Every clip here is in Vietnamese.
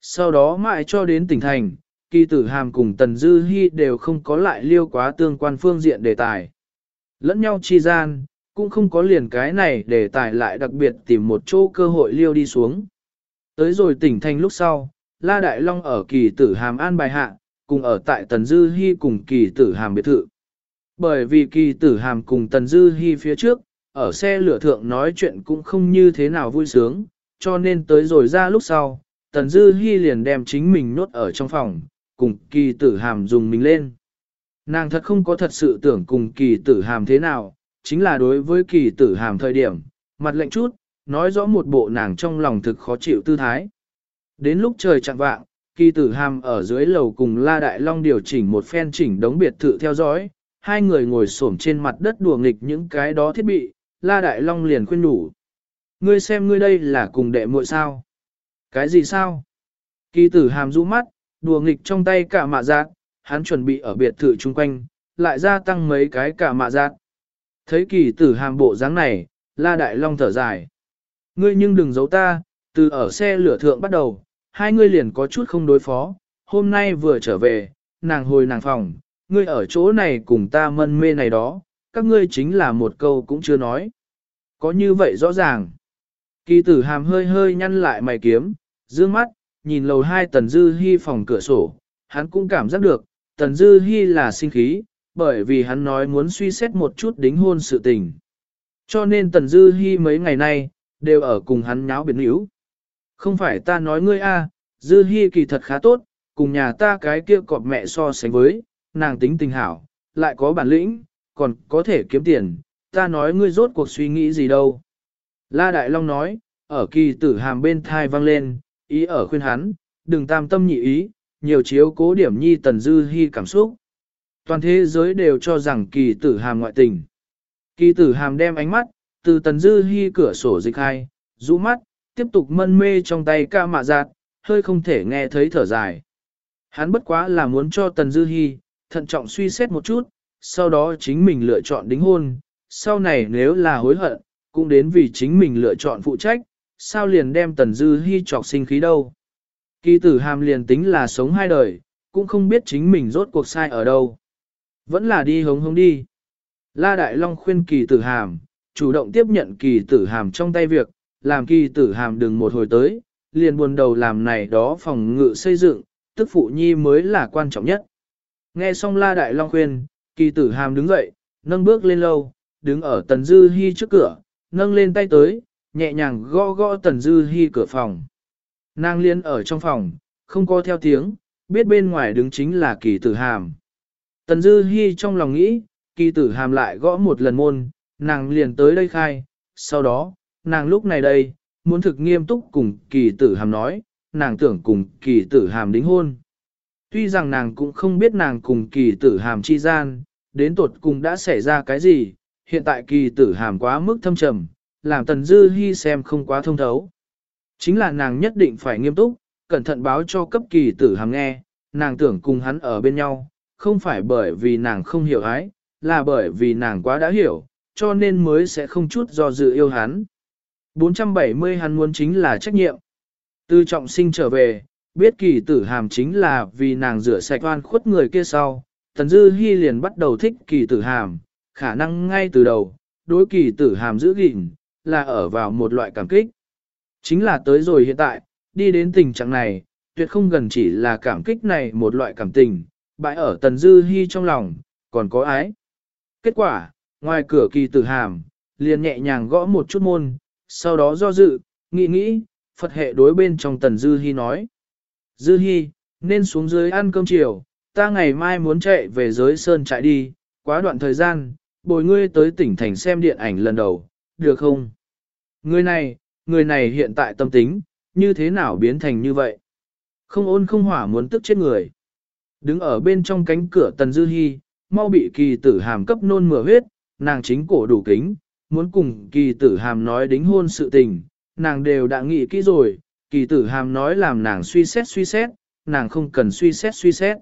Sau đó mãi cho đến tỉnh thành, kỳ tử hàm cùng Tần Dư Hi đều không có lại liêu quá tương quan phương diện đề tài. Lẫn nhau chi gian, cũng không có liền cái này đề tài lại đặc biệt tìm một chỗ cơ hội liêu đi xuống. Tới rồi tỉnh thành lúc sau, La Đại Long ở kỳ tử hàm an bài hạ, cùng ở tại Tần Dư Hi cùng kỳ tử hàm biệt thự. Bởi vì kỳ tử hàm cùng Tần Dư Hi phía trước, ở xe lửa thượng nói chuyện cũng không như thế nào vui sướng, cho nên tới rồi ra lúc sau, Tần Dư Hi liền đem chính mình nốt ở trong phòng, cùng kỳ tử hàm dùng mình lên. Nàng thật không có thật sự tưởng cùng kỳ tử hàm thế nào, chính là đối với kỳ tử hàm thời điểm, mặt lệnh chút, nói rõ một bộ nàng trong lòng thực khó chịu tư thái. Đến lúc trời chạng vạng, kỳ tử hàm ở dưới lầu cùng La Đại Long điều chỉnh một phen chỉnh đống biệt thự theo dõi, hai người ngồi xổm trên mặt đất đùa nghịch những cái đó thiết bị, La Đại Long liền khuyên nhủ. Ngươi xem ngươi đây là cùng đệ muội sao? Cái gì sao? Kỳ tử hàm rũ mắt, đùa nghịch trong tay cả mạ giác, hắn chuẩn bị ở biệt thự chung quanh, lại gia tăng mấy cái cả mạ giác. Thấy kỳ tử hàm bộ dáng này, La Đại Long thở dài. Ngươi nhưng đừng giấu ta, từ ở xe lửa thượng bắt đầu, hai ngươi liền có chút không đối phó, hôm nay vừa trở về, nàng hồi nàng phòng, ngươi ở chỗ này cùng ta mân mê này đó, các ngươi chính là một câu cũng chưa nói. Có như vậy rõ ràng. Kỳ tử hàm hơi hơi nhăn lại mày kiếm, dương mắt, nhìn lầu hai tần dư hy phòng cửa sổ, hắn cũng cảm giác được, tần dư hy là sinh khí, bởi vì hắn nói muốn suy xét một chút đính hôn sự tình. Cho nên tần dư hy mấy ngày nay, đều ở cùng hắn nháo biến yếu. Không phải ta nói ngươi a, dư hy kỳ thật khá tốt, cùng nhà ta cái kia cọp mẹ so sánh với, nàng tính tình hảo, lại có bản lĩnh, còn có thể kiếm tiền, ta nói ngươi rốt cuộc suy nghĩ gì đâu. La Đại Long nói, ở kỳ tử hàm bên thai vang lên, ý ở khuyên hắn, đừng tam tâm nhị ý, nhiều chiếu cố điểm nhi tần dư hy cảm xúc. Toàn thế giới đều cho rằng kỳ tử hàm ngoại tình. Kỳ tử hàm đem ánh mắt, từ tần dư hy cửa sổ dịch hai, rũ mắt, tiếp tục mân mê trong tay ca mạ giạt, hơi không thể nghe thấy thở dài. Hắn bất quá là muốn cho tần dư hy, thận trọng suy xét một chút, sau đó chính mình lựa chọn đính hôn, sau này nếu là hối hận, cũng đến vì chính mình lựa chọn phụ trách, sao liền đem tần dư hy trọc sinh khí đâu. Kỳ tử hàm liền tính là sống hai đời, cũng không biết chính mình rốt cuộc sai ở đâu. Vẫn là đi hống hống đi. La Đại Long khuyên kỳ tử hàm, chủ động tiếp nhận kỳ tử hàm trong tay việc, làm kỳ tử hàm đừng một hồi tới, liền buồn đầu làm này đó phòng ngự xây dựng, tức phụ nhi mới là quan trọng nhất. Nghe xong La Đại Long khuyên, kỳ tử hàm đứng dậy, nâng bước lên lâu, đứng ở tần dư hy trước cửa, nâng lên tay tới, nhẹ nhàng gõ gõ tần dư Hi cửa phòng. Nàng liên ở trong phòng, không có theo tiếng, biết bên ngoài đứng chính là kỳ tử hàm. Tần dư Hi trong lòng nghĩ, kỳ tử hàm lại gõ một lần môn, nàng liền tới đây khai, sau đó, nàng lúc này đây, muốn thực nghiêm túc cùng kỳ tử hàm nói, nàng tưởng cùng kỳ tử hàm đính hôn. Tuy rằng nàng cũng không biết nàng cùng kỳ tử hàm chi gian, đến tuột cùng đã xảy ra cái gì, hiện tại kỳ tử hàm quá mức thâm trầm, làm tần dư hy xem không quá thông thấu. Chính là nàng nhất định phải nghiêm túc, cẩn thận báo cho cấp kỳ tử hàm nghe, nàng tưởng cùng hắn ở bên nhau, không phải bởi vì nàng không hiểu ái, là bởi vì nàng quá đã hiểu, cho nên mới sẽ không chút do dự yêu hắn. 470 hắn muốn chính là trách nhiệm. Từ trọng sinh trở về, biết kỳ tử hàm chính là vì nàng rửa sạch oan khuất người kia sau, Tần Dư Hi liền bắt đầu thích kỳ tử hàm, khả năng ngay từ đầu, đối kỳ tử hàm giữ gìn, là ở vào một loại cảm kích. Chính là tới rồi hiện tại, đi đến tình trạng này, tuyệt không gần chỉ là cảm kích này một loại cảm tình, bãi ở Tần Dư hy trong lòng, còn có ái. Kết quả, ngoài cửa kỳ tử hàm, liền nhẹ nhàng gõ một chút môn, sau đó do dự, nghĩ nghĩ, Phật hệ đối bên trong Tần Dư hy nói. Dư hy nên xuống dưới ăn cơm chiều, ta ngày mai muốn chạy về giới sơn trại đi, quá đoạn thời gian, bồi ngươi tới tỉnh thành xem điện ảnh lần đầu, được không? Người này, người này hiện tại tâm tính, như thế nào biến thành như vậy? Không ôn không hỏa muốn tức chết người. Đứng ở bên trong cánh cửa Tần Dư Hi, mau bị kỳ tử hàm cấp nôn mửa huyết, nàng chính cổ đủ kính, muốn cùng kỳ tử hàm nói đính hôn sự tình, nàng đều đã nghĩ kỹ rồi, kỳ tử hàm nói làm nàng suy xét suy xét, nàng không cần suy xét suy xét.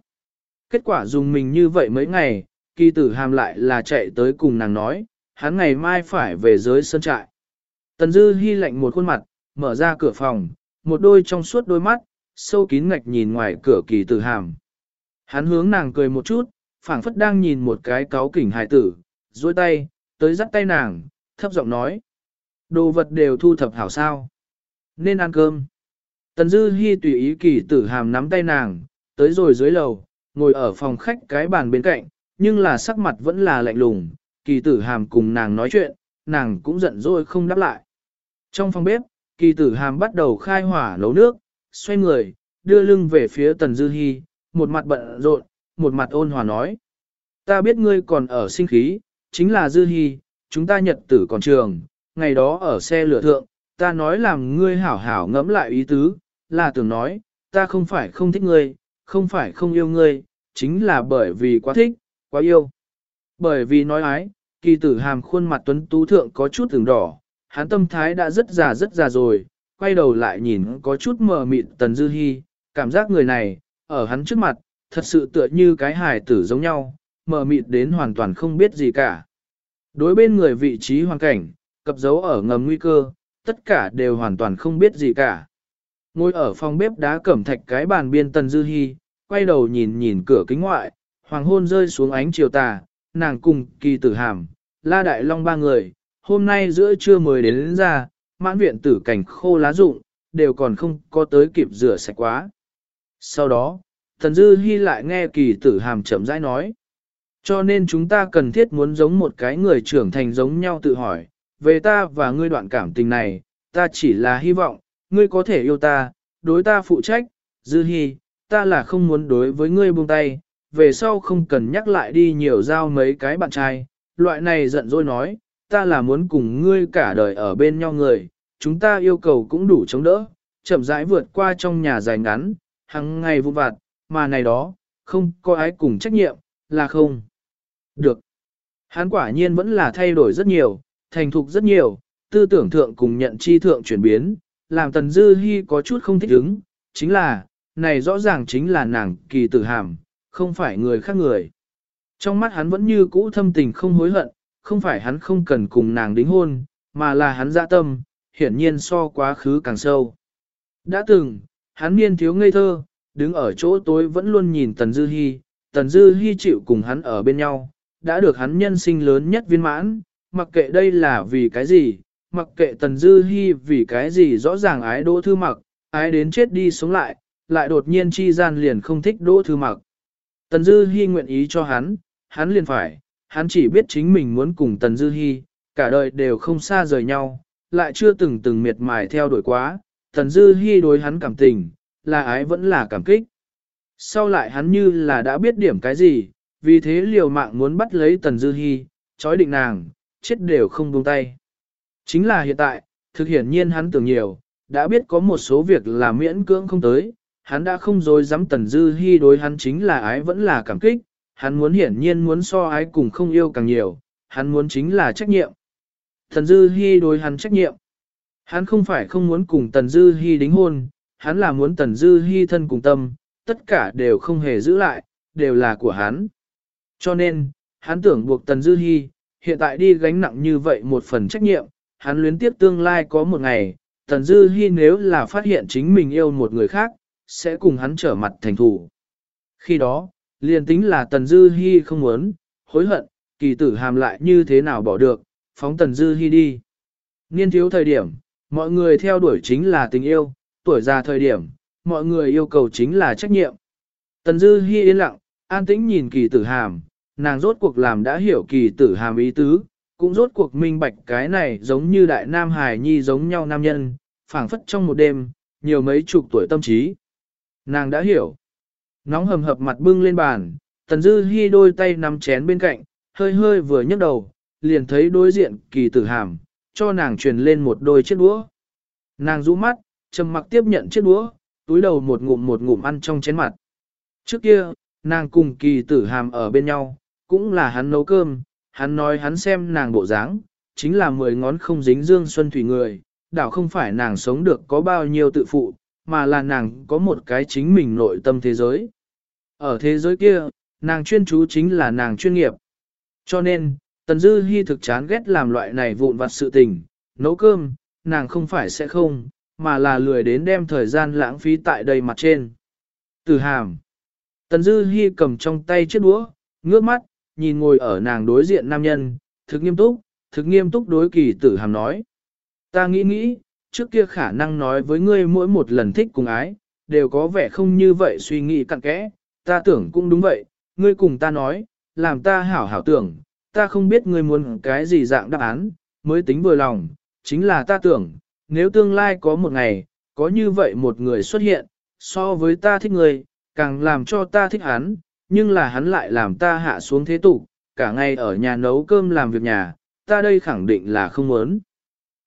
Kết quả dùng mình như vậy mấy ngày, kỳ tử hàm lại là chạy tới cùng nàng nói, hắn ngày mai phải về giới sân trại. Tần Dư hy lạnh một khuôn mặt, mở ra cửa phòng, một đôi trong suốt đôi mắt, sâu kín ngạch nhìn ngoài cửa kỳ tử hàm. Hắn hướng nàng cười một chút, phảng phất đang nhìn một cái cáo kỉnh hài tử, duỗi tay, tới dắt tay nàng, thấp giọng nói. Đồ vật đều thu thập hảo sao. Nên ăn cơm. Tần Dư Hi tùy ý kỳ tử hàm nắm tay nàng, tới rồi dưới lầu, ngồi ở phòng khách cái bàn bên cạnh, nhưng là sắc mặt vẫn là lạnh lùng, kỳ tử hàm cùng nàng nói chuyện, nàng cũng giận dỗi không đáp lại. Trong phòng bếp, kỳ tử hàm bắt đầu khai hỏa nấu nước, xoay người, đưa lưng về phía Tần Dư Hi, một mặt bận rộn, một mặt ôn hòa nói. Ta biết ngươi còn ở sinh khí, chính là Dư Hi, chúng ta nhật tử còn trường, ngày đó ở xe lửa thượng, ta nói làm ngươi hảo hảo ngẫm lại ý tứ, là tưởng nói, ta không phải không thích ngươi, không phải không yêu ngươi, chính là bởi vì quá thích, quá yêu. Bởi vì nói ái, kỳ tử hàm khuôn mặt tuấn tú thượng có chút từng đỏ, hắn tâm thái đã rất già rất già rồi, quay đầu lại nhìn có chút mờ mịt tần dư hy, cảm giác người này, ở hắn trước mặt, thật sự tựa như cái hài tử giống nhau, mờ mịt đến hoàn toàn không biết gì cả. Đối bên người vị trí hoàn cảnh, cập dấu ở ngầm nguy cơ, tất cả đều hoàn toàn không biết gì cả. Ngồi ở phòng bếp đá cẩm thạch cái bàn biên tần dư hy, quay đầu nhìn nhìn cửa kính ngoại, hoàng hôn rơi xuống ánh chiều tà, nàng cùng kỳ tử hàm, la đại long ba người, hôm nay giữa trưa mới đến, đến ra, mãn viện tử cảnh khô lá rụng, đều còn không có tới kịp rửa sạch quá. Sau đó, thần dư hy lại nghe kỳ tử hàm chậm rãi nói. Cho nên chúng ta cần thiết muốn giống một cái người trưởng thành giống nhau tự hỏi, về ta và ngươi đoạn cảm tình này, ta chỉ là hy vọng, ngươi có thể yêu ta, đối ta phụ trách, dư hy, ta là không muốn đối với ngươi buông tay, về sau không cần nhắc lại đi nhiều giao mấy cái bạn trai, loại này giận dỗi nói, ta là muốn cùng ngươi cả đời ở bên nhau người, chúng ta yêu cầu cũng đủ chống đỡ, chậm rãi vượt qua trong nhà dài ngắn, hàng ngày vụ vặt, mà này đó, không có ai cùng trách nhiệm, là không. Được. Hắn quả nhiên vẫn là thay đổi rất nhiều, thành thục rất nhiều, tư tưởng thượng cùng nhận chi thượng chuyển biến, làm Tần Dư Hi có chút không thích ứng, chính là, này rõ ràng chính là nàng kỳ tử hàm, không phải người khác người. Trong mắt hắn vẫn như cũ thâm tình không hối hận, không phải hắn không cần cùng nàng đính hôn, mà là hắn dạ tâm, hiển nhiên so quá khứ càng sâu. Đã từng, hắn niên thiếu ngây thơ, đứng ở chỗ tối vẫn luôn nhìn Tần Dư Hi, Tần Dư Hi chịu cùng hắn ở bên nhau, đã được hắn nhân sinh lớn nhất viên mãn, mặc kệ đây là vì cái gì, mặc kệ Tần Dư Hi vì cái gì rõ ràng ái đỗ thư mặc, ái đến chết đi sống lại, lại đột nhiên chi gian liền không thích đỗ thư mặc. Tần Dư Hi nguyện ý cho hắn, hắn liền phải, hắn chỉ biết chính mình muốn cùng Tần Dư Hi, cả đời đều không xa rời nhau, lại chưa từng từng miệt mài theo đuổi quá, Tần Dư Hi đối hắn cảm tình, là ái vẫn là cảm kích. Sau lại hắn như là đã biết điểm cái gì, vì thế liều mạng muốn bắt lấy Tần Dư Hi, chói định nàng, chết đều không buông tay. Chính là hiện tại, thực hiện nhiên hắn tưởng nhiều, đã biết có một số việc là miễn cưỡng không tới, hắn đã không dối dám Tần Dư Hi đối hắn chính là ái vẫn là cảm kích, hắn muốn hiển nhiên muốn so ái cùng không yêu càng nhiều, hắn muốn chính là trách nhiệm. Tần Dư Hi đối hắn trách nhiệm. Hắn không phải không muốn cùng Tần Dư Hi đính hôn, hắn là muốn Tần Dư Hi thân cùng tâm, tất cả đều không hề giữ lại, đều là của hắn. Cho nên, hắn tưởng buộc Tần Dư Hi, hiện tại đi gánh nặng như vậy một phần trách nhiệm, hắn luyến tiếp tương lai có một ngày, Tần Dư Hi nếu là phát hiện chính mình yêu một người khác, sẽ cùng hắn trở mặt thành thủ. Khi đó, liền tính là Tần Dư Hi không muốn, hối hận, kỳ tử hàm lại như thế nào bỏ được, phóng Tần Dư Hi đi. Niên thiếu thời điểm, mọi người theo đuổi chính là tình yêu, tuổi già thời điểm, mọi người yêu cầu chính là trách nhiệm. Tần Dư Hi yên lặng, an tĩnh nhìn kỳ tử hàm, nàng rốt cuộc làm đã hiểu kỳ tử hàm ý tứ, cũng rốt cuộc minh bạch cái này giống như đại nam hài nhi giống nhau nam nhân, phảng phất trong một đêm, nhiều mấy chục tuổi tâm trí. Nàng đã hiểu. Nóng hầm hập mặt bưng lên bàn, tần dư hy đôi tay nắm chén bên cạnh, hơi hơi vừa nhấc đầu, liền thấy đối diện kỳ tử hàm, cho nàng truyền lên một đôi chiếc đũa. Nàng rũ mắt, trầm mặc tiếp nhận chiếc đũa, túi đầu một ngụm một ngụm ăn trong chén mặt. Trước kia, nàng cùng kỳ tử hàm ở bên nhau, cũng là hắn nấu cơm, hắn nói hắn xem nàng bộ dáng, chính là mười ngón không dính dương xuân thủy người, đảo không phải nàng sống được có bao nhiêu tự phụ, mà là nàng có một cái chính mình nội tâm thế giới. Ở thế giới kia, nàng chuyên chú chính là nàng chuyên nghiệp. Cho nên, Tần Dư Hi thực chán ghét làm loại này vụn vặt sự tình, nấu cơm, nàng không phải sẽ không, mà là lười đến đem thời gian lãng phí tại đây mặt trên. Từ hàm. Tần Dư Hi cầm trong tay chiếc đũa, ngước mắt, nhìn ngồi ở nàng đối diện nam nhân, thực nghiêm túc, thực nghiêm túc đối kỳ tử hàm nói. Ta nghĩ nghĩ, trước kia khả năng nói với ngươi mỗi một lần thích cùng ái, đều có vẻ không như vậy suy nghĩ cặn kẽ, ta tưởng cũng đúng vậy, ngươi cùng ta nói, làm ta hảo hảo tưởng, ta không biết ngươi muốn cái gì dạng đáp án, mới tính vừa lòng, chính là ta tưởng, nếu tương lai có một ngày, có như vậy một người xuất hiện, so với ta thích người, càng làm cho ta thích hắn, nhưng là hắn lại làm ta hạ xuống thế tục, cả ngày ở nhà nấu cơm làm việc nhà, ta đây khẳng định là không muốn.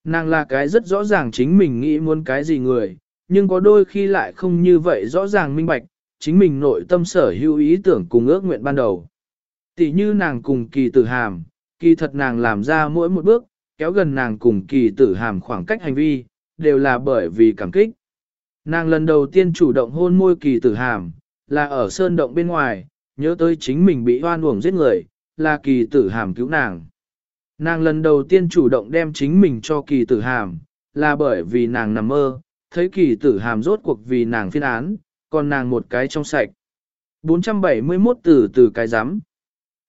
Nàng là cái rất rõ ràng chính mình nghĩ muốn cái gì người, nhưng có đôi khi lại không như vậy rõ ràng minh bạch, chính mình nội tâm sở hữu ý tưởng cùng ước nguyện ban đầu. Tỷ như nàng cùng kỳ tử hàm, kỳ thật nàng làm ra mỗi một bước, kéo gần nàng cùng kỳ tử hàm khoảng cách hành vi, đều là bởi vì cảm kích. Nàng lần đầu tiên chủ động hôn môi kỳ tử hàm, là ở sơn động bên ngoài, nhớ tới chính mình bị hoan uổng giết người, là kỳ tử hàm cứu nàng. Nàng lần đầu tiên chủ động đem chính mình cho kỳ tử hàm, là bởi vì nàng nằm mơ, thấy kỳ tử hàm rốt cuộc vì nàng phiên án, còn nàng một cái trong sạch. 471 từ từ cái rắm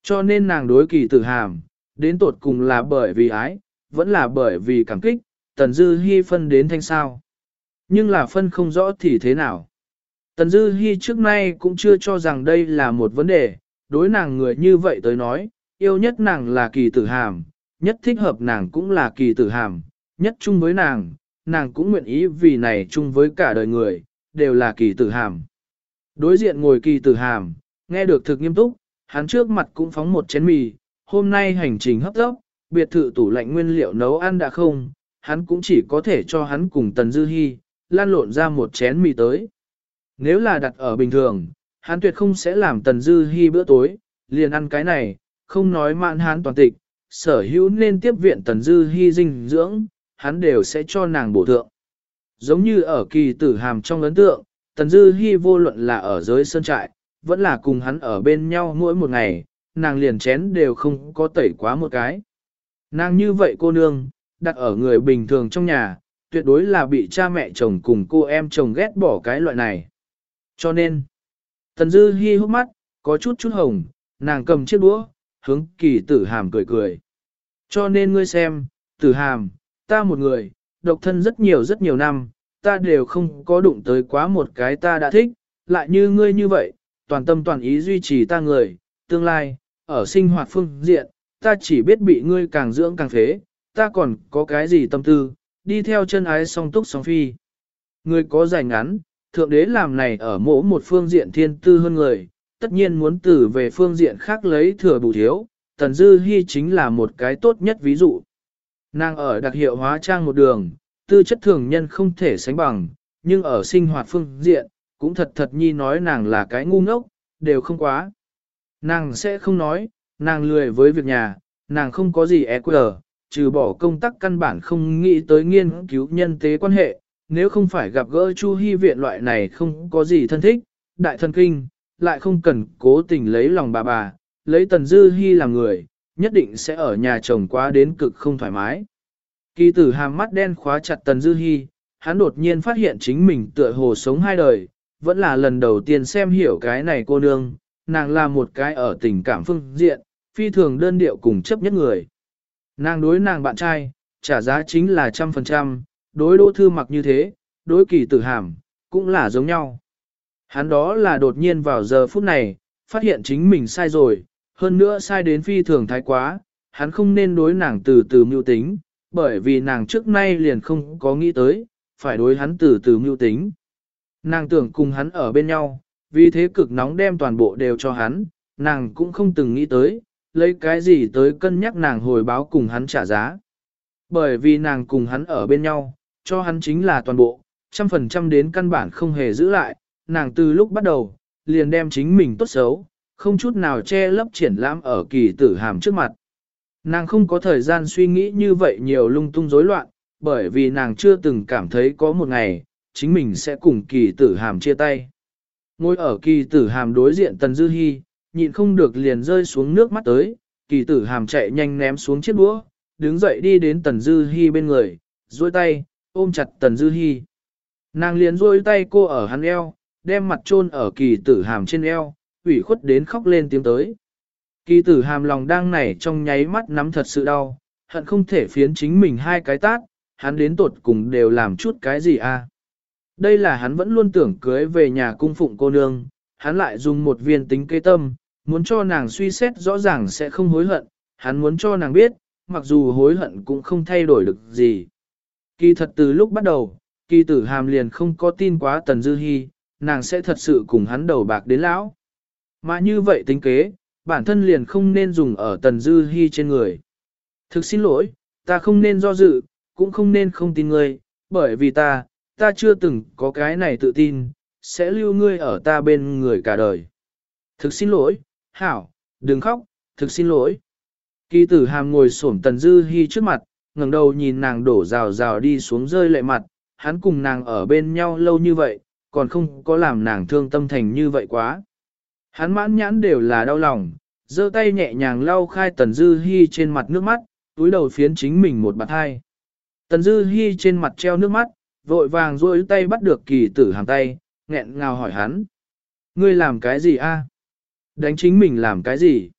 Cho nên nàng đối kỳ tử hàm, đến tột cùng là bởi vì ái, vẫn là bởi vì cảm kích, Tần Dư Hi phân đến thanh sao. Nhưng là phân không rõ thì thế nào. Tần Dư Hi trước nay cũng chưa cho rằng đây là một vấn đề, đối nàng người như vậy tới nói, yêu nhất nàng là kỳ tử hàm, nhất thích hợp nàng cũng là kỳ tử hàm, nhất chung với nàng, nàng cũng nguyện ý vì này chung với cả đời người, đều là kỳ tử hàm. Đối diện ngồi kỳ tử hàm, nghe được thực nghiêm túc, hắn trước mặt cũng phóng một chén mì, hôm nay hành trình hấp tốc, biệt thự tủ lạnh nguyên liệu nấu ăn đã không, hắn cũng chỉ có thể cho hắn cùng Tần Dư Hi, lan lộn ra một chén mì tới. Nếu là đặt ở bình thường, hắn tuyệt không sẽ làm Tần Dư Hi bữa tối, liền ăn cái này, không nói mạn hắn toàn tịch, sở hữu nên tiếp viện Tần Dư hy dinh dưỡng, hắn đều sẽ cho nàng bổ thượng. Giống như ở kỳ tử hàm trong ấn tượng, Tần Dư hy vô luận là ở giới sơn trại, vẫn là cùng hắn ở bên nhau mỗi một ngày, nàng liền chén đều không có tẩy quá một cái. Nàng như vậy cô nương, đặt ở người bình thường trong nhà, tuyệt đối là bị cha mẹ chồng cùng cô em chồng ghét bỏ cái loại này. Cho nên, Tần Dư Hi hốc mắt, có chút chút hồng, nàng cầm chiếc đũa, hướng kỳ tử hàm cười cười. Cho nên ngươi xem, tử hàm, ta một người, độc thân rất nhiều rất nhiều năm, ta đều không có đụng tới quá một cái ta đã thích, lại như ngươi như vậy, toàn tâm toàn ý duy trì ta người, tương lai, ở sinh hoạt phương diện, ta chỉ biết bị ngươi càng dưỡng càng phế, ta còn có cái gì tâm tư, đi theo chân ái song túc song phi. Ngươi có dài ngắn, thượng đế làm này ở mỗi một phương diện thiên tư hơn người, tất nhiên muốn từ về phương diện khác lấy thừa bù thiếu, Tần Dư Hi chính là một cái tốt nhất ví dụ. Nàng ở đặc hiệu hóa trang một đường, tư chất thường nhân không thể sánh bằng, nhưng ở sinh hoạt phương diện, cũng thật thật nhi nói nàng là cái ngu ngốc, đều không quá. Nàng sẽ không nói, nàng lười với việc nhà, nàng không có gì EQ, trừ bỏ công tác căn bản không nghĩ tới nghiên cứu nhân tế quan hệ, nếu không phải gặp gỡ Chu hi viện loại này không có gì thân thích, đại thần kinh, lại không cần cố tình lấy lòng bà bà, lấy Tần Dư Hi làm người, nhất định sẽ ở nhà chồng quá đến cực không thoải mái. Kỳ tử hàm mắt đen khóa chặt Tần Dư Hi, hắn đột nhiên phát hiện chính mình tựa hồ sống hai đời, vẫn là lần đầu tiên xem hiểu cái này cô nương, nàng là một cái ở tình cảm phương diện, phi thường đơn điệu cùng chấp nhất người. Nàng đối nàng bạn trai, trả giá chính là trăm phần trăm, đối đỗ thư mặc như thế, đối kỳ tử hàm, cũng là giống nhau. Hắn đó là đột nhiên vào giờ phút này, phát hiện chính mình sai rồi, hơn nữa sai đến phi thường thái quá, hắn không nên đối nàng từ từ mưu tính, bởi vì nàng trước nay liền không có nghĩ tới, phải đối hắn từ từ mưu tính. Nàng tưởng cùng hắn ở bên nhau, vì thế cực nóng đem toàn bộ đều cho hắn, nàng cũng không từng nghĩ tới, lấy cái gì tới cân nhắc nàng hồi báo cùng hắn trả giá. Bởi vì nàng cùng hắn ở bên nhau, cho hắn chính là toàn bộ, trăm phần trăm đến căn bản không hề giữ lại, nàng từ lúc bắt đầu, liền đem chính mình tốt xấu, không chút nào che lấp triển lãm ở kỳ tử hàm trước mặt. Nàng không có thời gian suy nghĩ như vậy nhiều lung tung rối loạn, bởi vì nàng chưa từng cảm thấy có một ngày, chính mình sẽ cùng kỳ tử hàm chia tay. Ngồi ở kỳ tử hàm đối diện Tần Dư Hi, nhịn không được liền rơi xuống nước mắt tới, kỳ tử hàm chạy nhanh ném xuống chiếc đũa, đứng dậy đi đến Tần Dư Hi bên người, duỗi tay, ôm chặt Tần Dư Hi. Nàng liền duỗi tay cô ở hắn eo, đem mặt chôn ở kỳ tử hàm trên eo, ủy khuất đến khóc lên tiếng tới. Kỳ tử hàm lòng đang nảy trong nháy mắt nắm thật sự đau, hận không thể phiến chính mình hai cái tát, hắn đến tột cùng đều làm chút cái gì à. Đây là hắn vẫn luôn tưởng cưới về nhà cung phụng cô nương, hắn lại dùng một viên tính kế tâm, muốn cho nàng suy xét rõ ràng sẽ không hối hận, hắn muốn cho nàng biết, mặc dù hối hận cũng không thay đổi được gì. Kỳ thật từ lúc bắt đầu, kỳ tử hàm liền không có tin quá Tần Dư Hi, nàng sẽ thật sự cùng hắn đầu bạc đến lão. Mà như vậy tính kế, bản thân liền không nên dùng ở Tần Dư hy trên người. Thực xin lỗi, ta không nên do dự, cũng không nên không tin ngươi, bởi vì ta, ta chưa từng có cái này tự tin, sẽ lưu ngươi ở ta bên người cả đời. Thực xin lỗi, hảo, đừng khóc, thực xin lỗi. Kỳ tử hàm ngồi xổm Tần Dư hy trước mặt, ngẩng đầu nhìn nàng đổ rào rào đi xuống rơi lệ mặt, hắn cùng nàng ở bên nhau lâu như vậy, còn không có làm nàng thương tâm thành như vậy quá. Hắn mãn nhãn đều là đau lòng, giơ tay nhẹ nhàng lau khai Tần Dư Hi trên mặt nước mắt, túi đầu phiến chính mình một bạt hai. Tần Dư Hi trên mặt treo nước mắt, vội vàng duỗi tay bắt được kỳ tử hàng tay, nghẹn ngào hỏi hắn. Ngươi làm cái gì a? Đánh chính mình làm cái gì?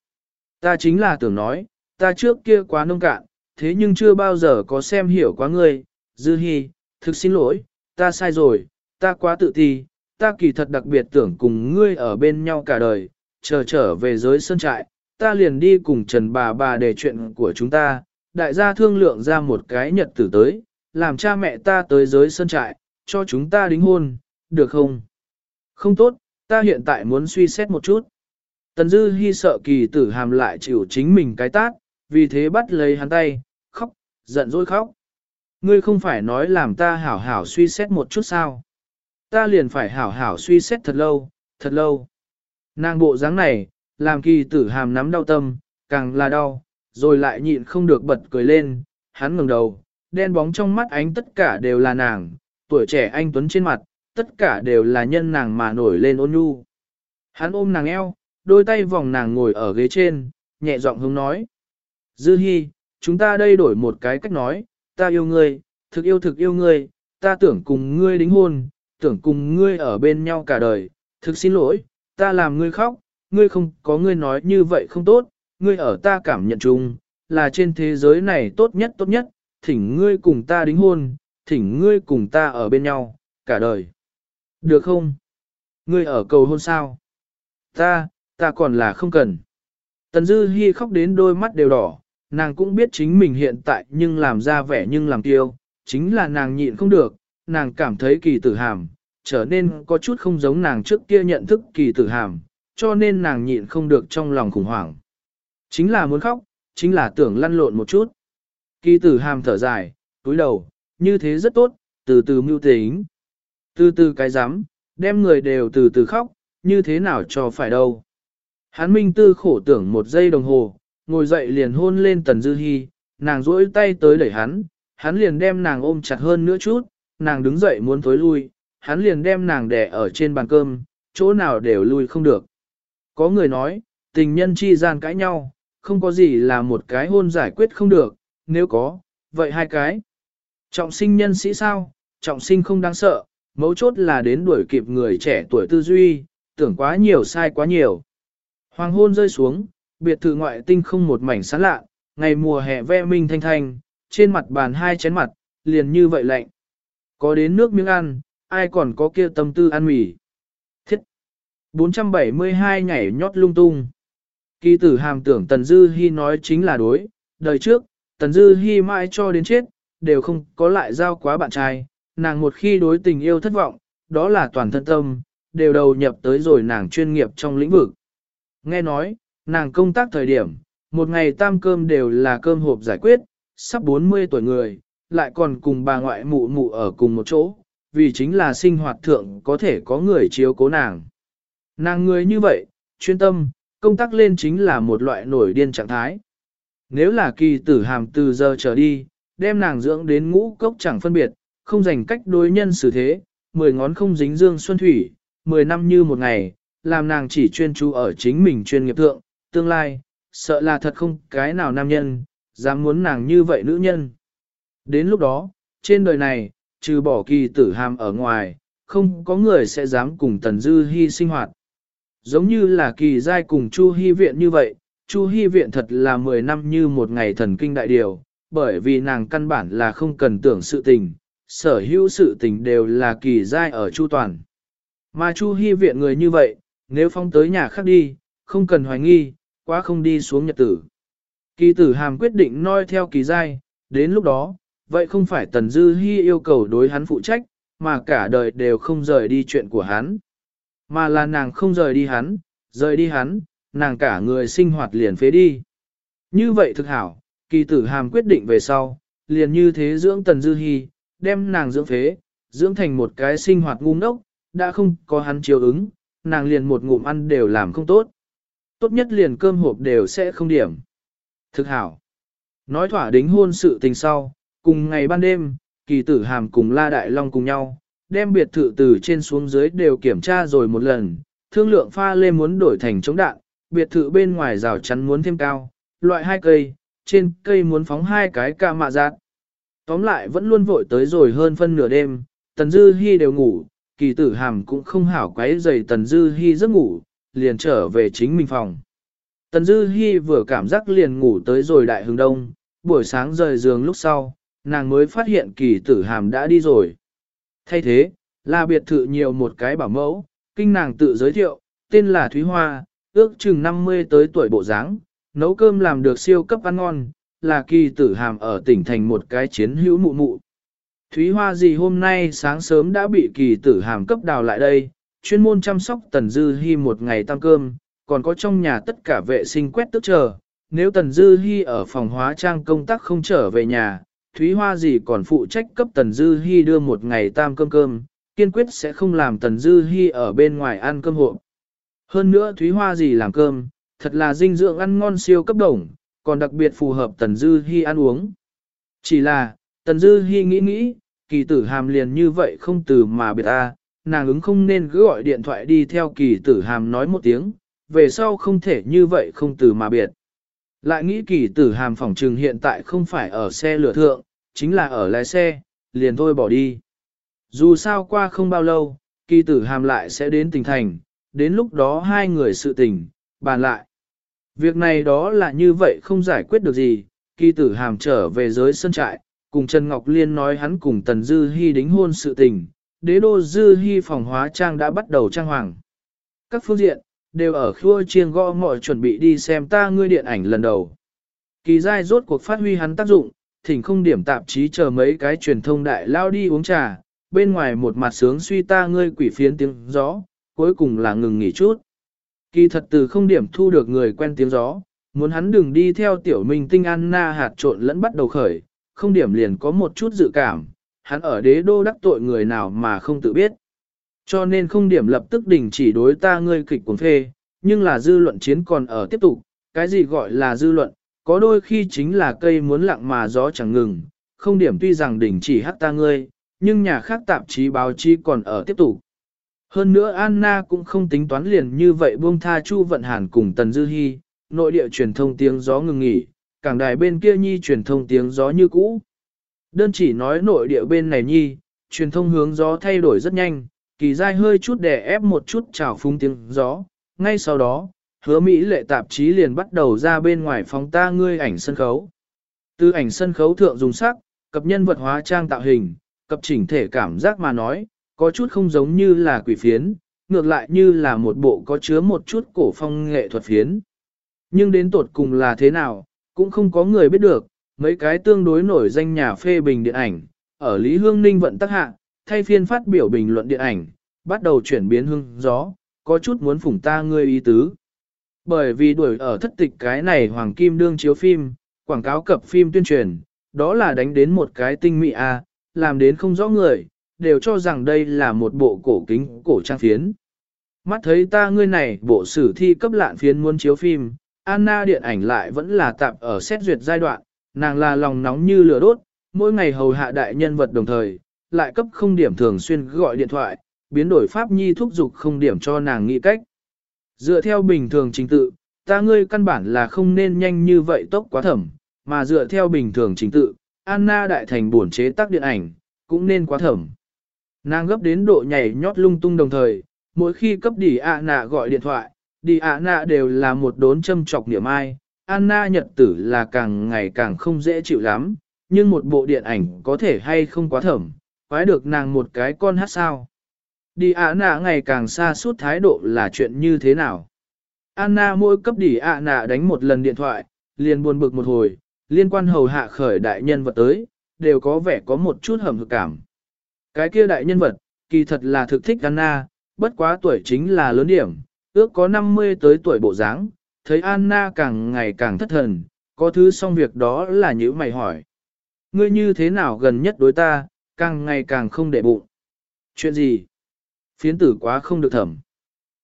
Ta chính là tưởng nói, ta trước kia quá nông cạn, thế nhưng chưa bao giờ có xem hiểu quá ngươi, Dư Hi, thực xin lỗi, ta sai rồi, ta quá tự ti, ta kỳ thật đặc biệt tưởng cùng ngươi ở bên nhau cả đời, chờ trở về giới sơn trại, ta liền đi cùng Trần bà bà để chuyện của chúng ta, đại gia thương lượng ra một cái nhật tử tới, làm cha mẹ ta tới giới sơn trại, cho chúng ta đính hôn, được không? Không tốt, ta hiện tại muốn suy xét một chút. Tần Dư Hi sợ kỳ tử hàm lại chịu chính mình cái tát, vì thế bắt lấy hắn tay, khóc, giận dỗi khóc. Ngươi không phải nói làm ta hảo hảo suy xét một chút sao? Ta liền phải hảo hảo suy xét thật lâu, thật lâu. Nàng bộ dáng này, làm kỳ tử hàm nắm đau tâm, càng là đau, rồi lại nhịn không được bật cười lên, hắn ngẩng đầu, đen bóng trong mắt ánh tất cả đều là nàng, tuổi trẻ anh tuấn trên mặt, tất cả đều là nhân nàng mà nổi lên ôn nhu. Hắn ôm nàng eo, đôi tay vòng nàng ngồi ở ghế trên, nhẹ giọng hướng nói. Dư Hi, chúng ta đây đổi một cái cách nói, ta yêu ngươi, thực yêu thực yêu ngươi, ta tưởng cùng ngươi đính hôn, tưởng cùng ngươi ở bên nhau cả đời, thực xin lỗi, ta làm ngươi khóc, ngươi không có ngươi nói như vậy không tốt, ngươi ở ta cảm nhận chung, là trên thế giới này tốt nhất tốt nhất, thỉnh ngươi cùng ta đính hôn, thỉnh ngươi cùng ta ở bên nhau, cả đời. Được không? Ngươi ở cầu hôn sao? Ta, ta còn là không cần. Tần Dư Hi khóc đến đôi mắt đều đỏ, nàng cũng biết chính mình hiện tại nhưng làm ra vẻ nhưng làm tiêu, chính là nàng nhịn không được, nàng cảm thấy kỳ tử hàm, trở nên có chút không giống nàng trước kia nhận thức kỳ tử hàm, cho nên nàng nhịn không được trong lòng khủng hoảng. Chính là muốn khóc, chính là tưởng lăn lộn một chút. Kỳ tử hàm thở dài, túi đầu, như thế rất tốt, từ từ mưu tính. Từ từ cái dám đem người đều từ từ khóc, như thế nào cho phải đâu. Hán Minh Tư khổ tưởng một giây đồng hồ, ngồi dậy liền hôn lên Tần Dư Hi, nàng duỗi tay tới đẩy hắn, hắn liền đem nàng ôm chặt hơn nữa chút, nàng đứng dậy muốn thối lui, hắn liền đem nàng đè ở trên bàn cơm, chỗ nào đều lui không được. Có người nói, tình nhân chi gian cãi nhau, không có gì là một cái hôn giải quyết không được, nếu có, vậy hai cái. Trọng sinh nhân sĩ sao, trọng sinh không đáng sợ, mấu chốt là đến đuổi kịp người trẻ tuổi tư duy, tưởng quá nhiều sai quá nhiều. Hoàng hôn rơi xuống, biệt thự ngoại tinh không một mảnh sáng lạ, ngày mùa hè ve minh thanh thanh, trên mặt bàn hai chén mặt, liền như vậy lạnh. Có đến nước miếng ăn, ai còn có kia tâm tư ăn mì. Thiết! 472 nhảy nhót lung tung. Kỳ tử hàm tưởng Tần Dư Hi nói chính là đối, đời trước, Tần Dư Hi mãi cho đến chết, đều không có lại giao quá bạn trai, nàng một khi đối tình yêu thất vọng, đó là toàn thân tâm, đều đầu nhập tới rồi nàng chuyên nghiệp trong lĩnh vực. Nghe nói, nàng công tác thời điểm, một ngày tam cơm đều là cơm hộp giải quyết, sắp 40 tuổi người, lại còn cùng bà ngoại mụ mụ ở cùng một chỗ, vì chính là sinh hoạt thượng có thể có người chiếu cố nàng. Nàng người như vậy, chuyên tâm, công tác lên chính là một loại nổi điên trạng thái. Nếu là kỳ tử hàm từ giờ trở đi, đem nàng dưỡng đến ngũ cốc chẳng phân biệt, không dành cách đối nhân xử thế, mười ngón không dính dương xuân thủy, mười năm như một ngày, làm nàng chỉ chuyên chú ở chính mình chuyên nghiệp thượng, tương lai, sợ là thật không cái nào nam nhân, dám muốn nàng như vậy nữ nhân. Đến lúc đó, trên đời này, trừ bỏ kỳ tử hàm ở ngoài, không có người sẽ dám cùng Tần Dư Hi sinh hoạt. Giống như là kỳ giai cùng Chu Hi viện như vậy, Chu Hi viện thật là 10 năm như một ngày thần kinh đại điều, bởi vì nàng căn bản là không cần tưởng sự tình, sở hữu sự tình đều là kỳ giai ở Chu Toàn. Mà Chu Hi viện người như vậy, nếu phong tới nhà khác đi, không cần hoài nghi, quá không đi xuống nhật tử. Kỳ tử hàm quyết định noi theo kỳ giai, đến lúc đó, vậy không phải Tần Dư Hi yêu cầu đối hắn phụ trách, mà cả đời đều không rời đi chuyện của hắn. Mà là nàng không rời đi hắn, rời đi hắn, nàng cả người sinh hoạt liền phế đi. Như vậy thực hảo, kỳ tử hàm quyết định về sau, liền như thế dưỡng Tần Dư Hi, đem nàng dưỡng phế, dưỡng thành một cái sinh hoạt ngu ngốc, đã không có hắn chiều ứng, nàng liền một ngụm ăn đều làm không tốt. Tốt nhất liền cơm hộp đều sẽ không điểm. Thực hảo. Nói thỏa đính hôn sự tình sau, cùng ngày ban đêm, kỳ tử hàm cùng La Đại Long cùng nhau, đem biệt thự từ trên xuống dưới đều kiểm tra rồi một lần, thương lượng pha lê muốn đổi thành chống đạn, biệt thự bên ngoài rào chắn muốn thêm cao, loại hai cây, trên cây muốn phóng hai cái ca mạ giác. Tóm lại vẫn luôn vội tới rồi hơn phân nửa đêm, Tần Dư Hi đều ngủ, kỳ tử hàm cũng không hảo quấy giày Tần Dư Hi giấc ngủ, liền trở về chính mình phòng. Tần Dư Hi vừa cảm giác liền ngủ tới rồi đại hướng đông, buổi sáng rời giường lúc sau, nàng mới phát hiện kỳ tử hàm đã đi rồi. Thay thế, là biệt thự nhiều một cái bảo mẫu, kinh nàng tự giới thiệu, tên là Thúy Hoa, ước chừng 50 tới tuổi bộ dáng, nấu cơm làm được siêu cấp ăn ngon, là kỳ tử hàm ở tỉnh thành một cái chiến hữu mụ mụ. Thúy Hoa gì hôm nay sáng sớm đã bị kỳ tử hàm cấp đào lại đây, chuyên môn chăm sóc Tần Dư Hi một ngày tăng cơm, còn có trong nhà tất cả vệ sinh quét tức chờ. Nếu Tần Dư Hi ở phòng hóa trang công tác không trở về nhà, Thúy Hoa gì còn phụ trách cấp Tần Dư Hi đưa một ngày tam cơm cơm, kiên quyết sẽ không làm Tần Dư Hi ở bên ngoài ăn cơm hộ. Hơn nữa Thúy Hoa gì làm cơm, thật là dinh dưỡng ăn ngon siêu cấp đồng, còn đặc biệt phù hợp Tần Dư Hi ăn uống. Chỉ là, Tần Dư Hi nghĩ nghĩ, kỳ tử hàm liền như vậy không từ mà biệt a, nàng ứng không nên cứ gọi điện thoại đi theo kỳ tử hàm nói một tiếng, về sau không thể như vậy không từ mà biệt. Lại nghĩ kỳ tử hàm phỏng trừng hiện tại không phải ở xe lửa thượng, chính là ở lái xe, liền thôi bỏ đi. Dù sao qua không bao lâu, kỳ tử hàm lại sẽ đến tỉnh thành, đến lúc đó hai người sự tình, bàn lại. Việc này đó là như vậy không giải quyết được gì, kỳ tử hàm trở về giới sân trại, cùng Trần Ngọc Liên nói hắn cùng Tần Dư Hi đính hôn sự tình, đế đô Dư Hi phòng hóa trang đã bắt đầu trang hoàng. Các phương diện, đều ở khua chiêng gõ mọi chuẩn bị đi xem ta ngươi điện ảnh lần đầu. Kỳ giai rốt cuộc phát huy hắn tác dụng, thỉnh không điểm tạp chí chờ mấy cái truyền thông đại lao đi uống trà, bên ngoài một mặt sướng suy ta ngươi quỷ phiến tiếng gió, cuối cùng là ngừng nghỉ chút. Kỳ thật từ không điểm thu được người quen tiếng gió, muốn hắn đừng đi theo tiểu minh tinh Anna hạt trộn lẫn bắt đầu khởi, không điểm liền có một chút dự cảm, hắn ở đế đô đắc tội người nào mà không tự biết. Cho nên không điểm lập tức đình chỉ đối ta ngươi kịch cuồng phê, nhưng là dư luận chiến còn ở tiếp tục, cái gì gọi là dư luận, có đôi khi chính là cây muốn lặng mà gió chẳng ngừng, không điểm tuy rằng đình chỉ hát ta ngươi, nhưng nhà khác tạp chí báo chí còn ở tiếp tục. Hơn nữa Anna cũng không tính toán liền như vậy buông tha Chu Vận Hàn cùng Tần Dư Hi, nội địa truyền thông tiếng gió ngừng nghỉ, cảng đài bên kia nhi truyền thông tiếng gió như cũ. Đơn chỉ nói nội địa bên này nhi, truyền thông hướng gió thay đổi rất nhanh, kỳ dai hơi chút đè ép một chút trào phung tiếng gió, ngay sau đó, hứa Mỹ lệ tạp chí liền bắt đầu ra bên ngoài phóng ta ngươi ảnh sân khấu. Từ ảnh sân khấu thượng dùng sắc, cập nhân vật hóa trang tạo hình, cập chỉnh thể cảm giác mà nói, có chút không giống như là quỷ phiến, ngược lại như là một bộ có chứa một chút cổ phong nghệ thuật phiến. Nhưng đến tột cùng là thế nào, cũng không có người biết được, mấy cái tương đối nổi danh nhà phê bình điện ảnh, ở Lý Hương Ninh vận tác hạ, thay phiên phát biểu bình luận điện ảnh, bắt đầu chuyển biến hương gió, có chút muốn phủng ta ngươi ý tứ. Bởi vì đuổi ở thất tịch cái này hoàng kim đương chiếu phim, quảng cáo cập phim tuyên truyền, đó là đánh đến một cái tinh mỹ a, làm đến không rõ người, đều cho rằng đây là một bộ cổ kính cổ trang phiến. Mắt thấy ta ngươi này bộ sử thi cấp lạn phiến muốn chiếu phim, Anna điện ảnh lại vẫn là tạm ở xét duyệt giai đoạn, nàng là lòng nóng như lửa đốt, mỗi ngày hầu hạ đại nhân vật đồng thời, lại cấp không điểm thường xuyên gọi điện thoại, biến đổi pháp nhi thúc giục không điểm cho nàng nghĩ cách. Dựa theo bình thường trình tự, ta ngươi căn bản là không nên nhanh như vậy tốc quá thẩm, mà dựa theo bình thường trình tự, Anna đại thành buồn chế tác điện ảnh, cũng nên quá thẩm. Nàng gấp đến độ nhảy nhót lung tung đồng thời, mỗi khi cấp đi ạ nạ gọi điện thoại, đi ạ nạ đều là một đốn châm chọc niệm ai, Anna nhật tử là càng ngày càng không dễ chịu lắm, nhưng một bộ điện ảnh có thể hay không quá thẩm, quái được nàng một cái con hát sao. Đi ạ nạ ngày càng xa suốt thái độ là chuyện như thế nào. Anna mỗi cấp đi ạ nạ đánh một lần điện thoại, liền buồn bực một hồi, liên quan hầu hạ khởi đại nhân vật tới, đều có vẻ có một chút hầm hực cảm. Cái kia đại nhân vật, kỳ thật là thực thích Anna, bất quá tuổi chính là lớn điểm, ước có 50 tới tuổi bộ dáng, thấy Anna càng ngày càng thất thần, có thứ xong việc đó là những mày hỏi. Ngươi như thế nào gần nhất đối ta, càng ngày càng không để bụng. Chuyện gì? Phiến tử quá không được thẩm.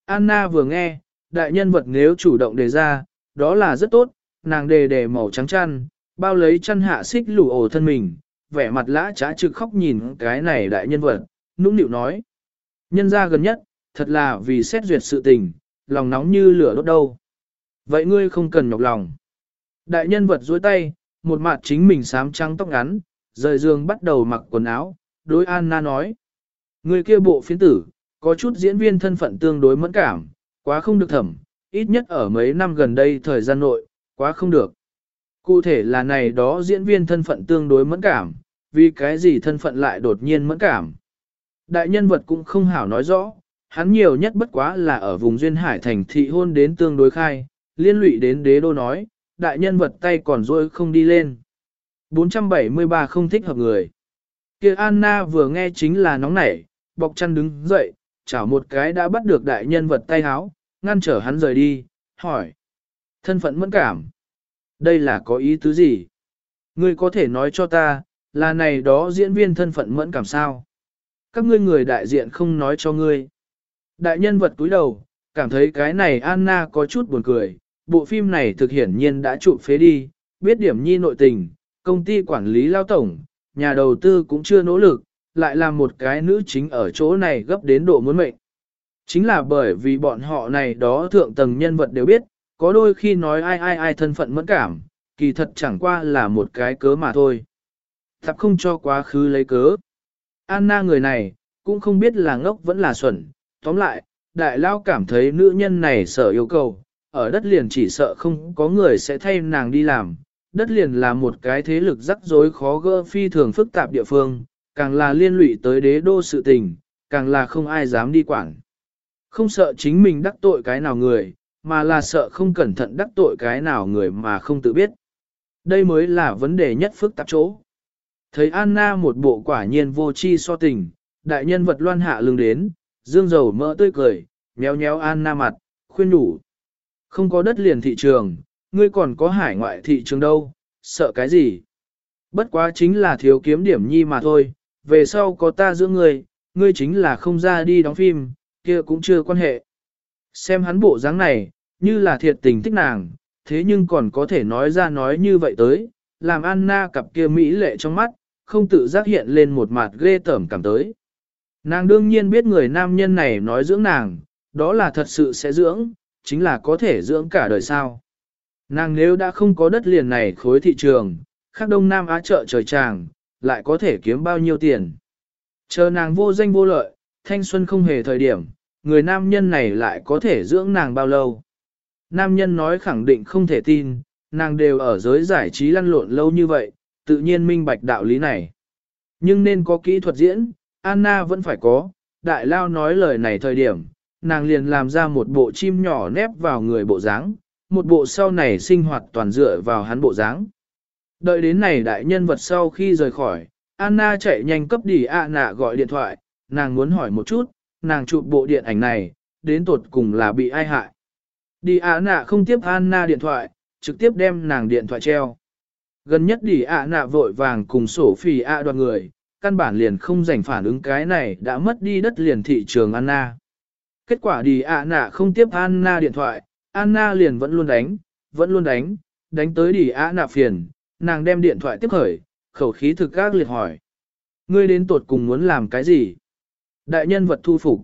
Anna vừa nghe, đại nhân vật nếu chủ động đề ra, đó là rất tốt, nàng đề đề màu trắng chăn, bao lấy chăn hạ xích lủ ổ thân mình, vẻ mặt lã trá trực khóc nhìn cái này đại nhân vật, nũng nịu nói. Nhân ra gần nhất, thật là vì xét duyệt sự tình, lòng nóng như lửa đốt đâu. Vậy ngươi không cần nhọc lòng. Đại nhân vật duỗi tay, một mặt chính mình sám trắng tóc ngắn, rời giường bắt đầu mặc quần áo, đối Anna nói. Người kia bộ phiến tử, có chút diễn viên thân phận tương đối mẫn cảm, quá không được thẩm, ít nhất ở mấy năm gần đây thời gian nội, quá không được. Cụ thể là này đó diễn viên thân phận tương đối mẫn cảm, vì cái gì thân phận lại đột nhiên mẫn cảm. Đại nhân vật cũng không hảo nói rõ, hắn nhiều nhất bất quá là ở vùng duyên hải thành thị hôn đến tương đối khai, liên lụy đến đế đô nói, đại nhân vật tay còn rôi không đi lên. 473 không thích hợp người. Kia Anna vừa nghe chính là nóng nảy, bọc chăn đứng dậy, chảo một cái đã bắt được đại nhân vật tay háo, ngăn trở hắn rời đi, hỏi. Thân phận mẫn cảm. Đây là có ý tứ gì? Ngươi có thể nói cho ta, là này đó diễn viên thân phận mẫn cảm sao? Các ngươi người đại diện không nói cho ngươi. Đại nhân vật túi đầu, cảm thấy cái này Anna có chút buồn cười, bộ phim này thực hiển nhiên đã trụ phế đi, biết điểm nhi nội tình, công ty quản lý lao tổng, nhà đầu tư cũng chưa nỗ lực, lại là một cái nữ chính ở chỗ này gấp đến độ muốn mệnh. Chính là bởi vì bọn họ này đó thượng tầng nhân vật đều biết, có đôi khi nói ai ai ai thân phận mẫn cảm, kỳ thật chẳng qua là một cái cớ mà thôi. Tập không cho quá khứ lấy cớ. Anna người này, cũng không biết là ngốc vẫn là xuẩn. Tóm lại, đại lao cảm thấy nữ nhân này sợ yêu cầu, ở đất liền chỉ sợ không có người sẽ thay nàng đi làm. Đất liền là một cái thế lực rắc rối khó gỡ phi thường phức tạp địa phương, càng là liên lụy tới đế đô sự tình, càng là không ai dám đi quản. Không sợ chính mình đắc tội cái nào người, mà là sợ không cẩn thận đắc tội cái nào người mà không tự biết. Đây mới là vấn đề nhất phức tạp chỗ. Thấy Anna một bộ quả nhiên vô chi so tình, đại nhân vật loan hạ lưng đến, dương dầu mỡ tươi cười, méo nhéo Anna mặt, khuyên đủ. Không có đất liền thị trường, ngươi còn có hải ngoại thị trường đâu, sợ cái gì? Bất quá chính là thiếu kiếm điểm nhi mà thôi, về sau có ta giữa ngươi, ngươi chính là không ra đi đóng phim, kia cũng chưa quan hệ. Xem hắn bộ dáng này, như là thiệt tình thích nàng, thế nhưng còn có thể nói ra nói như vậy tới, làm Anna cặp kia mỹ lệ trong mắt, không tự giác hiện lên một mặt ghê tởm cảm tới. Nàng đương nhiên biết người nam nhân này nói dưỡng nàng, đó là thật sự sẽ dưỡng, chính là có thể dưỡng cả đời sao. Nàng nếu đã không có đất liền này khối thị trường, khác Đông Nam Á chợ trời tràng, lại có thể kiếm bao nhiêu tiền. Chờ nàng vô danh vô lợi, thanh xuân không hề thời điểm, người nam nhân này lại có thể dưỡng nàng bao lâu. Nam nhân nói khẳng định không thể tin, nàng đều ở giới giải trí lăn lộn lâu như vậy, tự nhiên minh bạch đạo lý này. Nhưng nên có kỹ thuật diễn, Anna vẫn phải có, đại lao nói lời này thời điểm, nàng liền làm ra một bộ chim nhỏ nép vào người bộ dáng, một bộ sau này sinh hoạt toàn dựa vào hắn bộ dáng. Đợi đến này đại nhân vật sau khi rời khỏi, Anna chạy nhanh cấp đi A nạ gọi điện thoại, nàng muốn hỏi một chút, nàng chụp bộ điện ảnh này, đến tột cùng là bị ai hại. Đi A nạ không tiếp Anna điện thoại, trực tiếp đem nàng điện thoại treo. Gần nhất đi A nạ vội vàng cùng sổ phì ạ đoàn người, căn bản liền không giành phản ứng cái này đã mất đi đất liền thị trường Anna. Kết quả đi ạ nạ không tiếp Anna điện thoại, Anna liền vẫn luôn đánh, vẫn luôn đánh, đánh tới đỉ á nạp phiền, nàng đem điện thoại tiếp khởi, khẩu khí thực các liệt hỏi. Ngươi đến tuột cùng muốn làm cái gì? Đại nhân vật thu phục.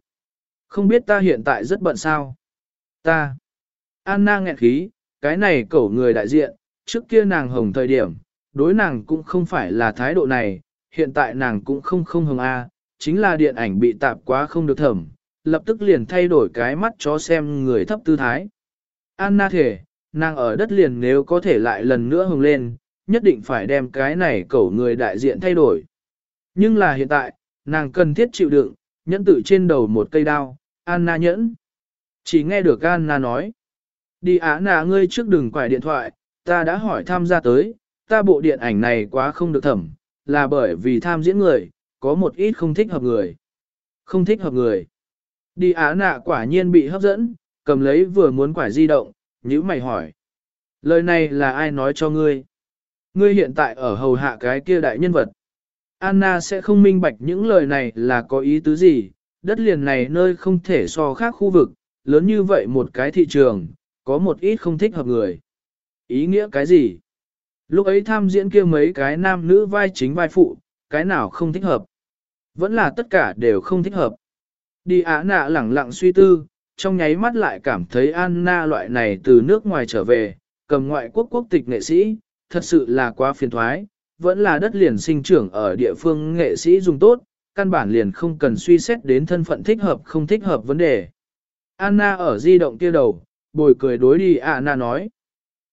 Không biết ta hiện tại rất bận sao? Ta. Anna nghẹn khí, cái này cẩu người đại diện, trước kia nàng hồng thời điểm, đối nàng cũng không phải là thái độ này, hiện tại nàng cũng không không hồng A, chính là điện ảnh bị tạp quá không được thẩm, lập tức liền thay đổi cái mắt cho xem người thấp tư thái. Anna thể, nàng ở đất liền nếu có thể lại lần nữa hồng lên, nhất định phải đem cái này cẩu người đại diện thay đổi. Nhưng là hiện tại, nàng cần thiết chịu đựng, nhẫn tự trên đầu một cây đao, Anna nhẫn. Chỉ nghe được Anna nói. Đi á nà ngươi trước đừng quải điện thoại, ta đã hỏi tham gia tới, ta bộ điện ảnh này quá không được thẩm, là bởi vì tham diễn người, có một ít không thích hợp người. Không thích hợp người. Đi á nạ quả nhiên bị hấp dẫn, cầm lấy vừa muốn quải di động, nhữ mày hỏi. Lời này là ai nói cho ngươi? Ngươi hiện tại ở hầu hạ cái kia đại nhân vật. Anna sẽ không minh bạch những lời này là có ý tứ gì, đất liền này nơi không thể so khác khu vực, lớn như vậy một cái thị trường, có một ít không thích hợp người. Ý nghĩa cái gì? Lúc ấy tham diễn kia mấy cái nam nữ vai chính vai phụ, cái nào không thích hợp? Vẫn là tất cả đều không thích hợp. Đi á nạ lẳng lặng suy tư, trong nháy mắt lại cảm thấy Anna loại này từ nước ngoài trở về, cầm ngoại quốc quốc tịch nghệ sĩ, thật sự là quá phiền thoái, vẫn là đất liền sinh trưởng ở địa phương nghệ sĩ dùng tốt, căn bản liền không cần suy xét đến thân phận thích hợp không thích hợp vấn đề. Anna ở di động kia đầu, bồi cười đối đi Anna nói.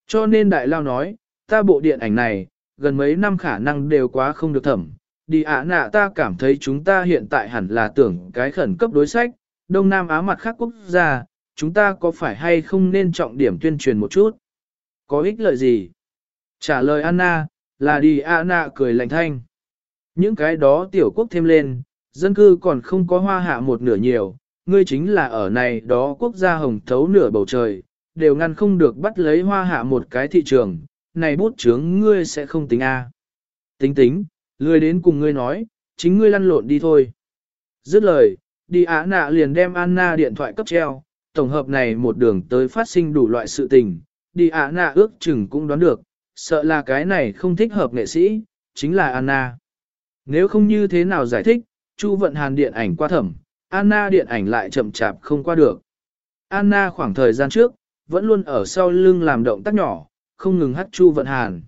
Cho nên đại lao nói, ta bộ điện ảnh này, gần mấy năm khả năng đều quá không được thẩm. Đi ạ nạ ta cảm thấy chúng ta hiện tại hẳn là tưởng cái khẩn cấp đối sách, Đông Nam Á mặt khác quốc gia, chúng ta có phải hay không nên trọng điểm tuyên truyền một chút? Có ích lợi gì? Trả lời Anna, là đi Anna cười lạnh thanh. Những cái đó tiểu quốc thêm lên, dân cư còn không có hoa hạ một nửa nhiều, ngươi chính là ở này đó quốc gia hồng thấu nửa bầu trời, đều ngăn không được bắt lấy hoa hạ một cái thị trường, này bút chướng ngươi sẽ không tính A. Tính tính, lười đến cùng ngươi nói, chính ngươi lăn lộn đi thôi. Dứt lời, đi á nạ liền đem Anna điện thoại cấp treo, tổng hợp này một đường tới phát sinh đủ loại sự tình, đi á nạ ước chừng cũng đoán được, sợ là cái này không thích hợp nghệ sĩ, chính là Anna. Nếu không như thế nào giải thích, Chu vận hàn điện ảnh qua thẩm, Anna điện ảnh lại chậm chạp không qua được. Anna khoảng thời gian trước, vẫn luôn ở sau lưng làm động tác nhỏ, không ngừng hát Chu vận hàn.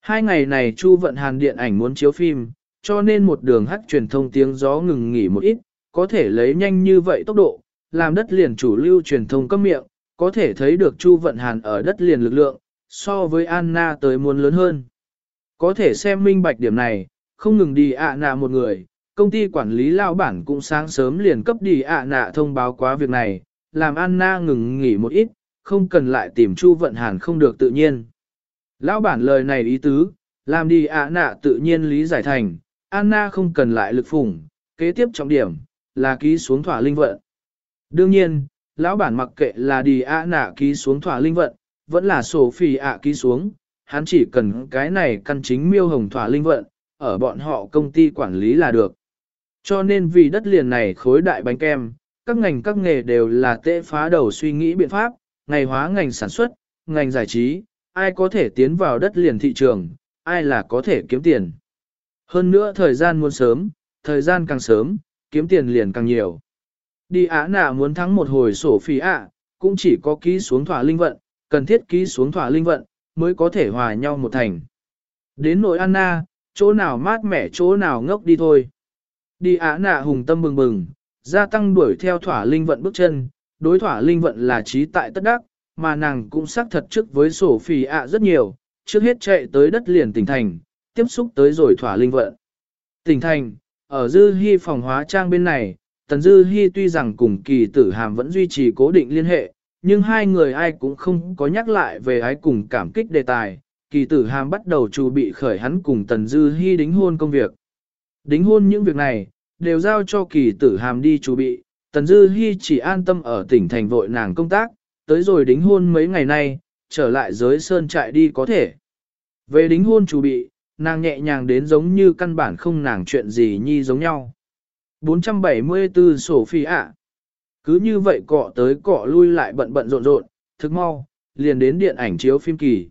Hai ngày này Chu vận hàn điện ảnh muốn chiếu phim, cho nên một đường hát truyền thông tiếng gió ngừng nghỉ một ít, có thể lấy nhanh như vậy tốc độ, làm đất liền chủ lưu truyền thông cấp miệng, có thể thấy được Chu vận hàn ở đất liền lực lượng, so với Anna tới muốn lớn hơn. Có thể xem minh bạch điểm này, không ngừng đi ạ nạ một người, công ty quản lý lao bản cũng sáng sớm liền cấp đi ạ nạ thông báo quá việc này, làm Anna ngừng nghỉ một ít, không cần lại tìm Chu Vận Hàn không được tự nhiên. Lão bản lời này ý tứ, làm đi ạ nạ tự nhiên lý giải thành, Anna không cần lại lực phủng, kế tiếp trọng điểm, là ký xuống thỏa linh vận. Đương nhiên, lão bản mặc kệ là đi ạ nạ ký xuống thỏa linh vận, vẫn là sổ phì ạ ký xuống, hắn chỉ cần cái này căn chính miêu hồng thỏa linh vận, ở bọn họ công ty quản lý là được. Cho nên vì đất liền này khối đại bánh kem, các ngành các nghề đều là tệ phá đầu suy nghĩ biện pháp, ngày hóa ngành sản xuất, ngành giải trí, ai có thể tiến vào đất liền thị trường, ai là có thể kiếm tiền. Hơn nữa thời gian muốn sớm, thời gian càng sớm, kiếm tiền liền càng nhiều. Đi á nạ muốn thắng một hồi sổ phí ạ, cũng chỉ có ký xuống thỏa linh vận, cần thiết ký xuống thỏa linh vận, mới có thể hòa nhau một thành. Đến nội Anna, chỗ nào mát mẻ chỗ nào ngốc đi thôi. Đi á nạ hùng tâm bừng bừng, gia tăng đuổi theo thỏa linh vận bước chân, đối thỏa linh vận là trí tại tất đắc, mà nàng cũng xác thật trước với sổ phì ạ rất nhiều, trước hết chạy tới đất liền tỉnh thành, tiếp xúc tới rồi thỏa linh vận. Tỉnh thành, ở dư hy phòng hóa trang bên này, tần dư hy tuy rằng cùng kỳ tử hàm vẫn duy trì cố định liên hệ, nhưng hai người ai cũng không có nhắc lại về ai cùng cảm kích đề tài. Kỳ tử hàm bắt đầu chuẩn bị khởi hắn cùng tần dư hy đính hôn công việc. Đính hôn những việc này, đều giao cho kỳ tử hàm đi chuẩn bị, tần dư hy chỉ an tâm ở tỉnh thành vội nàng công tác, tới rồi đính hôn mấy ngày nay, trở lại giới sơn trại đi có thể. Về đính hôn chuẩn bị, nàng nhẹ nhàng đến giống như căn bản không nàng chuyện gì nhi giống nhau. 474 sổ phi ạ. Cứ như vậy cọ tới cọ lui lại bận bận rộn rộn, thức mau, liền đến điện ảnh chiếu phim kỳ.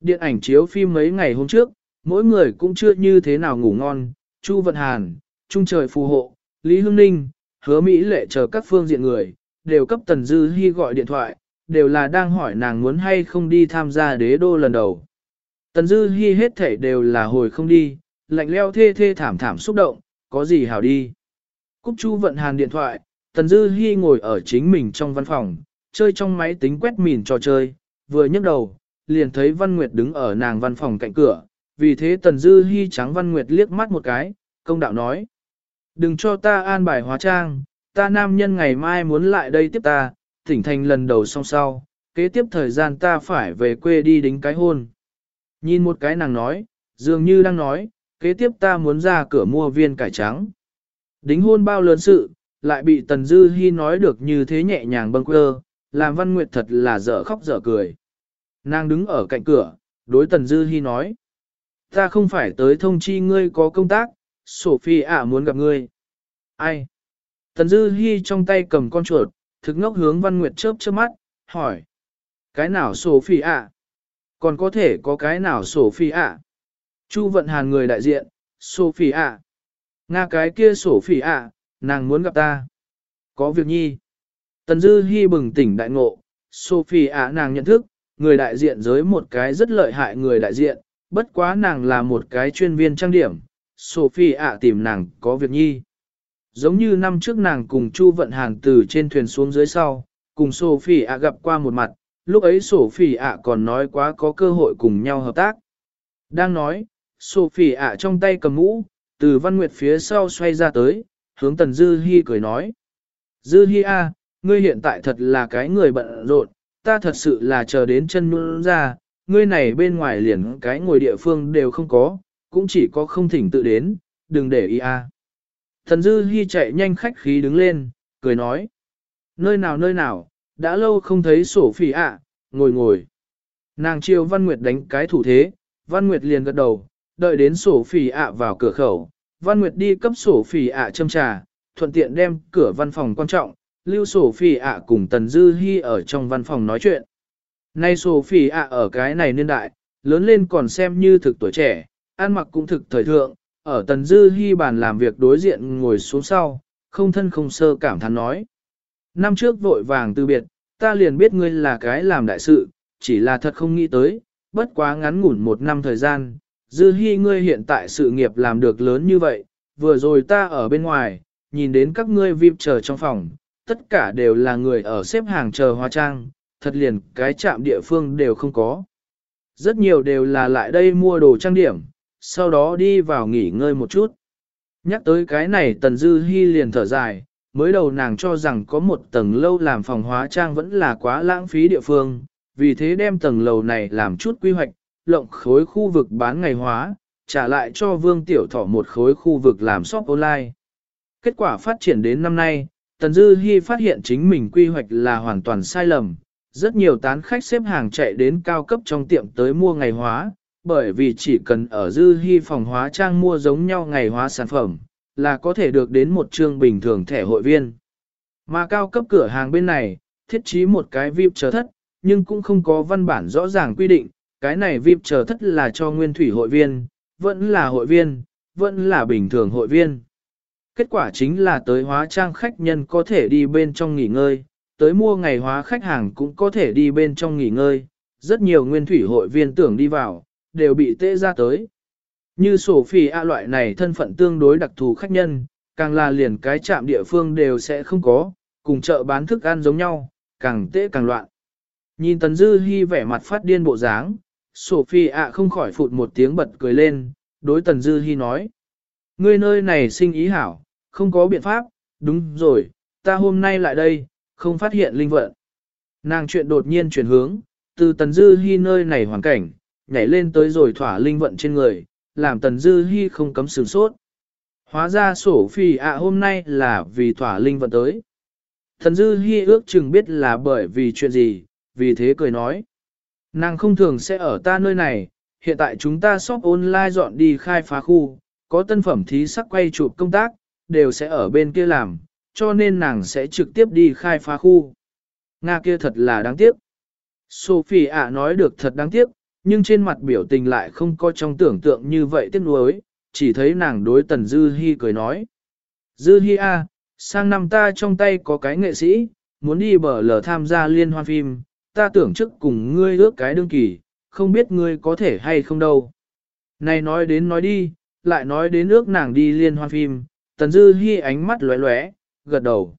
Điện ảnh chiếu phim mấy ngày hôm trước, mỗi người cũng chưa như thế nào ngủ ngon, Chu Vận Hàn, Trung Trời Phù Hộ, Lý Hương Ninh, hứa Mỹ lệ chờ các phương diện người, đều cấp Tần Dư Hi gọi điện thoại, đều là đang hỏi nàng muốn hay không đi tham gia đế đô lần đầu. Tần Dư Hi hết thể đều là hồi không đi, lạnh leo thê thê thảm thảm xúc động, có gì hảo đi. Cúc Chu vận hàn điện thoại, Tần Dư Hi ngồi ở chính mình trong văn phòng, chơi trong máy tính quét mìn trò chơi, vừa nhấc đầu, liền thấy Văn Nguyệt đứng ở nàng văn phòng cạnh cửa, vì thế Tần Dư Hi trắng Văn Nguyệt liếc mắt một cái, công đạo nói. Đừng cho ta an bài hóa trang, ta nam nhân ngày mai muốn lại đây tiếp ta, tỉnh thành lần đầu song sau, kế tiếp thời gian ta phải về quê đi đính cái hôn. Nhìn một cái nàng nói, dường như đang nói, kế tiếp ta muốn ra cửa mua viên cải trắng. Đính hôn bao lớn sự, lại bị Tần Dư Hi nói được như thế nhẹ nhàng bâng quơ, làm Văn Nguyệt thật là dở khóc dở cười. Nàng đứng ở cạnh cửa, đối Tần Dư Hi nói. Ta không phải tới thông chi ngươi có công tác, Sophie ạ muốn gặp ngươi. Ai? Tần Dư Hi trong tay cầm con chuột, thực ngốc hướng Văn Nguyệt chớp chớp mắt, hỏi. Cái nào Sophie ạ? Còn có thể có cái nào Sophie ạ? Chu vận hàn người đại diện, Sophie ạ. Nga cái kia Sophie ạ, nàng muốn gặp ta. Có việc nhi. Tần Dư Hi bừng tỉnh đại ngộ, Sophie ạ nàng nhận thức, người đại diện giới một cái rất lợi hại người đại diện, bất quá nàng là một cái chuyên viên trang điểm, Sophie ạ tìm nàng có việc nhi. Giống như năm trước nàng cùng Chu Vận Hàn từ trên thuyền xuống dưới sau, cùng Sophie ạ gặp qua một mặt, lúc ấy Sophie ạ còn nói quá có cơ hội cùng nhau hợp tác. Đang nói, Sophie ạ trong tay cầm mũ, từ Văn Nguyệt phía sau xoay ra tới, hướng Tần Dư Hi cười nói. Dư Hi a, ngươi hiện tại thật là cái người bận rộn, ta thật sự là chờ đến chân nhún ra, ngươi này bên ngoài liền cái ngồi địa phương đều không có, cũng chỉ có không thỉnh tự đến, đừng để ý a. Thần Dư Hi chạy nhanh khách khí đứng lên, cười nói. Nơi nào nơi nào, đã lâu không thấy sổ phỉ ạ, ngồi ngồi. Nàng chiều Văn Nguyệt đánh cái thủ thế, Văn Nguyệt liền gật đầu, đợi đến sổ phỉ ạ vào cửa khẩu. Văn Nguyệt đi cấp sổ phỉ ạ châm trà, thuận tiện đem cửa văn phòng quan trọng, lưu sổ phỉ ạ cùng Tần Dư Hi ở trong văn phòng nói chuyện. Nay sổ phỉ ạ ở cái này niên đại, lớn lên còn xem như thực tuổi trẻ, ăn mặc cũng thực thời thượng, ở Tần Dư Hi bàn làm việc đối diện ngồi xuống sau, không thân không sơ cảm thán nói. Năm trước vội vàng từ biệt, ta liền biết ngươi là cái làm đại sự, chỉ là thật không nghĩ tới, bất quá ngắn ngủn một năm thời gian, Dư Hi ngươi hiện tại sự nghiệp làm được lớn như vậy, vừa rồi ta ở bên ngoài, nhìn đến các ngươi VIP chờ trong phòng, tất cả đều là người ở xếp hàng chờ hóa trang, thật liền cái trạm địa phương đều không có. Rất nhiều đều là lại đây mua đồ trang điểm, sau đó đi vào nghỉ ngơi một chút. Nhắc tới cái này Tần Dư Hi liền thở dài, mới đầu nàng cho rằng có một tầng lâu làm phòng hóa trang vẫn là quá lãng phí địa phương, vì thế đem tầng lầu này làm chút quy hoạch, lộng khối khu vực bán ngày hóa, trả lại cho Vương Tiểu Thỏ một khối khu vực làm shop online. Kết quả phát triển đến năm nay, Tần Dư Hi phát hiện chính mình quy hoạch là hoàn toàn sai lầm, rất nhiều tán khách xếp hàng chạy đến cao cấp trong tiệm tới mua ngày hóa, bởi vì chỉ cần ở Dư Hi phòng hóa trang mua giống nhau ngày hóa sản phẩm, là có thể được đến một chương bình thường thẻ hội viên. Mà cao cấp cửa hàng bên này, thiết trí một cái VIP chờ thất, nhưng cũng không có văn bản rõ ràng quy định, cái này VIP chờ thất là cho nguyên thủy hội viên, vẫn là hội viên, vẫn là bình thường hội viên. Kết quả chính là tới hóa trang khách nhân có thể đi bên trong nghỉ ngơi, tới mua ngày hóa khách hàng cũng có thể đi bên trong nghỉ ngơi, rất nhiều nguyên thủy hội viên tưởng đi vào, đều bị tê ra tới. Như Sophie A loại này thân phận tương đối đặc thù khách nhân, càng là liền cái chạm địa phương đều sẽ không có, cùng chợ bán thức ăn giống nhau, càng tệ càng loạn. Nhìn Tần Dư Hi vẻ mặt phát điên bộ dáng, Sophie ạ không khỏi phụt một tiếng bật cười lên, đối Tần Dư Hi nói. Ngươi nơi này sinh ý hảo, không có biện pháp, đúng rồi, ta hôm nay lại đây, không phát hiện linh vận. Nàng chuyện đột nhiên chuyển hướng, từ Tần Dư Hi nơi này hoàn cảnh, nhảy lên tới rồi thỏa linh vận trên người, làm Tần Dư Hi không cấm sửng sốt. Hóa ra sổ phi ạ hôm nay là vì thỏa linh vận tới. Tần Dư Hi ước chừng biết là bởi vì chuyện gì, vì thế cười nói. Nàng không thường sẽ ở ta nơi này, hiện tại chúng ta shop online dọn đi khai phá khu, có tân phẩm thí sắc quay chụp công tác, đều sẽ ở bên kia làm, cho nên nàng sẽ trực tiếp đi khai phá khu. Nga kia thật là đáng tiếc. Sophie ạ nói được thật đáng tiếc, nhưng trên mặt biểu tình lại không có trong tưởng tượng như vậy tiếc nuối, chỉ thấy nàng đối tần Dư Hi cười nói. Dư Hi a, sang năm ta trong tay có cái nghệ sĩ, muốn đi bờ lờ tham gia liên hoan phim, ta tưởng trước cùng ngươi ước cái đương kỳ, không biết ngươi có thể hay không đâu. Này nói đến nói đi, lại nói đến nước nàng đi liên hoan phim, Tần Dư Hi ánh mắt lóe lóe, gật đầu.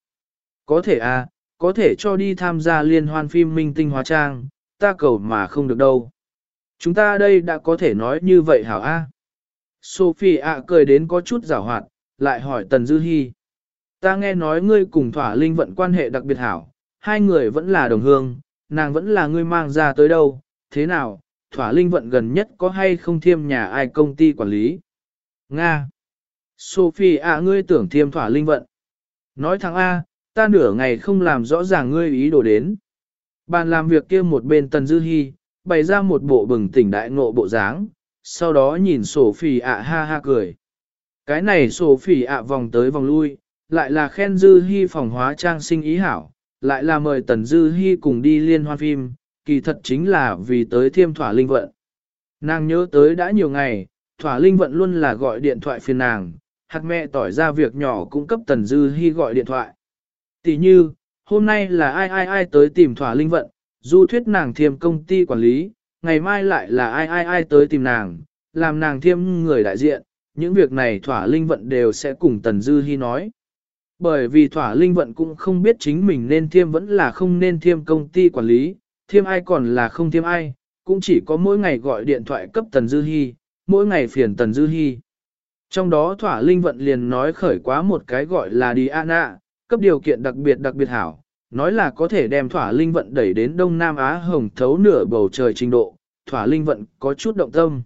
Có thể à, có thể cho đi tham gia liên hoan phim minh tinh hóa trang, ta cầu mà không được đâu. Chúng ta đây đã có thể nói như vậy hảo a. Sophie ạ cười đến có chút giảo hoạt, lại hỏi Tần Dư Hi. Ta nghe nói ngươi cùng Thỏa Linh vận quan hệ đặc biệt hảo, hai người vẫn là đồng hương, nàng vẫn là ngươi mang ra tới đâu, thế nào, Thỏa Linh vận gần nhất có hay không thiêm nhà ai công ty quản lý? Nga. Sophie ạ ngươi tưởng thiêm Thỏa Linh vận. Nói thằng A, ta nửa ngày không làm rõ ràng ngươi ý đồ đến. Bàn làm việc kia một bên Tần Dư Hi, bày ra một bộ bừng tỉnh đại ngộ bộ dáng, sau đó nhìn sổ phỉ ạ ha ha cười. Cái này sổ phỉ ạ vòng tới vòng lui, lại là khen Dư Hi phòng hóa trang sinh ý hảo, lại là mời Tần Dư Hi cùng đi liên hoan phim, kỳ thật chính là vì tới thiêm thỏa linh vận. Nàng nhớ tới đã nhiều ngày, thỏa linh vận luôn là gọi điện thoại phiền nàng, hạt mẹ tỏi ra việc nhỏ cũng cấp Tần Dư Hi gọi điện thoại. Tỷ như, hôm nay là ai ai ai tới tìm thỏa linh vận, du thuyết nàng thiêm công ty quản lý, ngày mai lại là ai ai ai tới tìm nàng, làm nàng thiêm người đại diện, những việc này thỏa linh vận đều sẽ cùng Tần Dư Hi nói. Bởi vì thỏa linh vận cũng không biết chính mình nên thiêm vẫn là không nên thiêm công ty quản lý, thiêm ai còn là không thiêm ai, cũng chỉ có mỗi ngày gọi điện thoại cấp Tần Dư Hi, mỗi ngày phiền Tần Dư Hi. Trong đó thỏa linh vận liền nói khởi quá một cái gọi là Diana, cấp điều kiện đặc biệt đặc biệt hảo, nói là có thể đem thỏa linh vận đẩy đến Đông Nam Á hồng thấu nửa bầu trời trình độ, thỏa linh vận có chút động tâm.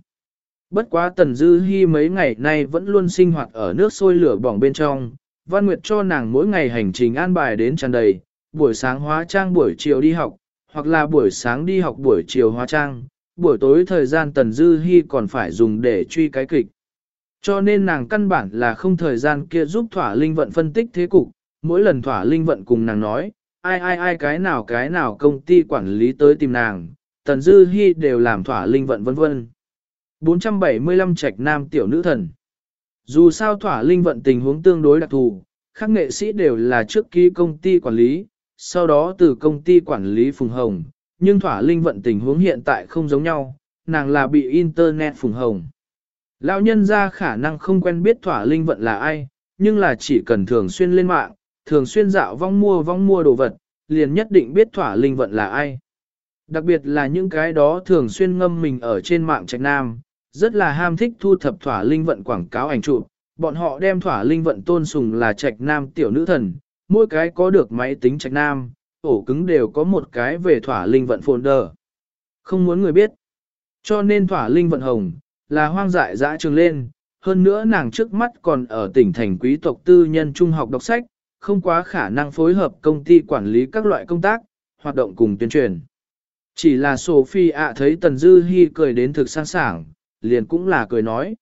Bất quá Tần Dư Hi mấy ngày nay vẫn luôn sinh hoạt ở nước sôi lửa bỏng bên trong, Văn Nguyệt cho nàng mỗi ngày hành trình an bài đến tràn đầy, buổi sáng hóa trang buổi chiều đi học, hoặc là buổi sáng đi học buổi chiều hóa trang, buổi tối thời gian Tần Dư Hi còn phải dùng để truy cái kịch. Cho nên nàng căn bản là không thời gian kia giúp thỏa linh vận phân tích thế cục, mỗi lần thỏa linh vận cùng nàng nói, ai ai ai cái nào cái nào công ty quản lý tới tìm nàng, Tần Dư hy đều làm thỏa linh vận vân vân. 475 trạch nam tiểu nữ thần. Dù sao thỏa linh vận tình huống tương đối đặc thù, các nghệ sĩ đều là trước ký công ty quản lý, sau đó từ công ty quản lý Phùng Hồng, nhưng thỏa linh vận tình huống hiện tại không giống nhau, nàng là bị Internet Phùng Hồng. Lão nhân ra khả năng không quen biết thỏa linh vận là ai, nhưng là chỉ cần thường xuyên lên mạng, thường xuyên dạo vong mua vong mua đồ vật, liền nhất định biết thỏa linh vận là ai. Đặc biệt là những cái đó thường xuyên ngâm mình ở trên mạng trạch nam, rất là ham thích thu thập thỏa linh vận quảng cáo ảnh chụp. Bọn họ đem thỏa linh vận tôn sùng là trạch nam tiểu nữ thần, mỗi cái có được máy tính trạch nam, ổ cứng đều có một cái về thỏa linh vận folder. Không muốn người biết. Cho nên thỏa linh vận hồng, là hoang dại dã trường lên, hơn nữa nàng trước mắt còn ở tỉnh thành quý tộc tư nhân trung học đọc sách, không quá khả năng phối hợp công ty quản lý các loại công tác, hoạt động cùng tuyên truyền. Chỉ là Sophie ạ thấy Tần Dư Hi cười đến thực sang sảng, liền cũng là cười nói.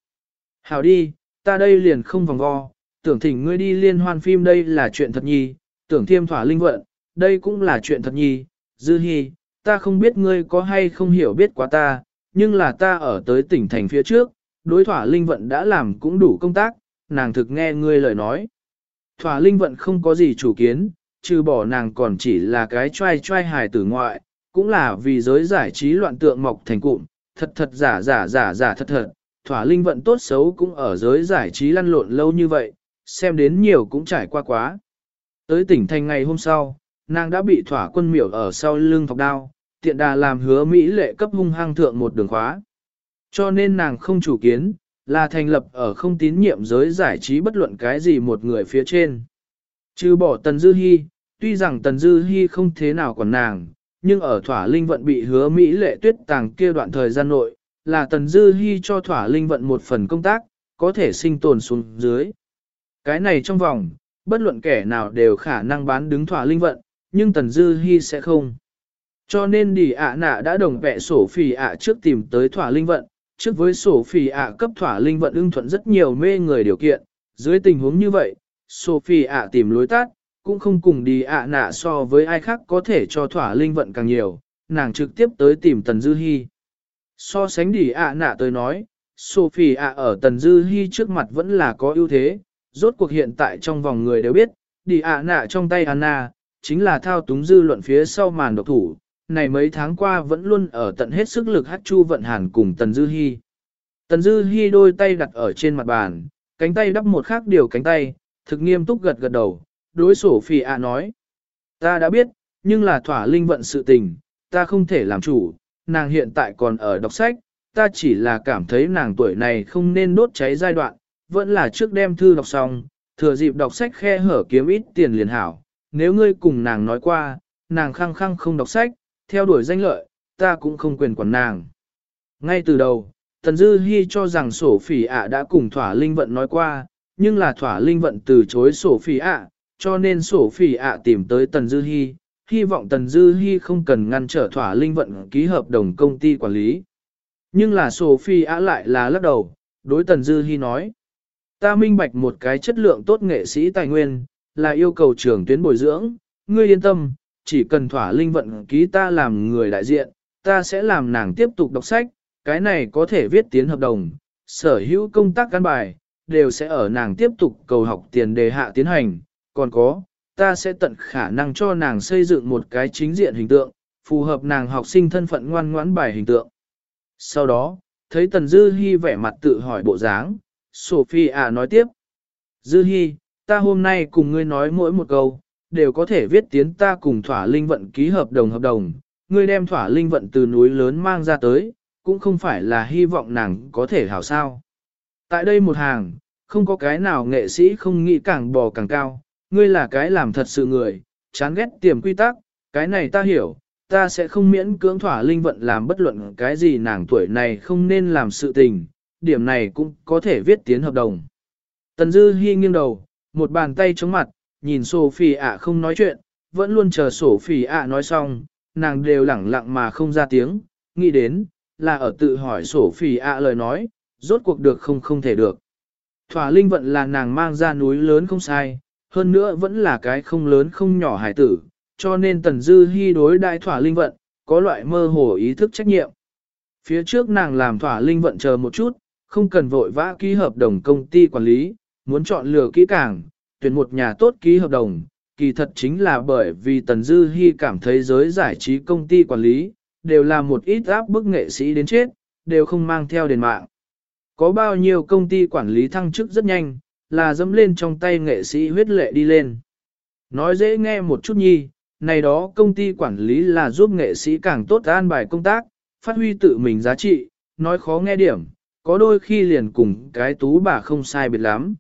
Hảo đi, ta đây liền không vòng vo, tưởng thỉnh ngươi đi liên hoan phim đây là chuyện thật nhi, tưởng thiêm thỏa linh vận, đây cũng là chuyện thật nhi, Dư Hi, ta không biết ngươi có hay không hiểu biết quá ta, nhưng là ta ở tới tỉnh thành phía trước, đối thỏa linh vận đã làm cũng đủ công tác, nàng thực nghe ngươi lời nói. Thỏa linh vận không có gì chủ kiến, trừ bỏ nàng còn chỉ là cái trai trai hài tử ngoại, cũng là vì giới giải trí loạn tượng mọc thành cụm, thật thật giả giả giả giả thật thật, thỏa linh vận tốt xấu cũng ở giới giải trí lăn lộn lâu như vậy, xem đến nhiều cũng trải qua quá. Tới tỉnh thành ngày hôm sau, nàng đã bị thỏa quân miểu ở sau lưng thọc đao, tiện đà làm hứa Mỹ lệ cấp hung hăng thượng một đường khóa. Cho nên nàng không chủ kiến, là thành lập ở không tín nhiệm giới giải trí bất luận cái gì một người phía trên. Trừ bỏ Tần Dư Hi, tuy rằng Tần Dư Hi không thế nào còn nàng, nhưng ở thỏa linh vận bị hứa Mỹ lệ tuyết tàng kia đoạn thời gian nội, là Tần Dư Hi cho thỏa linh vận một phần công tác, có thể sinh tồn xuống dưới. Cái này trong vòng, bất luận kẻ nào đều khả năng bán đứng thỏa linh vận, nhưng Tần Dư Hi sẽ không. Cho nên đi ạ nạ đã đồng vẽ sổ phì ạ trước tìm tới thỏa linh vận, trước với Sophie, ạ cấp thỏa linh vận ưng thuận rất nhiều mê người điều kiện, dưới tình huống như vậy, Sophie ạ tìm lối tắt, cũng không cùng đi ạ nạ so với ai khác có thể cho thỏa linh vận càng nhiều, nàng trực tiếp tới tìm Tần Dư Hi. So sánh đi ạ nạ tới nói, Sophie ạ ở Tần Dư Hi trước mặt vẫn là có ưu thế, rốt cuộc hiện tại trong vòng người đều biết, đi ạ nạ trong tay Anna, chính là thao túng dư luận phía sau màn độc thủ, này mấy tháng qua vẫn luôn ở tận hết sức lực hát chu vận hàn cùng Tần Dư Hi. Tần Dư Hi đôi tay đặt ở trên mặt bàn, cánh tay đắp một khác điều cánh tay, thực nghiêm túc gật gật đầu, đối sổ phi ạ nói. Ta đã biết, nhưng là thỏa linh vận sự tình, ta không thể làm chủ, nàng hiện tại còn ở đọc sách, ta chỉ là cảm thấy nàng tuổi này không nên đốt cháy giai đoạn, vẫn là trước đem thư đọc xong, thừa dịp đọc sách khe hở kiếm ít tiền liền hảo. Nếu ngươi cùng nàng nói qua, nàng khăng khăng không đọc sách, theo đuổi danh lợi, ta cũng không quyền quản nàng. Ngay từ đầu, Tần Dư Hi cho rằng sổ phỉ ạ đã cùng thỏa linh vận nói qua, nhưng là thỏa linh vận từ chối sổ phỉ ạ, cho nên sổ phỉ ạ tìm tới Tần Dư Hi, hy vọng Tần Dư Hi không cần ngăn trở thỏa linh vận ký hợp đồng công ty quản lý. Nhưng là sổ phỉ ạ lại là lắc đầu, đối Tần Dư Hi nói. Ta minh bạch một cái chất lượng tốt nghệ sĩ tài nguyên, là yêu cầu trưởng tuyến bồi dưỡng, ngươi yên tâm, chỉ cần thỏa linh vận ký ta làm người đại diện, ta sẽ làm nàng tiếp tục đọc sách, cái này có thể viết tiến hợp đồng, sở hữu công tác căn bài, đều sẽ ở nàng tiếp tục cầu học tiền đề hạ tiến hành, còn có, ta sẽ tận khả năng cho nàng xây dựng một cái chính diện hình tượng, phù hợp nàng học sinh thân phận ngoan ngoãn bài hình tượng. Sau đó, thấy Tần Dư Hi vẻ mặt tự hỏi bộ dáng, Sophia nói tiếp. Dư Hi, ta hôm nay cùng ngươi nói mỗi một câu, đều có thể viết tiến ta cùng thỏa linh vận ký hợp đồng hợp đồng, ngươi đem thỏa linh vận từ núi lớn mang ra tới, cũng không phải là hy vọng nàng có thể hảo sao. Tại đây một hàng, không có cái nào nghệ sĩ không nghĩ càng bò càng cao, ngươi là cái làm thật sự người, chán ghét tiềm quy tắc, cái này ta hiểu, ta sẽ không miễn cưỡng thỏa linh vận làm bất luận cái gì nàng tuổi này không nên làm sự tình, điểm này cũng có thể viết tiến hợp đồng. Tần Dư Hi nghiêng đầu, một bàn tay chống mặt, nhìn Sophie ạ không nói chuyện, vẫn luôn chờ Sophie ạ nói xong, nàng đều lẳng lặng mà không ra tiếng, nghĩ đến, là ở tự hỏi Sophie ạ lời nói, rốt cuộc được không không thể được. Thỏa linh vận là nàng mang ra núi lớn không sai, hơn nữa vẫn là cái không lớn không nhỏ hải tử, cho nên Tần Dư Hi đối đại thỏa linh vận, có loại mơ hồ ý thức trách nhiệm. Phía trước nàng làm thỏa linh vận chờ một chút, không cần vội vã ký hợp đồng công ty quản lý, muốn chọn lựa kỹ càng, tuyển một nhà tốt ký hợp đồng, kỳ thật chính là bởi vì Tần Dư Hi cảm thấy giới giải trí công ty quản lý, đều là một ít áp bức nghệ sĩ đến chết, đều không mang theo đền mạng. Có bao nhiêu công ty quản lý thăng chức rất nhanh, là dẫm lên trong tay nghệ sĩ huyết lệ đi lên. Nói dễ nghe một chút nhi, này đó công ty quản lý là giúp nghệ sĩ càng tốt an bài công tác, phát huy tự mình giá trị, nói khó nghe điểm, có đôi khi liền cùng cái tú bà không sai biệt lắm.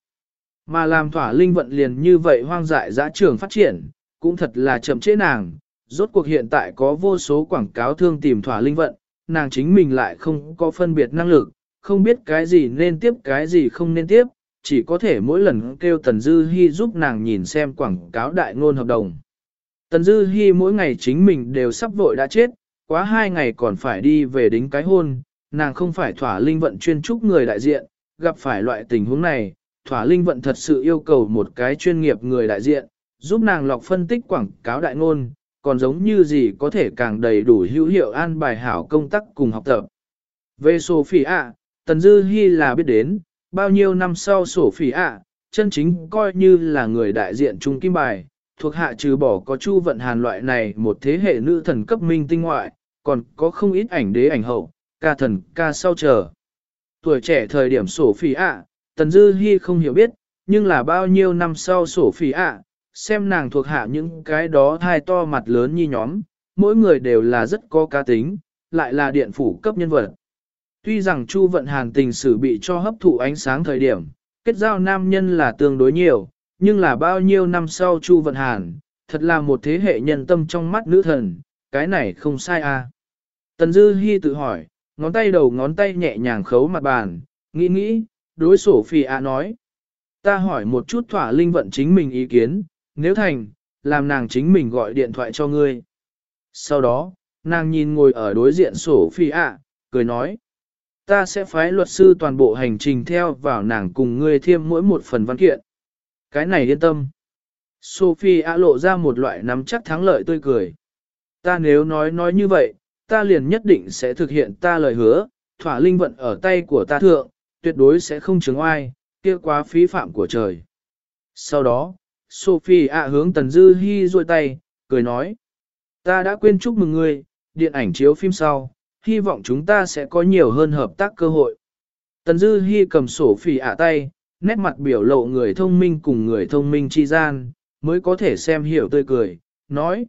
Mà làm thỏa linh vận liền như vậy hoang dại giã trường phát triển, cũng thật là chậm chế nàng, rốt cuộc hiện tại có vô số quảng cáo thương tìm thỏa linh vận, nàng chính mình lại không có phân biệt năng lực, không biết cái gì nên tiếp cái gì không nên tiếp, chỉ có thể mỗi lần kêu Tần Dư Hi giúp nàng nhìn xem quảng cáo đại ngôn hợp đồng. Tần Dư Hi mỗi ngày chính mình đều sắp vội đã chết, quá hai ngày còn phải đi về đính cái hôn, nàng không phải thỏa linh vận chuyên trúc người đại diện, gặp phải loại tình huống này, thỏa linh vận thật sự yêu cầu một cái chuyên nghiệp người đại diện, giúp nàng lọc phân tích quảng cáo đại ngôn, còn giống như gì có thể càng đầy đủ hữu hiệu an bài hảo công tác cùng học tập. Về Sophia, Tần Dư Hi là biết đến, bao nhiêu năm sau Sophia, chân chính coi như là người đại diện trung kim bài, thuộc hạ trừ bỏ có Chu Vận Hàn loại này một thế hệ nữ thần cấp minh tinh ngoại, còn có không ít ảnh đế ảnh hậu, ca thần ca sau chờ. Tuổi trẻ thời điểm sổ Tần Dư Hi không hiểu biết, nhưng là bao nhiêu năm sau sổ phỉ ạ, xem nàng thuộc hạ những cái đó thai to mặt lớn như nhóm, mỗi người đều là rất có cá tính, lại là điện phủ cấp nhân vật. Tuy rằng Chu Vận Hàn tình sử bị cho hấp thụ ánh sáng thời điểm, kết giao nam nhân là tương đối nhiều, nhưng là bao nhiêu năm sau Chu Vận Hàn, thật là một thế hệ nhân tâm trong mắt nữ thần, cái này không sai à. Tần Dư Hi tự hỏi, ngón tay đầu ngón tay nhẹ nhàng khấu mặt bàn, nghĩ nghĩ, đối sổ phi ạ nói. Ta hỏi một chút thỏa linh vận chính mình ý kiến, nếu thành, làm nàng chính mình gọi điện thoại cho ngươi. Sau đó, nàng nhìn ngồi ở đối diện sổ phi ạ, cười nói. Ta sẽ phái luật sư toàn bộ hành trình theo vào nàng cùng ngươi thêm mỗi một phần văn kiện. Cái này yên tâm. Sophie ạ lộ ra một loại nắm chắc thắng lợi tươi cười. Ta nếu nói nói như vậy, ta liền nhất định sẽ thực hiện ta lời hứa, thỏa linh vận ở tay của ta thượng, tuyệt đối sẽ không chứng oai, kia quá phí phạm của trời. Sau đó, Sophie ạ hướng Tần Dư Hi duỗi tay, cười nói, ta đã quên chúc mừng ngươi, điện ảnh chiếu phim sau, hy vọng chúng ta sẽ có nhiều hơn hợp tác cơ hội. Tần Dư Hi cầm sổ phỉ tay, nét mặt biểu lộ người thông minh cùng người thông minh chi gian, mới có thể xem hiểu tươi cười, nói.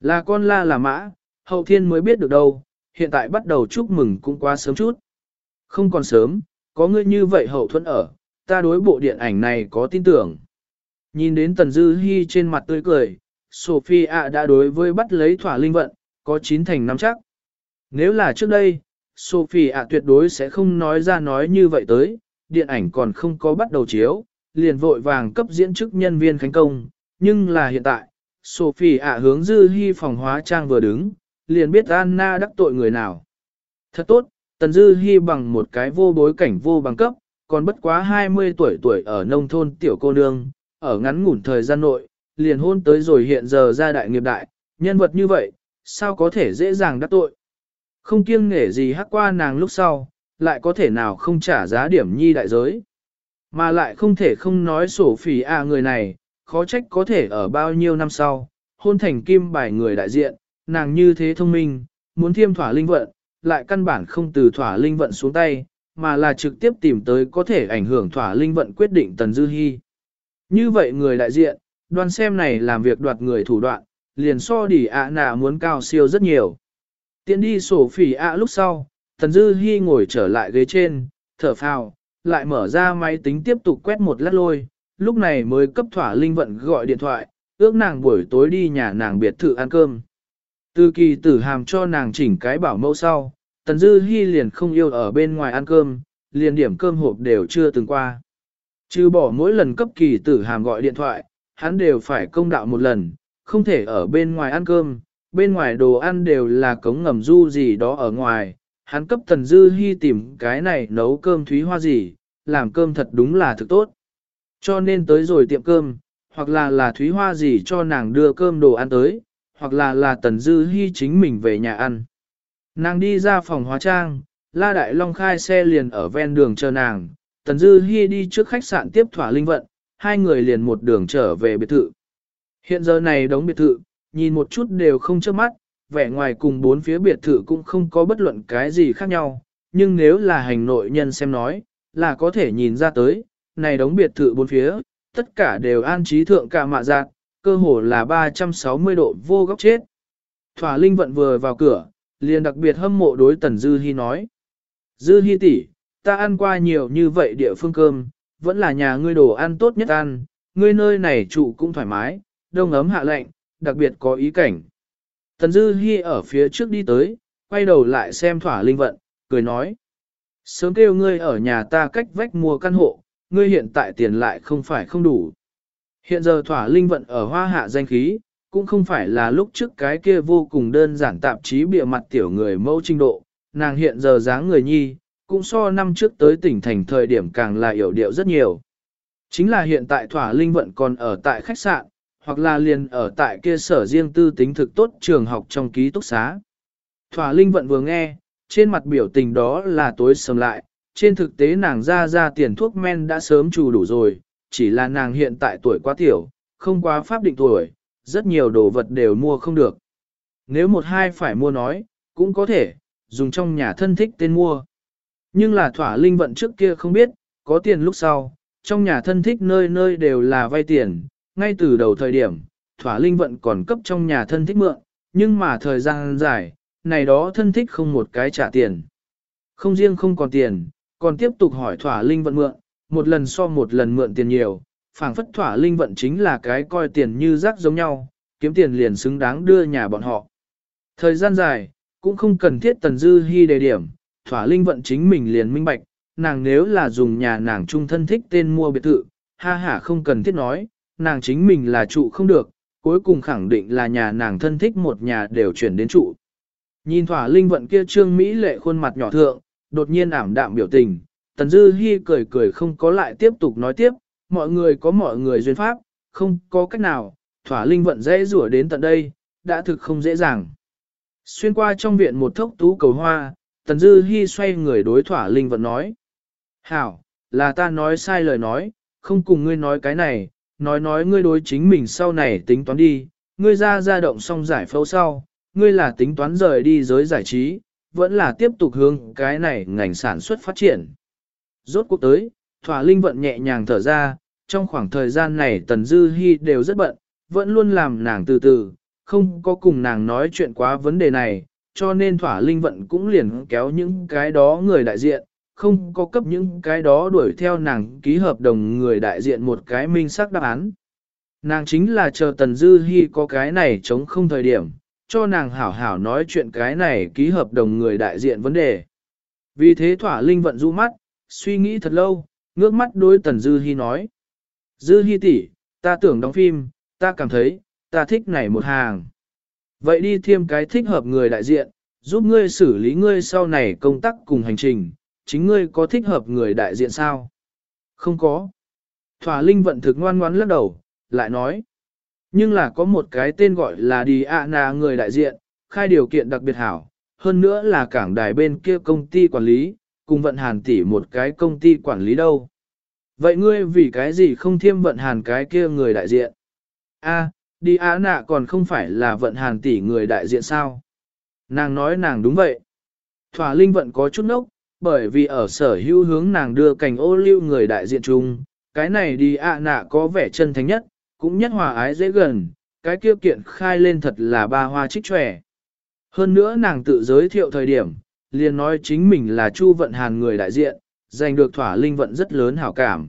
Là con la là mã, hậu thiên mới biết được đâu, hiện tại bắt đầu chúc mừng cũng quá sớm chút. Không còn sớm, có ngươi như vậy hậu thuẫn ở, ta đối bộ điện ảnh này có tin tưởng. Nhìn đến Tần Dư Hi trên mặt tươi cười, Sophia đã đối với bắt lấy thỏa linh vận, có chín thành năm chắc. Nếu là trước đây, Sophia tuyệt đối sẽ không nói ra nói như vậy tới, điện ảnh còn không có bắt đầu chiếu, liền vội vàng cấp diễn chức nhân viên khánh công, nhưng là hiện tại, sophia hướng dư hi phòng hóa trang vừa đứng, liền biết Anna đắc tội người nào. Thật tốt, tần dư hy bằng một cái vô bối cảnh vô bằng cấp, còn bất quá 20 tuổi tuổi ở nông thôn tiểu cô nương, ở ngắn ngủn thời gian nội, liền hôn tới rồi hiện giờ ra đại nghiệp đại, nhân vật như vậy, sao có thể dễ dàng đắc tội. Không kiêng nghể gì hắc qua nàng lúc sau, lại có thể nào không trả giá điểm nhi đại giới. Mà lại không thể không nói sổ phỉ à người này, khó trách có thể ở bao nhiêu năm sau, hôn thành kim bài người đại diện, nàng như thế thông minh, muốn thiêm thỏa linh vận, lại căn bản không từ thỏa linh vận xuống tay, mà là trực tiếp tìm tới có thể ảnh hưởng thỏa linh vận quyết định Tần Dư Hi. Như vậy người đại diện, đoàn xem này làm việc đoạt người thủ đoạn, liền so đỉ ạ nạ muốn cao siêu rất nhiều. Tiện đi sổ phỉ ạ lúc sau, Tần Dư Hi ngồi trở lại ghế trên, thở phào, lại mở ra máy tính tiếp tục quét một lát lôi, lúc này mới cấp thỏa linh vận gọi điện thoại, ước nàng buổi tối đi nhà nàng biệt thự ăn cơm. Từ kỳ tử hàm cho nàng chỉnh cái bảo mẫu sau, Tần Dư Hi liền không yêu ở bên ngoài ăn cơm, liền điểm cơm hộp đều chưa từng qua. Trừ bỏ mỗi lần cấp kỳ tử hàm gọi điện thoại, hắn đều phải công đạo một lần, không thể ở bên ngoài ăn cơm, bên ngoài đồ ăn đều là cống ngầm du gì đó ở ngoài, hắn cấp Tần Dư Hi tìm cái này nấu cơm thúy hoa gì, làm cơm thật đúng là thực tốt. Cho nên tới rồi tiệm cơm, hoặc là là thúy hoa gì cho nàng đưa cơm đồ ăn tới, hoặc là là Tần Dư Hi chính mình về nhà ăn. Nàng đi ra phòng hóa trang, La Đại Long khai xe liền ở ven đường chờ nàng, Tần Dư Hi đi trước khách sạn tiếp thỏa linh vận, hai người liền một đường trở về biệt thự. Hiện giờ này đóng biệt thự, nhìn một chút đều không chớp mắt, vẻ ngoài cùng bốn phía biệt thự cũng không có bất luận cái gì khác nhau, nhưng nếu là hành nội nhân xem nói, là có thể nhìn ra tới, này đóng biệt thự bốn phía, tất cả đều an trí thượng cả mạ giác, cơ hồ là 360 độ vô góc chết. Thỏa Linh vận vừa vào cửa, liền đặc biệt hâm mộ đối Tần Dư Hi nói. Dư Hi tỷ, ta ăn qua nhiều như vậy địa phương cơm, vẫn là nhà ngươi đồ ăn tốt nhất ăn, ngươi nơi này trụ cũng thoải mái, đông ấm hạ lạnh, đặc biệt có ý cảnh. Tần Dư Hi ở phía trước đi tới, quay đầu lại xem Thỏa Linh vận, cười nói. Sớm kêu ngươi ở nhà ta cách vách mua căn hộ, ngươi hiện tại tiền lại không phải không đủ. Hiện giờ thỏa linh vận ở hoa hạ danh khí, cũng không phải là lúc trước cái kia vô cùng đơn giản tạp chí bịa mặt tiểu người mẫu trình độ, nàng hiện giờ dáng người nhi, cũng so năm trước tới tỉnh thành thời điểm càng là hiểu điệu rất nhiều. Chính là hiện tại thỏa linh vận còn ở tại khách sạn, hoặc là liền ở tại kia sở riêng tư tính thực tốt trường học trong ký túc xá. Thỏa linh vận vừa nghe, trên mặt biểu tình đó là tối sầm lại, trên thực tế nàng ra ra tiền thuốc men đã sớm trù đủ rồi, chỉ là nàng hiện tại tuổi quá tiểu, không quá pháp định tuổi, rất nhiều đồ vật đều mua không được. Nếu một hai phải mua nói, cũng có thể, dùng trong nhà thân thích tên mua. Nhưng là thỏa linh vận trước kia không biết, có tiền lúc sau, trong nhà thân thích nơi nơi đều là vay tiền, ngay từ đầu thời điểm, thỏa linh vận còn cấp trong nhà thân thích mượn, nhưng mà thời gian dài, này đó thân thích không một cái trả tiền. Không riêng không còn tiền, còn tiếp tục hỏi thỏa linh vận mượn, một lần so một lần mượn tiền nhiều, phảng phất thỏa linh vận chính là cái coi tiền như rác giống nhau, kiếm tiền liền xứng đáng đưa nhà bọn họ. Thời gian dài, cũng không cần thiết tần dư hy đề điểm, thỏa linh vận chính mình liền minh bạch, nàng nếu là dùng nhà nàng trung thân thích tên mua biệt thự, ha ha không cần thiết nói, nàng chính mình là trụ không được, cuối cùng khẳng định là nhà nàng thân thích một nhà đều chuyển đến trụ. Nhìn thỏa linh vận kia trương Mỹ lệ khuôn mặt nhỏ thượng, đột nhiên ảm đạm biểu tình, Tần Dư hy cười cười không có lại tiếp tục nói tiếp, mọi người có mọi người duyên pháp, không có cách nào, thỏa linh vận dễ rủa đến tận đây, đã thực không dễ dàng. Xuyên qua trong viện một thốc tú cầu hoa, Tần Dư Hi xoay người đối thỏa linh vận nói. Hảo, là ta nói sai lời nói, không cùng ngươi nói cái này, nói nói ngươi đối chính mình sau này tính toán đi, ngươi ra ra động xong giải phẫu sau, ngươi là tính toán rời đi giới giải trí, vẫn là tiếp tục hướng cái này ngành sản xuất phát triển. Rốt cuộc tới, thỏa linh vận nhẹ nhàng thở ra, trong khoảng thời gian này Tần Dư Hi đều rất bận, vẫn luôn làm nàng từ từ, không có cùng nàng nói chuyện quá vấn đề này, cho nên thỏa linh vận cũng liền kéo những cái đó người đại diện, không có cấp những cái đó đuổi theo nàng ký hợp đồng người đại diện một cái minh xác đáp án. Nàng chính là chờ Tần Dư Hi có cái này chống không thời điểm, cho nàng hảo hảo nói chuyện cái này ký hợp đồng người đại diện vấn đề. Vì thế thỏa linh vận du mắt, suy nghĩ thật lâu, ngước mắt đối Tần Dư Hi nói. Dư Hi tỷ, ta tưởng đóng phim, ta cảm thấy, ta thích này một hàng. Vậy đi thêm cái thích hợp người đại diện, giúp ngươi xử lý ngươi sau này công tác cùng hành trình, chính ngươi có thích hợp người đại diện sao? Không có. Thỏa Linh vận thực ngoan ngoãn lắc đầu, lại nói. Nhưng là có một cái tên gọi là đi a nà người đại diện, khai điều kiện đặc biệt hảo, hơn nữa là cảng đài bên kia công ty quản lý, cùng vận hàn tỷ một cái công ty quản lý đâu. Vậy ngươi vì cái gì không thiêm vận hàn cái kia người đại diện? A, đi á nạ còn không phải là vận hàn tỷ người đại diện sao? Nàng nói nàng đúng vậy. Thỏa linh vận có chút nốc, bởi vì ở sở hữu hướng nàng đưa cảnh ô lưu người đại diện chung, cái này đi ạ nạ có vẻ chân thành nhất, cũng nhất hòa ái dễ gần, cái kia kiện khai lên thật là ba hoa trích trẻ. Hơn nữa nàng tự giới thiệu thời điểm, liền nói chính mình là Chu Vận Hàn người đại diện, giành được thỏa linh vận rất lớn hảo cảm.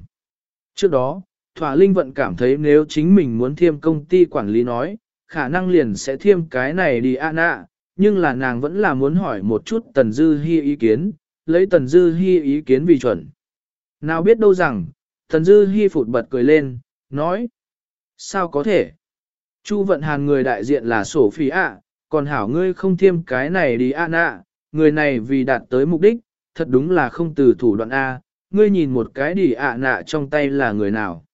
Trước đó, thỏa linh vận cảm thấy nếu chính mình muốn thiêm công ty quản lý nói, khả năng liền sẽ thiêm cái này đi ạ nạ, nhưng là nàng vẫn là muốn hỏi một chút Tần Dư Hi ý kiến, lấy Tần Dư Hi ý kiến vì chuẩn. Nào biết đâu rằng, Tần Dư Hi phụt bật cười lên, nói, sao có thể? Chu vận hàn người đại diện là sổ phí ạ, còn hảo ngươi không thiêm cái này đi ạ nạ, người này vì đạt tới mục đích, thật đúng là không từ thủ đoạn A, ngươi nhìn một cái đỉ ạ nạ trong tay là người nào.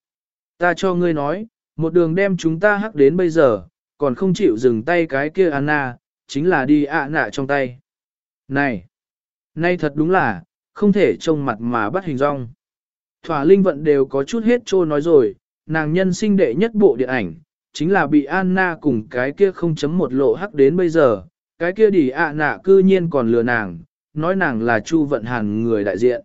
Ta cho ngươi nói, một đường đem chúng ta hắc đến bây giờ, còn không chịu dừng tay cái kia Anna, chính là đi ạ nạ trong tay. Này! Nay thật đúng là, không thể trông mặt mà bắt hình rong. Thỏa linh vận đều có chút hết trô nói rồi, nàng nhân sinh đệ nhất bộ điện ảnh, chính là bị Anna cùng cái kia không chấm một lộ hắc đến bây giờ, cái kia đi ạ nạ cư nhiên còn lừa nàng, nói nàng là Chu Vận Hàn người đại diện.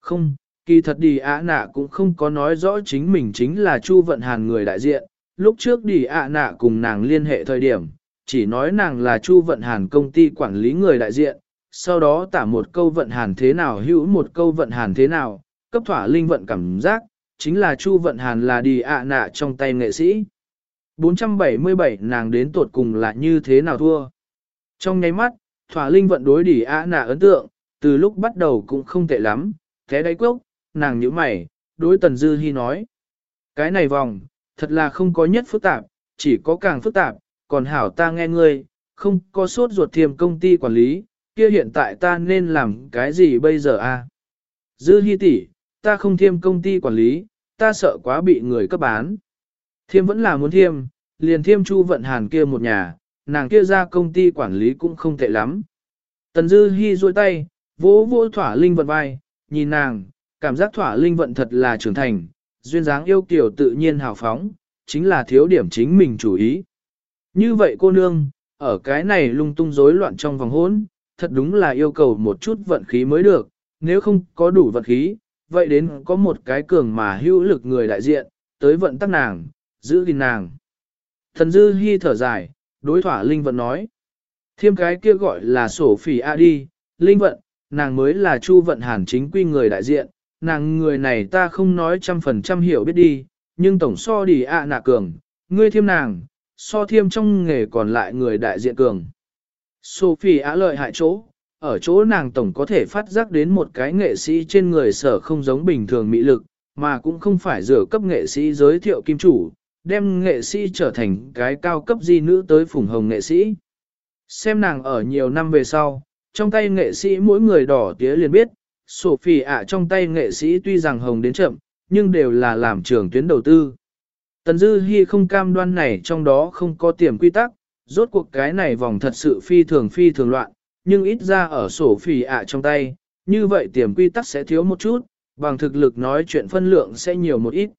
Không, kỳ thật đi ạ nạ cũng không có nói rõ chính mình chính là Chu Vận Hàn người đại diện, lúc trước đi ạ nạ cùng nàng liên hệ thời điểm, chỉ nói nàng là Chu Vận Hàn công ty quản lý người đại diện, sau đó tả một câu vận hàn thế nào hữu một câu vận hàn thế nào, cấp thỏa linh vận cảm giác, chính là Chu vận hàn là đi ạ nạ trong tay nghệ sĩ. 477 nàng đến tuột cùng là như thế nào thua. Trong nháy mắt, thỏa linh vận đối đỉ ạ nạ ấn tượng, từ lúc bắt đầu cũng không tệ lắm, thế đáy quốc, nàng nhíu mày, đối tần dư hy nói. Cái này vòng, thật là không có nhất phức tạp, chỉ có càng phức tạp, còn hảo ta nghe ngươi, không có sốt ruột thiềm công ty quản lý, kia hiện tại ta nên làm cái gì bây giờ a? Dư Hi tỷ, ta không thiêm công ty quản lý, ta sợ quá bị người cấp bán. Thiêm vẫn là muốn thiêm, liền thiêm Chu Vận Hàn kia một nhà, nàng kia ra công ty quản lý cũng không tệ lắm. Tần Dư Hi duỗi tay, vỗ vỗ thỏa linh vận vai, nhìn nàng, cảm giác thỏa linh vận thật là trưởng thành, duyên dáng yêu kiều tự nhiên hào phóng, chính là thiếu điểm chính mình chủ ý. Như vậy cô nương, ở cái này lung tung rối loạn trong vòng hỗn, thật đúng là yêu cầu một chút vận khí mới được, nếu không có đủ vận khí, vậy đến có một cái cường mà hữu lực người đại diện, tới vận tắc nàng, giữ gìn nàng. Thần dư hy thở dài, đối thỏa linh vận nói. Thêm cái kia gọi là sổ phỉ A đi, linh vận, nàng mới là chu vận hàn chính quy người đại diện, nàng người này ta không nói trăm phần trăm hiểu biết đi, nhưng tổng so đi a nạ cường, ngươi thêm nàng, so thêm trong nghề còn lại người đại diện cường. Sophie á lợi hại chỗ, ở chỗ nàng tổng có thể phát giác đến một cái nghệ sĩ trên người sở không giống bình thường mỹ lực, mà cũng không phải rửa cấp nghệ sĩ giới thiệu kim chủ, đem nghệ sĩ trở thành cái cao cấp di nữ tới phùng hồng nghệ sĩ. Xem nàng ở nhiều năm về sau, trong tay nghệ sĩ mỗi người đỏ tía liền biết, Sophie ạ trong tay nghệ sĩ tuy rằng hồng đến chậm, nhưng đều là làm trường tuyến đầu tư. Tần Dư Hi không cam đoan này trong đó không có tiềm quy tắc, rốt cuộc cái này vòng thật sự phi thường phi thường loạn, nhưng ít ra ở sổ phỉ ạ trong tay, như vậy tiềm quy tắc sẽ thiếu một chút, bằng thực lực nói chuyện phân lượng sẽ nhiều một ít.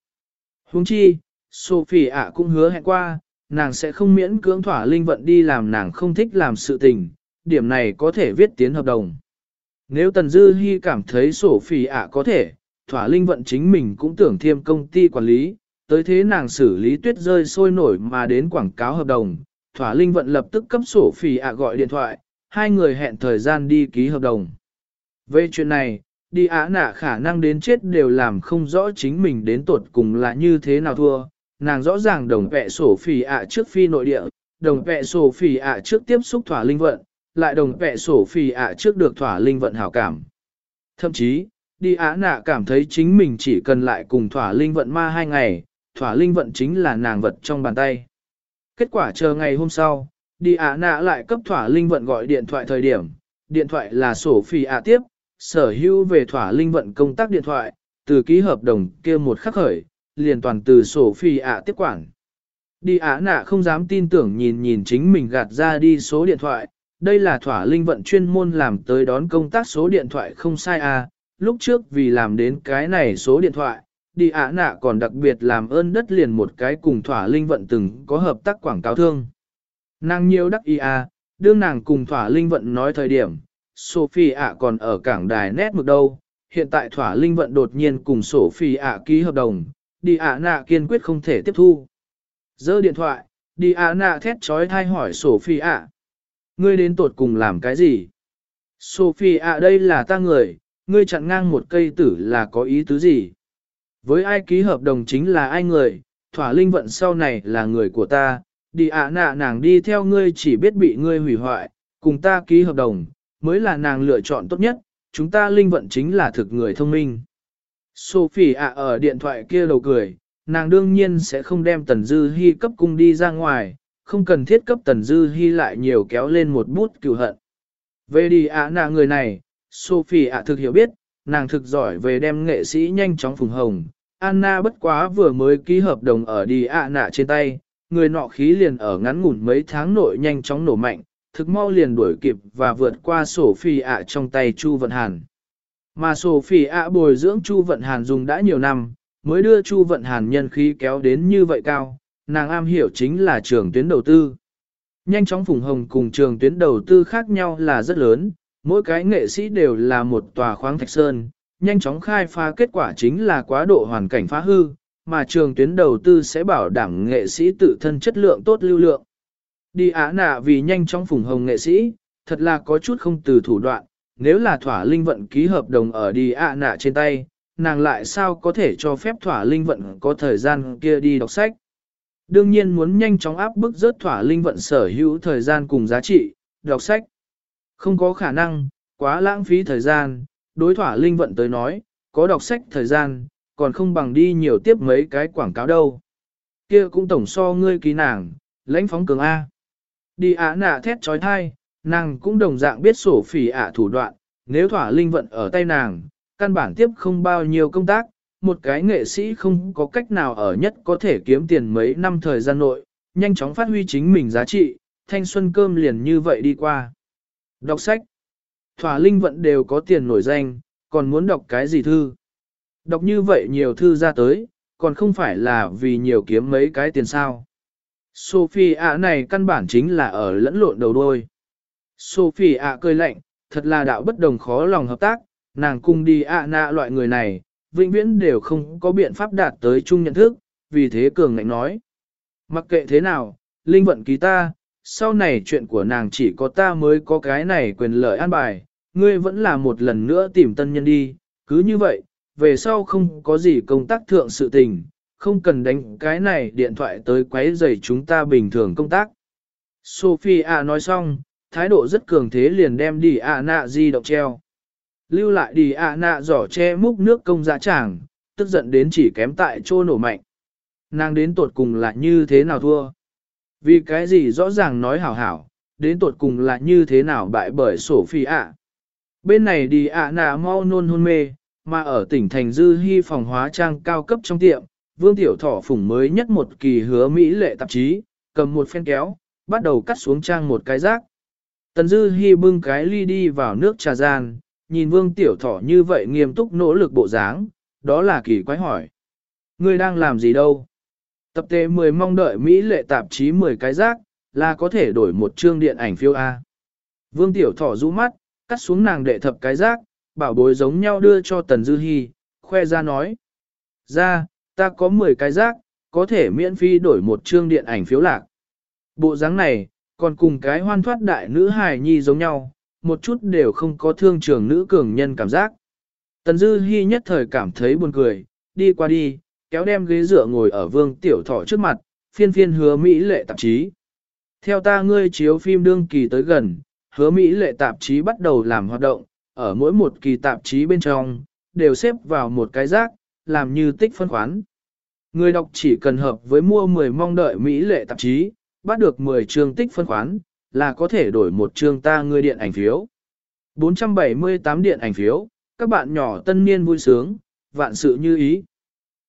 Huống chi, Sophie ạ cũng hứa hẹn qua, nàng sẽ không miễn cưỡng thỏa linh vận đi làm nàng không thích làm sự tình, điểm này có thể viết tiến hợp đồng. Nếu Tần Dư Hi cảm thấy Sophie ạ có thể, thỏa linh vận chính mình cũng tưởng thêm công ty quản lý, tới thế nàng xử lý tuyết rơi sôi nổi mà đến quảng cáo hợp đồng, thỏa linh vận lập tức cấp Sophie ạ gọi điện thoại, hai người hẹn thời gian đi ký hợp đồng. Về chuyện này, đi ả nạ khả năng đến chết đều làm không rõ chính mình đến tuột cùng là như thế nào thua, nàng rõ ràng đồng vẹ sổ phỉ ạ trước phi nội địa, đồng vẹ sổ phỉ ạ trước tiếp xúc thỏa linh vận, lại đồng vẹ sổ phỉ ạ trước được thỏa linh vận hảo cảm. Thậm chí, đi á nạ cảm thấy chính mình chỉ cần lại cùng thỏa linh vận ma hai ngày, thỏa linh vận chính là nàng vật trong bàn tay. Kết quả chờ ngày hôm sau, đi á nạ lại cấp thỏa linh vận gọi điện thoại thời điểm, điện thoại là sổ phi ạ tiếp, sở hữu về thỏa linh vận công tác điện thoại, từ ký hợp đồng kia một khắc khởi, liền toàn từ sổ phi ạ tiếp quản. Đi ạ nạ không dám tin tưởng nhìn nhìn chính mình gạt ra đi số điện thoại, đây là thỏa linh vận chuyên môn làm tới đón công tác số điện thoại không sai à, lúc trước vì làm đến cái này số điện thoại, đi ạ nạ còn đặc biệt làm ơn đất liền một cái cùng thỏa linh vận từng có hợp tác quảng cáo thương. Nàng nhiều đắc ý à, đương nàng cùng thỏa linh vận nói thời điểm, Sophie ạ còn ở cảng đài nét mực đâu, hiện tại thỏa linh vận đột nhiên cùng Sophie ạ ký hợp đồng, đi ạ nạ kiên quyết không thể tiếp thu. Dơ điện thoại, đi ạ nạ thét trói thai hỏi Sophie ạ. Ngươi đến tột cùng làm cái gì? Sophie ạ đây là ta người, ngươi chặn ngang một cây tử là có ý tứ gì? Với ai ký hợp đồng chính là ai người, thỏa linh vận sau này là người của ta, đi ạ nạ nàng đi theo ngươi chỉ biết bị ngươi hủy hoại, cùng ta ký hợp đồng, mới là nàng lựa chọn tốt nhất, chúng ta linh vận chính là thực người thông minh. Sophie ạ ở điện thoại kia đầu cười, nàng đương nhiên sẽ không đem Tần Dư Hi cấp cung đi ra ngoài, không cần thiết cấp Tần Dư Hi lại nhiều kéo lên một bút cừu hận. Về đi ạ nạ người này, Sophie ạ thực hiểu biết, nàng thực giỏi về đem nghệ sĩ nhanh chóng phùng hồng. Anna bất quá vừa mới ký hợp đồng ở đi ạ nạ trên tay, người nọ khí liền ở ngắn ngủn mấy tháng nội nhanh chóng nổ mạnh, thực mau liền đuổi kịp và vượt qua Sophie ạ trong tay Chu Vận Hàn. Mà Sophie ạ bồi dưỡng Chu Vận Hàn dùng đã nhiều năm, mới đưa Chu Vận Hàn nhân khí kéo đến như vậy cao, nàng am hiểu chính là trường tuyến đầu tư. Nhanh chóng phùng hồng cùng trường tuyến đầu tư khác nhau là rất lớn, mỗi cái nghệ sĩ đều là một tòa khoáng thạch sơn, nhanh chóng khai phá kết quả chính là quá độ hoàn cảnh phá hư, mà trường tuyến đầu tư sẽ bảo đảm nghệ sĩ tự thân chất lượng tốt lưu lượng. Đi á nạ vì nhanh chóng phùng hồng nghệ sĩ, thật là có chút không từ thủ đoạn, nếu là thỏa linh vận ký hợp đồng ở đi ạ nạ trên tay, nàng lại sao có thể cho phép thỏa linh vận có thời gian kia đi đọc sách. Đương nhiên muốn nhanh chóng áp bức rớt thỏa linh vận sở hữu thời gian cùng giá trị, đọc sách. Không có khả năng, quá lãng phí thời gian, đối thỏa linh vận tới nói, có đọc sách thời gian, còn không bằng đi nhiều tiếp mấy cái quảng cáo đâu. Kia cũng tổng so ngươi ký nàng, lãnh phóng cường A. Đi á nạ thét trói thai, nàng cũng đồng dạng biết sổ phỉ ạ thủ đoạn, nếu thỏa linh vận ở tay nàng, căn bản tiếp không bao nhiêu công tác, một cái nghệ sĩ không có cách nào ở nhất có thể kiếm tiền mấy năm thời gian nội, nhanh chóng phát huy chính mình giá trị, thanh xuân cơm liền như vậy đi qua. Đọc sách. Thỏa linh vận đều có tiền nổi danh, còn muốn đọc cái gì thư. Đọc như vậy nhiều thư ra tới, còn không phải là vì nhiều kiếm mấy cái tiền sao. Sophie ạ này căn bản chính là ở lẫn lộn đầu đôi. Sophie ạ cười lạnh, thật là đạo bất đồng khó lòng hợp tác, nàng cung đi ạ nạ loại người này, vĩnh viễn đều không có biện pháp đạt tới chung nhận thức, vì thế cường ngạnh nói. Mặc kệ thế nào, linh vận ký ta, sau này chuyện của nàng chỉ có ta mới có cái này quyền lợi an bài, ngươi vẫn là một lần nữa tìm tân nhân đi, cứ như vậy, về sau không có gì công tác thượng sự tình, không cần đánh cái này điện thoại tới quấy rầy chúng ta bình thường công tác. Sophia nói xong, thái độ rất cường thế liền đem đi ạ nạ di động treo. Lưu lại đi ạ nạ giỏ che múc nước công dạ chàng, tức giận đến chỉ kém tại chỗ nổ mạnh. Nàng đến tột cùng là như thế nào thua? Vì cái gì rõ ràng nói hảo hảo, đến tột cùng là như thế nào bại bởi sổ phi ạ. Bên này đi ạ nạ mau nôn hôn mê, mà ở tỉnh thành dư hy phòng hóa trang cao cấp trong tiệm, vương tiểu Thỏ phủng mới nhất một kỳ hứa Mỹ lệ tạp chí, cầm một phen kéo, bắt đầu cắt xuống trang một cái rác. Tần dư Hi bưng cái ly đi vào nước trà gian, nhìn vương tiểu Thỏ như vậy nghiêm túc nỗ lực bộ dáng, đó là kỳ quái hỏi. Ngươi đang làm gì đâu? Tập tề 10 mong đợi Mỹ lệ tạp chí 10 cái rác, là có thể đổi một chương điện ảnh phiêu A. Vương Tiểu Thỏ rũ mắt, cắt xuống nàng đệ thập cái rác, bảo bối giống nhau đưa cho Tần Dư Hi, khoe ra nói. Ra, ta có 10 cái rác, có thể miễn phí đổi một chương điện ảnh phiếu lạc. Bộ dáng này, còn cùng cái hoan thoát đại nữ hài nhi giống nhau, một chút đều không có thương trường nữ cường nhân cảm giác. Tần Dư Hi nhất thời cảm thấy buồn cười, đi qua đi, kéo đem ghế dựa ngồi ở vương tiểu thọ trước mặt, phiên phiên hứa Mỹ lệ tạp chí. Theo ta ngươi chiếu phim đương kỳ tới gần, hứa Mỹ lệ tạp chí bắt đầu làm hoạt động, ở mỗi một kỳ tạp chí bên trong, đều xếp vào một cái rác, làm như tích phân khoán. Người đọc chỉ cần hợp với mua 10 mong đợi Mỹ lệ tạp chí, bắt được 10 chương tích phân khoán, là có thể đổi một chương ta ngươi điện ảnh phiếu. 478 điện ảnh phiếu, các bạn nhỏ tân niên vui sướng, vạn sự như ý.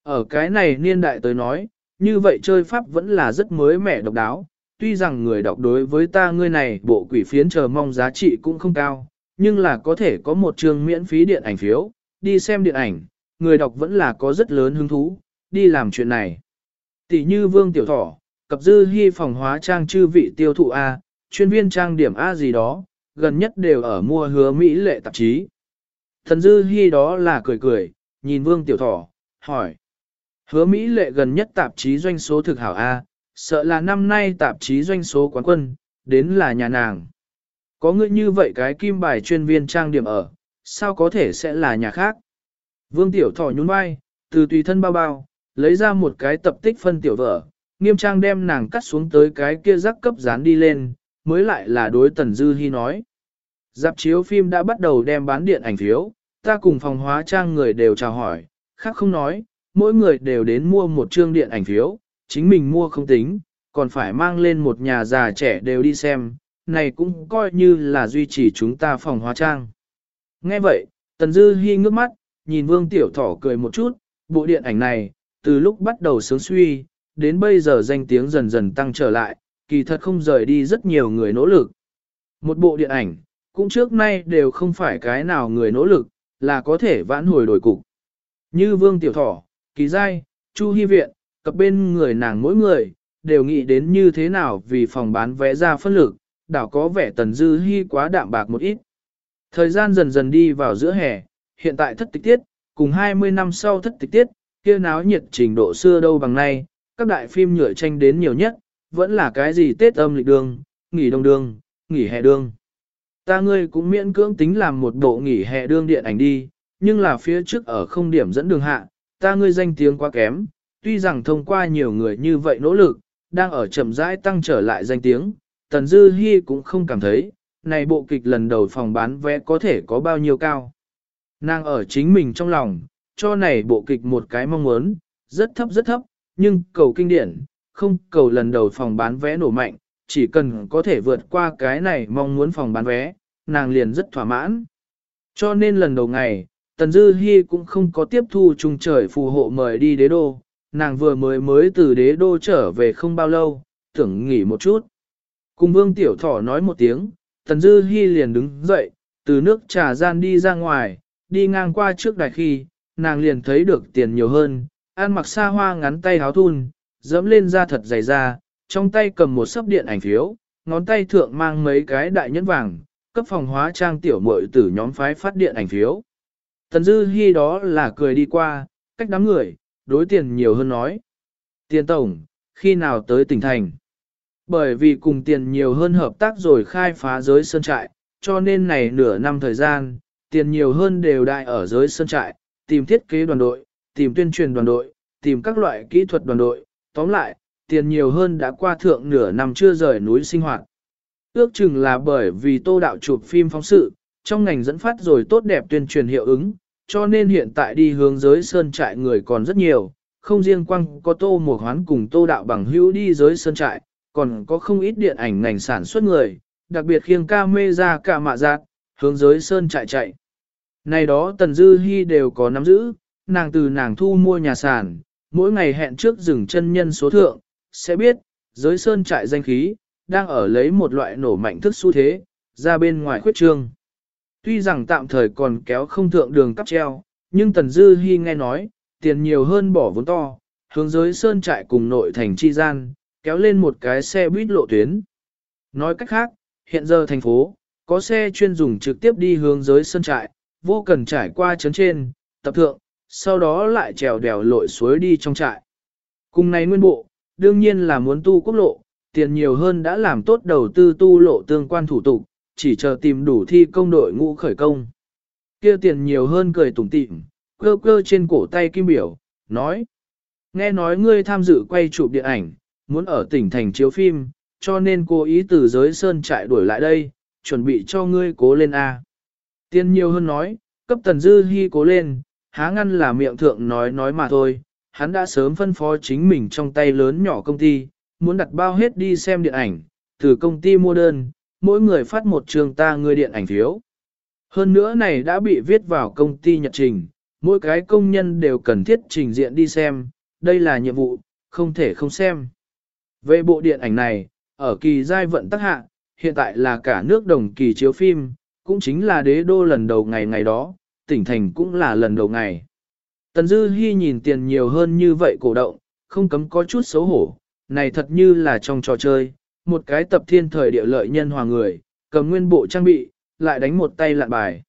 Ở cái này niên đại tới nói, như vậy chơi pháp vẫn là rất mới mẻ độc đáo, tuy rằng người đọc đối với ta ngươi này bộ quỷ phiến chờ mong giá trị cũng không cao, nhưng là có thể có một chương miễn phí điện ảnh phiếu, đi xem điện ảnh, người đọc vẫn là có rất lớn hứng thú, đi làm chuyện này. Tỷ như Vương Tiểu Thỏ, cập dư hy phòng hóa trang chư vị tiêu thụ A, chuyên viên trang điểm A gì đó, gần nhất đều ở mua hứa Mỹ lệ tạp chí. Thần dư hy đó là cười cười, nhìn Vương Tiểu Thỏ, hỏi. Hứa Mỹ lệ gần nhất tạp chí doanh số thực hảo A, sợ là năm nay tạp chí doanh số quán quân, đến là nhà nàng. Có người như vậy cái kim bài chuyên viên trang điểm ở, sao có thể sẽ là nhà khác? Vương Tiểu Thỏ nhún vai, từ tùy thân bao bao, lấy ra một cái tập tích phân tiểu vở, nghiêm trang đem nàng cắt xuống tới cái kia rắc cấp dán đi lên, mới lại là đối Tần Dư Hi nói. Dạp chiếu phim đã bắt đầu đem bán điện ảnh phiếu, ta cùng phòng hóa trang người đều chào hỏi, khác không nói, mỗi người đều đến mua một chương điện ảnh phiếu, chính mình mua không tính, còn phải mang lên một nhà già trẻ đều đi xem, này cũng coi như là duy trì chúng ta phòng hóa trang. Nghe vậy, Tần Dư Hi ngước mắt, nhìn Vương Tiểu Thỏ cười một chút, bộ điện ảnh này, từ lúc bắt đầu sướng suy, đến bây giờ danh tiếng dần dần tăng trở lại, kỳ thật không rời đi rất nhiều người nỗ lực. Một bộ điện ảnh, cũng trước nay đều không phải cái nào người nỗ lực, là có thể vãn hồi đổi cục. Như Vương Tiểu Thỏ, Kỳ Giai, Chu Hy Viện, cập bên người nàng mỗi người, đều nghĩ đến như thế nào vì phòng bán vé ra phân lực, đảo có vẻ tần dư hy quá đạm bạc một ít. Thời gian dần dần đi vào giữa hè, hiện tại thất tịch tiết, cùng 20 năm sau thất tịch tiết, kia náo nhiệt trình độ xưa đâu bằng nay, các đại phim nhựa tranh đến nhiều nhất, vẫn là cái gì Tết âm lịch đường, nghỉ đông đường, nghỉ hè đường. Ta ngươi cũng miễn cưỡng tính làm một bộ nghỉ hè đương điện ảnh đi, nhưng là phía trước ở không điểm dẫn đường hạ, ta ngươi danh tiếng quá kém, tuy rằng thông qua nhiều người như vậy nỗ lực, đang ở chậm rãi tăng trở lại danh tiếng, Tần Dư Hi cũng không cảm thấy, này bộ kịch lần đầu phòng bán vé có thể có bao nhiêu cao. Nàng ở chính mình trong lòng, cho này bộ kịch một cái mong muốn, rất thấp rất thấp, nhưng cầu kinh điển, không cầu lần đầu phòng bán vé nổ mạnh, chỉ cần có thể vượt qua cái này mong muốn phòng bán vé, nàng liền rất thỏa mãn. Cho nên lần đầu ngày, Tần Dư Hi cũng không có tiếp thu trung trời phù hộ mời đi đế đô, nàng vừa mới mới từ đế đô trở về không bao lâu, tưởng nghỉ một chút. Cùng vương tiểu thỏ nói một tiếng, Tần Dư Hi liền đứng dậy, từ nước trà gian đi ra ngoài, đi ngang qua trước đài khi, nàng liền thấy được tiền nhiều hơn, ăn mặc xa hoa ngắn tay háo thun, dẫm lên da thật dày da, trong tay cầm một sấp điện ảnh phiếu, ngón tay thượng mang mấy cái đại nhẫn vàng, cấp phòng hóa trang tiểu muội tử nhóm phái phát điện ảnh phiếu. Tần Dư Hi đó là cười đi qua, cách đám người, đối tiền nhiều hơn nói. Tiền tổng, khi nào tới tỉnh thành? Bởi vì cùng tiền nhiều hơn hợp tác rồi khai phá giới sơn trại, cho nên này nửa năm thời gian, tiền nhiều hơn đều đại ở giới sơn trại, tìm thiết kế đoàn đội, tìm tuyên truyền đoàn đội, tìm các loại kỹ thuật đoàn đội, tóm lại, tiền nhiều hơn đã qua thượng nửa năm chưa rời núi sinh hoạt. Ước chừng là bởi vì tô đạo chụp phim phóng sự, trong ngành dẫn phát rồi tốt đẹp tuyên truyền hiệu ứng, cho nên hiện tại đi hướng giới sơn trại người còn rất nhiều, không riêng quăng có tô một hoán cùng tô đạo bằng hữu đi giới sơn trại, còn có không ít điện ảnh ngành sản xuất người, đặc biệt khiêng ca mê ra cả mạ giác, hướng giới sơn trại chạy. Này đó Tần Dư Hi đều có nắm giữ, nàng từ nàng thu mua nhà sản, mỗi ngày hẹn trước dừng chân nhân số thượng, sẽ biết, giới sơn trại danh khí, đang ở lấy một loại nổ mạnh thức xu thế, ra bên ngoài khuyết trương. Tuy rằng tạm thời còn kéo không thượng đường cắp treo, nhưng Tần Dư Hi nghe nói, tiền nhiều hơn bỏ vốn to, hướng giới sơn trại cùng nội thành chi gian, kéo lên một cái xe buýt lộ tuyến. Nói cách khác, hiện giờ thành phố, có xe chuyên dùng trực tiếp đi hướng giới sơn trại, vô cần trải qua chấn trên, tập thượng, sau đó lại trèo đèo lội suối đi trong trại. Cùng này nguyên bộ, đương nhiên là muốn tu quốc lộ, tiền nhiều hơn đã làm tốt đầu tư tu lộ tương quan thủ tục, chỉ chờ tìm đủ thi công đội ngũ khởi công. kia tiền nhiều hơn cười tủm tỉm, cơ cơ trên cổ tay kim biểu, nói. Nghe nói ngươi tham dự quay chụp điện ảnh, muốn ở tỉnh thành chiếu phim, cho nên cố ý từ giới sơn trại đuổi lại đây, chuẩn bị cho ngươi cố lên A. Tiền nhiều hơn nói, cấp tần dư hy cố lên, há ngăn là miệng thượng nói nói mà thôi, hắn đã sớm phân phó chính mình trong tay lớn nhỏ công ty, muốn đặt bao hết đi xem điện ảnh, từ công ty mua đơn, mỗi người phát một trường ta người điện ảnh phiếu. Hơn nữa này đã bị viết vào công ty nhật trình, mỗi cái công nhân đều cần thiết trình diện đi xem, đây là nhiệm vụ, không thể không xem. Về bộ điện ảnh này, ở kỳ giai vận tắc hạ, hiện tại là cả nước đồng kỳ chiếu phim, cũng chính là đế đô lần đầu ngày ngày đó, tỉnh thành cũng là lần đầu ngày. Tần Dư Hi nhìn tiền nhiều hơn như vậy cổ động, không cấm có chút xấu hổ, này thật như là trong trò chơi, một cái tập thiên thời địa lợi nhân hòa người, cầm nguyên bộ trang bị, lại đánh một tay lạn bài.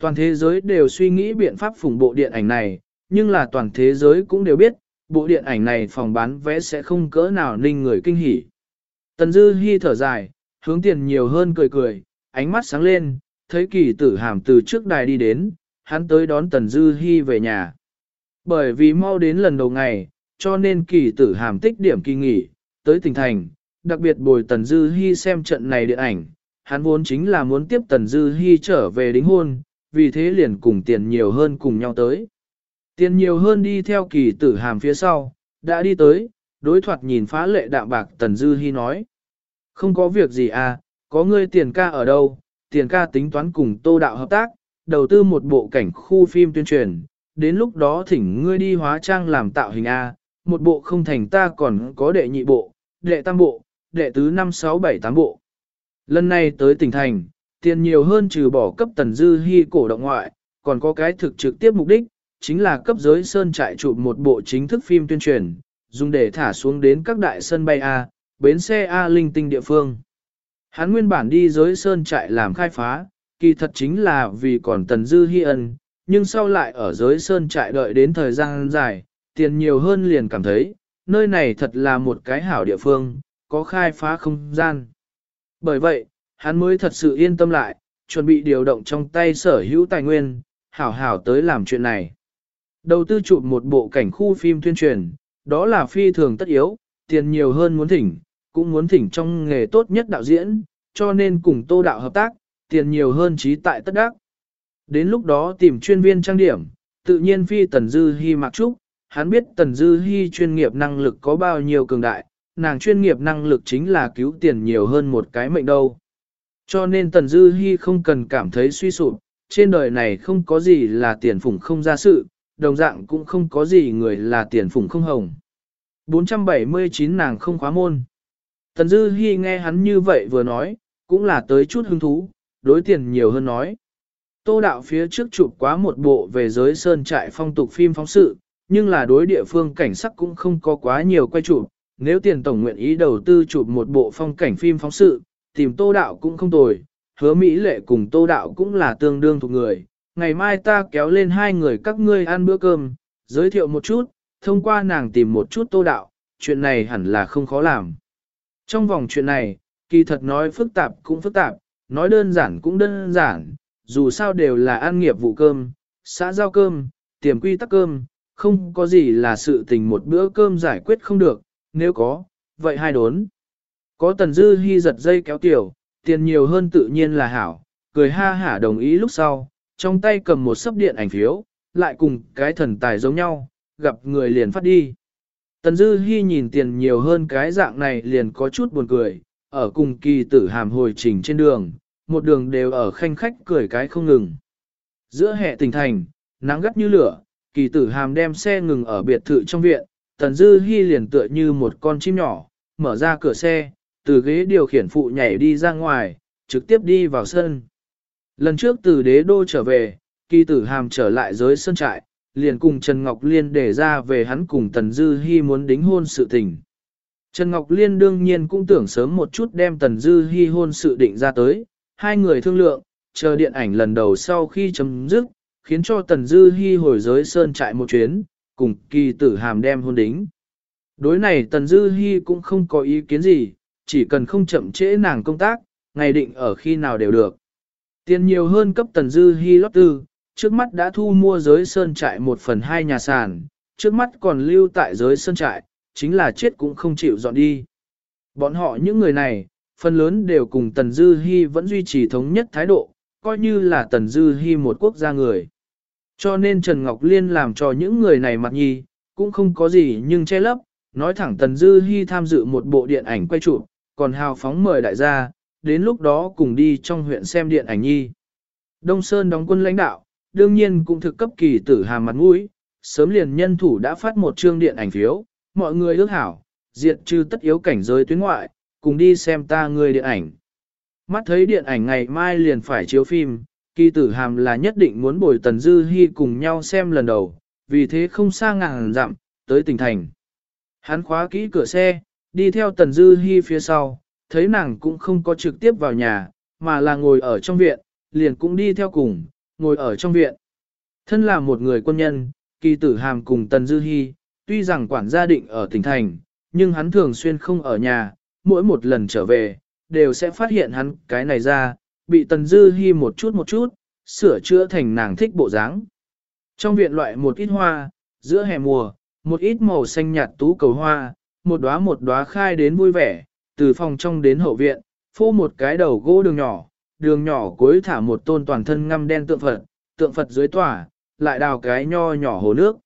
Toàn thế giới đều suy nghĩ biện pháp phủng bộ điện ảnh này, nhưng là toàn thế giới cũng đều biết, bộ điện ảnh này phòng bán vé sẽ không cỡ nào ninh người kinh hỉ. Tần Dư Hi thở dài, hướng tiền nhiều hơn cười cười, ánh mắt sáng lên, thấy kỳ tử hàm từ trước đài đi đến, hắn tới đón Tần Dư Hi về nhà. Bởi vì mau đến lần đầu ngày, cho nên kỳ tử hàm tích điểm kỳ nghỉ, tới tỉnh thành, đặc biệt bồi Tần Dư Hi xem trận này điện ảnh, hắn vốn chính là muốn tiếp Tần Dư Hi trở về đính hôn, vì thế liền cùng tiền nhiều hơn cùng nhau tới. Tiền nhiều hơn đi theo kỳ tử hàm phía sau, đã đi tới, đối thoại nhìn phá lệ đạm bạc Tần Dư Hi nói. Không có việc gì à, có ngươi tiền ca ở đâu, tiền ca tính toán cùng tô đạo hợp tác, đầu tư một bộ cảnh khu phim tuyên truyền, đến lúc đó thỉnh ngươi đi hóa trang làm tạo hình A, một bộ không thành ta còn có đệ nhị bộ, đệ tam bộ, đệ tứ năm sáu bảy tám bộ. Lần này tới tỉnh thành, tiền nhiều hơn trừ bỏ cấp tần dư hy cổ động ngoại, còn có cái thực trực tiếp mục đích, chính là cấp giới sơn trại chụp một bộ chính thức phim tuyên truyền, dùng để thả xuống đến các đại sân bay A, bến xe A linh tinh địa phương. Hắn nguyên bản đi giới sơn trại làm khai phá, kỳ thật chính là vì còn tần dư hi ân, nhưng sau lại ở giới sơn trại đợi đến thời gian dài, tiền nhiều hơn liền cảm thấy, nơi này thật là một cái hảo địa phương, có khai phá không gian. Bởi vậy, hắn mới thật sự yên tâm lại, chuẩn bị điều động trong tay sở hữu tài nguyên, hảo hảo tới làm chuyện này. Đầu tư chụp một bộ cảnh khu phim tuyên truyền, đó là phi thường tất yếu, tiền nhiều hơn muốn thỉnh, cũng muốn thỉnh trong nghề tốt nhất đạo diễn, cho nên cùng tô đạo hợp tác, tiền nhiều hơn trí tại tất đắc. Đến lúc đó tìm chuyên viên trang điểm, tự nhiên phi Tần Dư Hi mặc trúc, hắn biết Tần Dư Hi chuyên nghiệp năng lực có bao nhiêu cường đại, nàng chuyên nghiệp năng lực chính là cứu tiền nhiều hơn một cái mệnh đâu. Cho nên Tần Dư Hi không cần cảm thấy suy sụp, trên đời này không có gì là tiền phủng không ra sự, đồng dạng cũng không có gì người là tiền phủng không hồng. 479 nàng không khóa môn. Tần Dư Hi nghe hắn như vậy vừa nói, cũng là tới chút hứng thú, đối tiền nhiều hơn nói. Tô đạo phía trước chụp quá một bộ về giới sơn trại phong tục phim phóng sự, nhưng là đối địa phương cảnh sắc cũng không có quá nhiều quay chụp. Nếu tiền tổng nguyện ý đầu tư chụp một bộ phong cảnh phim phóng sự, tìm tô đạo cũng không tồi, hứa Mỹ lệ cùng tô đạo cũng là tương đương thuộc người. Ngày mai ta kéo lên hai người các ngươi ăn bữa cơm, giới thiệu một chút, thông qua nàng tìm một chút tô đạo, chuyện này hẳn là không khó làm. Trong vòng chuyện này, kỳ thật nói phức tạp cũng phức tạp, nói đơn giản cũng đơn giản, dù sao đều là ăn nghiệp vụ cơm, xã giao cơm, tiềm quy tắc cơm, không có gì là sự tình một bữa cơm giải quyết không được, nếu có, vậy hai đốn. Có tần dư hy giật dây kéo tiểu, tiền nhiều hơn tự nhiên là hảo, cười ha hả đồng ý lúc sau, trong tay cầm một sấp điện ảnh phiếu, lại cùng cái thần tài giống nhau, gặp người liền phát đi. Tần dư hy nhìn tiền nhiều hơn cái dạng này liền có chút buồn cười, ở cùng kỳ tử hàm hồi trình trên đường, một đường đều ở khanh khách cười cái không ngừng. Giữa hệ tỉnh thành, nắng gắt như lửa, kỳ tử hàm đem xe ngừng ở biệt thự trong viện, tần dư hy liền tựa như một con chim nhỏ, mở ra cửa xe, từ ghế điều khiển phụ nhảy đi ra ngoài, trực tiếp đi vào sân. Lần trước từ đế đô trở về, kỳ tử hàm trở lại giới sân trại, liền cùng Trần Ngọc Liên để ra về hắn cùng Tần Dư Hi muốn đính hôn sự tình. Trần Ngọc Liên đương nhiên cũng tưởng sớm một chút đem Tần Dư Hi hôn sự định ra tới, hai người thương lượng, chờ điện ảnh lần đầu sau khi chấm dứt, khiến cho Tần Dư Hi hồi giới sơn trại một chuyến, cùng kỳ tử hàm đem hôn đính. Đối này Tần Dư Hi cũng không có ý kiến gì, chỉ cần không chậm trễ nàng công tác, ngày định ở khi nào đều được. Tiền nhiều hơn cấp Tần Dư Hi lót tư, trước mắt đã thu mua giới sơn trại một phần hai nhà sàn, trước mắt còn lưu tại giới sơn trại, chính là chết cũng không chịu dọn đi. Bọn họ những người này, phần lớn đều cùng Tần Dư Hi vẫn duy trì thống nhất thái độ, coi như là Tần Dư Hi một quốc gia người. Cho nên Trần Ngọc Liên làm cho những người này mặt nhi, cũng không có gì nhưng che lấp, nói thẳng Tần Dư Hi tham dự một bộ điện ảnh quay chụp, còn hào phóng mời đại gia, đến lúc đó cùng đi trong huyện xem điện ảnh nhi. Đông Sơn đóng quân lãnh đạo, đương nhiên cũng thực cấp kỳ tử hàm mặt mũi, sớm liền nhân thủ đã phát một chương điện ảnh phiếu, mọi người ước hảo, diệt trừ tất yếu cảnh giới tuyến ngoại, cùng đi xem ta người điện ảnh. Mắt thấy điện ảnh ngày mai liền phải chiếu phim, kỳ tử hàm là nhất định muốn bồi Tần Dư Hi cùng nhau xem lần đầu, vì thế không xa ngàn dặm, tới tỉnh thành. Hắn khóa kỹ cửa xe, đi theo Tần Dư Hi phía sau, thấy nàng cũng không có trực tiếp vào nhà, mà là ngồi ở trong viện, liền cũng đi theo cùng, ngồi ở trong viện. Thân là một người quân nhân, kỳ tử hàm cùng Tần Dư Hi, tuy rằng quản gia định ở tỉnh thành, nhưng hắn thường xuyên không ở nhà, mỗi một lần trở về, đều sẽ phát hiện hắn cái này ra, bị Tần Dư Hi một chút một chút, sửa chữa thành nàng thích bộ dáng. Trong viện loại một ít hoa, giữa hè mùa, một ít màu xanh nhạt tú cầu hoa, một đóa một đóa khai đến vui vẻ, từ phòng trong đến hậu viện, phô một cái đầu gỗ đường nhỏ, đường nhỏ cuối thả một tôn toàn thân ngăm đen tượng Phật, tượng Phật dưới tỏa, lại đào cái nho nhỏ hồ nước.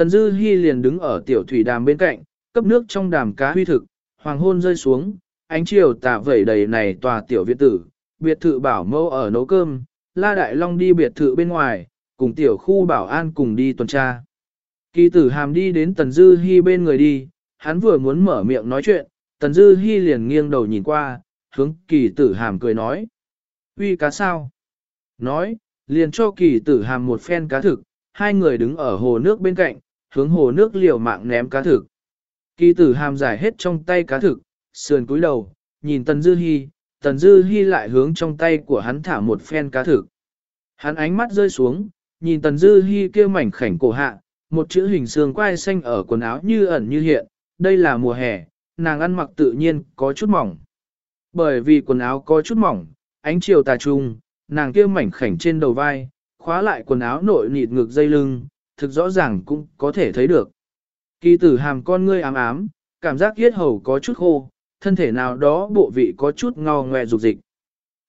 Tần Dư Hi liền đứng ở tiểu thủy đàm bên cạnh, cấp nước trong đàm cá huy thực, hoàng hôn rơi xuống, ánh chiều tà vẩy đầy này tòa tiểu viện tử, biệt thự bảo mẫu ở nấu cơm, La Đại Long đi biệt thự bên ngoài, cùng tiểu khu bảo an cùng đi tuần tra. Kỳ tử hàm đi đến Tần Dư Hi bên người đi, hắn vừa muốn mở miệng nói chuyện, Tần Dư Hi liền nghiêng đầu nhìn qua, hướng kỳ tử hàm cười nói. Uy cá sao? Nói, liền cho kỳ tử hàm một phen cá thực, hai người đứng ở hồ nước bên cạnh, hướng hồ nước liều mạng ném cá thực. Kỳ tử hàm giải hết trong tay cá thực, sườn cúi đầu, nhìn Tần Dư Hi, Tần Dư Hi lại hướng trong tay của hắn thả một phen cá thực. Hắn ánh mắt rơi xuống, nhìn Tần Dư Hi kia mảnh khảnh cổ hạ, một chữ hình xương quai xanh ở quần áo như ẩn như hiện, đây là mùa hè, nàng ăn mặc tự nhiên có chút mỏng. Bởi vì quần áo có chút mỏng, ánh chiều tà trung, nàng kia mảnh khảnh trên đầu vai, khóa lại quần áo nội nịt ngực dây lưng, thực rõ ràng cũng có thể thấy được. Kỳ tử hàm con ngươi ám ám, cảm giác yết hầu có chút khô, thân thể nào đó bộ vị có chút ngò ngoe dục dịch.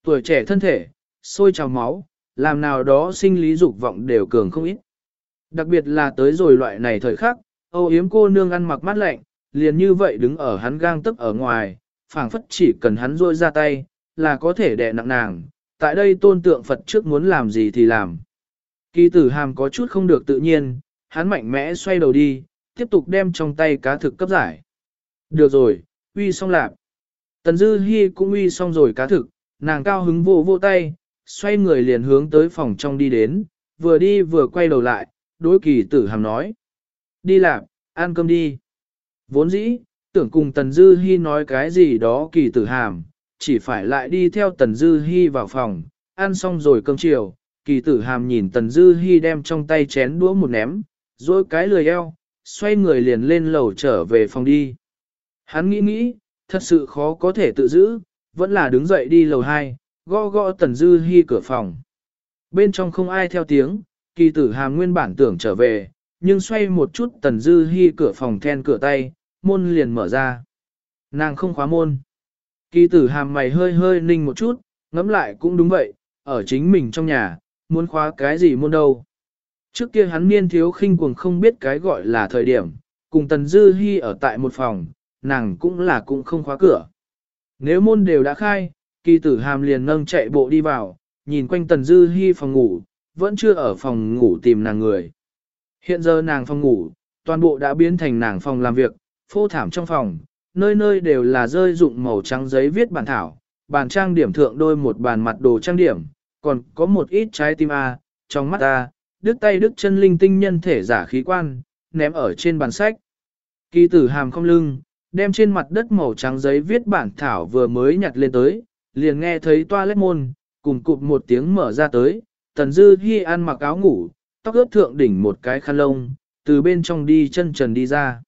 Tuổi trẻ thân thể, sôi trào máu, làm nào đó sinh lý dục vọng đều cường không ít. Đặc biệt là tới rồi loại này thời khắc, Âu yếm cô nương ăn mặc mát lạnh, liền như vậy đứng ở hắn gang tức ở ngoài, phảng phất chỉ cần hắn rôi ra tay, là có thể đè nặng nàng. Tại đây tôn tượng Phật trước muốn làm gì thì làm. Kỳ tử hàm có chút không được tự nhiên, hắn mạnh mẽ xoay đầu đi, tiếp tục đem trong tay cá thực cấp giải. Được rồi, uy xong lạp. Tần Dư Hi cũng uy xong rồi cá thực, nàng cao hứng vô vô tay, xoay người liền hướng tới phòng trong đi đến, vừa đi vừa quay đầu lại, đối kỳ tử hàm nói. Đi lạp, ăn cơm đi. Vốn dĩ, tưởng cùng Tần Dư Hi nói cái gì đó kỳ tử hàm, chỉ phải lại đi theo Tần Dư Hi vào phòng, ăn xong rồi cơm chiều, kỳ tử hàm nhìn Tần Dư Hi đem trong tay chén đũa một ném, rồi cái lười eo, xoay người liền lên lầu trở về phòng đi. Hắn nghĩ nghĩ, thật sự khó có thể tự giữ, vẫn là đứng dậy đi lầu 2, gõ gõ Tần Dư Hi cửa phòng. Bên trong không ai theo tiếng, kỳ tử hàm nguyên bản tưởng trở về, nhưng xoay một chút Tần Dư Hi cửa phòng then cửa tay, môn liền mở ra. Nàng không khóa môn. Kỳ tử hàm mày hơi hơi ninh một chút, ngẫm lại cũng đúng vậy, ở chính mình trong nhà, muốn khóa cái gì môn đâu. Trước kia hắn niên thiếu khinh cuồng không biết cái gọi là thời điểm, cùng Tần Dư Hi ở tại một phòng, nàng cũng là cũng không khóa cửa. Nếu môn đều đã khai, kỳ tử hàm liền nâng chạy bộ đi vào, nhìn quanh Tần Dư Hi phòng ngủ, vẫn chưa ở phòng ngủ tìm nàng người. Hiện giờ nàng phòng ngủ, toàn bộ đã biến thành nàng phòng làm việc, phô thảm trong phòng, nơi nơi đều là rơi dụng màu trắng giấy viết bản thảo, bàn trang điểm thượng đôi một bàn mặt đồ trang điểm, còn có một ít trái tim A, trong mắt A, đứt tay đứt chân linh tinh nhân thể giả khí quan, ném ở trên bàn sách. Kỳ tử hàm không lưng, đem trên mặt đất màu trắng giấy viết bản thảo vừa mới nhặt lên tới, liền nghe thấy toilet môn, cùng cụp một tiếng mở ra tới, Tần Dư ghi ăn mặc áo ngủ, tóc ướt thượng đỉnh một cái khăn lông, từ bên trong đi chân trần đi ra.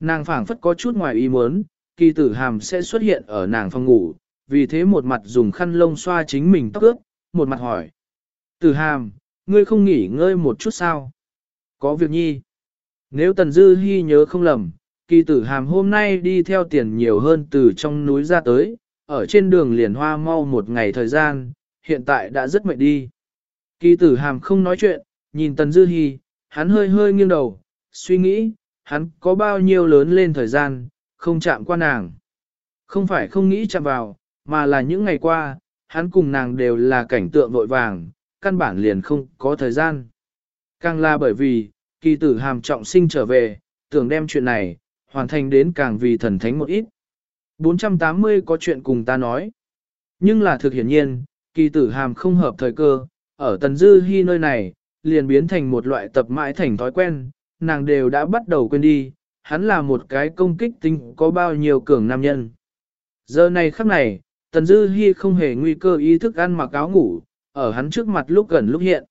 Nàng phảng phất có chút ngoài ý muốn, kỳ tử hàm sẽ xuất hiện ở nàng phòng ngủ, vì thế một mặt dùng khăn lông xoa chính mình tóc ướt, một mặt hỏi. Tử hàm, ngươi không nghỉ ngơi một chút sao? Có việc nhi. Nếu Tần Dư Hi nhớ không lầm, kỳ tử hàm hôm nay đi theo tiền nhiều hơn từ trong núi ra tới, ở trên đường liền hoa mau một ngày thời gian, hiện tại đã rất mệt đi. Kỳ tử hàm không nói chuyện, nhìn Tần Dư Hi, hắn hơi hơi nghiêng đầu, suy nghĩ, hắn có bao nhiêu lớn lên thời gian, không chạm qua nàng. Không phải không nghĩ chạm vào, mà là những ngày qua, hắn cùng nàng đều là cảnh tượng vội vàng, căn bản liền không có thời gian. Càng là bởi vì, kỳ tử hàm trọng sinh trở về, tưởng đem chuyện này, hoàn thành đến càng vì thần thánh một ít. 480 có chuyện cùng ta nói. Nhưng là thực hiển nhiên, kỳ tử hàm không hợp thời cơ, ở tần dư hy nơi này, liền biến thành một loại tập mãi thành thói quen, nàng đều đã bắt đầu quên đi, hắn là một cái công kích tinh có bao nhiêu cường nam nhân. Giờ này khắc này, tần dư Hi không hề nguy cơ ý thức ăn mặc áo ngủ, ở hắn trước mặt lúc gần lúc hiện.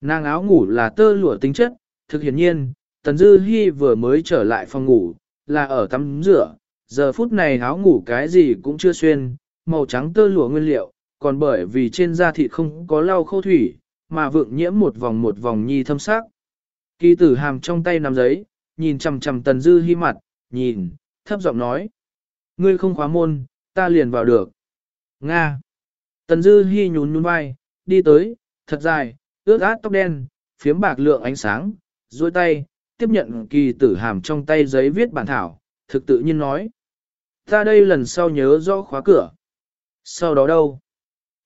Nàng áo ngủ là tơ lụa tính chất, thực hiển nhiên, tần dư Hi vừa mới trở lại phòng ngủ, là ở tắm rửa, giờ phút này áo ngủ cái gì cũng chưa xuyên, màu trắng tơ lụa nguyên liệu, còn bởi vì trên da thịt không có lau khô thủy, mà vượng nhiễm một vòng một vòng nhi thâm sắc. Kỳ tử hàm trong tay nắm giấy, nhìn chằm chằm tần dư Hi mặt, nhìn, thấp giọng nói. Ngươi không khóa môn, ta liền vào được. Nga. Tần dư Hi nhún nhún vai, đi tới, thật dài, ướt át tóc đen, phiếm bạc lượng ánh sáng, duỗi tay, tiếp nhận kỳ tử hàm trong tay giấy viết bản thảo, thực tự nhiên nói. Ta đây lần sau nhớ rõ khóa cửa. Sau đó đâu?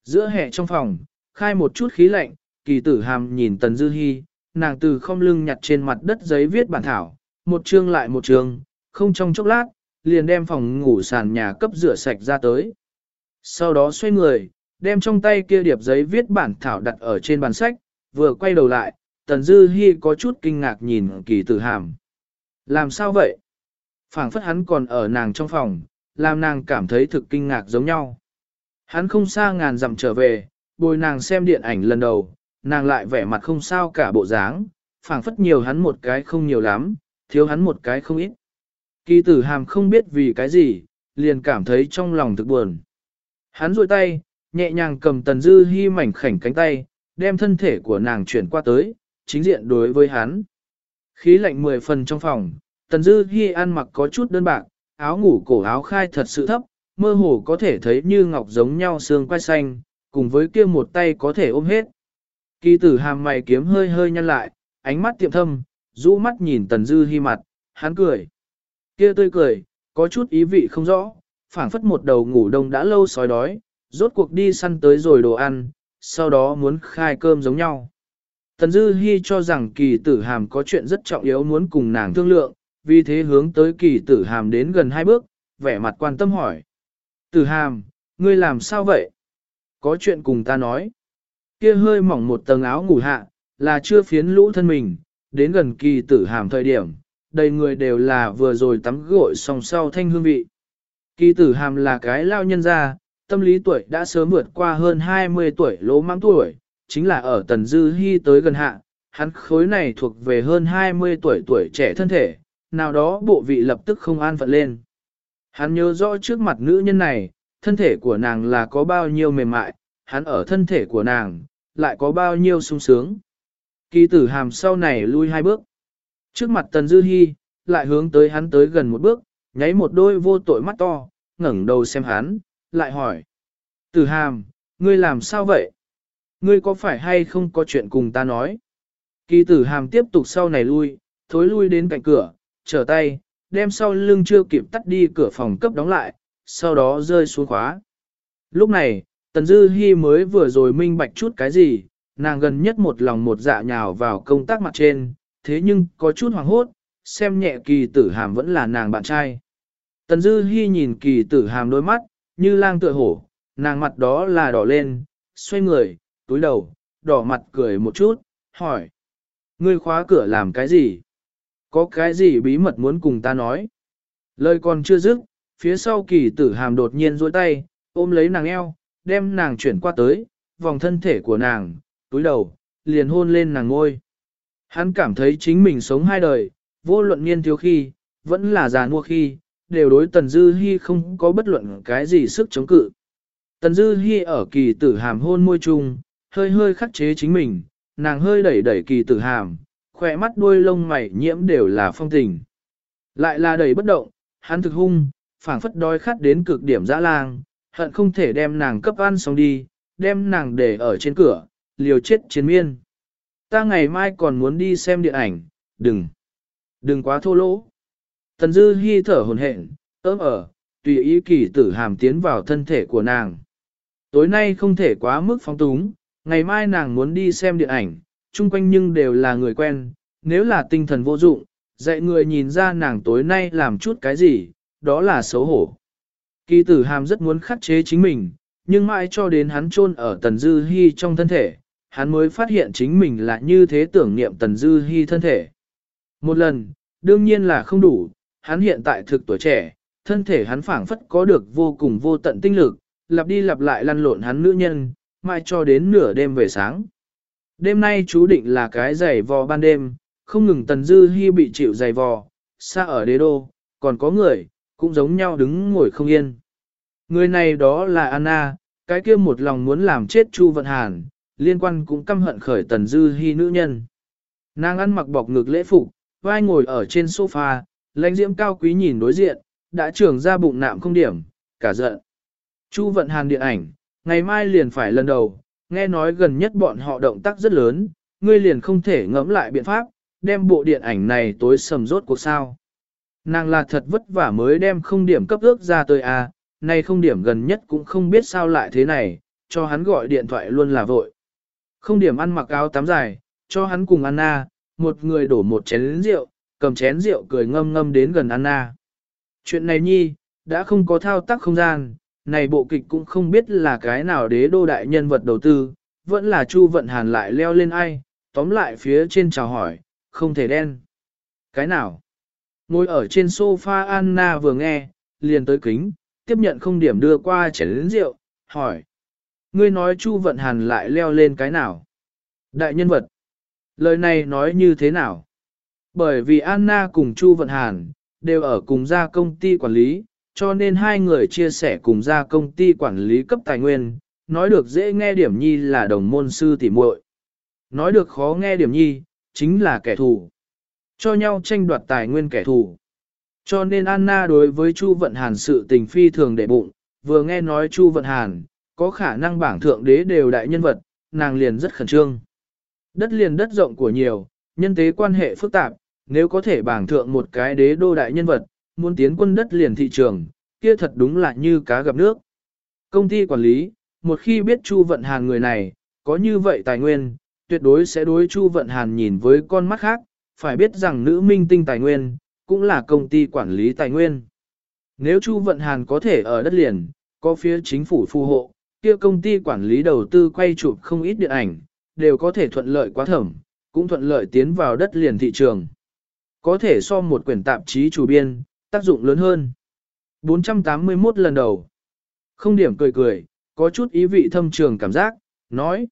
Giữa hẻ trong phòng, khai một chút khí lạnh, kỳ tử hàm nhìn tần dư Hi, nàng từ không lưng nhặt trên mặt đất giấy viết bản thảo, một chương lại một chương, không trong chốc lát, liền đem phòng ngủ sàn nhà cấp rửa sạch ra tới. Sau đó xoay người, đem trong tay kia điệp giấy viết bản thảo đặt ở trên bàn sách, vừa quay đầu lại, Tần Dư Hi có chút kinh ngạc nhìn kỳ tử hàm. Làm sao vậy? phảng phất hắn còn ở nàng trong phòng, làm nàng cảm thấy thực kinh ngạc giống nhau. Hắn không xa ngàn dặm trở về, bồi nàng xem điện ảnh lần đầu, nàng lại vẻ mặt không sao cả bộ dáng, phảng phất nhiều hắn một cái không nhiều lắm, thiếu hắn một cái không ít. Kỳ tử hàm không biết vì cái gì, liền cảm thấy trong lòng thực buồn. Hắn rôi tay, nhẹ nhàng cầm tần dư hy mảnh khảnh cánh tay, đem thân thể của nàng chuyển qua tới, chính diện đối với hắn. Khí lạnh mười phần trong phòng, tần dư hy ăn mặc có chút đơn bạc, áo ngủ cổ áo khai thật sự thấp, mơ hồ có thể thấy như ngọc giống nhau xương quai xanh, cùng với kia một tay có thể ôm hết. Kỳ tử hàm mày kiếm hơi hơi nhăn lại, ánh mắt tiệm thâm, rũ mắt nhìn tần dư hy mặt, hắn cười. Kia tươi cười, có chút ý vị không rõ, phảng phất một đầu ngủ đông đã lâu sói đói, rốt cuộc đi săn tới rồi đồ ăn, sau đó muốn khai cơm giống nhau. Tần Dư Hi cho rằng kỳ tử hàm có chuyện rất trọng yếu muốn cùng nàng thương lượng, vì thế hướng tới kỳ tử hàm đến gần hai bước, vẻ mặt quan tâm hỏi. Tử hàm, ngươi làm sao vậy? Có chuyện cùng ta nói. Kia hơi mỏng một tầng áo ngủ hạ, là chưa phiến lũ thân mình, đến gần kỳ tử hàm thời điểm, đầy người đều là vừa rồi tắm gội song sau thanh hương vị. Kỳ tử hàm là cái lao nhân gia, tâm lý tuổi đã sớm vượt qua hơn 20 tuổi lỗ mãng tuổi, chính là ở Tần Dư hy tới gần hạ, hắn khối này thuộc về hơn 20 tuổi tuổi trẻ thân thể, nào đó bộ vị lập tức không an phận lên. Hắn nhớ rõ trước mặt nữ nhân này, thân thể của nàng là có bao nhiêu mềm mại, hắn ở thân thể của nàng, lại có bao nhiêu sung sướng. Kỳ tử hàm sau này lui hai bước. Trước mặt Tần Dư hy lại hướng tới hắn tới gần một bước, nháy một đôi vô tội mắt to, ngẩng đầu xem hắn, lại hỏi. Tử hàm, ngươi làm sao vậy? Ngươi có phải hay không có chuyện cùng ta nói? Kỳ tử hàm tiếp tục sau này lui, thối lui đến cạnh cửa, trở tay, đem sau lưng chưa kịp tắt đi cửa phòng cấp đóng lại, sau đó rơi xuống khóa. Lúc này, Tần Dư Hi mới vừa rồi minh bạch chút cái gì, nàng gần nhất một lòng một dạ nhào vào công tác mặt trên, thế nhưng có chút hoàng hốt, xem nhẹ kỳ tử hàm vẫn là nàng bạn trai. Tần Dư Hi nhìn kỳ tử hàm đôi mắt, như lang tựa hổ, nàng mặt đó là đỏ lên, xoay người, túi đầu, đỏ mặt cười một chút, hỏi. Ngươi khóa cửa làm cái gì? Có cái gì bí mật muốn cùng ta nói? Lời còn chưa dứt, phía sau kỳ tử hàm đột nhiên duỗi tay, ôm lấy nàng eo, đem nàng chuyển qua tới, vòng thân thể của nàng, túi đầu, liền hôn lên nàng ngôi. Hắn cảm thấy chính mình sống hai đời, vô luận niên thiếu khi, vẫn là già nua khi, đều đối Tần Dư Hi không có bất luận cái gì sức chống cự. Tần Dư Hi ở kỳ tử hàm hôn môi chung, hơi hơi khắc chế chính mình, nàng hơi đẩy đẩy kỳ tử hàm, khỏe mắt đuôi lông mày nhiễm đều là phong tình. Lại là đẩy bất động, hắn thực hung, phảng phất đói khát đến cực điểm dã lang, hận không thể đem nàng cấp ăn xong đi, đem nàng để ở trên cửa, liều chết chiến miên. Ta ngày mai còn muốn đi xem điện ảnh, đừng, đừng quá thô lỗ. Tần Dư Hi thở hổn hển, ớm ở, tùy ý kỳ tử hàm tiến vào thân thể của nàng. Tối nay không thể quá mức phóng túng, ngày mai nàng muốn đi xem điện ảnh, chung quanh nhưng đều là người quen, nếu là tinh thần vô dụng, dạy người nhìn ra nàng tối nay làm chút cái gì, đó là xấu hổ. Kỳ tử hàm rất muốn khắc chế chính mình, nhưng mãi cho đến hắn chôn ở tần dư hy trong thân thể, hắn mới phát hiện chính mình là như thế tưởng niệm tần dư hy thân thể. Một lần, đương nhiên là không đủ, hắn hiện tại thực tuổi trẻ, thân thể hắn phảng phất có được vô cùng vô tận tinh lực, lặp đi lặp lại lăn lộn hắn nữ nhân, mai cho đến nửa đêm về sáng. Đêm nay chú định là cái giày vò ban đêm, không ngừng tần dư hy bị chịu giày vò, xa ở đế đô, còn có người, cũng giống nhau đứng ngồi không yên. Người này đó là Anna, cái kia một lòng muốn làm chết Chu Vận Hàn, liên quan cũng căm hận khởi tần dư hy nữ nhân. Nàng ăn mặc bọc ngực lễ phục, vai ngồi ở trên sofa, lãnh diễm cao quý nhìn đối diện, đã trưởng ra bụng nạm không điểm, cả giận. Chu Vận Hàn điện ảnh, ngày mai liền phải lần đầu, nghe nói gần nhất bọn họ động tác rất lớn, ngươi liền không thể ngẫm lại biện pháp, đem bộ điện ảnh này tối sầm rốt cuộc sao. Nàng là thật vất vả mới đem không điểm cấp ước ra tới a, à, nay không điểm gần nhất cũng không biết sao lại thế này, cho hắn gọi điện thoại luôn là vội. Không điểm ăn mặc áo tắm dài, cho hắn cùng Anna, một người đổ một chén rượu, cầm chén rượu cười ngâm ngâm đến gần Anna. Chuyện này nhi, đã không có thao tác không gian, này bộ kịch cũng không biết là cái nào đế đô đại nhân vật đầu tư, vẫn là Chu Vận Hàn lại leo lên ai, tóm lại phía trên chào hỏi, không thể đen. Cái nào? Ngồi ở trên sofa Anna vừa nghe, liền tới kính, tiếp nhận không điểm đưa qua chén rượu, hỏi. Ngươi nói Chu Vận Hàn lại leo lên cái nào? Đại nhân vật. Lời này nói như thế nào? Bởi vì Anna cùng Chu Vận Hàn, đều ở cùng gia công ty quản lý, cho nên hai người chia sẻ cùng gia công ty quản lý cấp tài nguyên, nói được dễ nghe điểm nhi là đồng môn sư tỉ muội, nói được khó nghe điểm nhi, chính là kẻ thù. Cho nhau tranh đoạt tài nguyên kẻ thù. Cho nên Anna đối với Chu Vận Hàn sự tình phi thường để bụng, vừa nghe nói Chu Vận Hàn, có khả năng bảng thượng đế đều đại nhân vật, nàng liền rất khẩn trương. Đất liền đất rộng của nhiều, nhân tế quan hệ phức tạp, nếu có thể bảng thượng một cái đế đô đại nhân vật, muốn tiến quân đất liền thị trường, kia thật đúng là như cá gặp nước. Công ty quản lý, một khi biết Chu Vận Hàn người này, có như vậy tài nguyên, tuyệt đối sẽ đối Chu Vận Hàn nhìn với con mắt khác, phải biết rằng nữ minh tinh tài nguyên, cũng là công ty quản lý tài nguyên. Nếu Chu Vận Hàn có thể ở đất liền, có phía chính phủ phù hộ, kia công ty quản lý đầu tư quay chụp không ít điện ảnh, đều có thể thuận lợi quá thẩm, cũng thuận lợi tiến vào đất liền thị trường. Có thể so một quyển tạp chí chủ biên, tác dụng lớn hơn. 481 lần đầu. Không điểm cười cười, có chút ý vị thâm trường cảm giác, nói.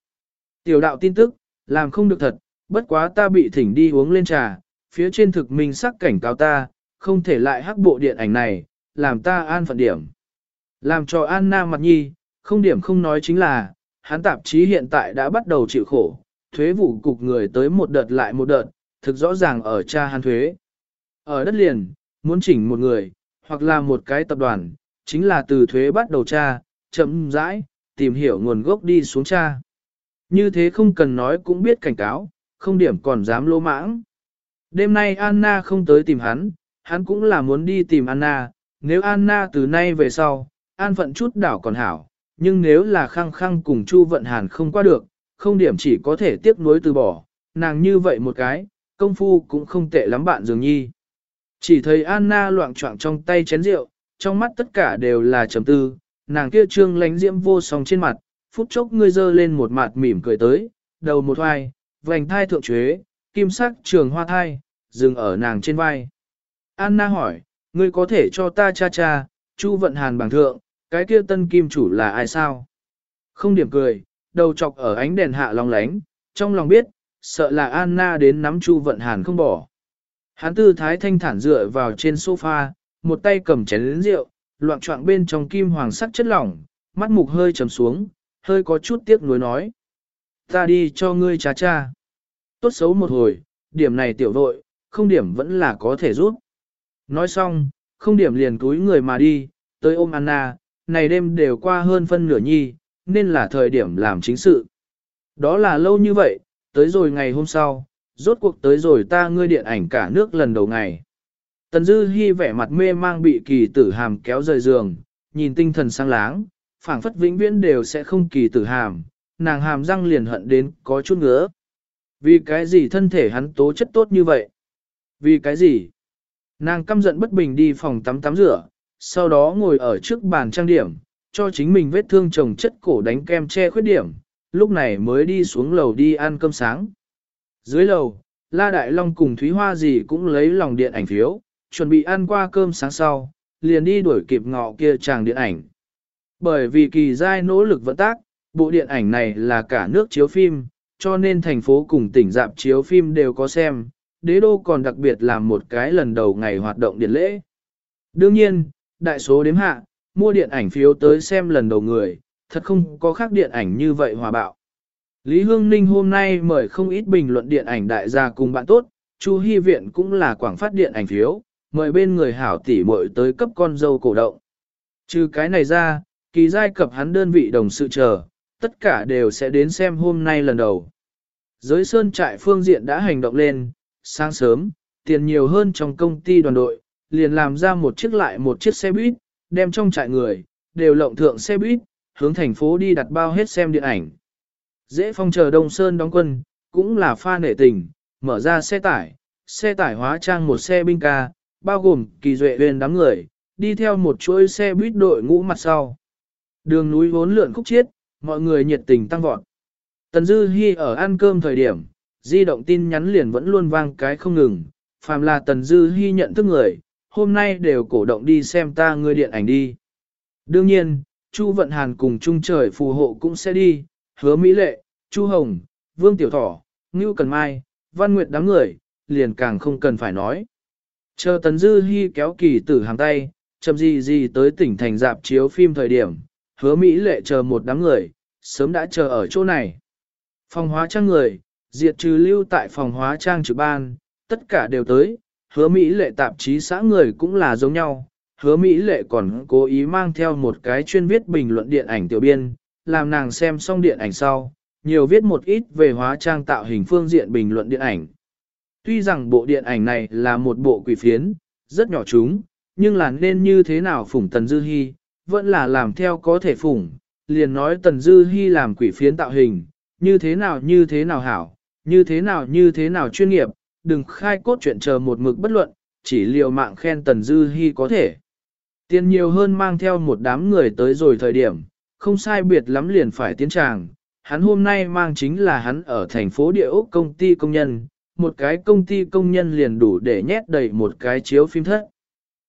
Tiểu đạo tin tức, làm không được thật, bất quá ta bị thỉnh đi uống lên trà, phía trên thực minh sắc cảnh cáo ta, không thể lại hắc bộ điện ảnh này, làm ta an phận điểm. Làm cho Anna mặt nhi, không điểm không nói chính là, hắn tạp chí hiện tại đã bắt đầu chịu khổ, thuế vụ cục người tới một đợt lại một đợt, thực rõ ràng ở cha hắn thuế. Ở đất liền, muốn chỉnh một người, hoặc là một cái tập đoàn, chính là từ thuế bắt đầu tra, chậm rãi, tìm hiểu nguồn gốc đi xuống tra. Như thế không cần nói cũng biết cảnh cáo, không điểm còn dám lỗ mãng. Đêm nay Anna không tới tìm hắn, hắn cũng là muốn đi tìm Anna, nếu Anna từ nay về sau, an phận chút đảo còn hảo, nhưng nếu là khăng khăng cùng Chu Vận Hàn không qua được, không điểm chỉ có thể tiếc nuối từ bỏ, nàng như vậy một cái, công phu cũng không tệ lắm bạn dường nhi. Chỉ thấy Anna loạn trọng trong tay chén rượu, trong mắt tất cả đều là trầm tư, nàng kia trương lánh diễm vô song trên mặt, phút chốc ngươi dơ lên một mặt mỉm cười tới, đầu một hoài, vành thai thượng chuế, kim sắc trường hoa thai, dừng ở nàng trên vai. Anna hỏi, ngươi có thể cho ta cha cha, Chu vận hàn bằng thượng, cái kia tân kim chủ là ai sao? Không điểm cười, đầu chọc ở ánh đèn hạ long lánh, trong lòng biết, sợ là Anna đến nắm Chu Vận Hàn không bỏ. Hắn tư thái thanh thản dựa vào trên sofa, một tay cầm chén lĩnh rượu, loạn trọng bên trong kim hoàng sắc chất lỏng, mắt mục hơi trầm xuống, hơi có chút tiếc nuối nói. Ta đi cho ngươi cha cha. Tốt xấu một hồi, điểm này tiểu vội, không điểm vẫn là có thể rút. Nói xong, không điểm liền túi người mà đi, tới ôm Anna, này đêm đều qua hơn phân nửa nhi, nên là thời điểm làm chính sự. Đó là lâu như vậy, tới rồi ngày hôm sau, rốt cuộc tới rồi ta ngươi điện ảnh cả nước lần đầu ngày. Tần Dư Hi vẻ mặt mê mang bị kỳ tử hàm kéo rời giường, nhìn tinh thần sáng láng, phảng phất vĩnh viễn đều sẽ không kỳ tử hàm, nàng hàm răng liền hận đến có chút ngứa. Vì cái gì thân thể hắn tố chất tốt như vậy? Vì cái gì? Nàng căm giận bất bình đi phòng tắm tắm rửa, sau đó ngồi ở trước bàn trang điểm, cho chính mình vết thương chồng chất cổ đánh kem che khuyết điểm, lúc này mới đi xuống lầu đi ăn cơm sáng. Dưới lầu, La Đại Long cùng Thúy Hoa gì cũng lấy lòng điện ảnh phiếu, chuẩn bị ăn qua cơm sáng sau, liền đi đuổi kịp ngọ kia chàng điện ảnh. Bởi vì kỳ giai nỗ lực vận tác, bộ điện ảnh này là cả nước chiếu phim, cho nên thành phố cùng tỉnh dạp chiếu phim đều có xem, đế đô còn đặc biệt làm một cái lần đầu ngày hoạt động điện lễ. Đương nhiên, đại số đếm hạ, mua điện ảnh phiếu tới xem lần đầu người, thật không có khác điện ảnh như vậy hòa bạo. Lý Hương Ninh hôm nay mời không ít bình luận điện ảnh đại gia cùng bạn tốt, Chu Hy Viện cũng là quảng phát điện ảnh phiếu, mời bên người hảo tỷ muội tới cấp con dâu cổ động. Trừ cái này ra, kỳ giai cập hắn đơn vị đồng sự chờ, tất cả đều sẽ đến xem hôm nay lần đầu. Giới sơn trại phương diện đã hành động lên, sáng sớm, tiền nhiều hơn trong công ty đoàn đội, liền làm ra một chiếc lại một chiếc xe buýt, đem trong trại người, đều lộng thượng xe buýt, hướng thành phố đi đặt bao hết xem điện ảnh. Dễ phong chờ Đông Sơn đóng quân, cũng là pha nể tình, mở ra xe tải, xe tải hóa trang một xe binh ca, bao gồm kỳ duệ huyền đám người, đi theo một chuỗi xe buýt đội ngũ mặt sau. Đường núi vốn lượn khúc chiết, mọi người nhiệt tình tăng vọt. Tần Dư Hi ở ăn cơm thời điểm, di động tin nhắn liền vẫn luôn vang cái không ngừng, phàm là Tần Dư Hi nhận thức người, hôm nay đều cổ động đi xem ta người điện ảnh đi. Đương nhiên, Chu Vận Hàn cùng Trung Trời phù hộ cũng sẽ đi, hứa Mỹ Lệ, Chu Hồng, Vương Tiểu Thỏ, Ngưu Cần Mai, Văn Nguyệt đám người, liền càng không cần phải nói. Chờ Tấn Dư Hi kéo kỳ tử hàng tay, chậm gì gì tới tỉnh thành dạp chiếu phim thời điểm, hứa Mỹ Lệ chờ một đám người, sớm đã chờ ở chỗ này. Phòng hóa trang người, diệt trừ lưu tại phòng hóa trang trực ban, tất cả đều tới, hứa Mỹ Lệ tạp chí xã người cũng là giống nhau. Hứa Mỹ Lệ còn cố ý mang theo một cái chuyên viết bình luận điện ảnh tiểu biên, làm nàng xem xong điện ảnh sau, nhiều viết một ít về hóa trang tạo hình phương diện bình luận điện ảnh. Tuy rằng bộ điện ảnh này là một bộ quỷ phiến, rất nhỏ chúng, nhưng là nên như thế nào phủng Tần Dư Hi, vẫn là làm theo có thể phủng, liền nói Tần Dư Hi làm quỷ phiến tạo hình, như thế nào như thế nào hảo, như thế nào như thế nào chuyên nghiệp, đừng khai cốt chuyện chờ một mực bất luận, chỉ liều mạng khen Tần Dư Hi có thể. Tiền nhiều hơn mang theo một đám người tới rồi thời điểm, không sai biệt lắm liền phải tiến tràng. Hắn hôm nay mang chính là hắn ở thành phố địa ốc công ty công nhân, một cái công ty công nhân liền đủ để nhét đầy một cái chiếu phim thất.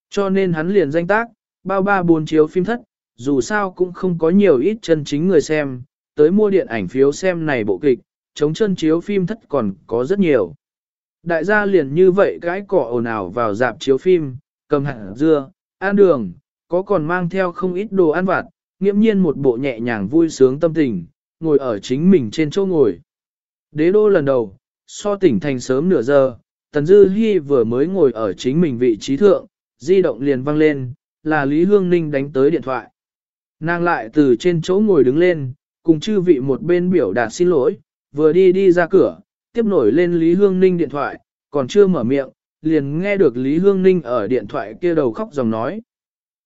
Cho nên hắn liền danh tác, bao ba bốn chiếu phim thất, dù sao cũng không có nhiều ít chân chính người xem, tới mua điện ảnh phiếu xem này bộ kịch, chống chân chiếu phim thất còn có rất nhiều. Đại gia liền như vậy cái cỏ ồn ào vào dạp chiếu phim, cầm hạt dưa, ăn đường, có còn mang theo không ít đồ ăn vặt, nghiễm nhiên một bộ nhẹ nhàng vui sướng tâm tình, ngồi ở chính mình trên chỗ ngồi. Đế đô lần đầu, so tỉnh thành sớm nửa giờ, Tần Dư Hi vừa mới ngồi ở chính mình vị trí thượng, di động liền vang lên, là Lý Hương Ninh đánh tới điện thoại. Nàng lại từ trên chỗ ngồi đứng lên, cùng chư vị một bên biểu đạt xin lỗi, vừa đi đi ra cửa, tiếp nổi lên Lý Hương Ninh điện thoại, còn chưa mở miệng, liền nghe được Lý Hương Ninh ở điện thoại kia đầu khóc dòng nói.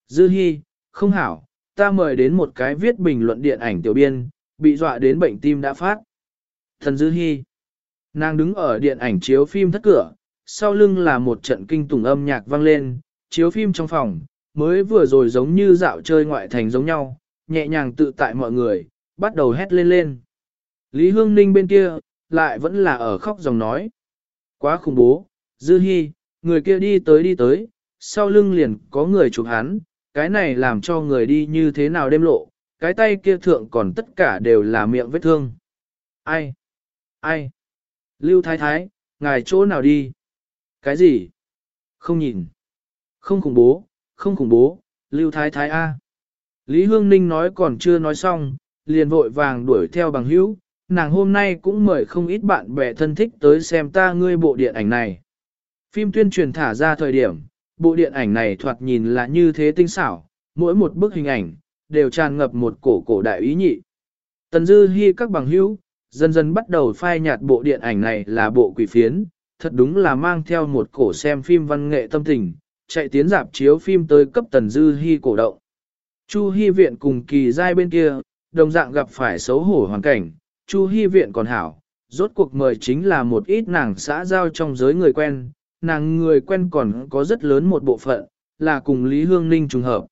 Dư Hi, không hảo, ta mời đến một cái viết bình luận điện ảnh tiểu biên, bị dọa đến bệnh tim đã phát. Thần Dư Hi, nàng đứng ở điện ảnh chiếu phim thất cửa, sau lưng là một trận kinh tùng âm nhạc vang lên, chiếu phim trong phòng, mới vừa rồi giống như dạo chơi ngoại thành giống nhau, nhẹ nhàng tự tại mọi người, bắt đầu hét lên lên. Lý Hương Ninh bên kia, lại vẫn là ở khóc dòng nói. Quá khủng bố, Dư hy người kia đi tới đi tới, sau lưng liền có người chụp hắn, cái này làm cho người đi như thế nào đêm lộ, cái tay kia thượng còn tất cả đều là miệng vết thương. Ai? Ai? Lưu Thái Thái, ngài chỗ nào đi? Cái gì? Không nhìn. Không khủng bố, không khủng bố, Lưu Thái Thái A. Lý Hương Ninh nói còn chưa nói xong, liền vội vàng đuổi theo bằng hữu, nàng hôm nay cũng mời không ít bạn bè thân thích tới xem ta ngươi bộ điện ảnh này. Phim tuyên truyền thả ra thời điểm, bộ điện ảnh này thoạt nhìn là như thế tinh xảo, mỗi một bức hình ảnh, đều tràn ngập một cổ cổ đại ý nhị. Tần Dư Hi các bằng hữu, dần dần bắt đầu phai nhạt bộ điện ảnh này là bộ quỷ phiến, thật đúng là mang theo một cổ xem phim văn nghệ tâm tình, chạy tiến dạp chiếu phim tới cấp Tần Dư Hi cổ động. Chu Hi viện cùng kỳ giai bên kia, đồng dạng gặp phải xấu hổ hoàn cảnh, Chu Hi viện còn hảo, rốt cuộc mời chính là một ít nàng xã giao trong giới người quen, nàng người quen còn có rất lớn một bộ phận, là cùng Lý Hương Ninh trùng hợp.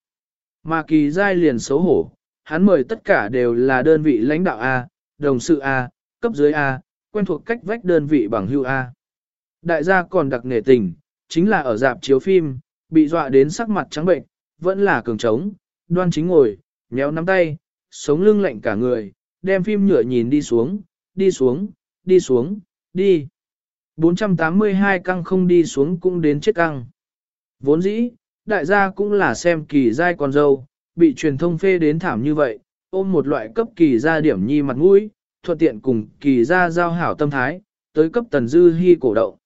Mà kỳ giai liền xấu hổ, hắn mời tất cả đều là đơn vị lãnh đạo A, đồng sự A, cấp dưới A, quen thuộc cách vách đơn vị bằng hưu A. Đại gia còn đặc nể tình, chính là ở dạp chiếu phim, bị dọa đến sắc mặt trắng bệnh, vẫn là cường trống, đoan chính ngồi, nhéo nắm tay, sống lưng lạnh cả người, đem phim nhựa nhìn đi xuống, đi xuống, đi xuống, đi. 482 căng không đi xuống cũng đến chết căng. Vốn dĩ, đại gia cũng là xem kỳ giai con dâu, bị truyền thông phê đến thảm như vậy, ôm một loại cấp kỳ gia điểm nhi mặt mũi, thuận tiện cùng kỳ gia giao hảo tâm thái, tới cấp tần dư hy cổ động.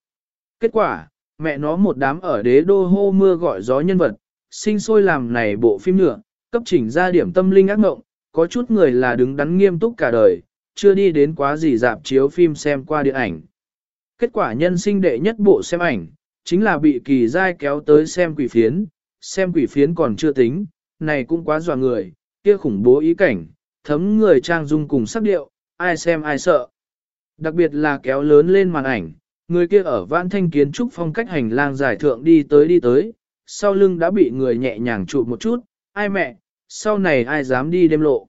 Kết quả, mẹ nó một đám ở đế đô hô mưa gọi gió nhân vật, sinh sôi làm này bộ phim nhựa, cấp chỉnh ra điểm tâm linh ác ngộng, có chút người là đứng đắn nghiêm túc cả đời, chưa đi đến quá gì dạp chiếu phim xem qua điện ảnh. Kết quả nhân sinh đệ nhất bộ xem ảnh, chính là bị kỳ dai kéo tới xem quỷ phiến, xem quỷ phiến còn chưa tính, này cũng quá dọa người, kia khủng bố ý cảnh, thấm người trang dung cùng sắc điệu, ai xem ai sợ. Đặc biệt là kéo lớn lên màn ảnh, người kia ở vãn thanh kiến trúc phong cách hành lang giải thượng đi tới đi tới, sau lưng đã bị người nhẹ nhàng chụp một chút, ai mẹ, sau này ai dám đi đêm lộ.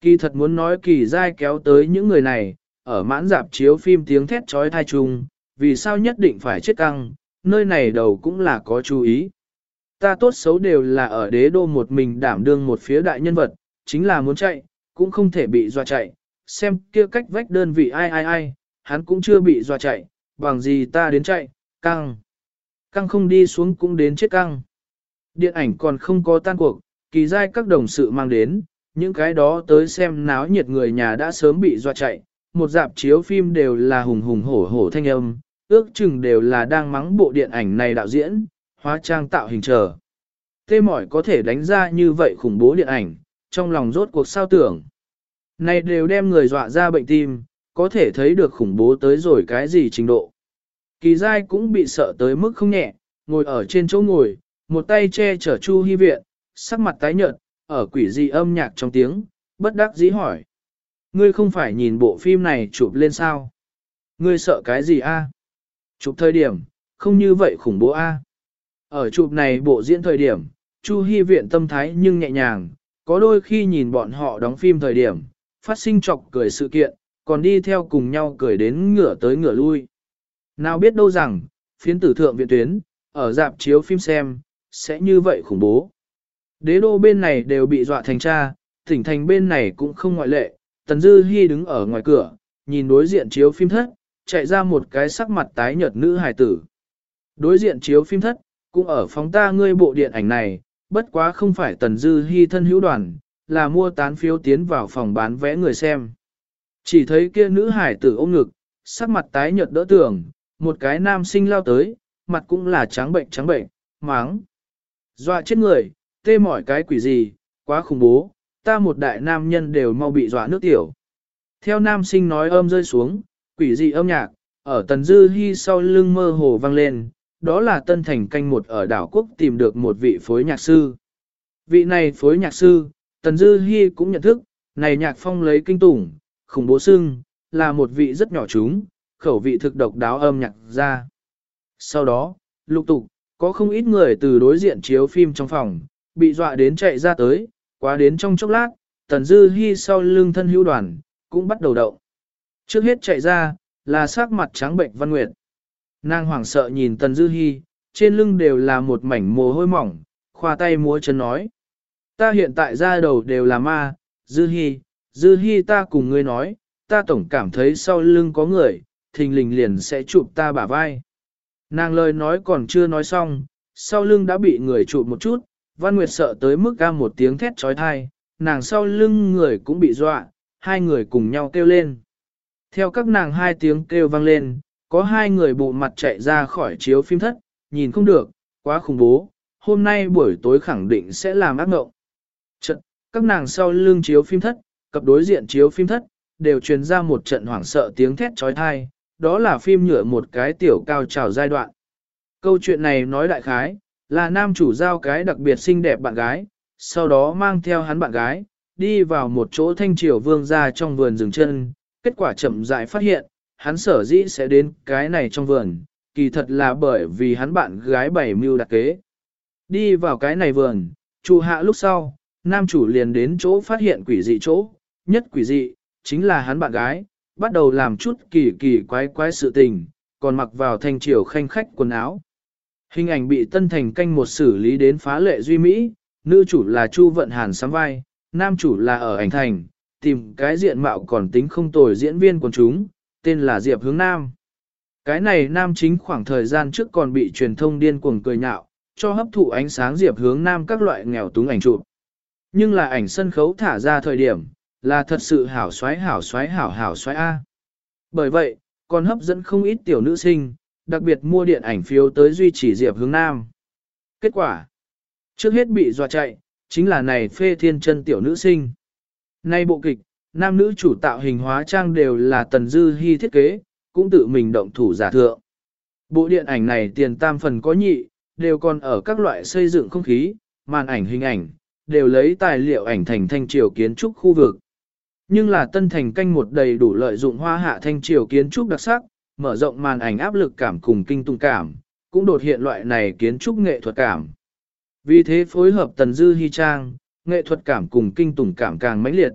Kỳ thật muốn nói kỳ dai kéo tới những người này, ở mãn dạp chiếu phim tiếng thét trói thai chung, vì sao nhất định phải chết căng, nơi này đầu cũng là có chú ý. Ta tốt xấu đều là ở đế đô một mình đảm đương một phía đại nhân vật, chính là muốn chạy, cũng không thể bị dọa chạy, xem kia cách vách đơn vị ai ai ai, hắn cũng chưa bị dọa chạy, bằng gì ta đến chạy, căng. Căng không đi xuống cũng đến chết căng. Điện ảnh còn không có tan cuộc, kỳ giai các đồng sự mang đến, những cái đó tới xem náo nhiệt người nhà đã sớm bị dọa chạy, một dạp chiếu phim đều là hùng hùng hổ hổ thanh âm, ước chừng đều là đang mắng bộ điện ảnh này đạo diễn, hóa trang tạo hình trở. Tê mỏi có thể đánh ra như vậy khủng bố điện ảnh, trong lòng rốt cuộc sao tưởng. Này đều đem người dọa ra bệnh tim, có thể thấy được khủng bố tới rồi cái gì trình độ. Kỳ giai cũng bị sợ tới mức không nhẹ, ngồi ở trên chỗ ngồi, một tay che chở Chu Hi Viện, sắc mặt tái nhợt, ở quỷ dị âm nhạc trong tiếng, bất đắc dĩ hỏi. Ngươi không phải nhìn bộ phim này chụp lên sao? Ngươi sợ cái gì a? Chụp thời điểm, không như vậy khủng bố a. Ở chụp này bộ diễn thời điểm, Chu Hi Viện tâm thái nhưng nhẹ nhàng, có đôi khi nhìn bọn họ đóng phim thời điểm, phát sinh chọc cười sự kiện, còn đi theo cùng nhau cười đến ngửa tới ngửa lui. Nào biết đâu rằng, phiến tử thượng viện tuyến, ở dạp chiếu phim xem, sẽ như vậy khủng bố. Đế đô bên này đều bị dọa thành cha, tỉnh thành bên này cũng không ngoại lệ, Tần Dư Hi đứng ở ngoài cửa, nhìn đối diện chiếu phim thất, chạy ra một cái sắc mặt tái nhợt nữ hài tử. Đối diện chiếu phim thất, cũng ở phóng ta ngươi bộ điện ảnh này, bất quá không phải Tần Dư Hi thân hữu đoàn, là mua tán phiếu tiến vào phòng bán vé người xem. Chỉ thấy kia nữ hải tử ôm ngực, sắc mặt tái nhợt đỡ tưởng, một cái nam sinh lao tới, mặt cũng là trắng bệnh trắng bệnh, máng. Dọa chết người, tê mỏi cái quỷ gì, quá khủng bố, ta một đại nam nhân đều mau bị dọa nước tiểu. Theo nam sinh nói âm rơi xuống, quỷ dị âm nhạc, ở tần dư hy sau lưng mơ hồ vang lên, đó là tân thành canh một ở đảo quốc tìm được một vị phối nhạc sư. Vị này phối nhạc sư, tần dư hy cũng nhận thức, này nhạc phong lấy kinh tủng, khủng bố sưng, là một vị rất nhỏ chúng, khẩu vị thực độc đáo âm nhạc ra. Sau đó, lục tục, có không ít người từ đối diện chiếu phim trong phòng, bị dọa đến chạy ra tới, quá đến trong chốc lát, tần dư hy sau lưng thân hữu đoàn, cũng bắt đầu động. Trước hết chạy ra, là sắc mặt trắng bệnh văn nguyệt. Nàng hoảng sợ nhìn tần dư hy, trên lưng đều là một mảnh mồ hôi mỏng, khoa tay múa chân nói. Ta hiện tại ra đầu đều là ma, dư hy, dư hy ta cùng ngươi nói, ta tổng cảm thấy sau lưng có người, thình lình liền sẽ chụp ta bả vai. Nàng lời nói còn chưa nói xong, sau lưng đã bị người chụp một chút, Văn Nguyệt sợ tới mức ca một tiếng thét trói thai, nàng sau lưng người cũng bị dọa, hai người cùng nhau kêu lên. Theo các nàng hai tiếng kêu vang lên, có hai người bụ mặt chạy ra khỏi chiếu phim thất, nhìn không được, quá khủng bố, hôm nay buổi tối khẳng định sẽ làm ác mộng. Trận, các nàng sau lưng chiếu phim thất, cặp đối diện chiếu phim thất, đều truyền ra một trận hoảng sợ tiếng thét trói thai, đó là phim nhựa một cái tiểu cao trào giai đoạn. Câu chuyện này nói đại khái, là nam chủ giao cái đặc biệt xinh đẹp bạn gái, sau đó mang theo hắn bạn gái, đi vào một chỗ thanh triều vương ra trong vườn rừng chân, kết quả chậm rãi phát hiện, hắn sở dĩ sẽ đến cái này trong vườn, kỳ thật là bởi vì hắn bạn gái bảy mưu đặc kế. Đi vào cái này vườn, chủ hạ lúc sau, nam chủ liền đến chỗ phát hiện quỷ dị chỗ, nhất quỷ dị, chính là hắn bạn gái, bắt đầu làm chút kỳ kỳ quái quái sự tình, còn mặc vào thanh triều khanh khách quần áo. Hình ảnh bị tân thành canh một xử lý đến phá lệ duy mỹ, nữ chủ là Chu Vận Hàn sắm vai, nam chủ là ở ảnh thành, tìm cái diện mạo còn tính không tồi diễn viên của chúng, tên là Diệp Hướng Nam. Cái này nam chính khoảng thời gian trước còn bị truyền thông điên cuồng cười nhạo, cho hấp thụ ánh sáng Diệp Hướng Nam các loại nghèo túng ảnh chụp. Nhưng là ảnh sân khấu thả ra thời điểm, là thật sự hảo xoái hảo xoái hảo hảo xoái A. Bởi vậy, còn hấp dẫn không ít tiểu nữ sinh, đặc biệt mua điện ảnh phiếu tới duy trì Diệp Hướng Nam. Kết quả, trước hết bị dọa chạy, chính là này phê thiên chân tiểu nữ sinh. Nay bộ kịch, nam nữ chủ tạo hình hóa trang đều là Tần Dư Hi thiết kế, cũng tự mình động thủ giả thượng. Bộ điện ảnh này tiền tam phần có nhị, đều còn ở các loại xây dựng không khí, màn ảnh hình ảnh, đều lấy tài liệu ảnh thành thanh triều kiến trúc khu vực. Nhưng là tân thành canh một đầy đủ lợi dụng hoa hạ thanh triều kiến trúc đặc sắc, mở rộng màn ảnh áp lực cảm cùng kinh tung cảm, cũng đột hiện loại này kiến trúc nghệ thuật cảm. Vì thế phối hợp tần dư hy trang, nghệ thuật cảm cùng kinh tủng cảm càng mãnh liệt.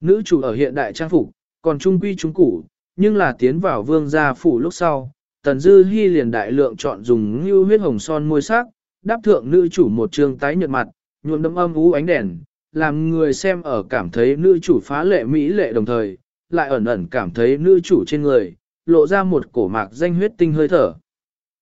Nữ chủ ở hiện đại trang phục, còn trung quy trung củ, nhưng là tiến vào vương gia phủ lúc sau, tần dư hy liền đại lượng chọn dùng như huyết hồng son môi sắc, đáp thượng nữ chủ một trường tái nhợt mặt, nhuộm đậm âm ú ánh đèn, làm người xem ở cảm thấy nữ chủ phá lệ mỹ lệ đồng thời, lại ẩn ẩn cảm thấy nữ chủ trên người, lộ ra một cổ mạc danh huyết tinh hơi thở.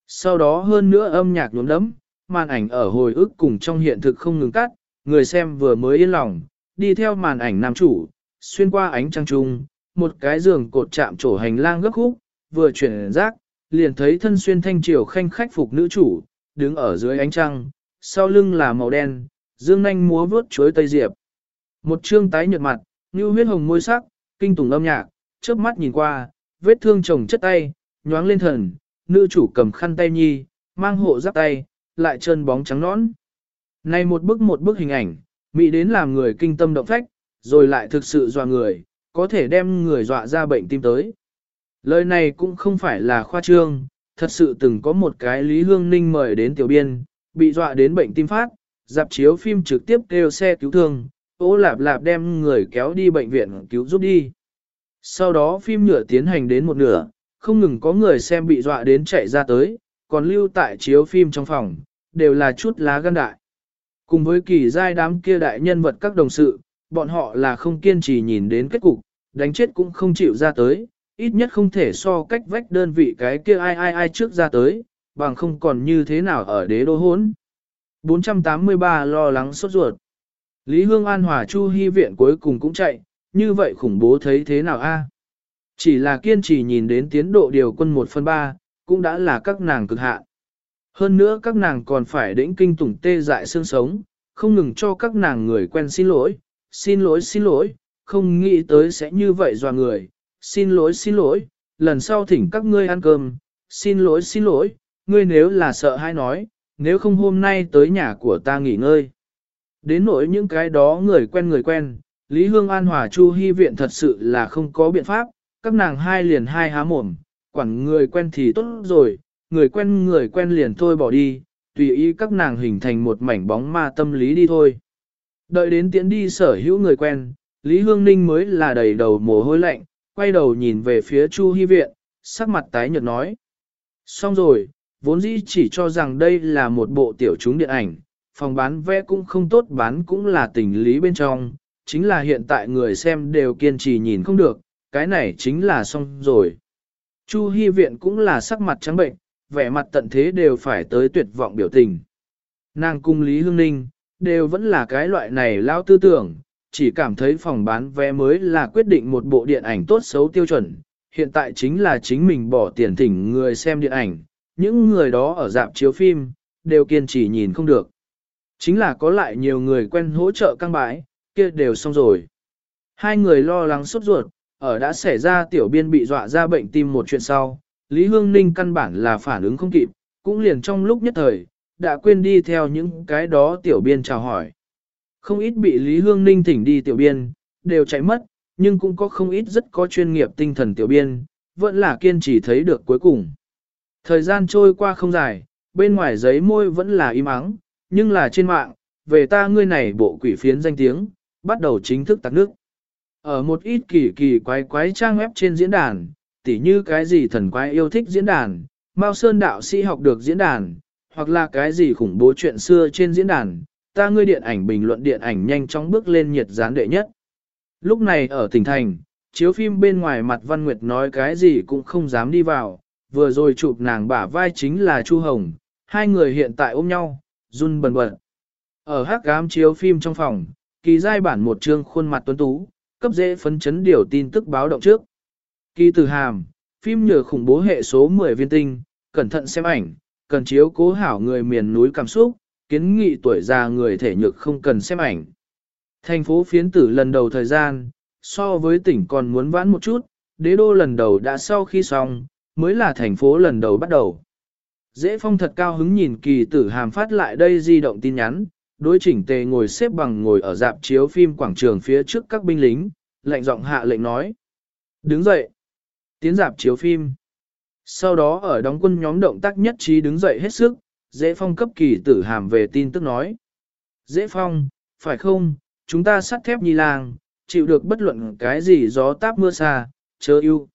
Sau đó hơn nữa âm nhạc nhuốm đấm, màn ảnh ở hồi ức cùng trong hiện thực không ngừng cắt, người xem vừa mới yên lòng, đi theo màn ảnh nam chủ, xuyên qua ánh trăng trung, một cái giường cột chạm trổ hành lang gấp khúc, vừa chuyển rác, liền thấy thân xuyên thanh triều khanh khách phục nữ chủ, đứng ở dưới ánh trăng, sau lưng là màu đen, dương nanh múa vướt chuối tây diệp. Một trương tái nhợt mặt, như huyết hồng môi sắc, kinh tủng âm nhạc, chớp mắt nhìn qua, vết thương chồng chất tay, nhoáng lên thần, nữ chủ cầm khăn tay nhi, mang hộ giáp tay, lại chân bóng trắng nõn. Này một bức một bức hình ảnh, mỹ đến làm người kinh tâm động phách, rồi lại thực sự dọa người, có thể đem người dọa ra bệnh tim tới. Lời này cũng không phải là khoa trương, thật sự từng có một cái Lý Hương Ninh mời đến tiểu biên, bị dọa đến bệnh tim phát, dạp chiếu phim trực tiếp kêu xe cứu thương, ô lạp lạp đem người kéo đi bệnh viện cứu giúp đi. Sau đó phim nhựa tiến hành đến một nửa, không ngừng có người xem bị dọa đến chạy ra tới, còn lưu tại chiếu phim trong phòng, đều là chút lá gan đại. Cùng với kỳ giai đám kia đại nhân vật các đồng sự, bọn họ là không kiên trì nhìn đến kết cục, đánh chết cũng không chịu ra tới, ít nhất không thể so cách vách đơn vị cái kia ai ai ai trước ra tới, bằng không còn như thế nào ở đế đô hốn. 483 lo lắng sốt ruột. Lý Hương An Hòa Chu Hy viện cuối cùng cũng chạy, như vậy khủng bố thấy thế nào a? Chỉ là kiên trì nhìn đến tiến độ điều quân 1 phần 3, cũng đã là các nàng cực hạn. Hơn nữa các nàng còn phải đĩnh kinh tủng tê dại xương sống, không ngừng cho các nàng người quen xin lỗi, xin lỗi xin lỗi, không nghĩ tới sẽ như vậy dò người, xin lỗi xin lỗi, lần sau thỉnh các ngươi ăn cơm, xin lỗi xin lỗi, ngươi nếu là sợ hay nói, nếu không hôm nay tới nhà của ta nghỉ ngơi. Đến nỗi những cái đó người quen người quen, Lý Hương An Hòa Chu Hy Viện thật sự là không có biện pháp, các nàng hai liền hai há mồm, quản người quen thì tốt rồi, người quen người quen liền thôi bỏ đi, tùy ý các nàng hình thành một mảnh bóng ma tâm lý đi thôi. Đợi đến tiễn đi sở hữu người quen, Lý Hương Ninh mới là đầy đầu mồ hôi lạnh, quay đầu nhìn về phía Chu Hy Viện, sắc mặt tái nhợt nói. Xong rồi, vốn dĩ chỉ cho rằng đây là một bộ tiểu chúng điện ảnh, phòng bán vé cũng không tốt bán cũng là tình lý bên trong, chính là hiện tại người xem đều kiên trì nhìn không được, cái này chính là xong rồi. Chu Hi Viện cũng là sắc mặt trắng bệnh, vẻ mặt tận thế đều phải tới tuyệt vọng biểu tình. Nàng cung Lý Hương Ninh, đều vẫn là cái loại này lao tư tưởng, chỉ cảm thấy phòng bán vé mới là quyết định một bộ điện ảnh tốt xấu tiêu chuẩn, hiện tại chính là chính mình bỏ tiền thỉnh người xem điện ảnh, những người đó ở dạp chiếu phim, đều kiên trì nhìn không được. Chính là có lại nhiều người quen hỗ trợ căng bãi, kia đều xong rồi. Hai người lo lắng sốt ruột, ở đã xảy ra tiểu biên bị dọa ra bệnh tim một chuyện sau, Lý Hương Ninh căn bản là phản ứng không kịp, cũng liền trong lúc nhất thời, đã quên đi theo những cái đó tiểu biên chào hỏi. Không ít bị Lý Hương Ninh thỉnh đi tiểu biên, đều chạy mất, nhưng cũng có không ít rất có chuyên nghiệp tinh thần tiểu biên, vẫn là kiên trì thấy được cuối cùng. Thời gian trôi qua không dài, bên ngoài giấy môi vẫn là im ắng, nhưng là trên mạng, về ta ngươi này bộ quỷ phiến danh tiếng, bắt đầu chính thức tạc nước. Ở một ít kỳ kỳ quái quái trang web trên diễn đàn, tỉ như cái gì thần quái yêu thích diễn đàn, Mao Sơn đạo sĩ học được diễn đàn, hoặc là cái gì khủng bố chuyện xưa trên diễn đàn, ta ngươi điện ảnh bình luận điện ảnh nhanh chóng bước lên nhiệt gián đệ nhất. Lúc này ở tỉnh thành, chiếu phim bên ngoài mặt Văn Nguyệt nói cái gì cũng không dám đi vào, vừa rồi chụp nàng bả vai chính là Chu Hồng, hai người hiện tại ôm nhau, run bần bật. Ở hát gám chiếu phim trong phòng, kỳ giai bản một chương khuôn mặt tuấn tú, cấp dễ phấn chấn điều tin tức báo động trước. Kỳ từ hàm, phim nhờ khủng bố hệ số 10 viên tinh, cẩn thận xem ảnh, cần chiếu cố hảo người miền núi cảm xúc, kiến nghị tuổi già người thể nhược không cần xem ảnh. Thành phố phiến tử lần đầu thời gian, so với tỉnh còn muốn vãn một chút, đế đô lần đầu đã sau khi xong, mới là thành phố lần đầu bắt đầu. Dễ phong thật cao hứng nhìn kỳ tử hàm phát lại đây di động tin nhắn, đối chỉnh tề ngồi xếp bằng ngồi ở dạp chiếu phim quảng trường phía trước các binh lính, lệnh giọng hạ lệnh nói. Đứng dậy. Tiến dạp chiếu phim. Sau đó ở đóng quân nhóm động tác nhất trí đứng dậy hết sức, dễ phong cấp kỳ tử hàm về tin tức nói. Dễ phong, phải không, chúng ta sắt thép nhi làng, chịu được bất luận cái gì gió táp mưa xa, chớ ưu.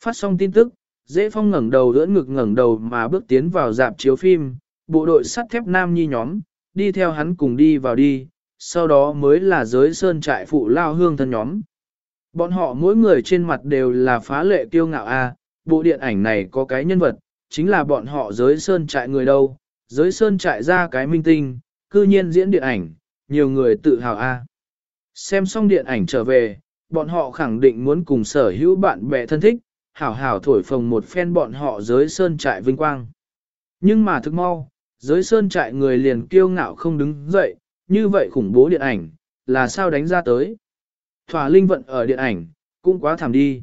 Phát xong tin tức, dễ phong ngẩng đầu đỡ ngực ngẩng đầu mà bước tiến vào dạp chiếu phim, bộ đội sắt thép nam nhi nhóm, đi theo hắn cùng đi vào đi, sau đó mới là giới sơn trại phụ lao hương thân nhóm. Bọn họ mỗi người trên mặt đều là phá lệ kiêu ngạo a. bộ điện ảnh này có cái nhân vật, chính là bọn họ giới sơn trại người đâu, giới sơn trại ra cái minh tinh, cư nhiên diễn điện ảnh, nhiều người tự hào a. Xem xong điện ảnh trở về, bọn họ khẳng định muốn cùng sở hữu bạn bè thân thích, hảo hảo thổi phồng một phen bọn họ giới sơn trại vinh quang. Nhưng mà thực mau, giới sơn trại người liền kiêu ngạo không đứng dậy, như vậy khủng bố điện ảnh, là sao đánh ra tới. Thỏa linh vận ở điện ảnh, cũng quá thảm đi.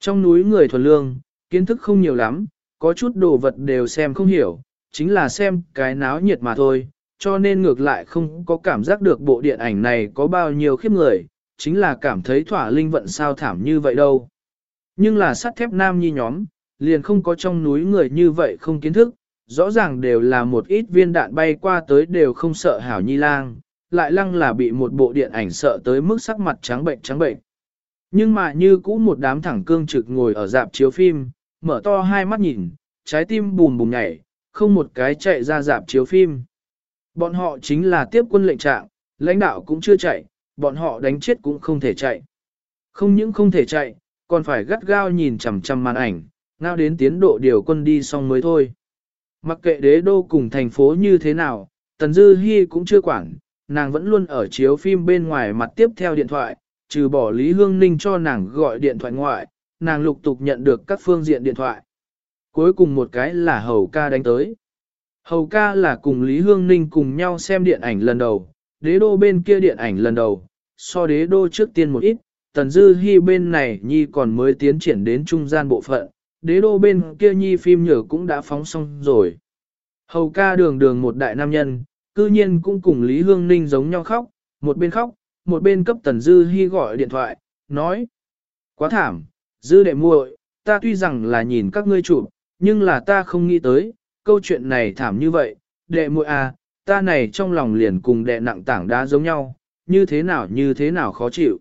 Trong núi người thuần lương, kiến thức không nhiều lắm, có chút đồ vật đều xem không hiểu, chính là xem cái náo nhiệt mà thôi, cho nên ngược lại không có cảm giác được bộ điện ảnh này có bao nhiêu khiếp người, chính là cảm thấy thỏa linh vận sao thảm như vậy đâu. Nhưng là sắt thép nam nhi nhóm, liền không có trong núi người như vậy không kiến thức, rõ ràng đều là một ít viên đạn bay qua tới đều không sợ hảo nhi lang, lại lăng là bị một bộ điện ảnh sợ tới mức sắc mặt trắng bệnh trắng bệnh. Nhưng mà như cũ một đám thẳng cương trực ngồi ở dạp chiếu phim, mở to hai mắt nhìn, trái tim bùm bùm nhảy, không một cái chạy ra dạp chiếu phim. Bọn họ chính là tiếp quân lệnh trạng, lãnh đạo cũng chưa chạy, bọn họ đánh chết cũng không thể chạy. Không những không thể chạy, còn phải gắt gao nhìn chằm chằm màn ảnh, ngao đến tiến độ điều quân đi xong mới thôi. Mặc kệ đế đô cùng thành phố như thế nào, Tần Dư Hi cũng chưa quản, nàng vẫn luôn ở chiếu phim bên ngoài mặt tiếp theo điện thoại, trừ bỏ Lý Hương Ninh cho nàng gọi điện thoại ngoại, nàng lục tục nhận được các phương diện điện thoại. Cuối cùng một cái là Hầu ca đánh tới. Hầu ca là cùng Lý Hương Ninh cùng nhau xem điện ảnh lần đầu, đế đô bên kia điện ảnh lần đầu, so đế đô trước tiên một ít, Tần Dư Hi bên này Nhi còn mới tiến triển đến trung gian bộ phận, đế đô bên kia Nhi phim nhở cũng đã phóng xong rồi. Hầu ca đường đường một đại nam nhân, cư nhiên cũng cùng Lý Hương Ninh giống nhau khóc, một bên khóc, một bên cấp Tần Dư Hi gọi điện thoại, nói. Quá thảm, Dư đệ muội, ta tuy rằng là nhìn các ngươi chụp, nhưng là ta không nghĩ tới, câu chuyện này thảm như vậy, đệ muội à, ta này trong lòng liền cùng đệ nặng tảng đá giống nhau, như thế nào như thế nào khó chịu.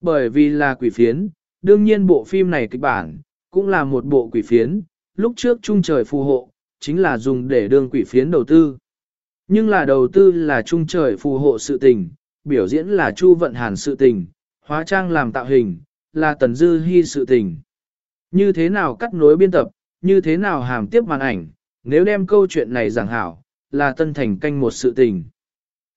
Bởi vì là quỷ phiến, đương nhiên bộ phim này kịch bản, cũng là một bộ quỷ phiến, lúc trước trung trời phù hộ, chính là dùng để đương quỷ phiến đầu tư. Nhưng là đầu tư là trung trời phù hộ sự tình, biểu diễn là chu vận hàn sự tình, hóa trang làm tạo hình, là tần dư hy sự tình. Như thế nào cắt nối biên tập, như thế nào hàm tiếp màn ảnh, nếu đem câu chuyện này giảng hảo, là tân thành canh một sự tình.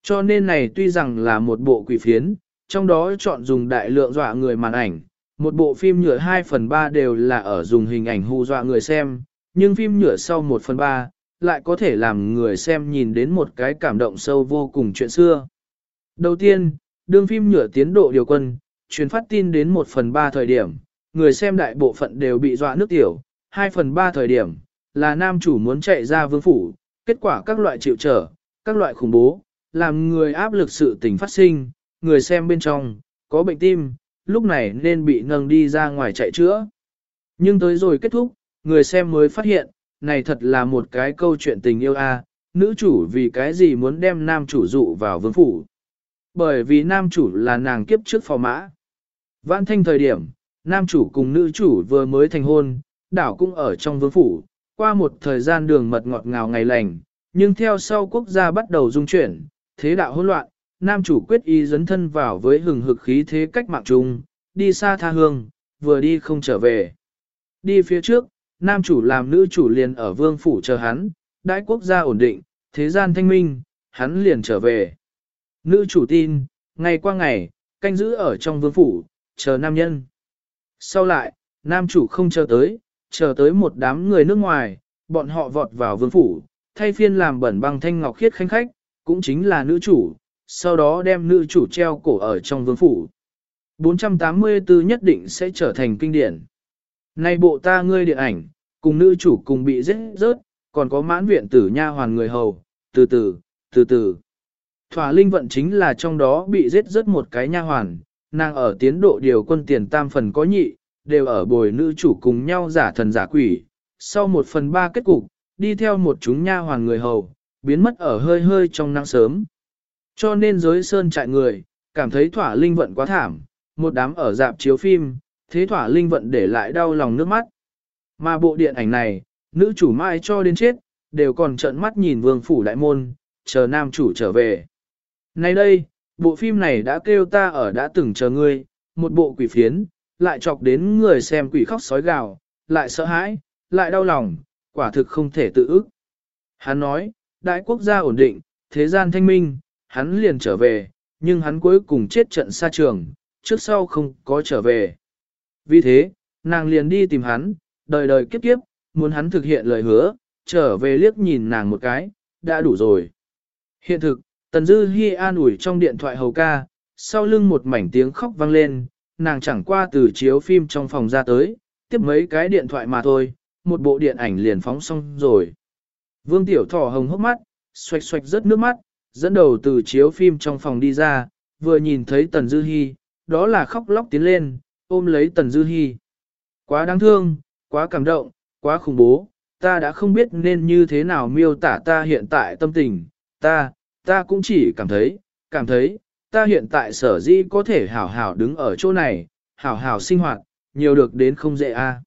Cho nên này tuy rằng là một bộ quỷ phiến, trong đó chọn dùng đại lượng dọa người màn ảnh, một bộ phim nhựa 2 phần 3 đều là ở dùng hình ảnh hù dọa người xem, nhưng phim nhựa sau 1 phần 3 lại có thể làm người xem nhìn đến một cái cảm động sâu vô cùng chuyện xưa. Đầu tiên, đương phim nhựa tiến độ điều quân, truyền phát tin đến 1 phần 3 thời điểm, người xem đại bộ phận đều bị dọa nước tiểu, 2 phần 3 thời điểm, là nam chủ muốn chạy ra vương phủ, kết quả các loại chịu trở, các loại khủng bố, làm người áp lực sự tình phát sinh, người xem bên trong, có bệnh tim, lúc này nên bị nâng đi ra ngoài chạy chữa. Nhưng tới rồi kết thúc, người xem mới phát hiện, này thật là một cái câu chuyện tình yêu a à, nữ chủ vì cái gì muốn đem nam chủ dụ vào vương phủ. Bởi vì nam chủ là nàng kiếp trước phò mã. Vãn thanh thời điểm, nam chủ cùng nữ chủ vừa mới thành hôn, đảo cũng ở trong vương phủ, qua một thời gian đường mật ngọt ngào ngày lành, nhưng theo sau quốc gia bắt đầu dung chuyển, thế đạo hỗn loạn, nam chủ quyết ý dấn thân vào với hừng hực khí thế cách mạng chung, đi xa tha hương, vừa đi không trở về. Đi phía trước, nam chủ làm nữ chủ liền ở vương phủ chờ hắn, đại quốc gia ổn định, thế gian thanh minh, hắn liền trở về. Nữ chủ tin, ngày qua ngày, canh giữ ở trong vương phủ, chờ nam nhân. Sau lại, nam chủ không chờ tới, chờ tới một đám người nước ngoài, bọn họ vọt vào vương phủ, thay phiên làm bẩn băng thanh ngọc khiết khanh khách, cũng chính là nữ chủ, sau đó đem nữ chủ treo cổ ở trong vương phủ. 484 nhất định sẽ trở thành kinh điển. Nay bộ ta ngươi điện ảnh, cùng nữ chủ cùng bị giết rớt, còn có mãn viện tử nha hoàn người hầu, từ từ, từ từ. Thỏa linh vận chính là trong đó bị giết rớt một cái nha hoàn, nàng ở tiến độ điều quân tiền tam phần có nhị, đều ở bồi nữ chủ cùng nhau giả thần giả quỷ. Sau một phần ba kết cục, đi theo một chúng nha hoàn người hầu, biến mất ở hơi hơi trong nắng sớm. Cho nên giới sơn trại người, cảm thấy thỏa linh vận quá thảm, một đám ở dạp chiếu phim, thế thỏa linh vận để lại đau lòng nước mắt. Mà bộ điện ảnh này, nữ chủ mai cho đến chết, đều còn trợn mắt nhìn vương phủ đại môn, chờ nam chủ trở về. Nay đây, bộ phim này đã kêu ta ở đã từng chờ ngươi, một bộ quỷ phiến, lại chọc đến người xem quỷ khóc sói gào, lại sợ hãi, lại đau lòng, quả thực không thể tự ức. Hắn nói, đại quốc gia ổn định, thế gian thanh minh, hắn liền trở về, nhưng hắn cuối cùng chết trận xa trường, trước sau không có trở về. Vì thế, nàng liền đi tìm hắn, đời đời kiếp kiếp, muốn hắn thực hiện lời hứa, trở về liếc nhìn nàng một cái, đã đủ rồi. Hiện thực, Tần Dư Hi an ủi trong điện thoại hầu ca, sau lưng một mảnh tiếng khóc vang lên, nàng chẳng qua từ chiếu phim trong phòng ra tới, tiếp mấy cái điện thoại mà thôi, một bộ điện ảnh liền phóng xong rồi. Vương Tiểu Thỏ hồng hốc mắt, xoạch xoạch rớt nước mắt, dẫn đầu từ chiếu phim trong phòng đi ra, vừa nhìn thấy Tần Dư Hi, đó là khóc lóc tiến lên, ôm lấy Tần Dư Hi. Quá đáng thương, quá cảm động, quá khủng bố, ta đã không biết nên như thế nào miêu tả ta hiện tại tâm tình, ta, ta cũng chỉ cảm thấy, cảm thấy, ta hiện tại sở dĩ có thể hảo hảo đứng ở chỗ này, hảo hảo sinh hoạt, nhiều được đến không dễ a.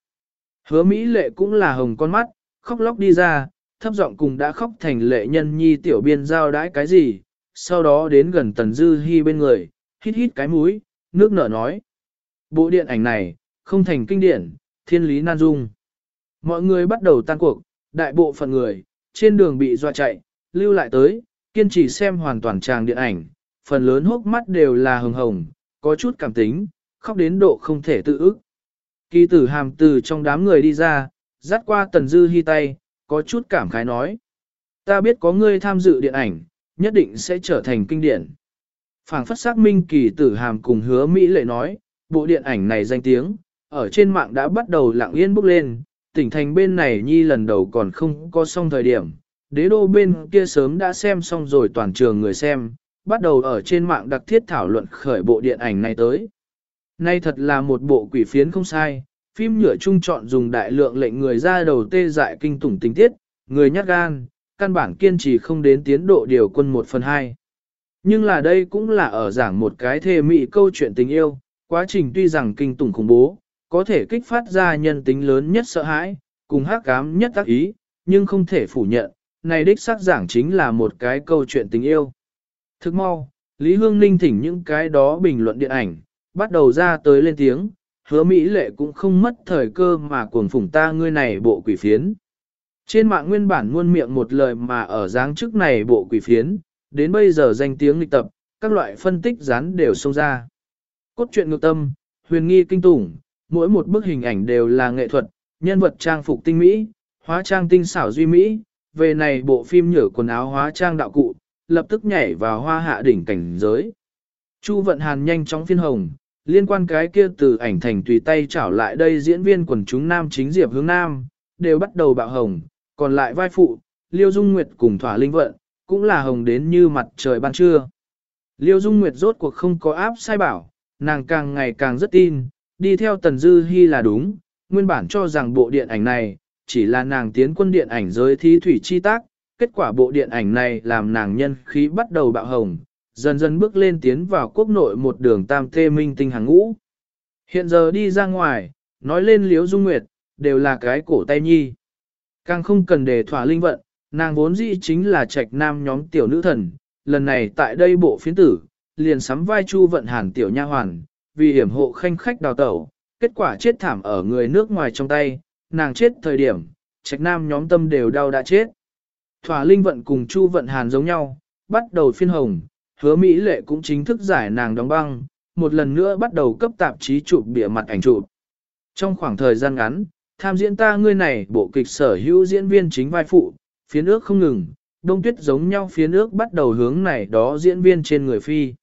Hứa Mỹ lệ cũng là hồng con mắt, khóc lóc đi ra, thấp giọng cùng đã khóc thành lệ nhân nhi tiểu biên giao đãi cái gì, sau đó đến gần Tần Dư Hi bên người, hít hít cái mũi, nước nở nói. Bộ điện ảnh này, không thành kinh điển, thiên lý nan dung. Mọi người bắt đầu tan cuộc, đại bộ phận người, trên đường bị dọa chạy, lưu lại tới, kiên trì xem hoàn toàn tràng điện ảnh, phần lớn hốc mắt đều là hồng hồng, có chút cảm tính, khóc đến độ không thể tự ức. Kỳ tử hàm từ trong đám người đi ra, dắt qua tần dư hy tay, có chút cảm khái nói. Ta biết có ngươi tham dự điện ảnh, nhất định sẽ trở thành kinh điển. Phảng phất xác minh kỳ tử hàm cùng hứa Mỹ lệ nói, bộ điện ảnh này danh tiếng, ở trên mạng đã bắt đầu lặng yên bốc lên, tỉnh thành bên này nhi lần đầu còn không có xong thời điểm, đế đô bên kia sớm đã xem xong rồi toàn trường người xem, bắt đầu ở trên mạng đặc thiết thảo luận khởi bộ điện ảnh này tới. Nay thật là một bộ quỷ phiến không sai, phim nhựa trung chọn dùng đại lượng lệnh người ra đầu tê dại kinh tủng tình tiết, người nhát gan, căn bản kiên trì không đến tiến độ điều quân 1 phần 2. Nhưng là đây cũng là ở giảng một cái thề mị câu chuyện tình yêu, quá trình tuy rằng kinh tủng khủng bố, có thể kích phát ra nhân tính lớn nhất sợ hãi, cùng hắc ám nhất tác ý, nhưng không thể phủ nhận, này đích xác giảng chính là một cái câu chuyện tình yêu. Thức mau, Lý Hương Ninh thỉnh những cái đó bình luận điện ảnh, bắt đầu ra tới lên tiếng, hứa Mỹ lệ cũng không mất thời cơ mà cuồng phủng ta ngươi này bộ quỷ phiến. Trên mạng nguyên bản luôn miệng một lời mà ở dáng trước này bộ quỷ phiến, đến bây giờ danh tiếng lịch tập, các loại phân tích rán đều xông ra. Cốt truyện ngược tâm, huyền nghi kinh tủng, mỗi một bức hình ảnh đều là nghệ thuật, nhân vật trang phục tinh mỹ, hóa trang tinh xảo duy mỹ, về này bộ phim nhở quần áo hóa trang đạo cụ, lập tức nhảy vào hoa hạ đỉnh cảnh giới. Chu Vận Hàn nhanh chóng phiên hồng, liên quan cái kia từ ảnh thành tùy tay trảo lại đây diễn viên quần chúng nam chính diệp hướng nam, đều bắt đầu bạo hồng, còn lại vai phụ, Liêu Dung Nguyệt cùng Thỏa Linh Vận, cũng là hồng đến như mặt trời ban trưa. Liêu Dung Nguyệt rốt cuộc không có áp sai bảo, nàng càng ngày càng rất tin, đi theo Tần Dư Hi là đúng, nguyên bản cho rằng bộ điện ảnh này, chỉ là nàng tiến quân điện ảnh giới thí thủy chi tác, kết quả bộ điện ảnh này làm nàng nhân khí bắt đầu bạo hồng, dần dần bước lên tiến vào quốc nội một đường tam tê minh tinh hàng ngũ. Hiện giờ đi ra ngoài, nói lên liếu dung nguyệt, đều là cái cổ tay nhi. Càng không cần để thỏa linh vận, nàng vốn dĩ chính là trạch nam nhóm tiểu nữ thần, lần này tại đây bộ phiến tử, liền sắm vai chu vận hàn tiểu nha hoàn, vì hiểm hộ khanh khách đào tẩu, kết quả chết thảm ở người nước ngoài trong tay, nàng chết thời điểm, trạch nam nhóm tâm đều đau đã chết. Thỏa linh vận cùng chu vận hàn giống nhau, bắt đầu phiên hồng, hứa Mỹ lệ cũng chính thức giải nàng đóng băng, một lần nữa bắt đầu cấp tạp chí chụp bìa mặt ảnh chụp. Trong khoảng thời gian ngắn, tham diễn ta ngươi này bộ kịch sở hữu diễn viên chính vai phụ, phía nước không ngừng, đông tuyết giống nhau phía nước bắt đầu hướng này đó diễn viên trên người phi.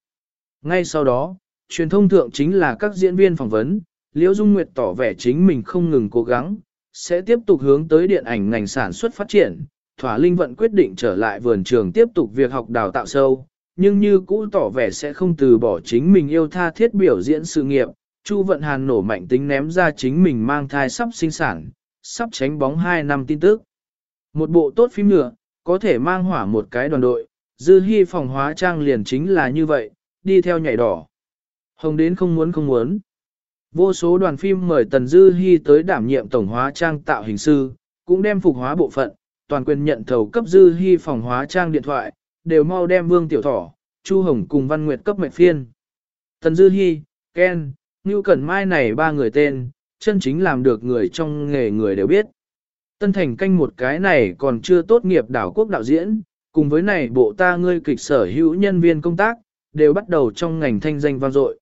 Ngay sau đó, truyền thông thượng chính là các diễn viên phỏng vấn, Liễu Dung Nguyệt tỏ vẻ chính mình không ngừng cố gắng, sẽ tiếp tục hướng tới điện ảnh ngành sản xuất phát triển. Thỏa Linh Vận quyết định trở lại vườn trường tiếp tục việc học đào tạo sâu, nhưng như cũ tỏ vẻ sẽ không từ bỏ chính mình yêu tha thiết biểu diễn sự nghiệp. Chu Vận Hàn nổ mạnh tính ném ra chính mình mang thai sắp sinh sản, sắp tránh bóng 2 năm tin tức. Một bộ tốt phim nhựa, có thể mang hỏa một cái đoàn đội, dư hy phòng hóa trang liền chính là như vậy, đi theo nhảy đỏ. Hồng đến không muốn không muốn. Vô số đoàn phim mời Tần Dư Hi tới đảm nhiệm tổng hóa trang tạo hình sư, cũng đem phục hóa bộ phận, toàn quyền nhận thầu cấp Dư Hi phòng hóa trang điện thoại, đều mau đem Vương Tiểu Thỏ, Chu Hồng cùng Văn Nguyệt cấp mệnh phiên. Tần Dư Hi, Ken, Ngưu Cẩn Mai này ba người tên, chân chính làm được người trong nghề người đều biết. Tân Thành canh một cái này còn chưa tốt nghiệp đảo quốc đạo diễn, cùng với này bộ ta ngươi kịch sở hữu nhân viên công tác, đều bắt đầu trong ngành thanh danh vang dội.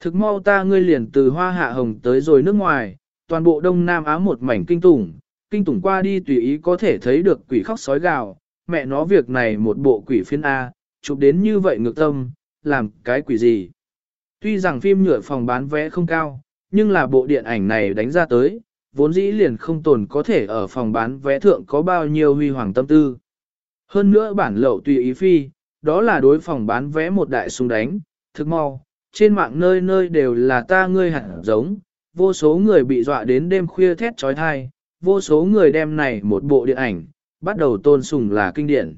Thực mau ta ngươi liền từ hoa hạ hồng tới rồi nước ngoài, toàn bộ Đông Nam Á một mảnh kinh tủng, kinh tủng qua đi tùy ý có thể thấy được quỷ khóc sói gào, mẹ nó việc này một bộ quỷ phiên A, chụp đến như vậy ngược tâm, làm cái quỷ gì. Tuy rằng phim nhựa phòng bán vé không cao, nhưng là bộ điện ảnh này đánh ra tới, vốn dĩ liền không tồn có thể ở phòng bán vé thượng có bao nhiêu huy hoàng tâm tư. Hơn nữa bản lậu tùy ý phi, đó là đối phòng bán vé một đại súng đánh, thực mau, trên mạng nơi nơi đều là ta ngươi hẳn giống, vô số người bị dọa đến đêm khuya thét trói thai, vô số người đem này một bộ điện ảnh, bắt đầu tôn sùng là kinh điển.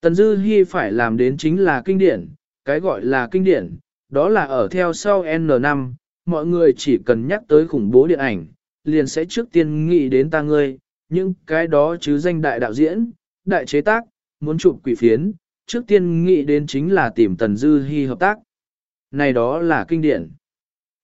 Tần Dư Hi phải làm đến chính là kinh điển, cái gọi là kinh điển, đó là ở theo sau N5, mọi người chỉ cần nhắc tới khủng bố điện ảnh, liền sẽ trước tiên nghĩ đến ta ngươi, nhưng cái đó chứ danh đại đạo diễn, đại chế tác, muốn chụp quỷ phiến, trước tiên nghĩ đến chính là tìm Tần Dư Hi hợp tác. Này đó là kinh điển.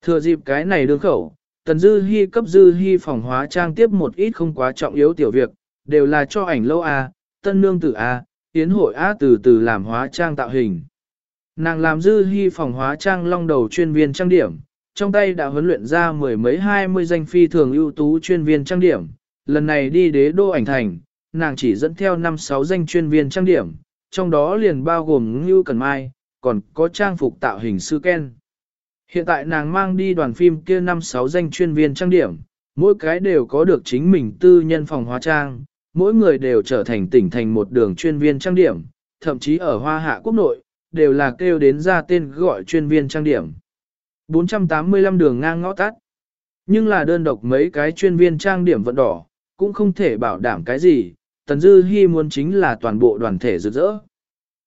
Thừa dịp cái này đương khẩu, Tần Dư Hi cấp Dư Hi phòng hóa trang tiếp một ít không quá trọng yếu tiểu việc, đều là cho ảnh lâu A, tân nương tử A, tiến hội A từ từ làm hóa trang tạo hình. Nàng làm Dư hy phòng hóa trang long đầu chuyên viên trang điểm, trong tay đã huấn luyện ra mười mấy hai mươi danh phi thường ưu tú chuyên viên trang điểm. Lần này đi đế đô ảnh thành, nàng chỉ dẫn theo năm sáu danh chuyên viên trang điểm, trong đó liền bao gồm Ngưu Cần Mai, còn có trang phục tạo hình sư Ken. Hiện tại nàng mang đi đoàn phim kia năm sáu danh chuyên viên trang điểm, mỗi cái đều có được chính mình tư nhân phòng hóa trang, mỗi người đều trở thành tỉnh thành một đường chuyên viên trang điểm, thậm chí ở Hoa Hạ Quốc nội, đều là kêu đến ra tên gọi chuyên viên trang điểm. 485 đường ngang ngõ tắt. Nhưng là đơn độc mấy cái chuyên viên trang điểm vận đỏ, cũng không thể bảo đảm cái gì, Tần Dư Hi muốn chính là toàn bộ đoàn thể rực rỡ.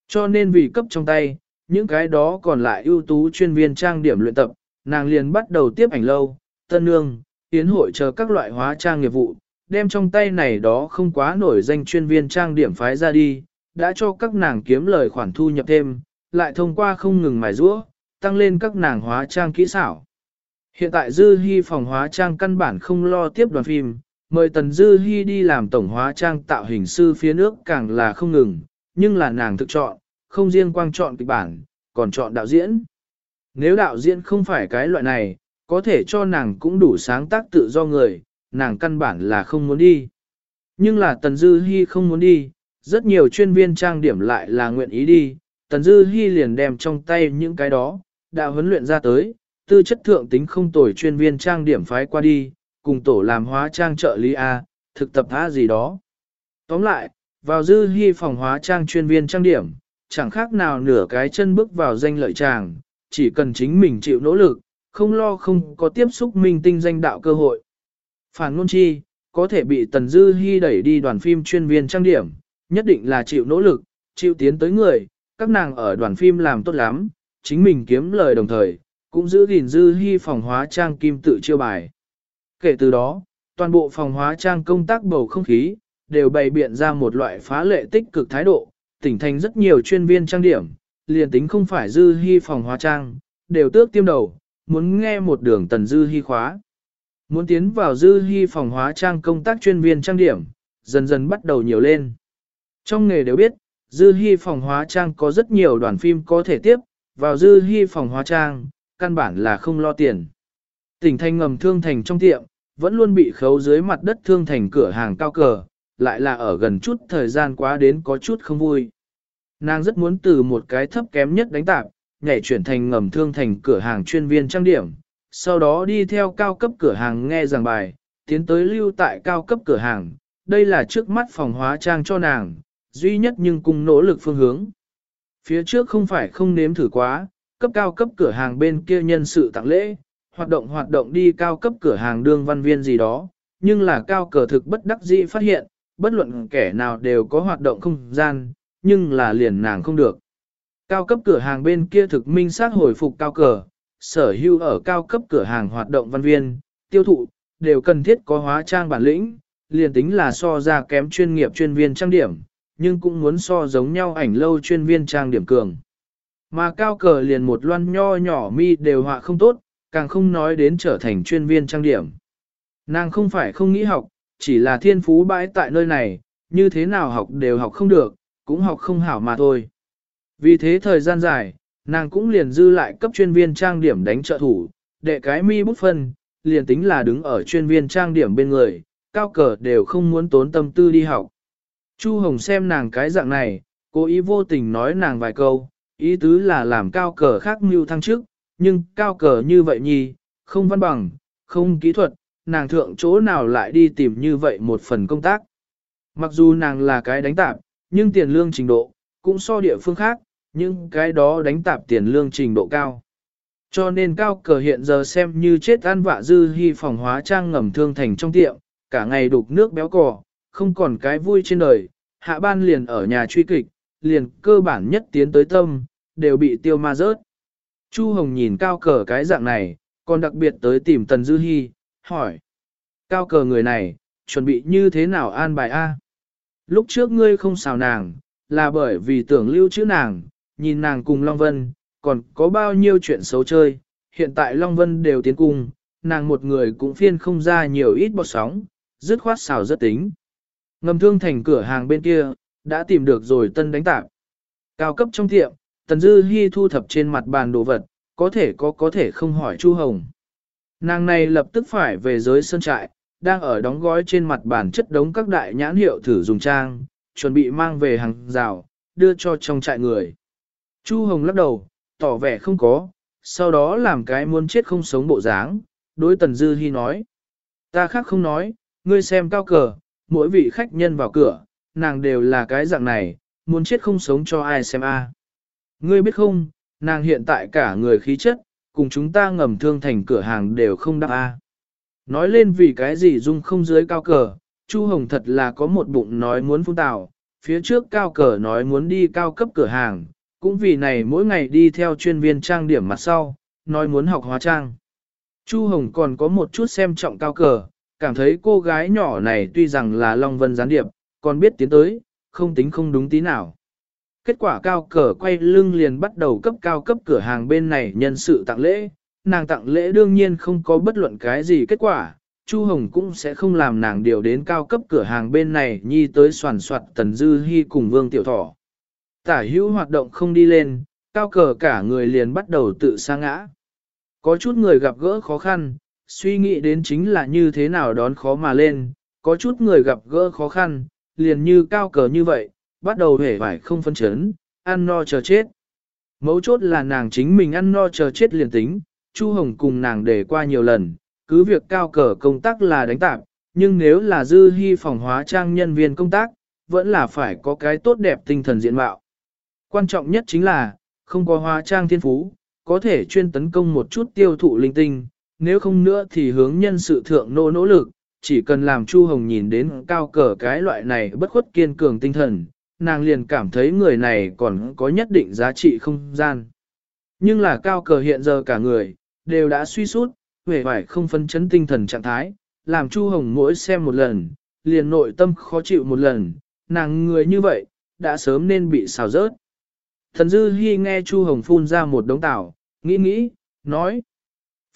Cho nên vì cấp trong tay, những cái đó còn lại ưu tú chuyên viên trang điểm luyện tập, nàng liền bắt đầu tiếp ảnh lâu, tân nương, tiến hội chờ các loại hóa trang nghiệp vụ, đem trong tay này đó không quá nổi danh chuyên viên trang điểm phái ra đi, đã cho các nàng kiếm lời khoản thu nhập thêm, lại thông qua không ngừng mài rũa, tăng lên các nàng hóa trang kỹ xảo. Hiện tại Dư Hi phòng hóa trang căn bản không lo tiếp đoàn phim, mời Tần Dư Hi đi làm tổng hóa trang tạo hình sư phía nước càng là không ngừng, nhưng là nàng thực chọn, không riêng quang chọn kịch bản, còn chọn đạo diễn. Nếu đạo diễn không phải cái loại này, có thể cho nàng cũng đủ sáng tác tự do người, nàng căn bản là không muốn đi. Nhưng là Tần Dư Hi không muốn đi, rất nhiều chuyên viên trang điểm lại là nguyện ý đi, Tần Dư Hi liền đem trong tay những cái đó, đã huấn luyện ra tới, tư chất thượng tính không tồi chuyên viên trang điểm phái qua đi, cùng tổ làm hóa trang trợ lý A, thực tập A gì đó. Tóm lại, vào Dư Hi phòng hóa trang chuyên viên trang điểm, chẳng khác nào nửa cái chân bước vào danh lợi tràng, chỉ cần chính mình chịu nỗ lực, không lo không có tiếp xúc minh tinh danh đạo cơ hội. Phản ngôn chi, có thể bị Tần Dư Hi đẩy đi đoàn phim chuyên viên trang điểm, nhất định là chịu nỗ lực, chịu tiến tới người, các nàng ở đoàn phim làm tốt lắm, chính mình kiếm lời đồng thời, cũng giữ gìn Dư Hi phòng hóa trang kim tự chiêu bài. Kể từ đó, toàn bộ phòng hóa trang công tác bầu không khí, đều bày biện ra một loại phá lệ tích cực thái độ, tỉnh thành rất nhiều chuyên viên trang điểm, liền tính không phải Dư Hi phòng hóa trang, đều tước tiêm đầu, muốn nghe một đường tần Dư Hi khóa. Muốn tiến vào dư hy phòng hóa trang công tác chuyên viên trang điểm, dần dần bắt đầu nhiều lên. Trong nghề đều biết, dư hy phòng hóa trang có rất nhiều đoàn phim có thể tiếp, vào dư hy phòng hóa trang, căn bản là không lo tiền. Tỉnh thành ngầm thương thành trong tiệm, vẫn luôn bị khấu dưới mặt đất thương thành cửa hàng cao cờ, lại là ở gần chút thời gian quá đến có chút không vui. Nàng rất muốn từ một cái thấp kém nhất đánh tạp, nhảy chuyển thành ngầm thương thành cửa hàng chuyên viên trang điểm, sau đó đi theo cao cấp cửa hàng nghe giảng bài, tiến tới lưu tại cao cấp cửa hàng, đây là trước mắt phòng hóa trang cho nàng, duy nhất nhưng cùng nỗ lực phương hướng. Phía trước không phải không nếm thử quá, cấp cao cấp cửa hàng bên kia nhân sự tặng lễ, hoạt động hoạt động đi cao cấp cửa hàng đương văn viên gì đó, nhưng là cao cờ thực bất đắc dĩ phát hiện, bất luận kẻ nào đều có hoạt động không gian, nhưng là liền nàng không được. Cao cấp cửa hàng bên kia thực minh xác hồi phục cao cờ, sở hữu ở cao cấp cửa hàng hoạt động văn viên, tiêu thụ, đều cần thiết có hóa trang bản lĩnh, liền tính là so ra kém chuyên nghiệp chuyên viên trang điểm, nhưng cũng muốn so giống nhau ảnh lâu chuyên viên trang điểm cường. Mà cao cờ liền một loan nho nhỏ mi đều họa không tốt, càng không nói đến trở thành chuyên viên trang điểm. Nàng không phải không nghĩ học, chỉ là thiên phú bãi tại nơi này, như thế nào học đều học không được, cũng học không hảo mà thôi. Vì thế thời gian dài, Nàng cũng liền dư lại cấp chuyên viên trang điểm đánh trợ thủ, đệ cái mi bút phân, liền tính là đứng ở chuyên viên trang điểm bên người, cao cờ đều không muốn tốn tâm tư đi học. Chu Hồng xem nàng cái dạng này, cố ý vô tình nói nàng vài câu, ý tứ là làm cao cờ khác mưu thăng trước, nhưng cao cờ như vậy nhi, không văn bằng, không kỹ thuật, nàng thượng chỗ nào lại đi tìm như vậy một phần công tác. Mặc dù nàng là cái đánh tạp, nhưng tiền lương trình độ, cũng so địa phương khác, nhưng cái đó đánh tạp tiền lương trình độ cao. Cho nên cao cờ hiện giờ xem như chết ăn vạ dư hy phòng hóa trang ngầm thương thành trong tiệm, cả ngày đục nước béo cò, không còn cái vui trên đời, hạ ban liền ở nhà truy kịch, liền cơ bản nhất tiến tới tâm, đều bị tiêu ma rớt. Chu Hồng nhìn cao cờ cái dạng này, còn đặc biệt tới tìm Tần Dư Hi, hỏi. Cao cờ người này, chuẩn bị như thế nào an bài A? Lúc trước ngươi không xào nàng, là bởi vì tưởng lưu chữ nàng, nhìn nàng cùng Long Vân, còn có bao nhiêu chuyện xấu chơi, hiện tại Long Vân đều tiến cung, nàng một người cũng phiên không ra nhiều ít bọt sóng, dứt khoát xào rất tính. Ngầm thương thành cửa hàng bên kia, đã tìm được rồi tân đánh tạp. Cao cấp trong tiệm, Tần Dư Hi thu thập trên mặt bàn đồ vật, có thể có có thể không hỏi Chu Hồng. Nàng này lập tức phải về giới sơn trại, đang ở đóng gói trên mặt bàn chất đống các đại nhãn hiệu thử dùng trang, chuẩn bị mang về hàng rào, đưa cho trong trại người. Chu Hồng lắc đầu, tỏ vẻ không có, sau đó làm cái muốn chết không sống bộ dáng, đối Tần Dư Hi nói. Ta khác không nói, ngươi xem cao cờ, mỗi vị khách nhân vào cửa, nàng đều là cái dạng này, muốn chết không sống cho ai xem a. Ngươi biết không, nàng hiện tại cả người khí chất, cùng chúng ta ngầm thương thành cửa hàng đều không đáp a. Nói lên vì cái gì dung không dưới cao cờ, Chu Hồng thật là có một bụng nói muốn phun tào, phía trước cao cờ nói muốn đi cao cấp cửa hàng, cũng vì này mỗi ngày đi theo chuyên viên trang điểm mặt sau, nói muốn học hóa trang. Chu Hồng còn có một chút xem trọng cao cờ, cảm thấy cô gái nhỏ này tuy rằng là Long Vân gián điệp, còn biết tiến tới, không tính không đúng tí nào. Kết quả cao cờ quay lưng liền bắt đầu cấp cao cấp cửa hàng bên này nhân sự tặng lễ, nàng tặng lễ đương nhiên không có bất luận cái gì kết quả, Chu Hồng cũng sẽ không làm nàng điều đến cao cấp cửa hàng bên này nhi tới soàn soạt Tần Dư Hi cùng Vương Tiểu Thỏ. Tả hữu hoạt động không đi lên, cao cờ cả người liền bắt đầu tự sa ngã. Có chút người gặp gỡ khó khăn, suy nghĩ đến chính là như thế nào đón khó mà lên, có chút người gặp gỡ khó khăn, liền như cao cờ như vậy, bắt đầu hể vải không phân chấn, ăn no chờ chết. Mấu chốt là nàng chính mình ăn no chờ chết liền tính, Chu Hồng cùng nàng để qua nhiều lần, cứ việc cao cờ công tác là đánh tạp, nhưng nếu là dư hy phòng hóa trang nhân viên công tác, vẫn là phải có cái tốt đẹp tinh thần diện mạo. Quan trọng nhất chính là, không có hóa trang thiên phú, có thể chuyên tấn công một chút tiêu thụ linh tinh, nếu không nữa thì hướng nhân sự thượng nỗ nỗ lực, chỉ cần làm Chu Hồng nhìn đến cao cờ cái loại này bất khuất kiên cường tinh thần, nàng liền cảm thấy người này còn có nhất định giá trị không gian. Nhưng là cao cờ hiện giờ cả người, đều đã suy sút, vẻ vải không phân chấn tinh thần trạng thái, làm Chu Hồng mỗi xem một lần, liền nội tâm khó chịu một lần, nàng người như vậy, đã sớm nên bị xào rớt. Thần Dư Hi nghe Chu Hồng phun ra một đống tảo, nghĩ nghĩ, nói.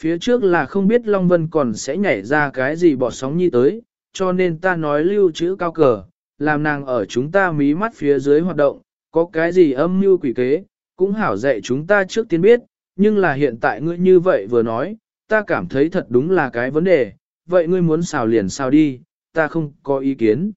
Phía trước là không biết Long Vân còn sẽ nhảy ra cái gì bỏ sóng nhi tới, cho nên ta nói lưu trữ cao cờ, làm nàng ở chúng ta mí mắt phía dưới hoạt động, có cái gì âm mưu quỷ kế, cũng hảo dạy chúng ta trước tiên biết, nhưng là hiện tại ngươi như vậy vừa nói, ta cảm thấy thật đúng là cái vấn đề, vậy ngươi muốn xào liền xào đi, ta không có ý kiến.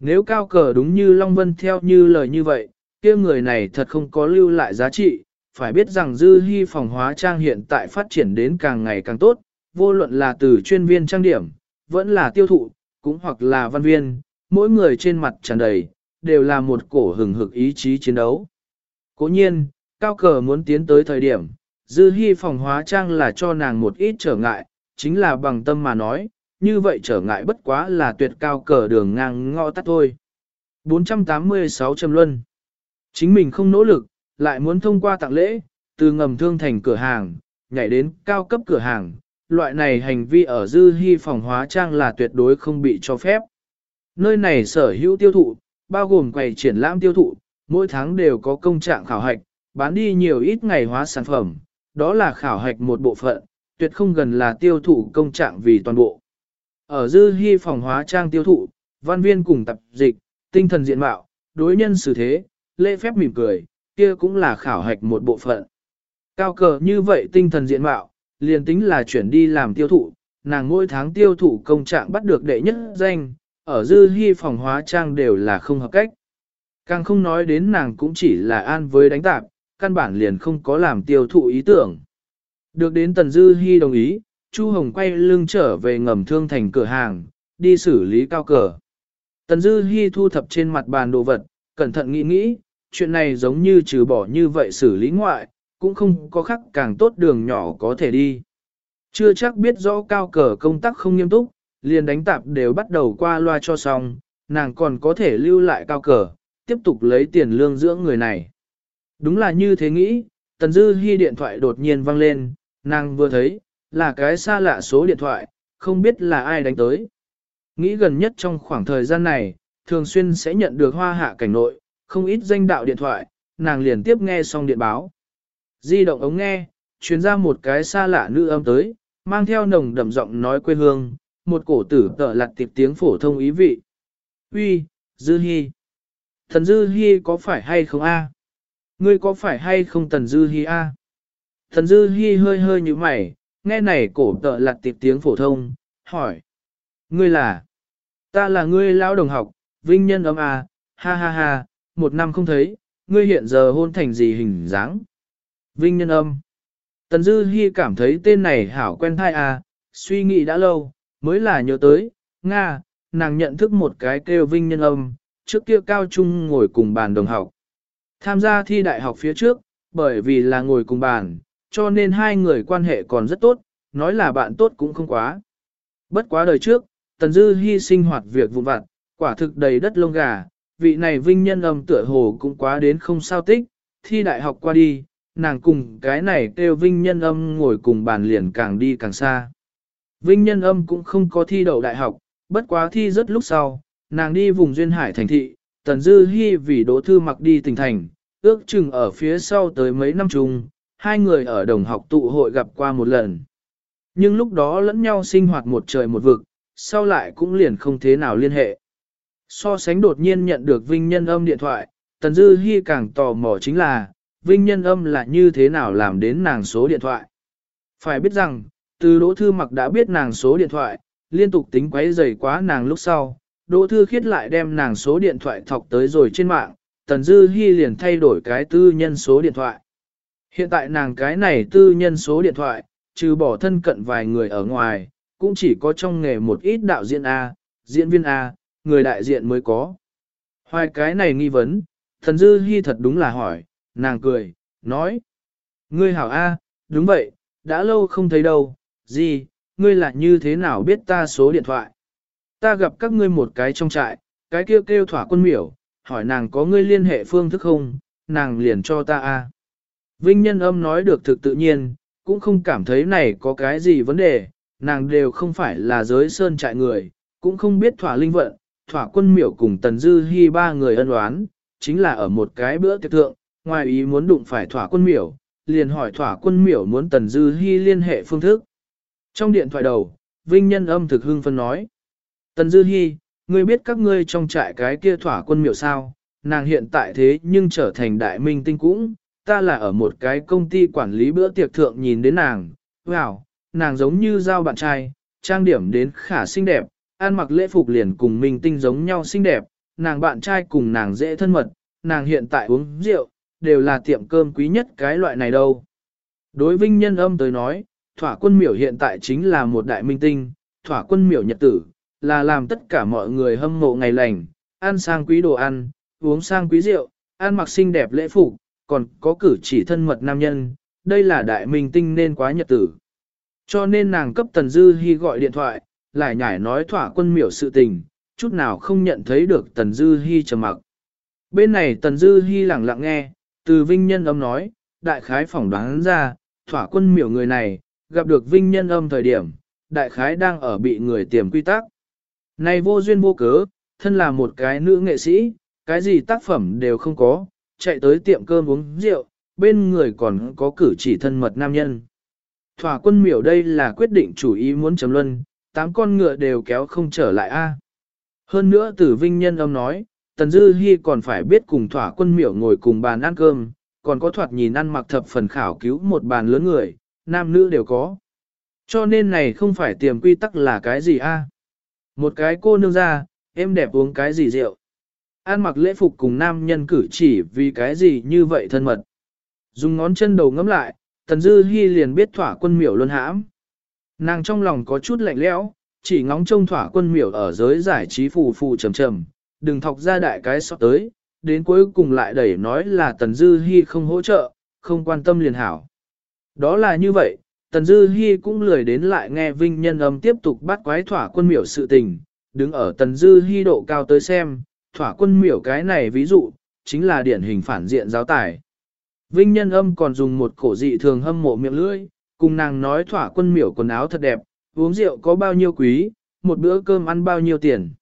Nếu cao cờ đúng như Long Vân theo như lời như vậy, kia người này thật không có lưu lại giá trị, phải biết rằng dư hy phòng hóa trang hiện tại phát triển đến càng ngày càng tốt, vô luận là từ chuyên viên trang điểm, vẫn là tiêu thụ, cũng hoặc là văn viên, mỗi người trên mặt tràn đầy, đều là một cổ hừng hực ý chí chiến đấu. Cố nhiên, cao cờ muốn tiến tới thời điểm, dư hy phòng hóa trang là cho nàng một ít trở ngại, chính là bằng tâm mà nói, như vậy trở ngại bất quá là tuyệt cao cờ đường ngang ngõ tắt thôi. 486 Trầm Luân Chính mình không nỗ lực, lại muốn thông qua tặng lễ, từ ngầm thương thành cửa hàng, nhảy đến cao cấp cửa hàng, loại này hành vi ở dư hy phòng hóa trang là tuyệt đối không bị cho phép. Nơi này sở hữu tiêu thụ, bao gồm quầy triển lãm tiêu thụ, mỗi tháng đều có công trạng khảo hạch, bán đi nhiều ít ngày hóa sản phẩm, đó là khảo hạch một bộ phận, tuyệt không gần là tiêu thụ công trạng vì toàn bộ. Ở dư hy phòng hóa trang tiêu thụ, văn viên cùng tập dịch, tinh thần diện mạo, đối nhân xử thế, lễ phép mỉm cười, kia cũng là khảo hạch một bộ phận. Cao cờ như vậy tinh thần diện mạo, liền tính là chuyển đi làm tiêu thụ, nàng mỗi tháng tiêu thụ công trạng bắt được đệ nhất danh, ở dư hy phòng hóa trang đều là không hợp cách. Càng không nói đến nàng cũng chỉ là an với đánh tạp, căn bản liền không có làm tiêu thụ ý tưởng. Được đến Tần Dư Hi đồng ý, Chu Hồng quay lưng trở về ngầm thương thành cửa hàng, đi xử lý cao cờ. Tần Dư Hi thu thập trên mặt bàn đồ vật, cẩn thận nghĩ nghĩ, chuyện này giống như trừ bỏ như vậy xử lý ngoại, cũng không có khác càng tốt đường nhỏ có thể đi. Chưa chắc biết rõ cao cờ công tác không nghiêm túc, liền đánh tạp đều bắt đầu qua loa cho xong, nàng còn có thể lưu lại cao cờ, tiếp tục lấy tiền lương dưỡng người này. Đúng là như thế nghĩ, Tần Dư Hi điện thoại đột nhiên vang lên, nàng vừa thấy, là cái xa lạ số điện thoại, không biết là ai đánh tới. Nghĩ gần nhất trong khoảng thời gian này, thường xuyên sẽ nhận được hoa hạ cảnh nội, không ít danh đạo điện thoại, nàng liền tiếp nghe xong điện báo. Di động ống nghe, truyền ra một cái xa lạ nữ âm tới, mang theo nồng đậm giọng nói quê hương, một cổ tử tợ lặt tiệp tiếng phổ thông ý vị. Uy, Dư Hi. Thần Dư Hi có phải hay không a? Ngươi có phải hay không thần Dư Hi a? Thần Dư Hi hơi hơi như mày, nghe này cổ tợ lặt tiệp tiếng phổ thông, hỏi. Ngươi là? Ta là ngươi lão đồng học, vinh nhân âm a, ha ha ha, một năm không thấy, ngươi hiện giờ hôn thành gì hình dáng? Vinh nhân âm. Tần Dư Hi cảm thấy tên này hảo quen thai à? suy nghĩ đã lâu, mới là nhớ tới, Nga, nàng nhận thức một cái kêu Vinh nhân âm, trước kia cao trung ngồi cùng bàn đồng học. Tham gia thi đại học phía trước, bởi vì là ngồi cùng bàn, cho nên hai người quan hệ còn rất tốt, nói là bạn tốt cũng không quá. Bất quá đời trước, Tần Dư Hi sinh hoạt việc vụn vặt, quả thực đầy đất lông gà, vị này vinh nhân âm tựa hồ cũng quá đến không sao tích, thi đại học qua đi, nàng cùng cái này kêu vinh nhân âm ngồi cùng bàn liền càng đi càng xa. Vinh nhân âm cũng không có thi đậu đại học, bất quá thi rất lúc sau, nàng đi vùng duyên hải thành thị, tần dư hy vì đỗ thư mặc đi tỉnh thành, ước chừng ở phía sau tới mấy năm chung, hai người ở đồng học tụ hội gặp qua một lần. Nhưng lúc đó lẫn nhau sinh hoạt một trời một vực, sau lại cũng liền không thế nào liên hệ. So sánh đột nhiên nhận được Vinh Nhân âm điện thoại, Tần Dư Hi càng tò mò chính là, Vinh Nhân âm là như thế nào làm đến nàng số điện thoại. Phải biết rằng, từ Đỗ Thư Mặc đã biết nàng số điện thoại, liên tục tính quấy rầy quá nàng lúc sau, Đỗ Thư Khiết lại đem nàng số điện thoại thọc tới rồi trên mạng, Tần Dư Hi liền thay đổi cái tư nhân số điện thoại. Hiện tại nàng cái này tư nhân số điện thoại, trừ bỏ thân cận vài người ở ngoài, cũng chỉ có trong nghề một ít đạo diễn A, diễn viên A, người đại diện mới có. Hoài cái này nghi vấn, thần dư hy thật đúng là hỏi, nàng cười, nói. Ngươi hảo A, đúng vậy, đã lâu không thấy đâu, gì, ngươi là như thế nào biết ta số điện thoại. Ta gặp các ngươi một cái trong trại, cái kêu kêu thỏa quân miểu, hỏi nàng có ngươi liên hệ phương thức không, nàng liền cho ta A. Vinh nhân âm nói được thực tự nhiên, cũng không cảm thấy này có cái gì vấn đề, nàng đều không phải là giới sơn trại người, cũng không biết thỏa linh vận, thỏa quân miểu cùng tần dư Hi ba người ân oán, chính là ở một cái bữa tiệc thượng, ngoài ý muốn đụng phải thỏa quân miểu, liền hỏi thỏa quân miểu muốn tần dư Hi liên hệ phương thức. Trong điện thoại đầu, Vinh nhân âm thực hưng phân nói, tần dư Hi, ngươi biết các ngươi trong trại cái kia thỏa quân miểu sao, nàng hiện tại thế nhưng trở thành đại minh tinh cũng, ta là ở một cái công ty quản lý bữa tiệc thượng nhìn đến nàng, wow, nàng giống như giao bạn trai, trang điểm đến khả xinh đẹp, An mặc lễ phục liền cùng minh tinh giống nhau xinh đẹp, nàng bạn trai cùng nàng dễ thân mật, nàng hiện tại uống rượu, đều là tiệm cơm quý nhất cái loại này đâu. Đối vinh nhân âm tới nói, thỏa quân miểu hiện tại chính là một đại minh tinh, thỏa quân miểu nhật tử, là làm tất cả mọi người hâm mộ ngày lành, ăn sang quý đồ ăn, uống sang quý rượu, ăn mặc xinh đẹp lễ phục, còn có cử chỉ thân mật nam nhân, đây là đại minh tinh nên quá nhật tử. Cho nên nàng cấp Tần Dư Hi gọi điện thoại, lại nhải nói thỏa quân miểu sự tình, chút nào không nhận thấy được Tần Dư Hi trầm mặc. Bên này Tần Dư Hi lặng lặng nghe, từ Vinh Nhân âm nói, đại khái phỏng đoán ra, thỏa quân miểu người này, gặp được Vinh Nhân âm thời điểm, đại khái đang ở bị người tiềm quy tắc. Này vô duyên vô cớ, thân là một cái nữ nghệ sĩ, cái gì tác phẩm đều không có, chạy tới tiệm cơm uống rượu, bên người còn có cử chỉ thân mật nam nhân. Thỏa quân miểu đây là quyết định chủ ý muốn chấm luân, tám con ngựa đều kéo không trở lại a. Hơn nữa tử vinh nhân ông nói, Tần Dư Hi còn phải biết cùng thỏa quân miểu ngồi cùng bàn ăn cơm, còn có thoạt nhìn ăn mặc thập phần khảo cứu một bàn lớn người, nam nữ đều có. Cho nên này không phải tiềm quy tắc là cái gì a? Một cái cô nương ra, em đẹp uống cái gì rượu. Ăn mặc lễ phục cùng nam nhân cử chỉ vì cái gì như vậy thân mật. Dùng ngón chân đầu ngắm lại, Tần Dư Hi liền biết thỏa quân miểu luôn hãm. Nàng trong lòng có chút lạnh lẽo, chỉ ngóng trông thỏa quân miểu ở giới giải trí phù phù trầm trầm, đừng thọc ra đại cái sọ tới, đến cuối cùng lại đẩy nói là Tần Dư Hi không hỗ trợ, không quan tâm liền hảo. Đó là như vậy, Tần Dư Hi cũng lười đến lại nghe Vinh Nhân âm tiếp tục bắt quái thỏa quân miểu sự tình, đứng ở Tần Dư Hi độ cao tới xem, thỏa quân miểu cái này ví dụ, chính là điển hình phản diện giáo tài. Vinh nhân âm còn dùng một cổ dị thường hâm mộ miệng lưỡi, cùng nàng nói thỏa quân miểu quần áo thật đẹp, uống rượu có bao nhiêu quý, một bữa cơm ăn bao nhiêu tiền.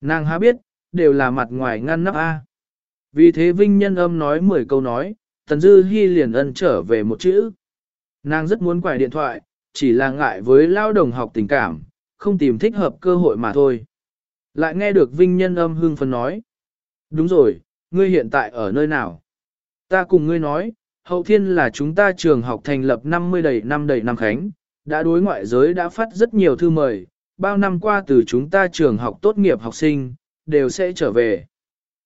Nàng há biết, đều là mặt ngoài ngăn nắp A. Vì thế Vinh nhân âm nói 10 câu nói, Tần Dư Hi liền ân trở về một chữ. Nàng rất muốn quải điện thoại, chỉ là ngại với lao đồng học tình cảm, không tìm thích hợp cơ hội mà thôi. Lại nghe được Vinh nhân âm hưng phấn nói. Đúng rồi, ngươi hiện tại ở nơi nào? Ta cùng ngươi nói, hậu thiên là chúng ta trường học thành lập 50 đầy năm đầy năm khánh, đã đối ngoại giới đã phát rất nhiều thư mời, bao năm qua từ chúng ta trường học tốt nghiệp học sinh, đều sẽ trở về.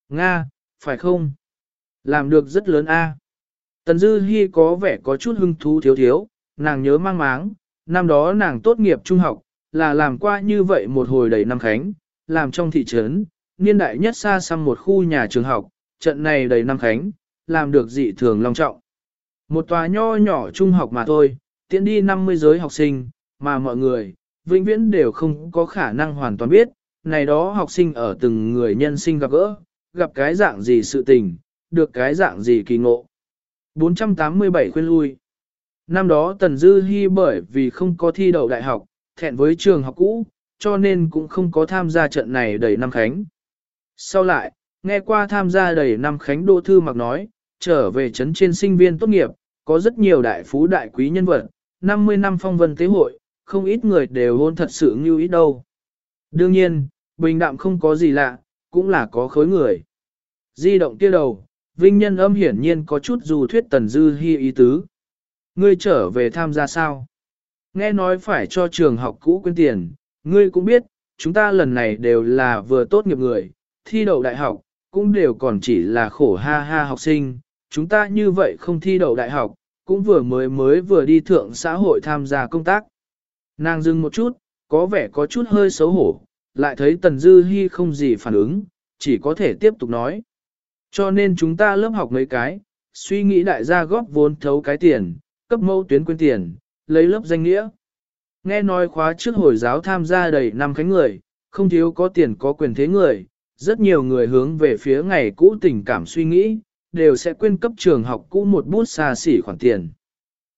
Nga, phải không? Làm được rất lớn a. Tần Dư Hi có vẻ có chút hưng thú thiếu thiếu, nàng nhớ mang máng, năm đó nàng tốt nghiệp trung học, là làm qua như vậy một hồi đầy năm khánh, làm trong thị trấn, niên đại nhất xa xăm một khu nhà trường học, trận này đầy năm khánh, làm được dị thường long trọng. Một tòa nho nhỏ trung học mà thôi, tiện đi 50 giới học sinh, mà mọi người, vĩnh viễn đều không có khả năng hoàn toàn biết, này đó học sinh ở từng người nhân sinh gặp gỡ, gặp cái dạng gì sự tình, được cái dạng gì kỳ ngộ. 487 khuyên lui Năm đó Tần Dư Hi bởi vì không có thi đậu đại học, thẹn với trường học cũ, cho nên cũng không có tham gia trận này đầy năm khánh. Sau lại, nghe qua tham gia đầy năm khánh Đỗ Thư Mặc nói, trở về trấn trên sinh viên tốt nghiệp, có rất nhiều đại phú đại quý nhân vật, 50 năm phong vân tế hội, không ít người đều hôn thật sự như ít đâu. Đương nhiên, bình đạm không có gì lạ, cũng là có khối người. Di động kia đầu, Vinh Nhân âm hiển nhiên có chút dù thuyết Tần Dư Hi ý tứ. Ngươi trở về tham gia sao? Nghe nói phải cho trường học cũ quên tiền, ngươi cũng biết, chúng ta lần này đều là vừa tốt nghiệp người, thi đậu đại học, cũng đều còn chỉ là khổ ha ha học sinh, chúng ta như vậy không thi đậu đại học, cũng vừa mới mới vừa đi thượng xã hội tham gia công tác. Nàng dừng một chút, có vẻ có chút hơi xấu hổ, lại thấy Tần Dư Hi không gì phản ứng, chỉ có thể tiếp tục nói. Cho nên chúng ta lớp học mấy cái, suy nghĩ đại gia góp vốn thấu cái tiền, cấp mẫu tuyến quyên tiền, lấy lớp danh nghĩa. Nghe nói khóa trước hồi giáo tham gia đầy năm khánh người, không thiếu có tiền có quyền thế người, rất nhiều người hướng về phía ngày cũ tình cảm suy nghĩ, đều sẽ quyên cấp trường học cũ một bút xa xỉ khoản tiền.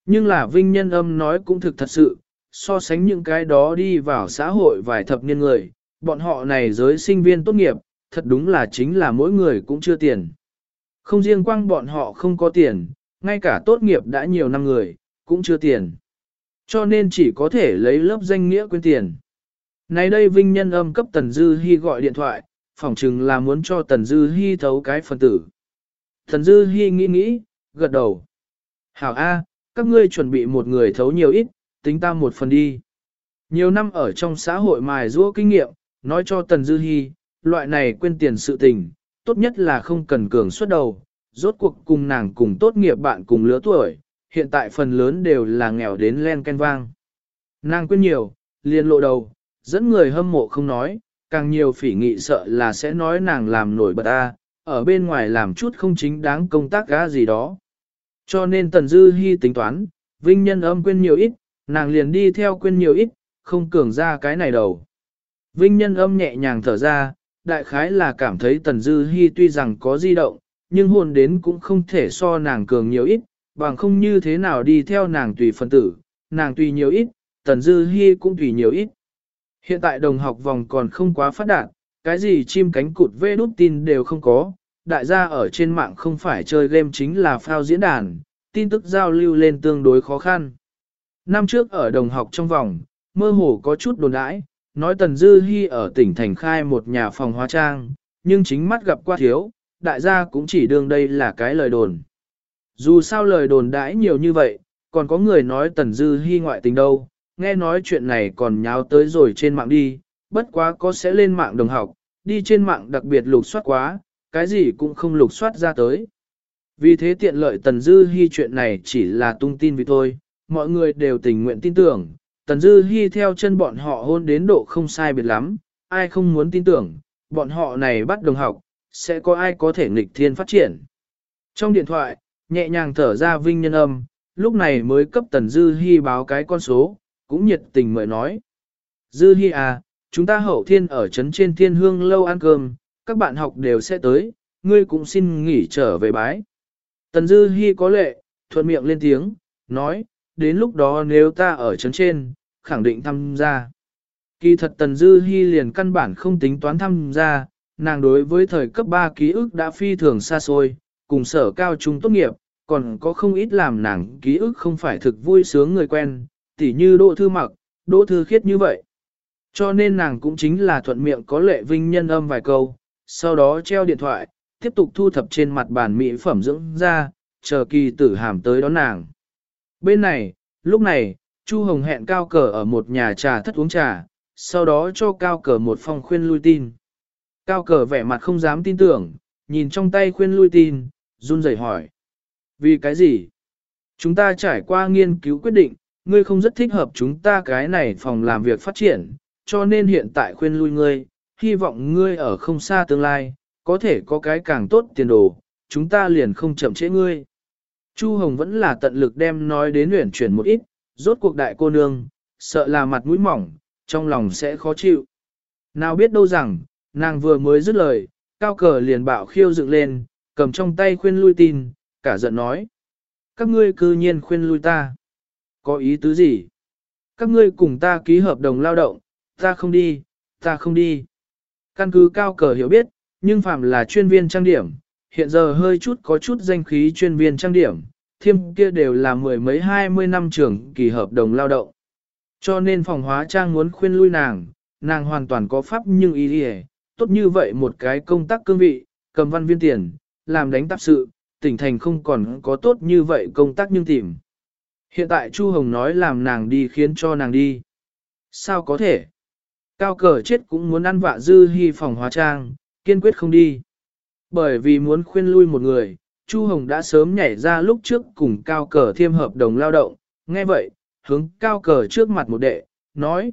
Nhưng là Vinh Nhân Âm nói cũng thực thật sự, so sánh những cái đó đi vào xã hội vài thập niên người, bọn họ này giới sinh viên tốt nghiệp, thật đúng là chính là mỗi người cũng chưa tiền. Không riêng quang bọn họ không có tiền, ngay cả tốt nghiệp đã nhiều năm người, cũng chưa tiền. Cho nên chỉ có thể lấy lớp danh nghĩa quyên tiền. Này đây Vinh Nhân âm cấp Tần Dư Hi gọi điện thoại, phỏng chừng là muốn cho Tần Dư Hi thấu cái phần tử. Thần Dư Hi nghĩ nghĩ, gật đầu. Hảo A, các ngươi chuẩn bị một người thấu nhiều ít, tính ta một phần đi. Nhiều năm ở trong xã hội mài rũa kinh nghiệm, nói cho Tần Dư Hi, loại này quên tiền sự tình, tốt nhất là không cần cường suất đầu, rốt cuộc cùng nàng cùng tốt nghiệp bạn cùng lứa tuổi, hiện tại phần lớn đều là nghèo đến len ken vang. Nàng quên nhiều, liền lộ đầu, dẫn người hâm mộ không nói, càng nhiều phỉ nghị sợ là sẽ nói nàng làm nổi bật a, ở bên ngoài làm chút không chính đáng công tác gã gì đó. Cho nên Tần Dư Hi tính toán, Vinh Nhân âm quên nhiều ít, nàng liền đi theo quên nhiều ít, không cường ra cái này đầu. Vinh Nhân âm nhẹ nhàng thở ra, đại khái là cảm thấy Tần Dư Hi tuy rằng có di động, nhưng hôn đến cũng không thể so nàng cường nhiều ít, bằng không như thế nào đi theo nàng tùy phân tử, nàng tùy nhiều ít, Tần Dư Hi cũng tùy nhiều ít. Hiện tại đồng học vòng còn không quá phát đạt, cái gì chim cánh cụt vê đút tin đều không có, đại gia ở trên mạng không phải chơi game chính là phao diễn đàn, tin tức giao lưu lên tương đối khó khăn. Năm trước ở đồng học trong vòng, mơ hồ có chút đồn đãi, nói Tần Dư Hi ở tỉnh thành khai một nhà phòng hóa trang, nhưng chính mắt gặp qua thiếu, đại gia cũng chỉ đương đây là cái lời đồn. Dù sao lời đồn đãi nhiều như vậy, còn có người nói Tần Dư Hi ngoại tình đâu, nghe nói chuyện này còn nháo tới rồi trên mạng đi, bất quá có sẽ lên mạng đồng học, đi trên mạng đặc biệt lục soát quá, cái gì cũng không lục soát ra tới. Vì thế tiện lợi Tần Dư Hi chuyện này chỉ là tung tin vì thôi, mọi người đều tình nguyện tin tưởng, Tần Dư Hi theo chân bọn họ hôn đến độ không sai biệt lắm, ai không muốn tin tưởng, bọn họ này bắt đồng học, sẽ có ai có thể nghịch thiên phát triển. Trong điện thoại, nhẹ nhàng thở ra vinh nhân âm, lúc này mới cấp Tần Dư Hi báo cái con số, cũng nhiệt tình mời nói. Dư Hi à, chúng ta hậu thiên ở trấn trên thiên hương lâu ăn cơm, các bạn học đều sẽ tới, ngươi cũng xin nghỉ trở về bái. Tần Dư Hi có lệ, thuận miệng lên tiếng, nói, đến lúc đó nếu ta ở trấn trên, khẳng định tham gia. Kỳ thật Tần Dư Hi liền căn bản không tính toán tham gia, nàng đối với thời cấp 3 ký ức đã phi thường xa xôi, cùng sở cao trung tốt nghiệp, còn có không ít làm nàng ký ức không phải thực vui sướng người quen, tỉ như Đỗ Thư Mặc, Đỗ Thư Khiết như vậy. Cho nên nàng cũng chính là thuận miệng có lệ vinh nhân âm vài câu, sau đó treo điện thoại, tiếp tục thu thập trên mặt bàn mỹ phẩm dưỡng ra, chờ kỳ tử hàm tới đón nàng. Bên này, lúc này, Chu Hồng hẹn Cao Cờ ở một nhà trà thất uống trà, sau đó cho Cao Cờ một phong khuyên lui tin. Cao Cờ vẻ mặt không dám tin tưởng, nhìn trong tay khuyên lui tin, run rẩy hỏi. Vì cái gì? Chúng ta trải qua nghiên cứu quyết định, ngươi không rất thích hợp chúng ta cái này phòng làm việc phát triển, cho nên hiện tại khuyên lui ngươi, hy vọng ngươi ở không xa tương lai, có thể có cái càng tốt tiền đồ, chúng ta liền không chậm trễ ngươi. Chu Hồng vẫn là tận lực đem nói đến luyện chuyển một ít, rốt cuộc đại cô nương, sợ là mặt mũi mỏng, trong lòng sẽ khó chịu. Nào biết đâu rằng, nàng vừa mới dứt lời, cao cờ liền bạo khiêu dựng lên, cầm trong tay khuyên lui tin, cả giận nói. Các ngươi cư nhiên khuyên lui ta. Có ý tứ gì? Các ngươi cùng ta ký hợp đồng lao động, ta không đi, ta không đi. Căn cứ cao cờ hiểu biết, nhưng phạm là chuyên viên trang điểm, hiện giờ hơi chút có chút danh khí chuyên viên trang điểm, thiêm kia đều là mười mấy hai mươi năm trưởng kỳ hợp đồng lao động. Cho nên phòng hóa trang muốn khuyên lui nàng, nàng hoàn toàn có pháp nhưng ý hề, tốt như vậy một cái công tác cương vị, cầm văn viên tiền, làm đánh tạp sự, tỉnh thành không còn có tốt như vậy công tác nhưng tìm. Hiện tại Chu Hồng nói làm nàng đi khiến cho nàng đi. Sao có thể? Cao cờ chết cũng muốn ăn vạ dư hy phòng hóa trang, kiên quyết không đi. Bởi vì muốn khuyên lui một người, Chu Hồng đã sớm nhảy ra lúc trước cùng cao cờ thiêm hợp đồng lao động, nghe vậy, hướng cao cờ trước mặt một đệ, nói.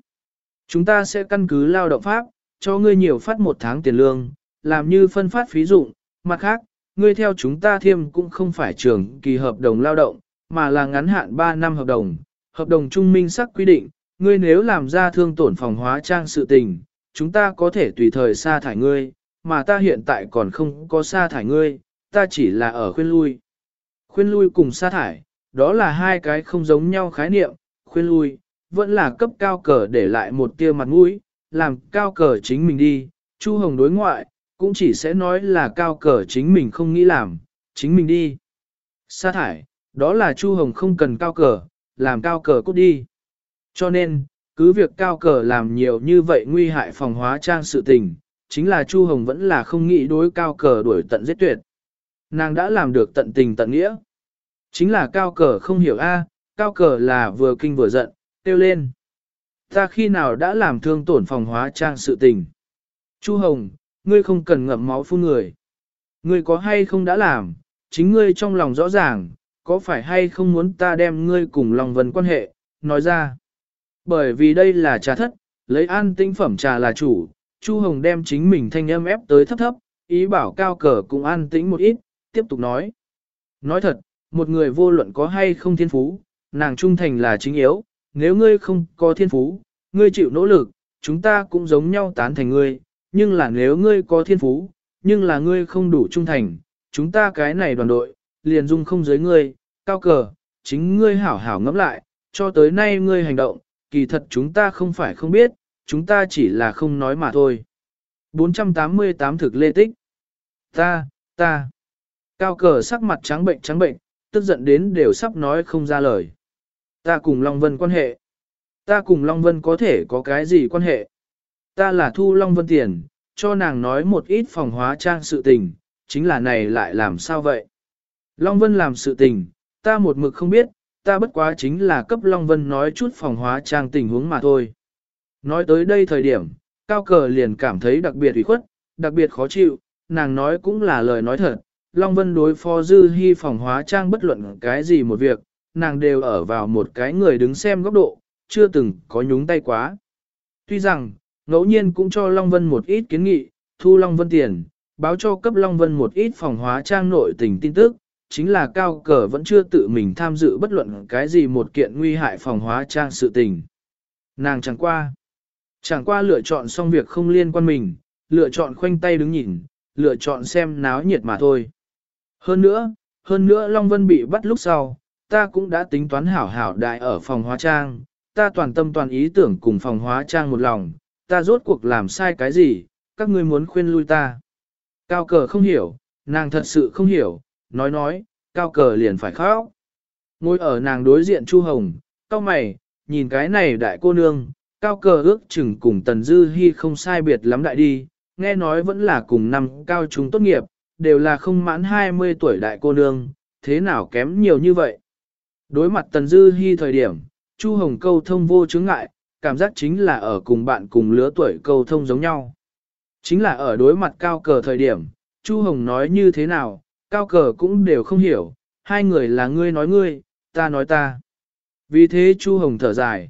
Chúng ta sẽ căn cứ lao động pháp, cho ngươi nhiều phát một tháng tiền lương, làm như phân phát phí dụng, mặt khác, ngươi theo chúng ta thiêm cũng không phải trường kỳ hợp đồng lao động, mà là ngắn hạn 3 năm hợp đồng. Hợp đồng trung minh sắc quy định, ngươi nếu làm ra thương tổn phòng hóa trang sự tình, chúng ta có thể tùy thời sa thải ngươi, mà ta hiện tại còn không có sa thải ngươi, ta chỉ là ở khuyên lui. Khuyên lui cùng sa thải, đó là hai cái không giống nhau khái niệm, khuyên lui, vẫn là cấp cao cờ để lại một tia mặt mũi, làm cao cờ chính mình đi, Chu Hồng đối ngoại, cũng chỉ sẽ nói là cao cờ chính mình không nghĩ làm, chính mình đi. Sa thải, đó là Chu Hồng không cần cao cờ, làm cao cờ cút đi. Cho nên, cứ việc cao cờ làm nhiều như vậy nguy hại phòng hóa trang sự tình, chính là Chu Hồng vẫn là không nghĩ đối cao cờ đuổi tận giết tuyệt. Nàng đã làm được tận tình tận nghĩa. Chính là cao cờ không hiểu a, à, cao cờ là vừa kinh vừa giận, tiêu lên. Ta khi nào đã làm thương tổn phòng hóa trang sự tình. Chu Hồng, ngươi không cần ngậm máu phun người. Ngươi có hay không đã làm, chính ngươi trong lòng rõ ràng, có phải hay không muốn ta đem ngươi cùng lòng vần quan hệ, nói ra. Bởi vì đây là trà thất, lấy an tinh phẩm trà là chủ, Chu Hồng đem chính mình thanh âm ép tới thấp thấp, ý bảo cao cờ cũng an tĩnh một ít, tiếp tục nói. Nói thật, một người vô luận có hay không thiên phú, nàng trung thành là chính yếu, nếu ngươi không có thiên phú, ngươi chịu nỗ lực, chúng ta cũng giống nhau tán thành ngươi, nhưng là nếu ngươi có thiên phú, nhưng là ngươi không đủ trung thành, chúng ta cái này đoàn đội, liền dung không giới ngươi, cao cờ, chính ngươi hảo hảo ngẫm lại, cho tới nay ngươi hành động, kỳ thật chúng ta không phải không biết, chúng ta chỉ là không nói mà thôi. 488 thực lê tích. Ta, ta. Cao cờ sắc mặt trắng bệnh trắng bệnh, tức giận đến đều sắp nói không ra lời. Ta cùng Long Vân quan hệ. Ta cùng Long Vân có thể có cái gì quan hệ? Ta là thu Long Vân tiền, cho nàng nói một ít phòng hóa trang sự tình, chính là này lại làm sao vậy? Long Vân làm sự tình, ta một mực không biết, ta bất quá chính là cấp Long Vân nói chút phòng hóa trang tình huống mà thôi. Nói tới đây thời điểm, Cao Cờ liền cảm thấy đặc biệt ủy khuất, đặc biệt khó chịu, nàng nói cũng là lời nói thật. Long Vân đối phó dư hy phòng hóa trang bất luận cái gì một việc, nàng đều ở vào một cái người đứng xem góc độ, chưa từng có nhúng tay quá. Tuy rằng, ngẫu nhiên cũng cho Long Vân một ít kiến nghị, thu Long Vân tiền, báo cho cấp Long Vân một ít phòng hóa trang nội tình tin tức, chính là cao cờ vẫn chưa tự mình tham dự bất luận cái gì một kiện nguy hại phòng hóa trang sự tình. Nàng chẳng qua. Chẳng qua lựa chọn xong việc không liên quan mình, lựa chọn khoanh tay đứng nhìn, lựa chọn xem náo nhiệt mà thôi. Hơn nữa, hơn nữa Long Vân bị bắt lúc sau, ta cũng đã tính toán hảo hảo đại ở phòng hóa trang, ta toàn tâm toàn ý tưởng cùng phòng hóa trang một lòng, ta rốt cuộc làm sai cái gì, các ngươi muốn khuyên lui ta. Cao cờ không hiểu, nàng thật sự không hiểu, nói nói, cao cờ liền phải khóc. Ngồi ở nàng đối diện Chu Hồng, cao mày, nhìn cái này đại cô nương, cao cờ ước chừng cùng Tần Dư Hi không sai biệt lắm đại đi, nghe nói vẫn là cùng năm cao trung tốt nghiệp, đều là không mãn 20 tuổi đại cô nương, thế nào kém nhiều như vậy. Đối mặt Tần Dư Hi thời điểm, Chu Hồng câu thông vô chứng ngại, cảm giác chính là ở cùng bạn cùng lứa tuổi câu thông giống nhau. Chính là ở đối mặt cao cờ thời điểm, Chu Hồng nói như thế nào, cao cờ cũng đều không hiểu, hai người là ngươi nói ngươi, ta nói ta. Vì thế Chu Hồng thở dài.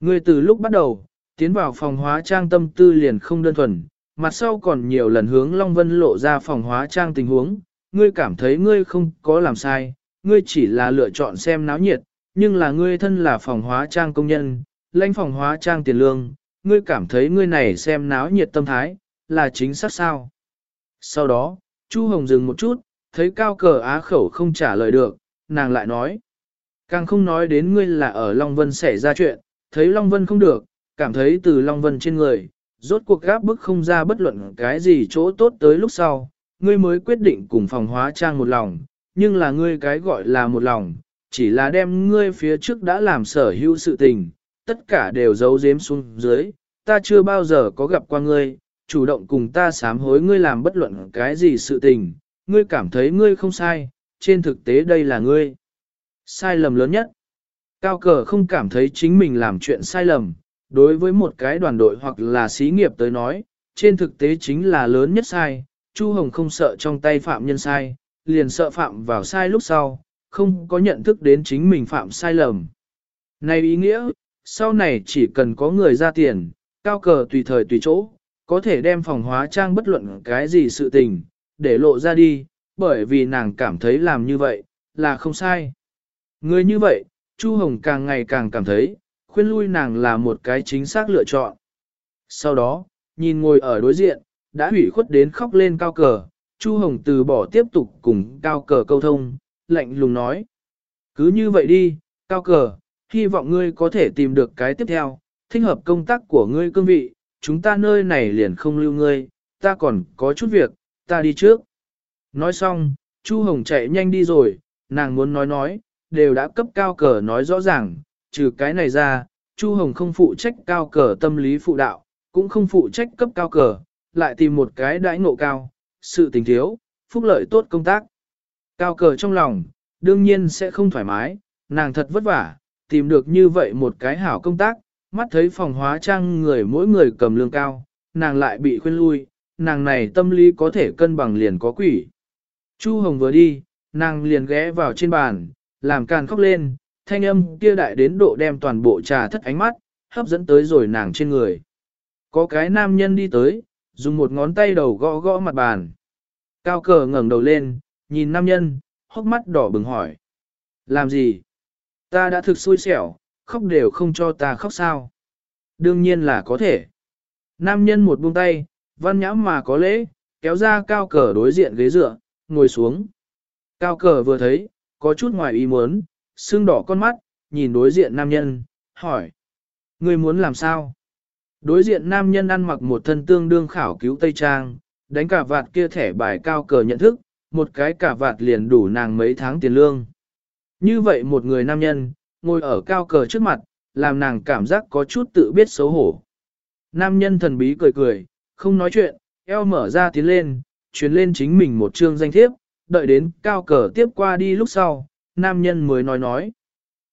Ngươi từ lúc bắt đầu, tiến vào phòng hóa trang tâm tư liền không đơn thuần, mặt sau còn nhiều lần hướng Long Vân lộ ra phòng hóa trang tình huống, ngươi cảm thấy ngươi không có làm sai, ngươi chỉ là lựa chọn xem náo nhiệt, nhưng là ngươi thân là phòng hóa trang công nhân, lãnh phòng hóa trang tiền lương, ngươi cảm thấy ngươi này xem náo nhiệt tâm thái, là chính xác sao. Sau đó, Chu Hồng dừng một chút, thấy cao cờ á khẩu không trả lời được, nàng lại nói. Càng không nói đến ngươi là ở Long Vân xảy ra chuyện, thấy Long Vân không được, cảm thấy từ Long Vân trên người, rốt cuộc gáp bức không ra bất luận cái gì chỗ tốt tới lúc sau, ngươi mới quyết định cùng phòng hóa trang một lòng, nhưng là ngươi cái gọi là một lòng, chỉ là đem ngươi phía trước đã làm sở hữu sự tình, tất cả đều giấu giếm xuống dưới, ta chưa bao giờ có gặp qua ngươi, chủ động cùng ta sám hối ngươi làm bất luận cái gì sự tình, ngươi cảm thấy ngươi không sai, trên thực tế đây là ngươi. Sai lầm lớn nhất. Cao cờ không cảm thấy chính mình làm chuyện sai lầm, đối với một cái đoàn đội hoặc là xí nghiệp tới nói, trên thực tế chính là lớn nhất sai, Chu Hồng không sợ trong tay phạm nhân sai, liền sợ phạm vào sai lúc sau, không có nhận thức đến chính mình phạm sai lầm. Này ý nghĩa, sau này chỉ cần có người ra tiền, cao cờ tùy thời tùy chỗ, có thể đem phòng hóa trang bất luận cái gì sự tình, để lộ ra đi, bởi vì nàng cảm thấy làm như vậy, là không sai. Người như vậy, Chu Hồng càng ngày càng cảm thấy, khuyên lui nàng là một cái chính xác lựa chọn. Sau đó, nhìn ngồi ở đối diện, đã hủy khuất đến khóc lên cao cờ, Chu Hồng từ bỏ tiếp tục cùng cao cờ câu thông, lạnh lùng nói. Cứ như vậy đi, cao cờ, hy vọng ngươi có thể tìm được cái tiếp theo, thích hợp công tác của ngươi cương vị, chúng ta nơi này liền không lưu ngươi, ta còn có chút việc, ta đi trước. Nói xong, Chu Hồng chạy nhanh đi rồi, nàng muốn nói nói, đều đã cấp cao cờ nói rõ ràng, trừ cái này ra, Chu Hồng không phụ trách cao cờ tâm lý phụ đạo, cũng không phụ trách cấp cao cờ, lại tìm một cái đãi ngộ cao, sự tình thiếu, phúc lợi tốt công tác. Cao cờ trong lòng, đương nhiên sẽ không thoải mái, nàng thật vất vả, tìm được như vậy một cái hảo công tác, mắt thấy phòng hóa trang người mỗi người cầm lương cao, nàng lại bị khuyên lui, nàng này tâm lý có thể cân bằng liền có quỷ. Chu Hồng vừa đi, nàng liền ghé vào trên bàn, làm càn khóc lên, thanh âm kia đại đến độ đem toàn bộ trà thất ánh mắt, hấp dẫn tới rồi nàng trên người. Có cái nam nhân đi tới, dùng một ngón tay đầu gõ gõ mặt bàn. Cao cờ ngẩng đầu lên, nhìn nam nhân, hốc mắt đỏ bừng hỏi. Làm gì? Ta đã thực xui xẻo, khóc đều không cho ta khóc sao? Đương nhiên là có thể. Nam nhân một buông tay, văn nhã mà có lễ, kéo ra cao cờ đối diện ghế dựa, ngồi xuống. Cao cờ vừa thấy, có chút ngoài ý muốn, sưng đỏ con mắt, nhìn đối diện nam nhân, hỏi. Người muốn làm sao? Đối diện nam nhân ăn mặc một thân tương đương khảo cứu Tây Trang, đánh cả vạt kia thẻ bài cao cờ nhận thức, một cái cả vạt liền đủ nàng mấy tháng tiền lương. Như vậy một người nam nhân, ngồi ở cao cờ trước mặt, làm nàng cảm giác có chút tự biết xấu hổ. Nam nhân thần bí cười cười, không nói chuyện, eo mở ra tiến lên, truyền lên chính mình một chương danh thiếp, đợi đến cao cờ tiếp qua đi lúc sau, nam nhân mới nói nói.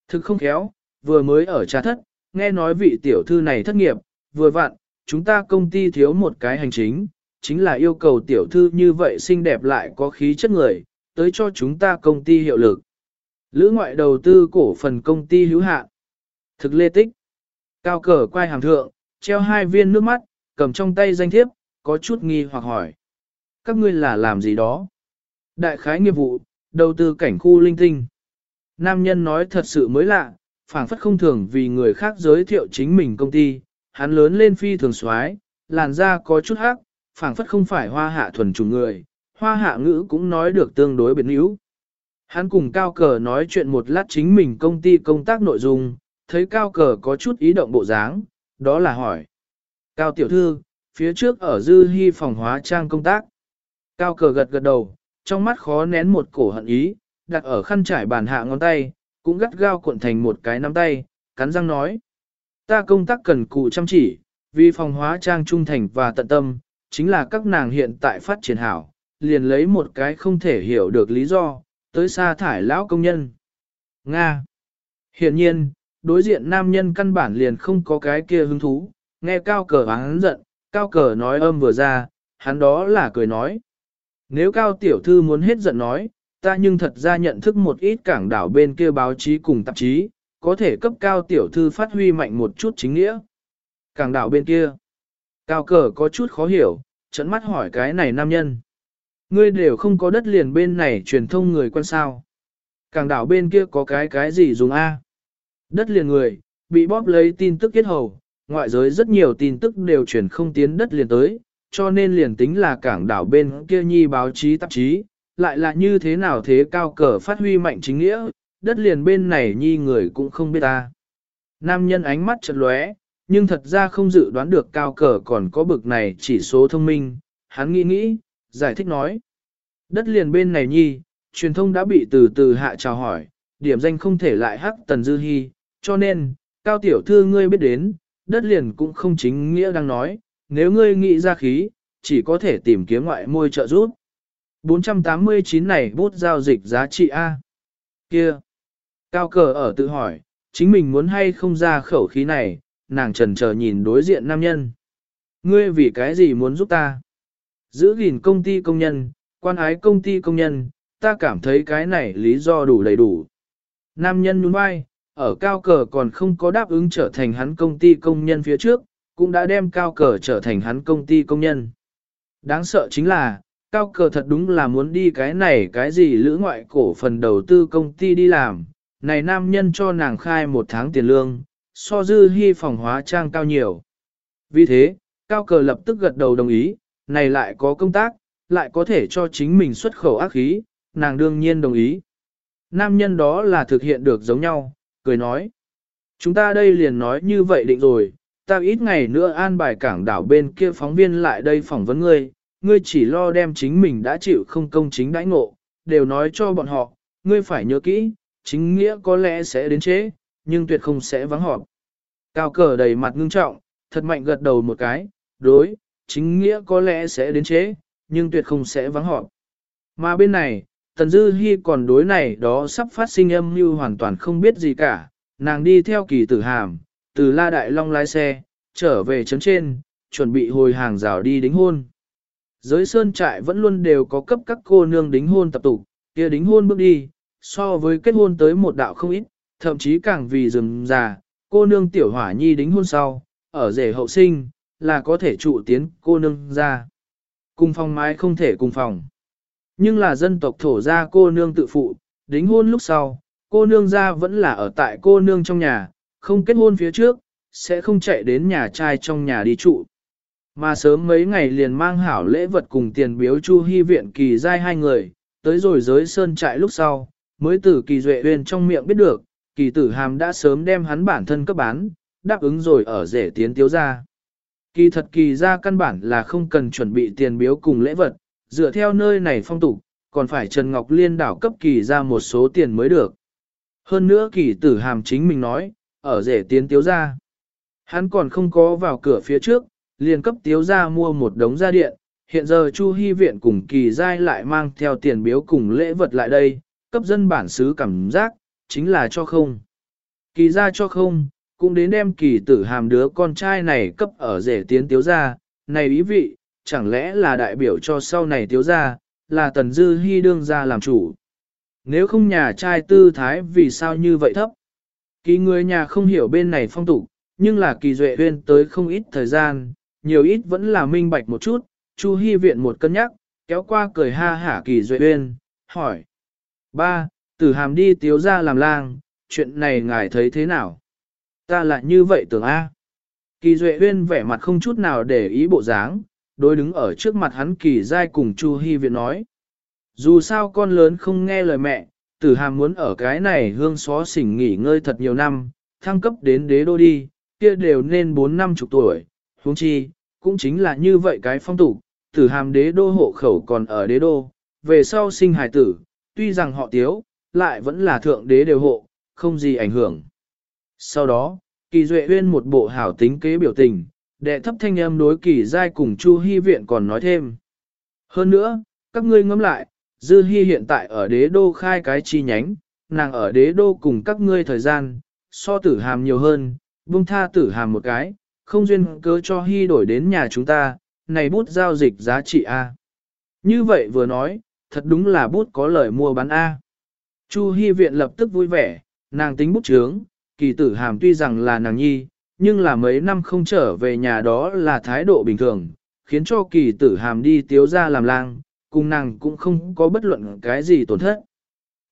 Thực không khéo, vừa mới ở trà thất, nghe nói vị tiểu thư này thất nghiệp, vừa vặn, chúng ta công ty thiếu một cái hành chính, chính là yêu cầu tiểu thư như vậy xinh đẹp lại có khí chất người, tới cho chúng ta công ty hiệu lực. Lữ ngoại đầu tư cổ phần công ty hữu hạn. Thực lê tích. Cao cờ quay hàm thượng, treo hai viên nước mắt, cầm trong tay danh thiếp, có chút nghi hoặc hỏi. Các ngươi là làm gì đó? Đại khái nghiệp vụ, đầu tư cảnh khu linh tinh. Nam nhân nói thật sự mới lạ, phảng phất không thường vì người khác giới thiệu chính mình công ty, hắn lớn lên phi thường xoái, làn da có chút hắc, phảng phất không phải hoa hạ thuần chủng người, hoa hạ ngữ cũng nói được tương đối biến yếu. Hắn cùng Cao Cờ nói chuyện một lát chính mình công ty công tác nội dung, thấy Cao Cờ có chút ý động bộ dáng, đó là hỏi. Cao Tiểu Thư, phía trước ở Dư Hy phòng hóa trang công tác. Cao Cờ gật gật đầu, trong mắt khó nén một cổ hận ý, đặt ở khăn trải bàn hạ ngón tay, cũng gắt gao cuộn thành một cái nắm tay, cắn răng nói. Ta công tác cần cụ chăm chỉ, vì phòng hóa trang trung thành và tận tâm, chính là các nàng hiện tại phát triển hảo, liền lấy một cái không thể hiểu được lý do, tới sa thải lão công nhân. Nga. Hiện nhiên, đối diện nam nhân căn bản liền không có cái kia hứng thú, nghe cao cờ hắn giận, cao cờ nói âm vừa ra, hắn đó là cười nói. Nếu cao tiểu thư muốn hết giận nói, ta nhưng thật ra nhận thức một ít cảng đảo bên kia báo chí cùng tạp chí, có thể cấp cao tiểu thư phát huy mạnh một chút chính nghĩa. Cảng đảo bên kia, cao cờ có chút khó hiểu, trận mắt hỏi cái này nam nhân. Ngươi đều không có đất liền bên này truyền thông người quan sao. Cảng đảo bên kia có cái cái gì dùng A. Đất liền người, bị bóp lấy tin tức kết hầu, ngoại giới rất nhiều tin tức đều truyền không tiến đất liền tới, cho nên liền tính là cảng đảo bên kia nhi báo chí tạp chí, lại là như thế nào thế cao cờ phát huy mạnh chính nghĩa, đất liền bên này nhi người cũng không biết ta. nam nhân ánh mắt chật lóe, nhưng thật ra không dự đoán được cao cờ còn có bực này chỉ số thông minh, hắn nghĩ nghĩ, giải thích nói. Đất liền bên này nhi, truyền thông đã bị từ từ hạ chào hỏi, điểm danh không thể lại hắc tần dư hy, cho nên, cao tiểu thư ngươi biết đến, đất liền cũng không chính nghĩa đang nói, nếu ngươi nghĩ ra khí, chỉ có thể tìm kiếm ngoại môi trợ giúp. 489 này bút giao dịch giá trị A. Kia. Cao cờ ở tự hỏi, chính mình muốn hay không ra khẩu khí này, nàng trần chờ nhìn đối diện nam nhân. Ngươi vì cái gì muốn giúp ta? Giữ gìn công ty công nhân, quan ái công ty công nhân, ta cảm thấy cái này lý do đủ đầy đủ. Nam nhân nhún vai, ở cao cờ còn không có đáp ứng trở thành hắn công ty công nhân phía trước, cũng đã đem cao cờ trở thành hắn công ty công nhân. Đáng sợ chính là, cao cờ thật đúng là muốn đi cái này cái gì lữ ngoại cổ phần đầu tư công ty đi làm, này nam nhân cho nàng khai một tháng tiền lương, so dư hy phòng hóa trang cao nhiều. Vì thế, cao cờ lập tức gật đầu đồng ý, này lại có công tác, lại có thể cho chính mình xuất khẩu ác khí, nàng đương nhiên đồng ý. Nam nhân đó là thực hiện được giống nhau, cười nói. Chúng ta đây liền nói như vậy định rồi, ta ít ngày nữa an bài cảng đảo bên kia phóng viên lại đây phỏng vấn ngươi, ngươi chỉ lo đem chính mình đã chịu không công chính đãi ngộ, đều nói cho bọn họ, ngươi phải nhớ kỹ, chính nghĩa có lẽ sẽ đến chế, nhưng tuyệt không sẽ vắng họp. Cao cờ đầy mặt ngưng trọng, thật mạnh gật đầu một cái, đối, chính nghĩa có lẽ sẽ đến chế, nhưng tuyệt không sẽ vắng họp. Mà bên này, Tần Dư Hi còn đối này đó sắp phát sinh âm mưu hoàn toàn không biết gì cả, nàng đi theo kỳ tử hàm, từ La Đại Long lái xe, trở về chấn trên, chuẩn bị hồi hàng rào đi đính hôn. Giới sơn trại vẫn luôn đều có cấp các cô nương đính hôn tập tục, kia đính hôn bước đi, so với kết hôn tới một đạo không ít, thậm chí càng vì rừng già, cô nương tiểu hỏa nhi đính hôn sau, ở rể hậu sinh, là có thể trụ tiến cô nương ra. Cùng phòng mái không thể cùng phòng. Nhưng là dân tộc thổ gia cô nương tự phụ, đính hôn lúc sau, cô nương gia vẫn là ở tại cô nương trong nhà, không kết hôn phía trước, sẽ không chạy đến nhà trai trong nhà đi trụ. Mà sớm mấy ngày liền mang hảo lễ vật cùng tiền biếu chu hy viện kỳ giai hai người, tới rồi giới sơn trại lúc sau, mới từ kỳ duệ huyền trong miệng biết được, kỳ tử hàm đã sớm đem hắn bản thân cấp bán, đáp ứng rồi ở rể tiến tiếu ra. Kỳ thật kỳ ra căn bản là không cần chuẩn bị tiền biếu cùng lễ vật, dựa theo nơi này phong tục, còn phải Trần Ngọc Liên đảo cấp kỳ ra một số tiền mới được. Hơn nữa kỳ tử hàm chính mình nói, ở rể tiến tiếu ra. Hắn còn không có vào cửa phía trước, liền cấp tiếu ra mua một đống gia điện, hiện giờ Chu Hy Viện cùng kỳ giai lại mang theo tiền biếu cùng lễ vật lại đây, cấp dân bản xứ cảm giác, chính là cho không. Kỳ ra cho không, cũng đến đem kỳ tử hàm đứa con trai này cấp ở rể tiến tiếu ra, này ý vị, chẳng lẽ là đại biểu cho sau này thiếu gia là tần dư hy đương gia làm chủ. Nếu không nhà trai tư thái vì sao như vậy thấp? Kỳ người nhà không hiểu bên này phong tục, nhưng là kỳ duệ huyên tới không ít thời gian, nhiều ít vẫn là minh bạch một chút, Chu Hy viện một cân nhắc, kéo qua cười ha hả kỳ duệ huyên, hỏi. Ba, tử hàm đi tiếu ra làm lang, chuyện này ngài thấy thế nào? Ta lại như vậy tưởng A. Kỳ duệ huyên vẻ mặt không chút nào để ý bộ dáng, đối đứng ở trước mặt hắn kỳ dai cùng Chu Hy viện nói. Dù sao con lớn không nghe lời mẹ, tử hàm muốn ở cái này hương xó xỉnh nghỉ ngơi thật nhiều năm, thăng cấp đến đế đô đi, kia đều nên bốn năm chục tuổi, huống chi, cũng chính là như vậy cái phong tục, tử hàm đế đô hộ khẩu còn ở đế đô, về sau sinh hài tử, tuy rằng họ tiếu, lại vẫn là thượng đế đều hộ, không gì ảnh hưởng. Sau đó, kỳ duệ huyên một bộ hảo tính kế biểu tình, đệ thấp thanh âm đối kỳ giai cùng Chu Hy viện còn nói thêm. Hơn nữa, các ngươi ngẫm lại, Dư Hy hiện tại ở đế đô khai cái chi nhánh, nàng ở đế đô cùng các ngươi thời gian, so tử hàm nhiều hơn, buông tha tử hàm một cái, không duyên cớ cho Hy đổi đến nhà chúng ta, này bút giao dịch giá trị A. Như vậy vừa nói, thật đúng là bút có lời mua bán A. Chu Hy viện lập tức vui vẻ, nàng tính bút trướng, kỳ tử hàm tuy rằng là nàng nhi, nhưng là mấy năm không trở về nhà đó là thái độ bình thường, khiến cho kỳ tử hàm đi tiếu ra làm lang, cùng nàng cũng không có bất luận cái gì tổn thất.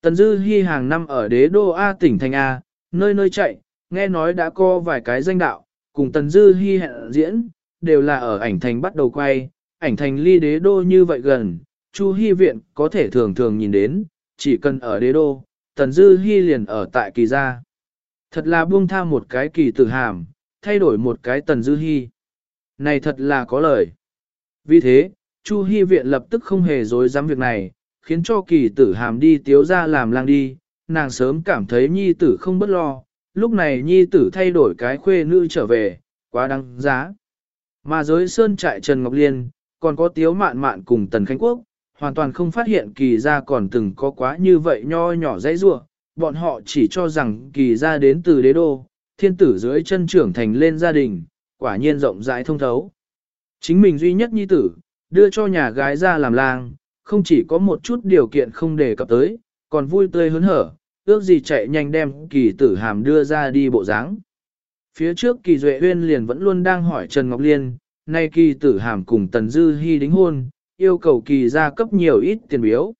Tần Dư Hi hàng năm ở đế đô A tỉnh thành A, nơi nơi chạy, nghe nói đã có vài cái danh đạo, cùng Tần Dư Hi hẹn diễn, đều là ở ảnh thành bắt đầu quay, ảnh thành ly đế đô như vậy gần, Chu Hi viện có thể thường thường nhìn đến, chỉ cần ở đế đô, Tần Dư Hi liền ở tại kỳ gia. Thật là buông tha một cái kỳ tử hàm, thay đổi một cái tần dư hy. Này thật là có lời. Vì thế, Chu Hy viện lập tức không hề dối dám việc này, khiến cho kỳ tử hàm đi tiếu ra làm lang đi, nàng sớm cảm thấy nhi tử không bất lo, lúc này nhi tử thay đổi cái khuê nữ trở về, quá đáng giá. Mà giới sơn trại Trần Ngọc Liên, còn có tiếu mạn mạn cùng Tần Khánh Quốc, hoàn toàn không phát hiện kỳ ra còn từng có quá như vậy nho nhỏ dãy rua, bọn họ chỉ cho rằng kỳ ra đến từ đế đô, thiên tử dưới chân trưởng thành lên gia đình, quả nhiên rộng rãi thông thấu. Chính mình duy nhất nhi tử, đưa cho nhà gái ra làm lang, không chỉ có một chút điều kiện không đề cập tới, còn vui tươi hớn hở, ước gì chạy nhanh đem kỳ tử hàm đưa ra đi bộ dáng. Phía trước kỳ duệ huyên liền vẫn luôn đang hỏi Trần Ngọc Liên, nay kỳ tử hàm cùng Tần Dư Hi đính hôn, yêu cầu kỳ gia cấp nhiều ít tiền biếu.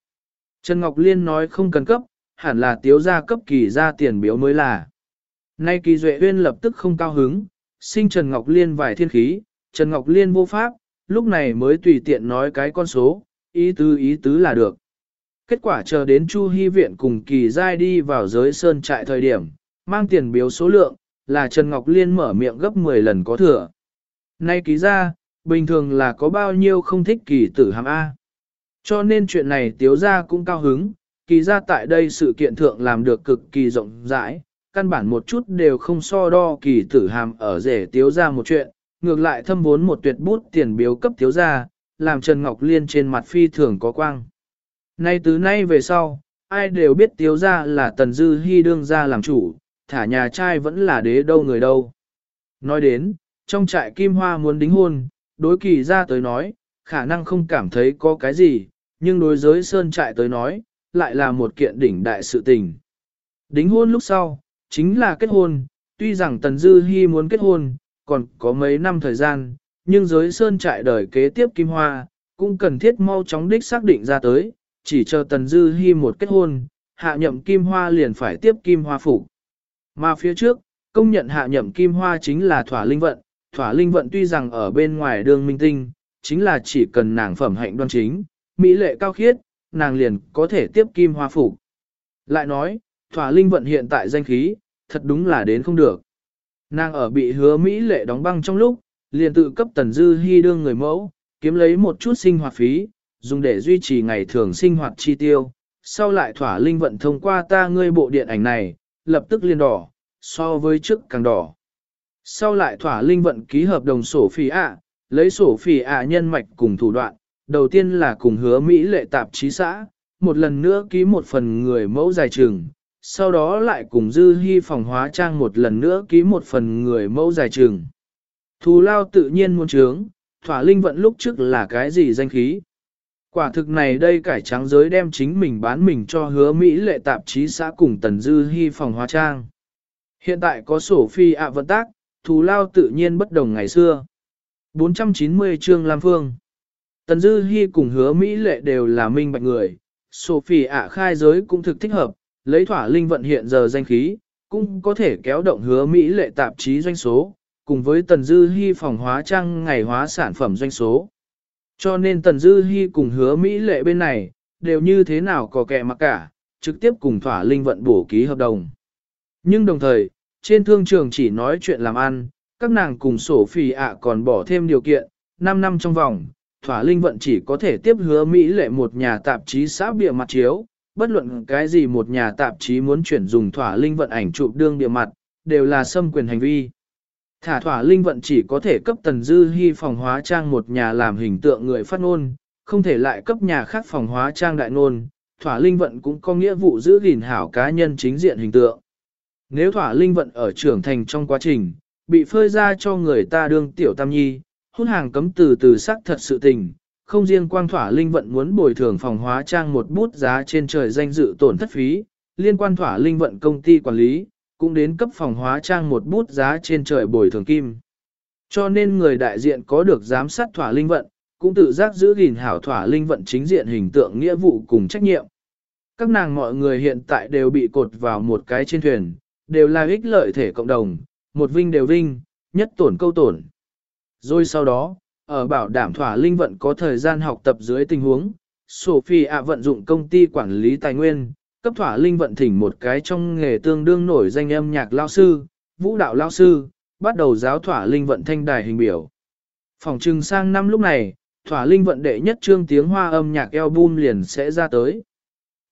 Trần Ngọc Liên nói không cần cấp, hẳn là tiếu gia cấp kỳ gia tiền biếu mới là. Nay kỳ duệ uyên lập tức không cao hứng, sinh Trần Ngọc Liên vài thiên khí, Trần Ngọc Liên vô pháp, lúc này mới tùy tiện nói cái con số, ý tứ ý tứ là được. Kết quả chờ đến Chu Hy Viện cùng kỳ giai đi vào giới sơn trại thời điểm, mang tiền biếu số lượng, là Trần Ngọc Liên mở miệng gấp 10 lần có thừa. Nay ký ra, bình thường là có bao nhiêu không thích kỳ tử hàm A. Cho nên chuyện này tiếu ra cũng cao hứng, kỳ ra tại đây sự kiện thượng làm được cực kỳ rộng rãi, căn bản một chút đều không so đo kỳ tử hàm ở rể tiếu ra một chuyện, ngược lại thâm vốn một tuyệt bút tiền biếu cấp tiếu ra, làm Trần Ngọc Liên trên mặt phi thường có quang. Nay từ nay về sau, ai đều biết tiếu ra là tần dư hy đương ra làm chủ, thả nhà trai vẫn là đế đâu người đâu. Nói đến, trong trại Kim Hoa muốn đính hôn, đối kỳ ra tới nói, khả năng không cảm thấy có cái gì, nhưng đối giới sơn trại tới nói, lại là một kiện đỉnh đại sự tình. Đính hôn lúc sau, chính là kết hôn, tuy rằng Tần Dư Hi muốn kết hôn, còn có mấy năm thời gian, nhưng giới sơn trại đời kế tiếp Kim Hoa, cũng cần thiết mau chóng đích xác định ra tới, chỉ chờ Tần Dư Hi một kết hôn, hạ nhậm Kim Hoa liền phải tiếp Kim Hoa phủ. Mà phía trước, công nhận hạ nhậm Kim Hoa chính là Thỏa Linh Vận, Thỏa Linh Vận tuy rằng ở bên ngoài đường minh tinh, chính là chỉ cần nàng phẩm hạnh đoan chính, mỹ lệ cao khiết, nàng liền có thể tiếp Kim Hoa phủ. Lại nói, Thỏa Linh Vận hiện tại danh khí, thật đúng là đến không được. Nàng ở bị hứa Mỹ lệ đóng băng trong lúc, liền tự cấp Tần Dư Hi đương người mẫu, kiếm lấy một chút sinh hoạt phí, dùng để duy trì ngày thường sinh hoạt chi tiêu. Sau lại thỏa linh vận thông qua ta ngươi bộ điện ảnh này, lập tức liền đỏ, so với trước càng đỏ. Sau lại thỏa linh vận ký hợp đồng sổ phí ạ, lấy sổ phỉ ạ nhân mạch cùng thủ đoạn, đầu tiên là cùng hứa Mỹ lệ tạp chí xã, một lần nữa ký một phần người mẫu dài trường, sau đó lại cùng Dư Hi phòng hóa trang một lần nữa ký một phần người mẫu dài trường. Thù lao tự nhiên muốn trướng, thỏa linh vận lúc trước là cái gì danh khí. Quả thực này đây cải trắng giới đem chính mình bán mình cho hứa Mỹ lệ tạp chí xã cùng Tần Dư Hi phòng hóa trang. Hiện tại có sổ phi ạ vận tác, thù lao tự nhiên bất đồng ngày xưa. 490 chương Lam Phương Tần Dư Hi cùng hứa Mỹ lệ đều là minh bạch người, Sophie ạ khai giới cũng thực thích hợp, lấy thỏa linh vận hiện giờ danh khí, cũng có thể kéo động hứa Mỹ lệ tạp chí doanh số, cùng với Tần Dư Hi phòng hóa trang ngày hóa sản phẩm doanh số. Cho nên Tần Dư Hi cùng hứa Mỹ lệ bên này, đều như thế nào có kẻ mặc cả, trực tiếp cùng thỏa linh vận bổ ký hợp đồng. Nhưng đồng thời, trên thương trường chỉ nói chuyện làm ăn, các nàng cùng sổ phì ạ còn bỏ thêm điều kiện, 5 năm trong vòng, thỏa linh vận chỉ có thể tiếp hứa Mỹ lệ một nhà tạp chí xã bìa mặt chiếu, bất luận cái gì một nhà tạp chí muốn chuyển dùng thỏa linh vận ảnh chụp đương địa mặt, đều là xâm quyền hành vi. Thả thỏa linh vận chỉ có thể cấp tần dư hy phòng hóa trang một nhà làm hình tượng người phát ngôn, không thể lại cấp nhà khác phòng hóa trang đại ngôn, thỏa linh vận cũng có nghĩa vụ giữ gìn hảo cá nhân chính diện hình tượng. Nếu thỏa linh vận ở trưởng thành trong quá trình, bị phơi ra cho người ta đương tiểu tam nhi, hút hàng cấm từ từ sắc thật sự tình, không riêng quang thỏa linh vận muốn bồi thường phòng hóa trang một bút giá trên trời danh dự tổn thất phí, liên quan thỏa linh vận công ty quản lý, cũng đến cấp phòng hóa trang một bút giá trên trời bồi thường kim. Cho nên người đại diện có được giám sát thỏa linh vận, cũng tự giác giữ gìn hảo thỏa linh vận chính diện hình tượng nghĩa vụ cùng trách nhiệm. Các nàng mọi người hiện tại đều bị cột vào một cái trên thuyền, đều là ích lợi thể cộng đồng, một vinh đều vinh, nhất tổn câu tổn. Rồi sau đó, ở bảo đảm thỏa linh vận có thời gian học tập dưới tình huống, Sophie ạ vận dụng công ty quản lý tài nguyên, cấp thỏa linh vận thỉnh một cái trong nghề tương đương nổi danh âm nhạc lao sư, vũ đạo lao sư, bắt đầu giáo thỏa linh vận thanh đài hình biểu. Phòng trừng sang năm lúc này, thỏa linh vận đệ nhất trương tiếng hoa âm nhạc album liền sẽ ra tới.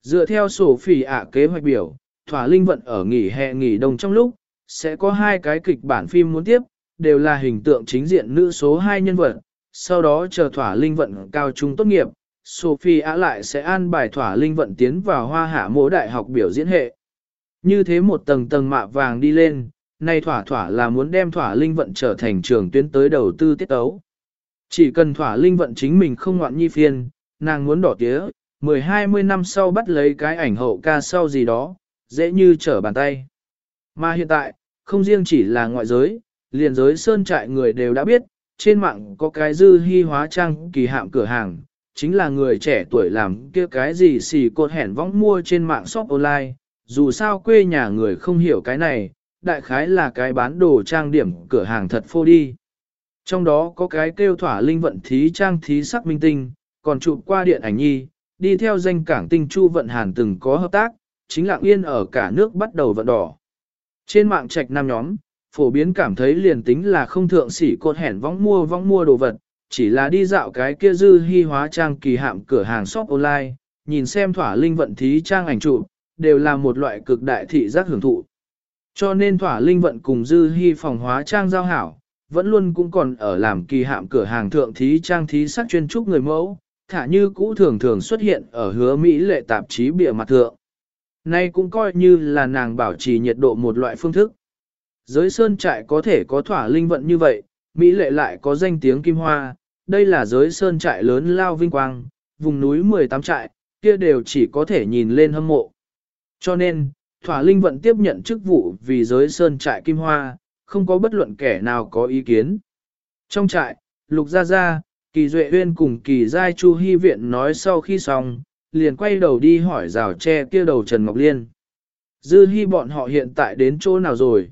Dựa theo sổ phỉ ạ kế hoạch biểu, thỏa linh vận ở nghỉ hè nghỉ đông trong lúc, sẽ có hai cái kịch bản phim muốn tiếp, đều là hình tượng chính diện nữ số 2 nhân vật, sau đó chờ thỏa linh vận cao trung tốt nghiệp, Sophie Á lại sẽ an bài thỏa linh vận tiến vào hoa hạ mỗ đại học biểu diễn hệ. Như thế một tầng tầng mạ vàng đi lên, nay thỏa thỏa là muốn đem thỏa linh vận trở thành trường tuyến tới đầu tư tiết tấu. Chỉ cần thỏa linh vận chính mình không ngoạn nhi phiên, nàng muốn đỏ tía, 10-20 năm sau bắt lấy cái ảnh hậu ca sau gì đó, dễ như trở bàn tay. Mà hiện tại, không riêng chỉ là ngoại giới, liền giới sơn trại người đều đã biết, trên mạng có cái dư hy hóa trang kỳ hạm cửa hàng, chính là người trẻ tuổi làm kia cái gì xì cột hẻn vong mua trên mạng shop online, dù sao quê nhà người không hiểu cái này, đại khái là cái bán đồ trang điểm cửa hàng thật phô đi. Trong đó có cái kêu thỏa linh vận thí trang thí sắc minh tinh, còn chụp qua điện ảnh nhi, đi theo danh cảng tinh chu vận hàn từng có hợp tác, chính lạng yên ở cả nước bắt đầu vận đỏ. Trên mạng trạch nam nhóm, phổ biến cảm thấy liền tính là không thượng sĩ cột hẻn vong mua vong mua đồ vật, chỉ là đi dạo cái kia dư hy hóa trang kỳ hạm cửa hàng shop online, nhìn xem thỏa linh vận thí trang ảnh chụp, đều là một loại cực đại thị giác hưởng thụ. Cho nên thỏa linh vận cùng dư hy phòng hóa trang giao hảo, vẫn luôn cũng còn ở làm kỳ hạm cửa hàng thượng thí trang thí sắc chuyên trúc người mẫu, thả như cũ thường thường xuất hiện ở hứa Mỹ lệ tạp chí bìa mặt thượng. Nay cũng coi như là nàng bảo trì nhiệt độ một loại phương thức. Giới sơn trại có thể có thỏa linh vận như vậy, Mỹ lệ lại có danh tiếng kim hoa, đây là giới sơn trại lớn lao vinh quang, vùng núi 18 trại, kia đều chỉ có thể nhìn lên hâm mộ. Cho nên, thỏa linh vận tiếp nhận chức vụ vì giới sơn trại kim hoa, không có bất luận kẻ nào có ý kiến. Trong trại, Lục Gia Gia, Kỳ Duệ Uyên cùng Kỳ Giai Chu Hy Viện nói sau khi xong, liền quay đầu đi hỏi rào tre kia đầu Trần Ngọc Liên. Dư Hy bọn họ hiện tại đến chỗ nào rồi?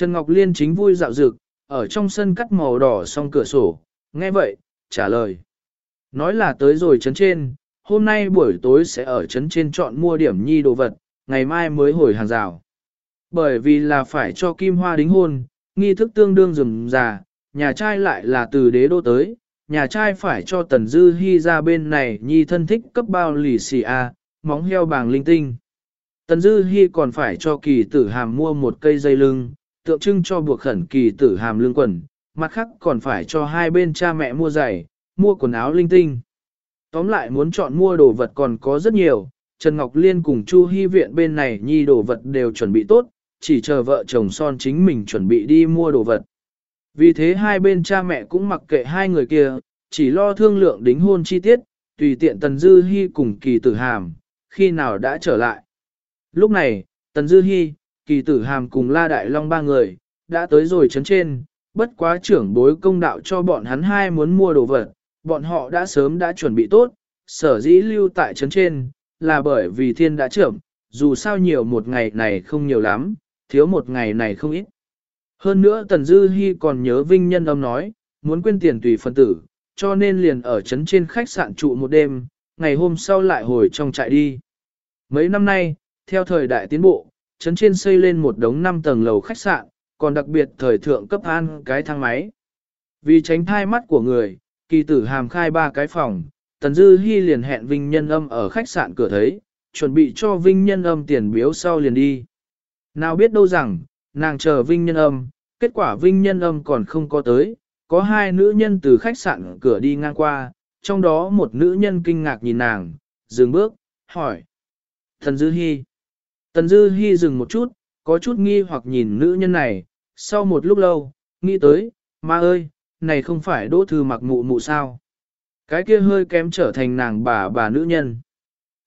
Trần Ngọc Liên chính vui dạo dực, ở trong sân cắt màu đỏ song cửa sổ, nghe vậy, trả lời. Nói là tới rồi trấn trên, hôm nay buổi tối sẽ ở trấn trên chọn mua điểm nhi đồ vật, ngày mai mới hồi hàng rào. Bởi vì là phải cho Kim Hoa đính hôn, nghi thức tương đương rườm già, nhà trai lại là từ đế đô tới, nhà trai phải cho Tần Dư Hi ra bên này nhi thân thích cấp bao lì xì a, móng heo bàng linh tinh. Tần Dư Hi còn phải cho kỳ tử hàm mua một cây dây lưng, tượng trưng cho buộc khẩn kỳ tử hàm lương quần, mặt khác còn phải cho hai bên cha mẹ mua giày, mua quần áo linh tinh. Tóm lại muốn chọn mua đồ vật còn có rất nhiều, Trần Ngọc Liên cùng Chu Hy viện bên này nhi đồ vật đều chuẩn bị tốt, chỉ chờ vợ chồng son chính mình chuẩn bị đi mua đồ vật. Vì thế hai bên cha mẹ cũng mặc kệ hai người kia, chỉ lo thương lượng đính hôn chi tiết, tùy tiện Tần Dư Hi cùng Kỳ Tử Hàm, khi nào đã trở lại. Lúc này, Tần Dư Hi, Kỳ Tử Hàm cùng La Đại Long ba người, đã tới rồi chấn trên, bất quá trưởng bối công đạo cho bọn hắn hai muốn mua đồ vật, bọn họ đã sớm đã chuẩn bị tốt, sở dĩ lưu tại chấn trên, là bởi vì thiên đã trưởng, dù sao nhiều một ngày này không nhiều lắm, thiếu một ngày này không ít. Hơn nữa Tần Dư Hi còn nhớ Vinh Nhân âm nói, muốn quên tiền tùy phân tử, cho nên liền ở trấn trên khách sạn trụ một đêm, ngày hôm sau lại hồi trong trại đi. Mấy năm nay, theo thời đại tiến bộ, trấn trên xây lên một đống năm tầng lầu khách sạn, còn đặc biệt thời thượng cấp an cái thang máy. Vì tránh thai mắt của người, kỳ tử hàm khai ba cái phòng, Tần Dư Hi liền hẹn Vinh Nhân Âm ở khách sạn cửa thấy, chuẩn bị cho Vinh Nhân Âm tiền biếu sau liền đi. Nào biết đâu rằng, nàng chờ Vinh Nhân Âm, kết quả Vinh Nhân Âm còn không có tới, có hai nữ nhân từ khách sạn cửa đi ngang qua, trong đó một nữ nhân kinh ngạc nhìn nàng, dừng bước, hỏi. thần Dư Hi. Tần Dư Hi dừng một chút, có chút nghi hoặc nhìn nữ nhân này, sau một lúc lâu, nghĩ tới, ma ơi, này không phải đỗ thư mặc mụ mụ sao. Cái kia hơi kém trở thành nàng bà bà nữ nhân.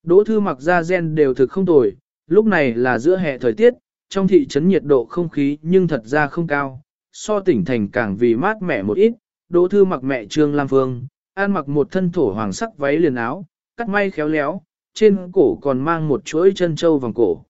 Đỗ thư mặc da gen đều thực không tồi, lúc này là giữa hè thời tiết, trong thị trấn nhiệt độ không khí nhưng thật ra không cao, so tỉnh thành càng vì mát mẻ một ít, đỗ thư mặc mẹ Trương Lam Phương, an mặc một thân thổ hoàng sắc váy liền áo, cắt may khéo léo, trên cổ còn mang một chuỗi chân châu vòng cổ.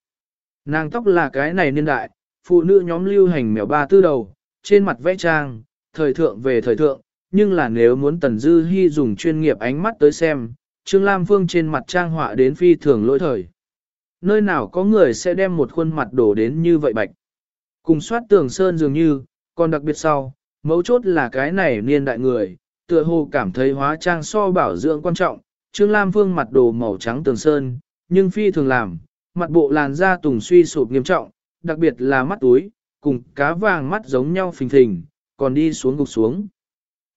Nàng tóc là cái này niên đại, phụ nữ nhóm lưu hành mèo ba tư đầu, trên mặt vẽ trang, thời thượng về thời thượng, nhưng là nếu muốn Tần Dư Hi dùng chuyên nghiệp ánh mắt tới xem, Trương Lam Phương trên mặt trang họa đến phi thường lỗi thời. nơi nào có người sẽ đem một khuôn mặt đổ đến như vậy bạch. Cùng soát tường sơn dường như, còn đặc biệt sau, mấu chốt là cái này niên đại người, tựa hồ cảm thấy hóa trang so bảo dưỡng quan trọng, Trương Lam Phương mặt đồ màu trắng tường sơn, nhưng phi thường làm, mặt bộ làn da tùng suy sụp nghiêm trọng, đặc biệt là mắt túi, cùng cá vàng mắt giống nhau phình thình, còn đi xuống gục xuống.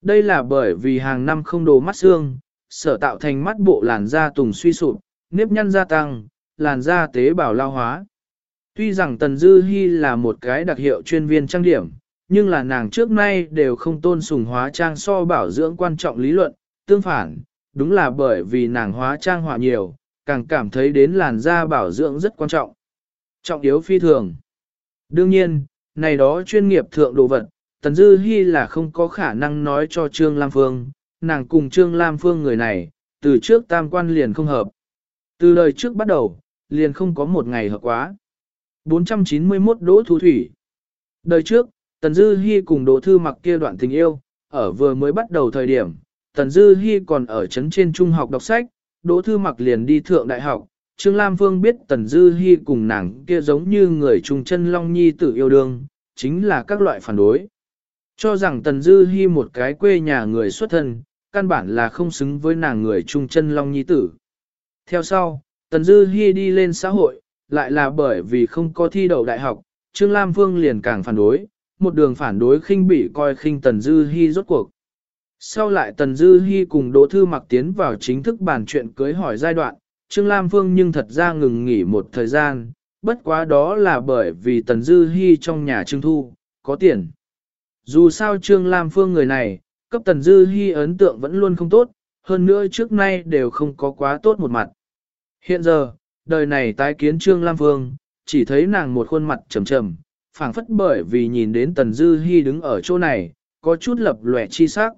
Đây là bởi vì hàng năm không đồ mắt xương, sở tạo thành mắt bộ làn da tùng suy sụp, nếp nhăn gia tăng, làn da tế bào lao hóa. Tuy rằng Tần Dư Hi là một cái đặc hiệu chuyên viên trang điểm, nhưng là nàng trước nay đều không tôn sùng hóa trang so bảo dưỡng quan trọng lý luận, tương phản, đúng là bởi vì nàng hóa trang họa nhiều, càng cảm thấy đến làn da bảo dưỡng rất quan trọng. Trọng yếu phi thường. Đương nhiên, này đó chuyên nghiệp thượng đồ vật, Tần Dư Hi là không có khả năng nói cho Trương Lam Phương, nàng cùng Trương Lam Phương người này, từ trước tam quan liền không hợp. Từ đời trước bắt đầu, liền không có một ngày hợp quá. 491 Đỗ Thu Thủy Đời trước, Tần Dư Hi cùng Đỗ Thư mặc kia đoạn tình yêu, ở vừa mới bắt đầu thời điểm, Tần Dư Hi còn ở trấn trên trung học đọc sách, Đỗ Thư mặc liền đi thượng đại học. Trương Lam Phương biết Tần Dư Hi cùng nàng kia giống như người trung chân Long Nhi tử yêu đương, chính là các loại phản đối. Cho rằng Tần Dư Hi một cái quê nhà người xuất thân, căn bản là không xứng với nàng người trung chân Long Nhi tử. Theo sau, Tần Dư Hi đi lên xã hội, lại là bởi vì không có thi đậu đại học, Trương Lam Phương liền càng phản đối, một đường phản đối khinh bỉ coi khinh Tần Dư Hi rốt cuộc. Sau lại Tần Dư Hi cùng Đỗ Thư Mặc tiến vào chính thức bàn chuyện cưới hỏi giai đoạn, Trương Lam Phương nhưng thật ra ngừng nghỉ một thời gian, bất quá đó là bởi vì Tần Dư Hi trong nhà Trương Thu, có tiền. Dù sao Trương Lam Phương người này, cấp Tần Dư Hi ấn tượng vẫn luôn không tốt, hơn nữa trước nay đều không có quá tốt một mặt. Hiện giờ, đời này tái kiến Trương Lam Phương, chỉ thấy nàng một khuôn mặt trầm trầm, phảng phất bởi vì nhìn đến Tần Dư Hi đứng ở chỗ này, có chút lập lòe chi sắc.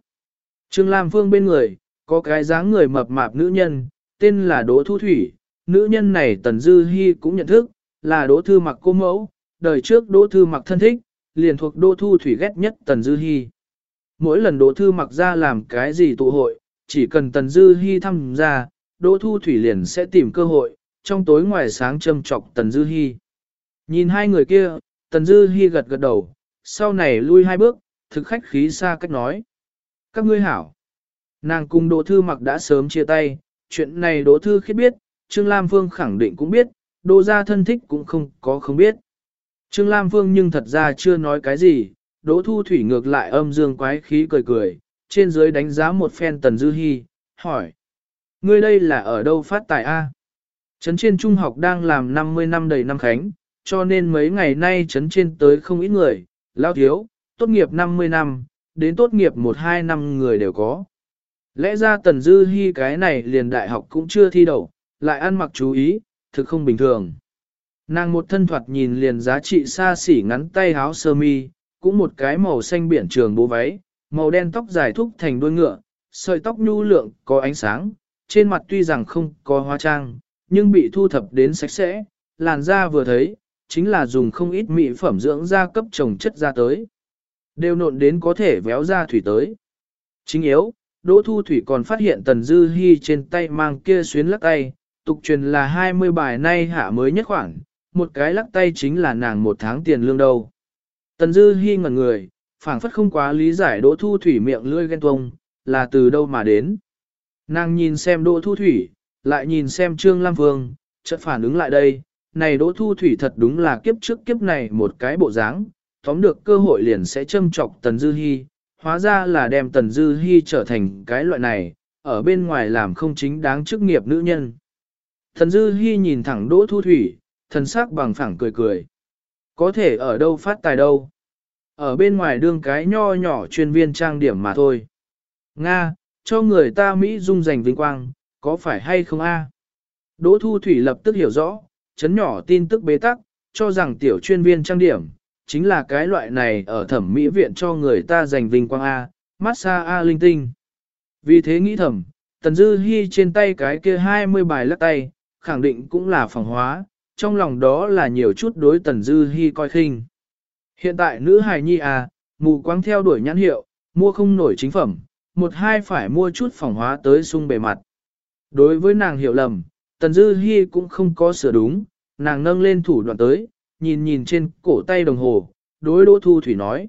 Trương Lam Phương bên người, có cái dáng người mập mạp nữ nhân, tên là Đỗ Thu Thủy, nữ nhân này Tần Dư Hi cũng nhận thức, là Đỗ Thư Mặc cô mẫu, đời trước Đỗ Thư Mặc thân thích, liền thuộc Đỗ Thu Thủy ghét nhất Tần Dư Hi. Mỗi lần Đỗ Thư Mặc ra làm cái gì tụ hội, chỉ cần Tần Dư Hi tham gia, Đỗ Thu Thủy liền sẽ tìm cơ hội, trong tối ngoài sáng châm chọc Tần Dư Hi. Nhìn hai người kia, Tần Dư Hi gật gật đầu, sau này lui hai bước, thực khách khí xa cách nói. Các ngươi hảo. Nàng cùng Đỗ Thư Mặc đã sớm chia tay, chuyện này Đỗ Thư khiết biết, Trương Lam Phương khẳng định cũng biết, Đỗ gia thân thích cũng không có không biết. Trương Lam Phương nhưng thật ra chưa nói cái gì, Đỗ Thu Thủy ngược lại âm dương quái khí cười cười, trên dưới đánh giá một phen Tần Dư Hi, hỏi. Ngươi đây là ở đâu phát tài A? Trấn trên trung học đang làm 50 năm đầy năm khánh, cho nên mấy ngày nay trấn trên tới không ít người, lao thiếu, tốt nghiệp 50 năm, đến tốt nghiệp 1-2 năm người đều có. Lẽ ra Tần Dư Hi cái này liền đại học cũng chưa thi đậu, lại ăn mặc chú ý, thực không bình thường. Nàng một thân thoạt nhìn liền giá trị xa xỉ ngắn tay áo sơ mi, cũng một cái màu xanh biển trường bố váy, màu đen tóc dài thúc thành đuôi ngựa, sợi tóc nhu lượng có ánh sáng, trên mặt tuy rằng không có hóa trang, nhưng bị thu thập đến sạch sẽ, làn da vừa thấy, chính là dùng không ít mỹ phẩm dưỡng da cấp trồng chất ra tới. Đều nộn đến có thể véo ra thủy tới. Chính yếu, Đỗ Thu Thủy còn phát hiện Tần Dư Hi trên tay mang kia xuyến lắc tay, tục truyền là 20 bài nay hạ mới nhất khoảng, một cái lắc tay chính là nàng một tháng tiền lương đâu. Tần Dư Hi ngẩn người, phảng phất không quá lý giải Đỗ Thu Thủy miệng lưỡi ghen tuông, là từ đâu mà đến. Nàng nhìn xem Đỗ Thu Thủy, lại nhìn xem Trương Lam Vương, chợt phản ứng lại đây, này Đỗ Thu Thủy thật đúng là kiếp trước kiếp này một cái bộ dáng, tóm được cơ hội liền sẽ châm chọc Tần Dư Hi, hóa ra là đem Tần Dư Hi trở thành cái loại này, ở bên ngoài làm không chính đáng chức nghiệp nữ nhân. Tần Dư Hi nhìn thẳng Đỗ Thu Thủy, thần sắc bằng phẳng cười cười. Có thể ở đâu phát tài đâu. Ở bên ngoài đương cái nho nhỏ chuyên viên trang điểm mà thôi. Nga, cho người ta Mỹ dung giành vinh quang, có phải hay không a? Đỗ Thu Thủy lập tức hiểu rõ, chấn nhỏ tin tức bế tắc, cho rằng tiểu chuyên viên trang điểm, chính là cái loại này ở thẩm mỹ viện cho người ta giành vinh quang A, massage A linh tinh. Vì thế nghĩ thầm, Tần Dư Hi trên tay cái kia 20 bài lắc tay, khẳng định cũng là phòng hóa, trong lòng đó là nhiều chút đối Tần Dư Hi coi khinh. Hiện tại nữ hài nhi à, mù quáng theo đuổi nhãn hiệu, mua không nổi chính phẩm, một hai phải mua chút phòng hóa tới sung bề mặt. Đối với nàng hiểu lầm, Tần Dư Hi cũng không có sửa đúng, nàng nâng lên thủ đoạn tới, nhìn nhìn trên cổ tay đồng hồ, đối Đỗ Thu Thủy nói.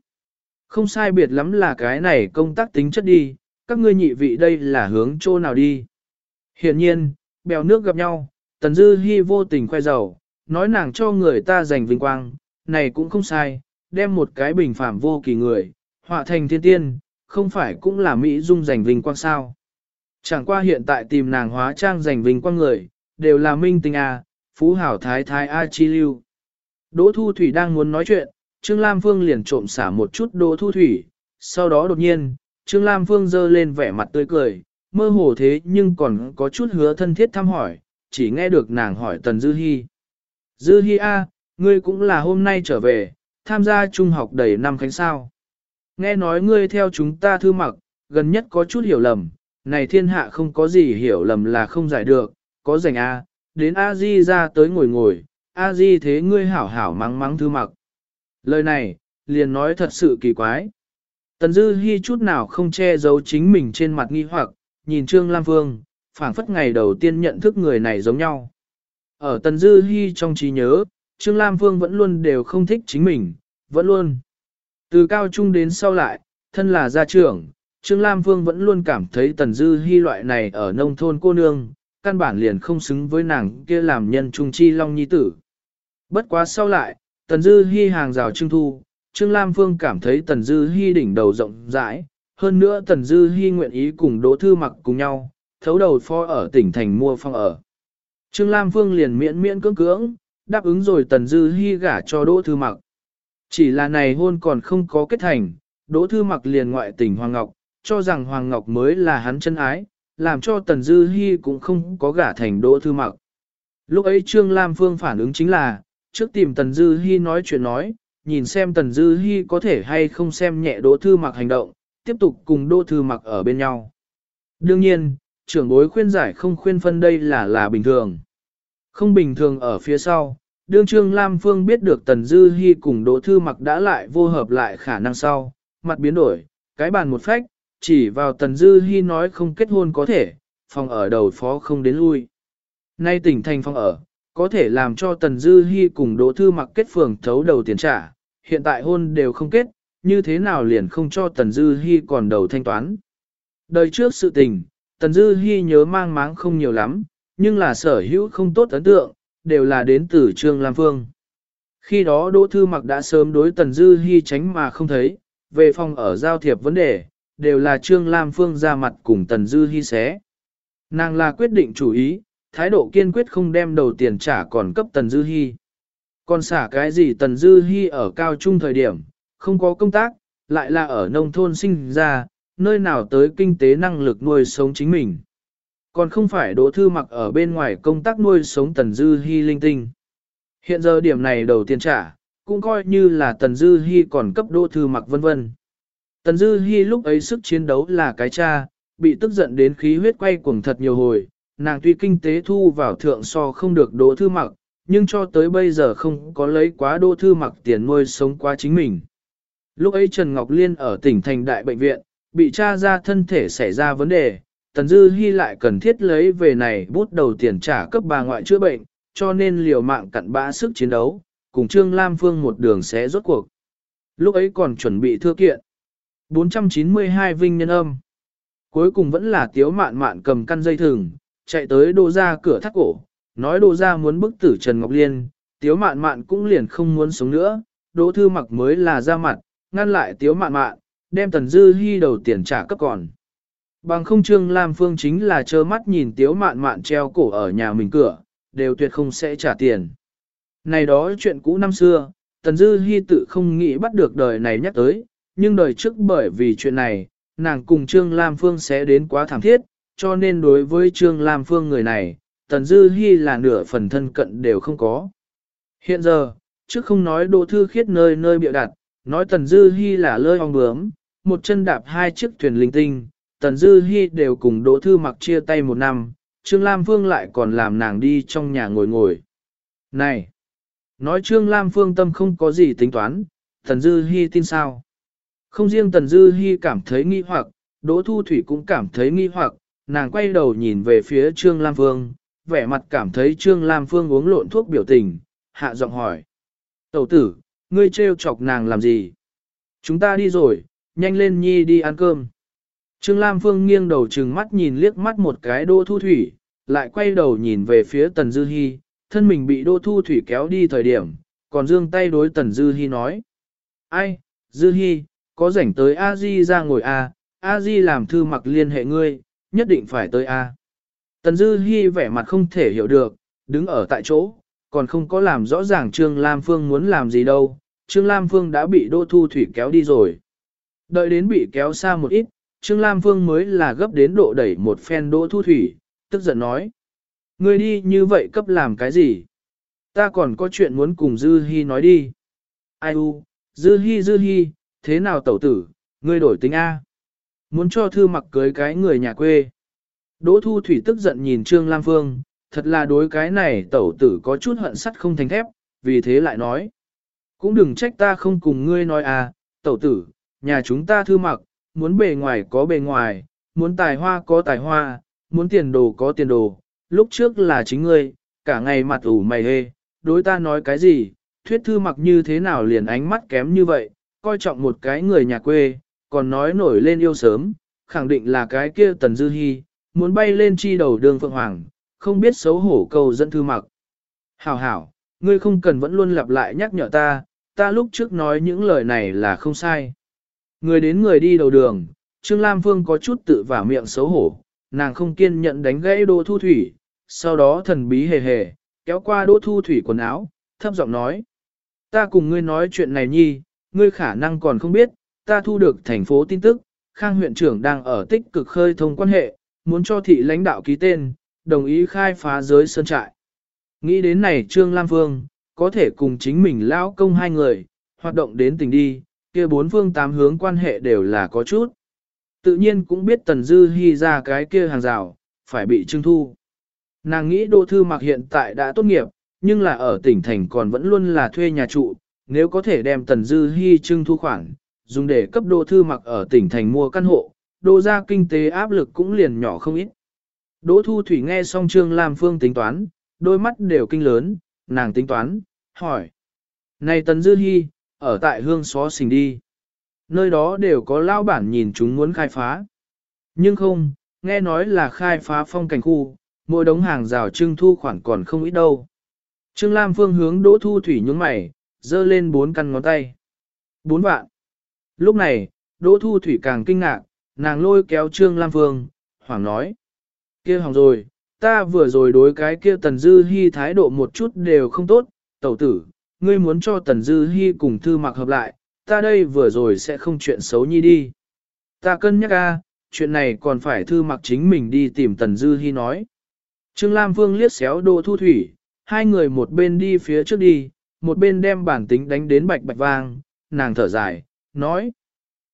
Không sai biệt lắm là cái này công tác tính chất đi, các ngươi nhị vị đây là hướng chỗ nào đi. Hiện nhiên, bèo nước gặp nhau, Tần Dư Hi vô tình khoe giàu, nói nàng cho người ta giành vinh quang, này cũng không sai, đem một cái bình phạm vô kỳ người, họa thành thiên tiên, không phải cũng là Mỹ Dung giành vinh quang sao. Chẳng qua hiện tại tìm nàng hóa trang giành vinh quang người, đều là minh tinh A, phú hảo thái thái A chi lưu. Đỗ Thu Thủy đang muốn nói chuyện, Trương Lam Phương liền trộm xả một chút Đỗ Thu Thủy, sau đó đột nhiên, Trương Lam Phương dơ lên vẻ mặt tươi cười, mơ hồ thế nhưng còn có chút hứa thân thiết thăm hỏi, chỉ nghe được nàng hỏi Tần Dư Hi. Dư Hi A, ngươi cũng là hôm nay trở về, tham gia trung học đầy năm khánh sao. Nghe nói ngươi theo chúng ta thư mặc, gần nhất có chút hiểu lầm, này thiên hạ không có gì hiểu lầm là không giải được, có rảnh A, đến A Di ra tới ngồi ngồi, A Di thế ngươi hảo hảo mắng mắng thư mặc. Lời này, liền nói thật sự kỳ quái. Tần Dư Hi chút nào không che giấu chính mình trên mặt nghi hoặc, nhìn Trương Lam Vương, phảng phất ngày đầu tiên nhận thức người này giống nhau. Ở Tần Dư Hi trong trí nhớ, Trương Lam Vương vẫn luôn đều không thích chính mình, vẫn luôn. Từ cao trung đến sau lại, thân là gia trưởng, Trương Lam Vương vẫn luôn cảm thấy Tần Dư Hi loại này ở nông thôn cô nương, căn bản liền không xứng với nàng kia làm nhân trung chi long nhi tử. Bất quá sau lại, Tần Dư Hi hàng rào trưng thu, Trương Lam Phương cảm thấy Tần Dư Hi đỉnh đầu rộng rãi, hơn nữa Tần Dư Hi nguyện ý cùng Đỗ Thư Mặc cùng nhau, thấu đầu phó ở tỉnh thành mua phòng ở. Trương Lam Phương liền miễn miễn cưỡng cưỡng, đáp ứng rồi Tần Dư Hi gả cho Đỗ Thư Mặc. Chỉ là này hôn còn không có kết thành, Đỗ Thư Mặc liền ngoại tình Hoàng Ngọc, cho rằng Hoàng Ngọc mới là hắn chân ái, làm cho Tần Dư Hi cũng không có gả thành Đỗ Thư Mặc. Lúc ấy Trương Lam Phương phản ứng chính là, trước tìm Tần Dư Hi nói chuyện nói, nhìn xem Tần Dư Hi có thể hay không xem nhẹ Đỗ Thư Mặc hành động, tiếp tục cùng Đỗ Thư Mặc ở bên nhau. Đương nhiên, trưởng bối khuyên giải không khuyên phân đây là là bình thường. Không bình thường ở phía sau, đương Trương Lam Phương biết được Tần Dư Hi cùng Đỗ Thư Mặc đã lại vô hợp lại khả năng sau, mặt biến đổi, cái bàn một phách, chỉ vào Tần Dư Hi nói không kết hôn có thể, phòng ở đầu phó không đến lui. Nay tỉnh thành phòng ở, có thể làm cho Tần Dư Hi cùng Đỗ Thư Mặc kết phường thấu đầu tiền trả, hiện tại hôn đều không kết, như thế nào liền không cho Tần Dư Hi còn đầu thanh toán. Đời trước sự tình, Tần Dư Hi nhớ mang máng không nhiều lắm, nhưng là sở hữu không tốt ấn tượng, đều là đến từ Trương Lam Phương. Khi đó Đỗ Thư Mặc đã sớm đối Tần Dư Hi tránh mà không thấy, về phòng ở giao thiệp vấn đề, đều là Trương Lam Phương ra mặt cùng Tần Dư Hi xé. Nàng là quyết định chủ ý, thái độ kiên quyết không đem đầu tiền trả còn cấp Tần Dư Hi. Còn xả cái gì Tần Dư Hi ở cao trung thời điểm, không có công tác, lại là ở nông thôn sinh ra, nơi nào tới kinh tế năng lực nuôi sống chính mình. Còn không phải đỗ thư mặc ở bên ngoài công tác nuôi sống Tần Dư Hi linh tinh. Hiện giờ điểm này đầu tiên trả, cũng coi như là Tần Dư Hi còn cấp đỗ thư mặc vân vân. Tần Dư Hi lúc ấy sức chiến đấu là cái cha, bị tức giận đến khí huyết quay cuồng thật nhiều hồi, nàng tuy kinh tế thu vào thượng so không được đỗ thư mặc, nhưng cho tới bây giờ không có lấy quá đỗ thư mặc tiền nuôi sống qua chính mình. Lúc ấy Trần Ngọc Liên ở tỉnh thành đại bệnh viện, bị cha ra thân thể xảy ra vấn đề, Tần Dư Hi lại cần thiết lấy về này bút đầu tiền trả cấp bà ngoại chữa bệnh, cho nên liều mạng cặn bã sức chiến đấu, cùng Trương Lam Phương một đường sẽ rốt cuộc. Lúc ấy còn chuẩn bị thưa kiện. 492 vinh nhân âm. Cuối cùng vẫn là tiếu mạn mạn cầm căn dây thừng, chạy tới đô ra cửa thắt cổ, nói đô ra muốn bức tử Trần Ngọc Liên, tiếu mạn mạn cũng liền không muốn sống nữa, đỗ thư mặc mới là ra mặt, ngăn lại tiếu mạn mạn, đem tần dư hy đầu tiền trả cấp còn. Bằng không trương Lam Phương chính là trơ mắt nhìn tiếu mạn mạn treo cổ ở nhà mình cửa, đều tuyệt không sẽ trả tiền. Này đó chuyện cũ năm xưa, tần dư Hi tự không nghĩ bắt được đời này nhắc tới, nhưng đời trước bởi vì chuyện này, nàng cùng Trương Lam Phương sẽ đến quá thảm thiết, cho nên đối với Trương Lam Phương người này, Tần Dư Hi là nửa phần thân cận đều không có. Hiện giờ, trước không nói Đỗ Thư Khiết nơi nơi biểu đặt, nói Tần Dư Hi là lơi ong bướm, một chân đạp hai chiếc thuyền linh tinh, Tần Dư Hi đều cùng Đỗ Thư mặc chia tay một năm, Trương Lam Phương lại còn làm nàng đi trong nhà ngồi ngồi. Này! Nói Trương Lam Phương tâm không có gì tính toán, Tần Dư Hi tin sao? Không riêng Tần Dư Hi cảm thấy nghi hoặc, Đỗ Thu Thủy cũng cảm thấy nghi hoặc, nàng quay đầu nhìn về phía Trương Lam Phương, vẻ mặt cảm thấy Trương Lam Phương uống lộn thuốc biểu tình, hạ giọng hỏi. Tẩu tử, ngươi trêu chọc nàng làm gì? Chúng ta đi rồi, nhanh lên nhi đi ăn cơm. Trương Lam Phương nghiêng đầu trừng mắt nhìn liếc mắt một cái đô thu thủy, lại quay đầu nhìn về phía Tần Dư Hi, thân mình bị đô thu thủy kéo đi thời điểm, còn dương tay đối Tần Dư Hi nói. Ai, Dư Hi, có rảnh tới A Di ra ngồi A, A Di làm thư mặc liên hệ ngươi, nhất định phải tới A. Tần Dư Hi vẻ mặt không thể hiểu được, đứng ở tại chỗ, còn không có làm rõ ràng Trương Lam Phương muốn làm gì đâu, Trương Lam Phương đã bị Đỗ Thu Thủy kéo đi rồi. Đợi đến bị kéo xa một ít, Trương Lam Phương mới là gấp đến độ đẩy một phen Đỗ Thu Thủy, tức giận nói. Ngươi đi như vậy cấp làm cái gì? Ta còn có chuyện muốn cùng Dư Hi nói đi. Ai u, Dư Hi Dư Hi, thế nào tẩu tử, ngươi đổi tính A. Muốn cho thư mặc cưới cái người nhà quê. Đỗ Thu Thủy tức giận nhìn Trương Lam Phương, thật là đối cái này tẩu tử có chút hận sắt không thành thép, vì thế lại nói. Cũng đừng trách ta không cùng ngươi nói à, tẩu tử, nhà chúng ta thư mặc, muốn bề ngoài có bề ngoài, muốn tài hoa có tài hoa, muốn tiền đồ có tiền đồ, lúc trước là chính ngươi, cả ngày mặt ủ mày hê, đối ta nói cái gì, thuyết thư mặc như thế nào liền ánh mắt kém như vậy, coi trọng một cái người nhà quê, còn nói nổi lên yêu sớm, khẳng định là cái kia tần dư hy, muốn bay lên chi đầu đường phượng hoàng, không biết xấu hổ cầu dẫn thư mặc. Hảo hảo, ngươi không cần vẫn luôn lặp lại nhắc nhở ta, ta lúc trước nói những lời này là không sai. Người đến người đi đầu đường, Trương Lam Phương có chút tự vả miệng xấu hổ, nàng không kiên nhận đánh gãy Đỗ Thu Thủy, sau đó thần bí hề hề, kéo qua Đỗ Thu Thủy quần áo, thấp giọng nói. Ta cùng ngươi nói chuyện này nhi, ngươi khả năng còn không biết, ta thu được thành phố tin tức, Khang huyện trưởng đang ở tích cực khơi thông quan hệ, muốn cho thị lãnh đạo ký tên, đồng ý khai phá giới sơn trại. Nghĩ đến này Trương Lam vương có thể cùng chính mình lão công hai người, hoạt động đến tỉnh đi, kia bốn phương tám hướng quan hệ đều là có chút. Tự nhiên cũng biết Tần Dư Hi ra cái kia hàng rào, phải bị trưng thu. Nàng nghĩ Đỗ Thư Mặc hiện tại đã tốt nghiệp, nhưng là ở tỉnh thành còn vẫn luôn là thuê nhà trụ, nếu có thể đem Tần Dư Hi trưng thu khoản, dùng để cấp đô Thư Mặc ở tỉnh thành mua căn hộ, đô ra kinh tế áp lực cũng liền nhỏ không ít. Đỗ Thu Thủy nghe xong Trương Lam Phương tính toán, đôi mắt đều kinh lớn, nàng tính toán, hỏi. Này Tần Dư Hi, ở tại hương xó xình đi. Nơi đó đều có lao bản nhìn chúng muốn khai phá. Nhưng không, nghe nói là khai phá phong cảnh khu, mỗi đống hàng rào trưng thu khoản còn không ít đâu. Trương Lam Phương hướng Đỗ Thu Thủy nhướng mày, dơ lên bốn căn ngón tay. Bốn vạn. Lúc này, Đỗ Thu Thủy càng kinh ngạc, nàng lôi kéo Trương Lam Vương, hoảng nói. kia hỏng rồi, ta vừa rồi đối cái kia Tần Dư Hi thái độ một chút đều không tốt, tẩu tử, ngươi muốn cho Tần Dư Hi cùng thư mặc hợp lại, ta đây vừa rồi sẽ không chuyện xấu nhi đi. Ta cân nhắc a, chuyện này còn phải thư mặc chính mình đi tìm Tần Dư Hi nói. Trương Lam Vương liếc xéo Đỗ Thu Thủy, hai người một bên đi phía trước đi, một bên đem bản tính đánh đến bạch bạch vang, nàng thở dài, nói.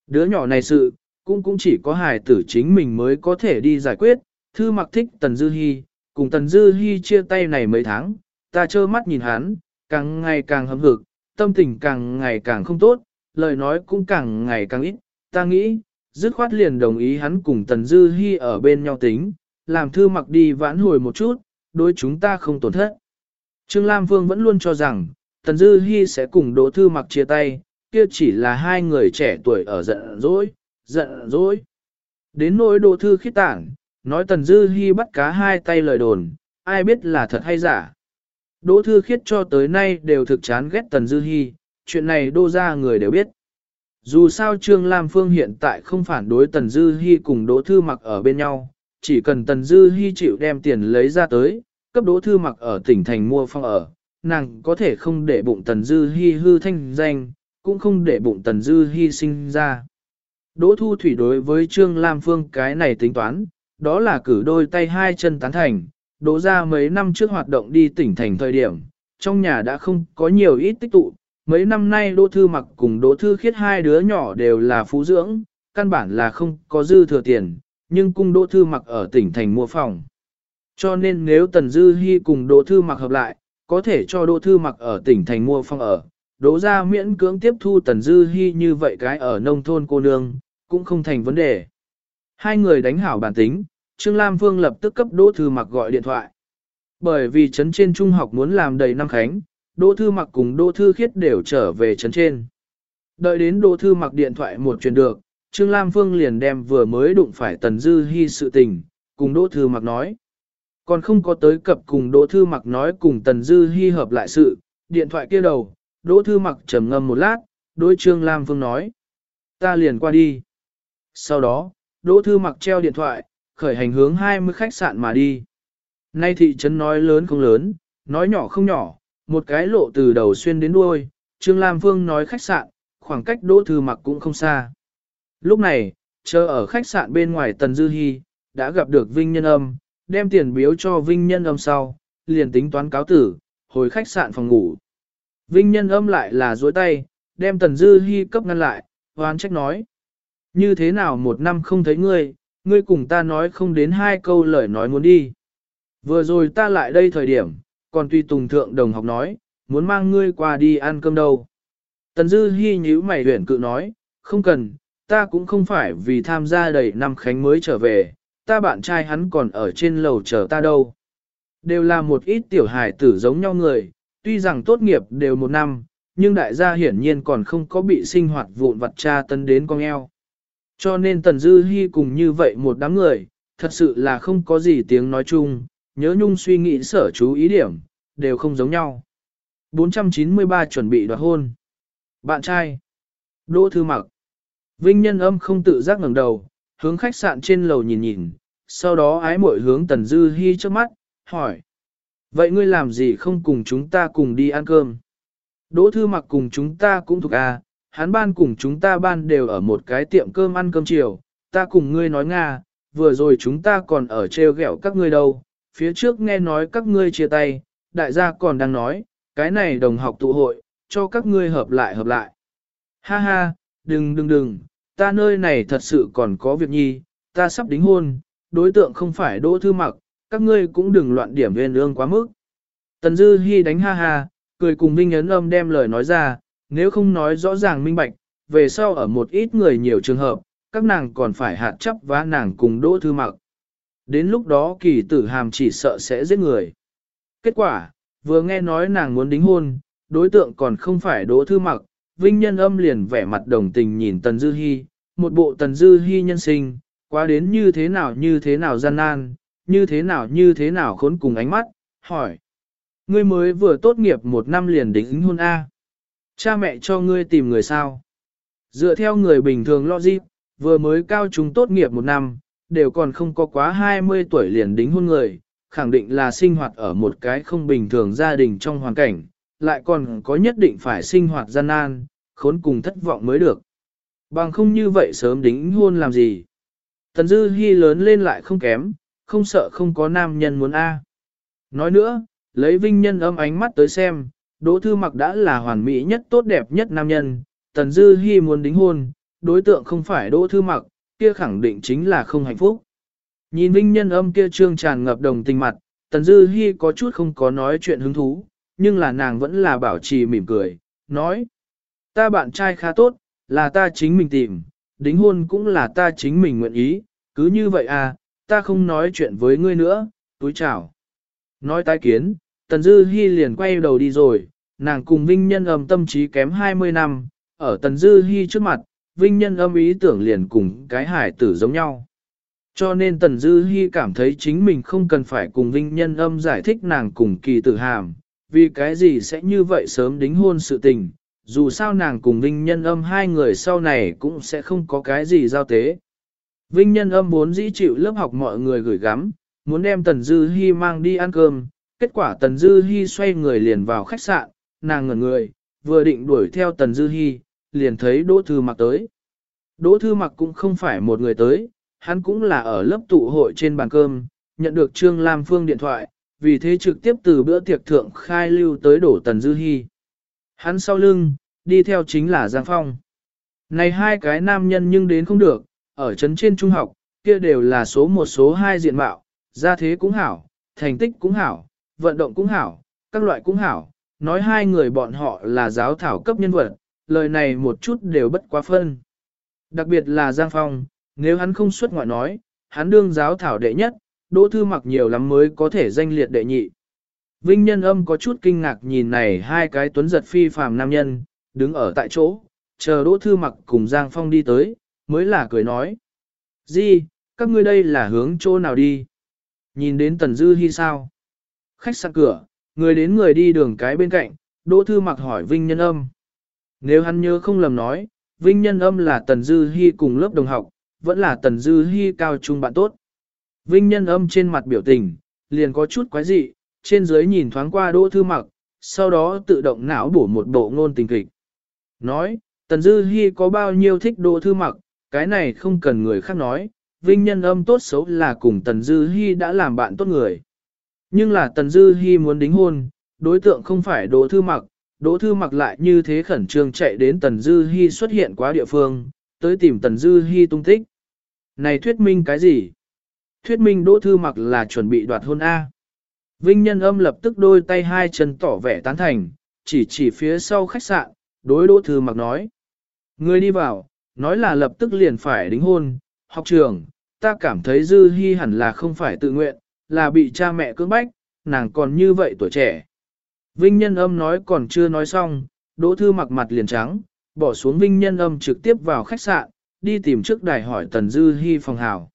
Đứa nhỏ này sự, cũng cũng chỉ có hài tử chính mình mới có thể đi giải quyết, thư mặc thích Tần Dư Hi, cùng Tần Dư Hi chia tay này mấy tháng, ta trơ mắt nhìn hắn, càng ngày càng hâm hực, tâm tình càng ngày càng không tốt, lời nói cũng càng ngày càng ít, ta nghĩ, dứt khoát liền đồng ý hắn cùng Tần Dư Hi ở bên nhau tính, làm thư mặc đi vãn hồi một chút, đối chúng ta không tổn thất. Trương Lam Vương vẫn luôn cho rằng, Tần Dư Hi sẽ cùng Đỗ Thư Mặc chia tay, kia chỉ là hai người trẻ tuổi ở giận dỗi, giận dỗi. Đến nỗi Đỗ Thư khít tảng, nói Tần Dư Hi bắt cá hai tay lời đồn, ai biết là thật hay giả. Đỗ Thư khiết cho tới nay đều thực chán ghét Tần Dư Hi, chuyện này đô ra người đều biết. Dù sao Trương Lam Phương hiện tại không phản đối Tần Dư Hi cùng Đỗ Thư Mặc ở bên nhau, chỉ cần Tần Dư Hi chịu đem tiền lấy ra tới, cấp Đỗ Thư Mặc ở tỉnh thành mua phòng ở, nàng có thể không để bụng Tần Dư Hi hư thanh danh, cũng không để bụng Tần Dư hy sinh ra. Đỗ Thu Thủy đối với Trương Lam Phương cái này tính toán, đó là cử đôi tay hai chân tán thành, đỗ ra mấy năm trước hoạt động đi tỉnh thành thời điểm, trong nhà đã không có nhiều ít tích tụ, mấy năm nay Đỗ Thư Mặc cùng Đỗ Thư Khiết hai đứa nhỏ đều là phú dưỡng, căn bản là không có dư thừa tiền, nhưng cung Đỗ Thư Mặc ở tỉnh thành mua phòng. Cho nên nếu Tần Dư Hi cùng Đỗ Thư Mặc hợp lại, có thể cho Đỗ Thư Mặc ở tỉnh thành mua phòng ở, Đỗ ra miễn cưỡng tiếp thu Tần Dư Hi như vậy cái ở nông thôn cô nương, cũng không thành vấn đề. Hai người đánh hảo bản tính, Trương Lam Phương lập tức cấp Đỗ Thư Mặc gọi điện thoại. Bởi vì trấn trên trung học muốn làm đầy năm khánh, Đỗ Thư Mặc cùng Đỗ Thư Khiết đều trở về trấn trên. Đợi đến Đỗ Thư Mặc điện thoại một truyền được, Trương Lam Phương liền đem vừa mới đụng phải Tần Dư Hi sự tình, cùng Đỗ Thư Mặc nói. Còn không có tới cập cùng Đỗ Thư Mặc nói cùng Tần Dư Hi hợp lại sự, điện thoại kia đầu, Đỗ Thư Mặc trầm ngâm một lát, đối Trương Lam Phương nói. Ta liền qua đi. Sau đó, Đỗ Thư Mặc treo điện thoại, khởi hành hướng 20 khách sạn mà đi. Nay thị trấn nói lớn không lớn, nói nhỏ không nhỏ, một cái lộ từ đầu xuyên đến đuôi, Trương Lam Phương nói khách sạn, khoảng cách Đỗ Thư Mặc cũng không xa. Lúc này, chờ ở khách sạn bên ngoài Tần Dư Hi, đã gặp được Vinh Nhân Âm, đem tiền biếu cho Vinh Nhân Âm sau, liền tính toán cáo tử, hồi khách sạn phòng ngủ. Vinh Nhân Âm lại là duỗi tay, đem Tần Dư hy cấp ngăn lại, hoán trách nói. Như thế nào một năm không thấy ngươi, ngươi cùng ta nói không đến hai câu lời nói muốn đi. Vừa rồi ta lại đây thời điểm, còn tuy tùng thượng đồng học nói, muốn mang ngươi qua đi ăn cơm đâu. Tần Dư hy nhíu mày huyền cự nói, không cần, ta cũng không phải vì tham gia đầy năm khánh mới trở về, ta bạn trai hắn còn ở trên lầu chờ ta đâu. Đều là một ít tiểu hài tử giống nhau người, tuy rằng tốt nghiệp đều một năm, nhưng đại gia hiển nhiên còn không có bị sinh hoạt vụn vặt tra tân đến con eo. Cho nên Tần Dư Hi cùng như vậy một đám người, thật sự là không có gì tiếng nói chung, nhớ nhung suy nghĩ sở chú ý điểm, đều không giống nhau. 493 chuẩn bị đoạt hôn. Bạn trai. Đỗ Thư Mặc. Vinh nhân âm không tự giác ngẩng đầu, hướng khách sạn trên lầu nhìn nhìn, sau đó ái mội hướng Tần Dư Hi trước mắt, hỏi. Vậy ngươi làm gì không cùng chúng ta cùng đi ăn cơm? Đỗ Thư Mặc cùng chúng ta cũng thuộc à, hắn ban cùng chúng ta ban đều ở một cái tiệm cơm ăn cơm chiều, ta cùng ngươi nói Nga, vừa rồi chúng ta còn ở treo ghẹo các ngươi đâu, phía trước nghe nói các ngươi chia tay, đại gia còn đang nói, cái này đồng học tụ hội, cho các ngươi hợp lại hợp lại. Ha ha, đừng đừng đừng, ta nơi này thật sự còn có việc nhi, ta sắp đính hôn, đối tượng không phải đỗ thư mặc, các ngươi cũng đừng loạn điểm viên ương quá mức. Tần Dư Hi đánh ha ha, cười cùng Vinh Ấn Âm đem lời nói ra, nếu không nói rõ ràng minh bạch, về sau ở một ít người nhiều trường hợp, các nàng còn phải hạt chấp vá nàng cùng đỗ thư mặc. Đến lúc đó kỳ tử hàm chỉ sợ sẽ giết người. Kết quả, vừa nghe nói nàng muốn đính hôn, đối tượng còn không phải đỗ thư mặc, Vinh Nhân Âm liền vẻ mặt đồng tình nhìn Tần Dư Hi, một bộ Tần Dư Hi nhân sinh, quá đến như thế nào như thế nào gian nan, như thế nào như thế nào khốn cùng ánh mắt, hỏi. Ngươi mới vừa tốt nghiệp một năm liền đính hôn A. Cha mẹ cho ngươi tìm người sao? Dựa theo người bình thường logic, vừa mới cao trung tốt nghiệp một năm, đều còn không có quá 20 tuổi liền đính hôn người, khẳng định là sinh hoạt ở một cái không bình thường gia đình trong hoàn cảnh, lại còn có nhất định phải sinh hoạt gian nan, khốn cùng thất vọng mới được. Bằng không như vậy sớm đính hôn làm gì? Tần Dư Hi lớn lên lại không kém, không sợ không có nam nhân muốn A. Nói nữa, lấy vinh nhân âm ánh mắt tới xem, Đỗ Thư Mặc đã là hoàn mỹ nhất tốt đẹp nhất nam nhân, Tần Dư Hi muốn đính hôn, đối tượng không phải Đỗ Thư Mặc, kia khẳng định chính là không hạnh phúc. Nhìn vinh nhân âm kia trương tràn ngập đồng tình mặt, Tần Dư Hi có chút không có nói chuyện hứng thú, nhưng là nàng vẫn là bảo trì mỉm cười, nói. Ta bạn trai khá tốt, là ta chính mình tìm, đính hôn cũng là ta chính mình nguyện ý, cứ như vậy à, ta không nói chuyện với ngươi nữa, túi chào. Nói tái kiến, Tần Dư Hi liền quay đầu đi rồi, nàng cùng Vinh Nhân âm tâm trí kém 20 năm, ở Tần Dư Hi trước mặt, Vinh Nhân âm ý tưởng liền cùng cái hải tử giống nhau. Cho nên Tần Dư Hi cảm thấy chính mình không cần phải cùng Vinh Nhân âm giải thích nàng cùng kỳ tử hàm, vì cái gì sẽ như vậy sớm đính hôn sự tình, dù sao nàng cùng Vinh Nhân âm hai người sau này cũng sẽ không có cái gì giao tế. Vinh Nhân âm muốn dĩ chịu lớp học mọi người gửi gắm, muốn đem Tần Dư Hi mang đi ăn cơm, kết quả Tần Dư Hi xoay người liền vào khách sạn, nàng ngẩn người, vừa định đuổi theo Tần Dư Hi, liền thấy Đỗ Thư Mặc tới. Đỗ Thư Mặc cũng không phải một người tới, hắn cũng là ở lớp tụ hội trên bàn cơm, nhận được Trương Lam Phương điện thoại, vì thế trực tiếp từ bữa tiệc thượng khai lưu tới đổ Tần Dư Hi. Hắn sau lưng, đi theo chính là Giang Phong. Này hai cái nam nhân nhưng đến không được, ở trấn trên trung học, kia đều là số một số hai diện mạo, gia thế cũng hảo, thành tích cũng hảo, vận động cũng hảo, các loại cũng hảo, nói hai người bọn họ là giáo thảo cấp nhân vật, lời này một chút đều bất quá phân. Đặc biệt là Giang Phong, nếu hắn không xuất ngoại nói, hắn đương giáo thảo đệ nhất, đỗ thư mặc nhiều lắm mới có thể danh liệt đệ nhị. Vinh nhân âm có chút kinh ngạc nhìn này hai cái tuấn giật phi phàm nam nhân, đứng ở tại chỗ, chờ Đỗ Thư Mặc cùng Giang Phong đi tới, mới là cười nói. Di, các ngươi đây là hướng chỗ nào đi? Nhìn đến Tần Dư Hi sao? Khách sạn cửa, người đến người đi đường cái bên cạnh, Đỗ Thư Mặc hỏi Vinh nhân âm. Nếu hắn nhớ không lầm nói, Vinh nhân âm là Tần Dư Hi cùng lớp đồng học, vẫn là Tần Dư Hi cao trung bạn tốt. Vinh nhân âm trên mặt biểu tình, liền có chút quái dị, trên dưới nhìn thoáng qua Đỗ Thư Mặc, sau đó tự động não bổ một bộ ngôn tình kịch. Nói, Tần Dư Hi có bao nhiêu thích Đỗ Thư Mặc, cái này không cần người khác nói, Vinh nhân âm tốt xấu là cùng Tần Dư Hi đã làm bạn tốt người. Nhưng là Tần Dư Hi muốn đính hôn, đối tượng không phải Đỗ Thư Mặc, Đỗ Thư Mặc lại như thế khẩn trương chạy đến Tần Dư Hi xuất hiện quá địa phương, tới tìm Tần Dư Hi tung tích. Này thuyết minh cái gì? Thuyết minh Đỗ Thư Mặc là chuẩn bị đoạt hôn A. Vinh nhân âm lập tức đôi tay hai chân tỏ vẻ tán thành, chỉ chỉ phía sau khách sạn, đối Đỗ Thư Mặc nói. Người đi vào, nói là lập tức liền phải đính hôn, học trường, ta cảm thấy Dư hy hẳn là không phải tự nguyện, là bị cha mẹ cưỡng bách, nàng còn như vậy tuổi trẻ. Vinh nhân âm nói còn chưa nói xong, Đỗ Thư mặc mặt liền trắng, bỏ xuống Vinh nhân âm trực tiếp vào khách sạn, đi tìm trước đài hỏi Tần Dư hy phòng hảo.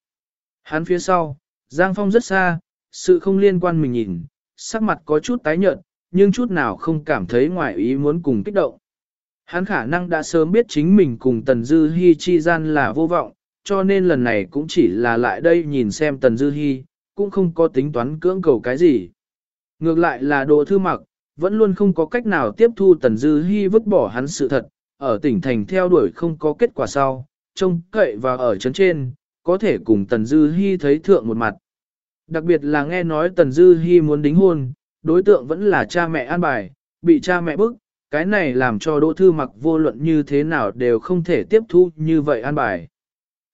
Hắn phía sau, Giang Phong rất xa, sự không liên quan mình nhìn, sắc mặt có chút tái nhợt, nhưng chút nào không cảm thấy ngoài ý muốn cùng kích động. Hắn khả năng đã sớm biết chính mình cùng Tần Dư Hi chi gian là vô vọng, cho nên lần này cũng chỉ là lại đây nhìn xem Tần Dư Hi, cũng không có tính toán cưỡng cầu cái gì. Ngược lại là đồ thư mặc, vẫn luôn không có cách nào tiếp thu Tần Dư Hi vứt bỏ hắn sự thật, ở tỉnh thành theo đuổi không có kết quả sau, trông cậy và ở chấn trên, có thể cùng Tần Dư Hi thấy thượng một mặt. Đặc biệt là nghe nói Tần Dư Hi muốn đính hôn, đối tượng vẫn là cha mẹ an bài, bị cha mẹ bức, cái này làm cho Đỗ Thư Mặc vô luận như thế nào đều không thể tiếp thu như vậy an bài.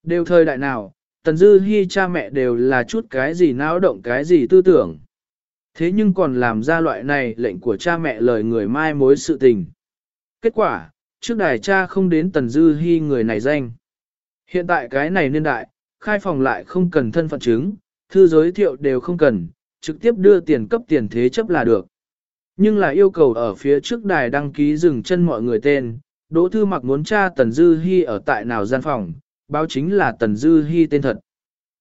Đều thời đại nào, Tần Dư Hi cha mẹ đều là chút cái gì náo động cái gì tư tưởng. Thế nhưng còn làm ra loại này lệnh của cha mẹ lời người mai mối sự tình. Kết quả, trước đài cha không đến Tần Dư Hi người này danh. Hiện tại cái này niên đại, khai phòng lại không cần thân phận chứng, thư giới thiệu đều không cần, trực tiếp đưa tiền cấp tiền thế chấp là được. Nhưng là yêu cầu ở phía trước đài đăng ký dừng chân mọi người tên, Đỗ Thư Mặc muốn tra Tần Dư Hi ở tại nào gian phòng, báo chính là Tần Dư Hi tên thật.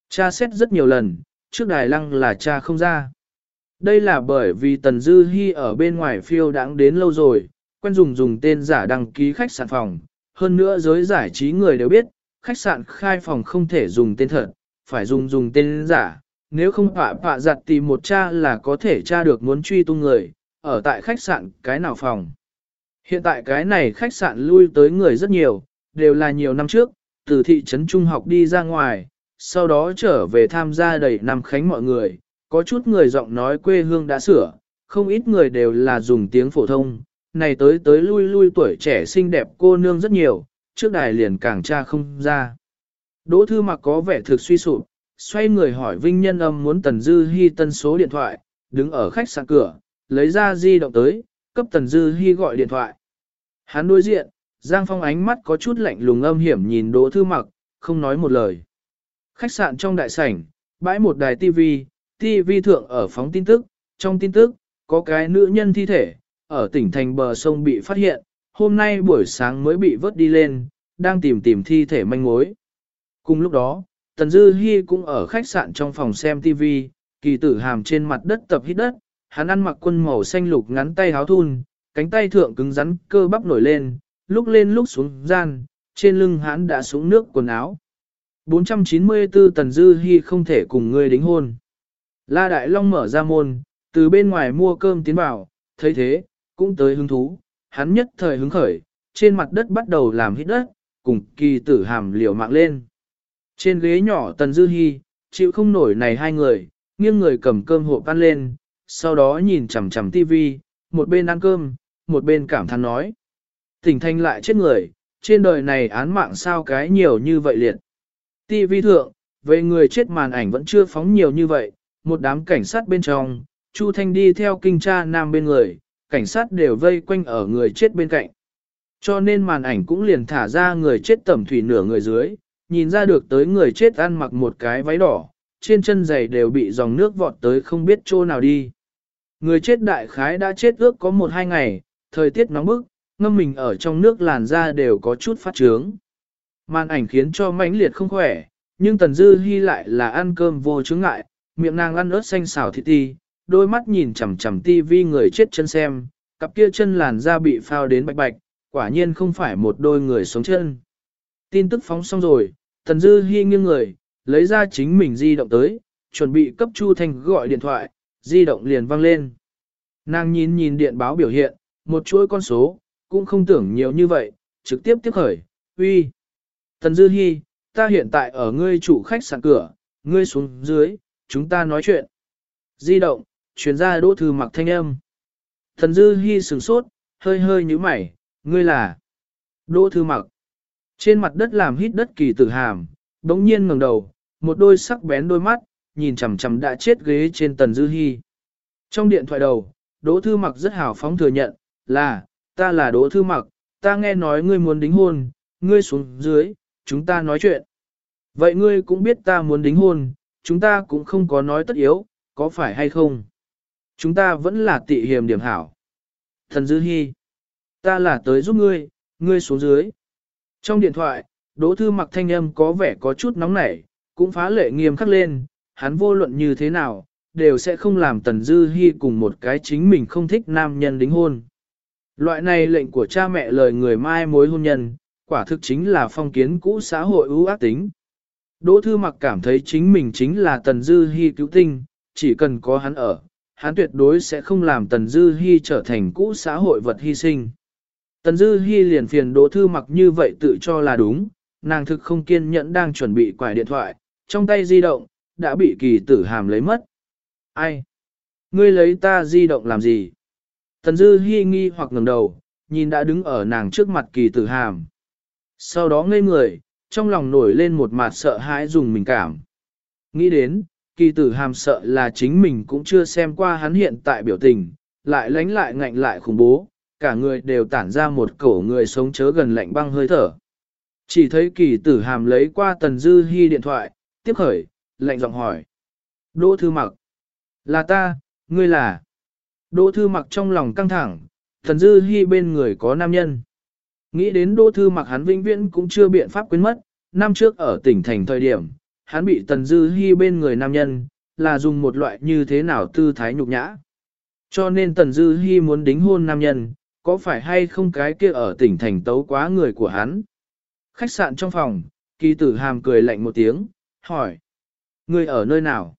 Cha xét rất nhiều lần, trước đài lăng là cha không ra. Đây là bởi vì Tần Dư Hi ở bên ngoài phiêu đãng đến lâu rồi, quen dùng dùng tên giả đăng ký khách sạn phòng. Hơn nữa giới giải trí người đều biết, khách sạn khai phòng không thể dùng tên thật, phải dùng dùng tên giả. Nếu không họa họa giặt tìm một cha là có thể tra được muốn truy tung người, ở tại khách sạn cái nào phòng. Hiện tại cái này khách sạn lui tới người rất nhiều, đều là nhiều năm trước, từ thị trấn trung học đi ra ngoài, sau đó trở về tham gia đầy năm khánh mọi người, có chút người giọng nói quê hương đã sửa, không ít người đều là dùng tiếng phổ thông, này tới tới lui lui tuổi trẻ xinh đẹp cô nương rất nhiều, trước đài liền càng tra không ra. Đỗ thư mặc có vẻ thực suy sụp, xoay người hỏi Vinh Nhân âm muốn Tần Dư Hi tân số điện thoại, đứng ở khách sạn cửa, lấy ra di động tới, cấp Tần Dư Hi gọi điện thoại. Hắn đối diện, Giang Phong ánh mắt có chút lạnh lùng âm hiểm nhìn Đỗ Thư Mặc, không nói một lời. Khách sạn trong đại sảnh, bãi một đài TV, TV thượng ở phóng tin tức, trong tin tức, có cái nữ nhân thi thể, ở tỉnh thành bờ sông bị phát hiện, hôm nay buổi sáng mới bị vớt đi lên, đang tìm tìm thi thể manh mối. Cùng lúc đó, Tần Dư Hi cũng ở khách sạn trong phòng xem TV, kỳ tử hàm trên mặt đất tập hít đất, hắn ăn mặc quân màu xanh lục ngắn tay háo thun, cánh tay thượng cứng rắn cơ bắp nổi lên, lúc lên lúc xuống gian, trên lưng hắn đã xuống nước quần áo. 494 Tần Dư Hi không thể cùng ngươi đính hôn. La Đại Long mở ra môn, từ bên ngoài mua cơm tiến vào, thấy thế, cũng tới hứng thú, hắn nhất thời hứng khởi, trên mặt đất bắt đầu làm hít đất, cùng kỳ tử hàm liều mạng lên. Trên ghế nhỏ Tần Dư Hi, chịu không nổi này hai người, nghiêng người cầm cơm hộp ăn lên, sau đó nhìn chằm chằm tivi, một bên ăn cơm, một bên cảm thán nói. Tỉnh thanh lại chết người, trên đời này án mạng sao cái nhiều như vậy liệt. Tivi thượng, về người chết màn ảnh vẫn chưa phóng nhiều như vậy, một đám cảnh sát bên trong, Chu Thanh đi theo kinh tra nam bên người, cảnh sát đều vây quanh ở người chết bên cạnh. Cho nên màn ảnh cũng liền thả ra người chết tẩm thủy nửa người dưới, nhìn ra được tới người chết ăn mặc một cái váy đỏ, trên chân giày đều bị dòng nước vọt tới không biết chỗ nào đi. Người chết đại khái đã chết ước có một hai ngày, thời tiết nóng bức, ngâm mình ở trong nước làn da đều có chút phát trướng. Màn ảnh khiến cho mãnh liệt không khỏe, nhưng Tần Dư Hi lại là ăn cơm vô chứng ngại, miệng nàng ăn ớt xanh xào thịt ti, đôi mắt nhìn chằm chằm tivi người chết chân xem, cặp kia chân làn da bị phao đến bạch bạch, quả nhiên không phải một đôi người sống chân. Tin tức phóng xong rồi, Tần Dư Hi nghiêng người, lấy ra chính mình di động tới, chuẩn bị cấp Chu Thanh gọi điện thoại, di động liền vang lên. Nàng nhìn nhìn điện báo biểu hiện, một chuỗi con số, cũng không tưởng nhiều như vậy, trực tiếp tiếp khởi, uy. Tần Dư Hi, ta hiện tại ở ngươi chủ khách sạn cửa, ngươi xuống dưới, chúng ta nói chuyện. Di động, chuyển ra đỗ thư mặc thanh âm. Tần Dư Hi sừng sốt, hơi hơi nhíu mày, ngươi là Đỗ Thư Mặc. Trên mặt đất làm hít đất kỳ tử hàm, đống nhiên ngẩng đầu, một đôi sắc bén đôi mắt, nhìn chằm chằm đã chết ghế trên Tần Dư hy Trong điện thoại đầu, Đỗ Thư Mặc rất hào phóng thừa nhận, là, ta là Đỗ Thư Mặc, ta nghe nói ngươi muốn đính hôn, ngươi xuống dưới, chúng ta nói chuyện. Vậy ngươi cũng biết ta muốn đính hôn, chúng ta cũng không có nói tất yếu, có phải hay không? Chúng ta vẫn là tị hiềm điểm hảo. Thần Dư Hi, ta là tới giúp ngươi, ngươi xuống dưới. Trong điện thoại, Đỗ Thư Mặc thanh âm có vẻ có chút nóng nảy, cũng phá lệ nghiêm khắc lên, hắn vô luận như thế nào, đều sẽ không làm Tần Dư Hi cùng một cái chính mình không thích nam nhân đính hôn. Loại này lệnh của cha mẹ lời người mai mối hôn nhân, quả thực chính là phong kiến cũ xã hội ưu ác tính. Đỗ Thư Mặc cảm thấy chính mình chính là Tần Dư Hi cứu tinh, chỉ cần có hắn ở, hắn tuyệt đối sẽ không làm Tần Dư Hi trở thành cũ xã hội vật hy sinh. Tần Dư Hi liền phiền Đỗ Thư Mặc như vậy tự cho là đúng, nàng thực không kiên nhẫn đang chuẩn bị quải điện thoại, trong tay di động, đã bị kỳ tử hàm lấy mất. Ai? Ngươi lấy ta di động làm gì? Tần Dư hy nghi hoặc ngẩng đầu, nhìn đã đứng ở nàng trước mặt kỳ tử hàm. Sau đó ngây người, trong lòng nổi lên một mặt sợ hãi dùng mình cảm. Nghĩ đến, kỳ tử hàm sợ là chính mình cũng chưa xem qua hắn hiện tại biểu tình, lại lánh lại ngạnh lại khủng bố, cả người đều tản ra một cổ người sống chớ gần lạnh băng hơi thở. Chỉ thấy kỳ tử hàm lấy qua tần dư hy điện thoại, tiếp khởi, lạnh giọng hỏi. Đỗ thư mặc. Là ta, ngươi là. Đỗ thư mặc trong lòng căng thẳng, tần dư hy bên người có nam nhân. Nghĩ đến đỗ thư mặc hắn vĩnh viễn cũng chưa biện pháp quên mất, năm trước ở tỉnh thành thời điểm, hắn bị tần dư hy bên người nam nhân, là dùng một loại như thế nào tư thái nhục nhã. Cho nên tần dư hy muốn đính hôn nam nhân, có phải hay không cái kia ở tỉnh thành tấu quá người của hắn? Khách sạn trong phòng, kỳ tử hàm cười lạnh một tiếng, hỏi. Ngươi ở nơi nào?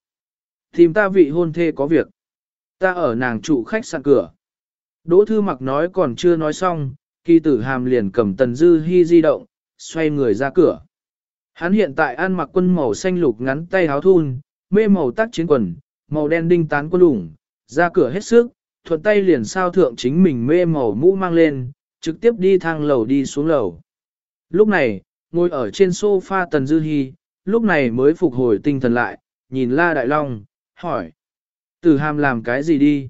Tìm ta vị hôn thê có việc. Ta ở nàng trụ khách sạn cửa. Đỗ thư mặc nói còn chưa nói xong, kỳ tử hàm liền cầm tần dư hy di động, xoay người ra cửa. Hắn hiện tại ăn mặc quân màu xanh lục ngắn tay áo thun, mê màu tắc chiến quần, màu đen đinh tán quân đủng, ra cửa hết sức, thuận tay liền sao thượng chính mình mê màu mũ mang lên, trực tiếp đi thang lầu đi xuống lầu. Lúc này, ngồi ở trên sofa Tần Dư Hi, lúc này mới phục hồi tinh thần lại, nhìn La Đại Long, hỏi. Tử hàm làm cái gì đi?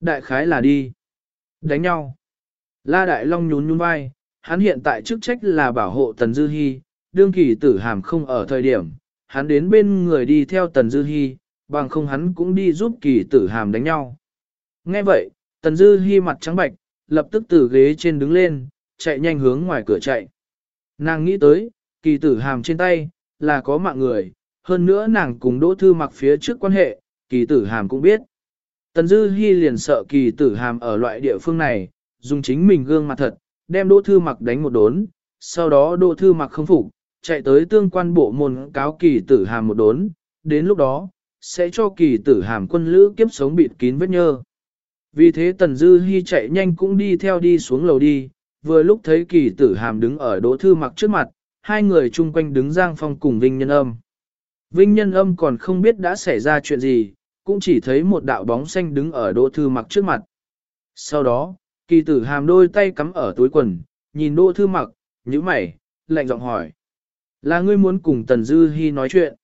Đại khái là đi. Đánh nhau. La Đại Long nhún nhún vai, hắn hiện tại chức trách là bảo hộ Tần Dư Hi, đương kỳ tử hàm không ở thời điểm, hắn đến bên người đi theo Tần Dư Hi, bằng không hắn cũng đi giúp kỳ tử hàm đánh nhau. Nghe vậy, Tần Dư Hi mặt trắng bạch, lập tức từ ghế trên đứng lên, chạy nhanh hướng ngoài cửa chạy. Nàng nghĩ tới, kỳ tử hàm trên tay, là có mạng người, hơn nữa nàng cùng đỗ thư mặc phía trước quan hệ, kỳ tử hàm cũng biết. Tần Dư Hi liền sợ kỳ tử hàm ở loại địa phương này, dùng chính mình gương mặt thật, đem đỗ thư mặc đánh một đốn, sau đó đỗ thư mặc không phục, chạy tới tương quan bộ môn cáo kỳ tử hàm một đốn, đến lúc đó, sẽ cho kỳ tử hàm quân lữ kiếp sống bịt kín vết nhơ. Vì thế Tần Dư Hi chạy nhanh cũng đi theo đi xuống lầu đi, vừa lúc thấy kỳ tử hàm đứng ở đỗ thư mặc trước mặt, hai người chung quanh đứng Giang Phong cùng Vinh Nhân Âm. Vinh Nhân Âm còn không biết đã xảy ra chuyện gì, cũng chỉ thấy một đạo bóng xanh đứng ở đỗ thư mặc trước mặt. Sau đó, kỳ tử hàm đôi tay cắm ở túi quần, nhìn đỗ thư mặc, nhíu mày, lạnh giọng hỏi. Là ngươi muốn cùng Tần Dư Hi nói chuyện.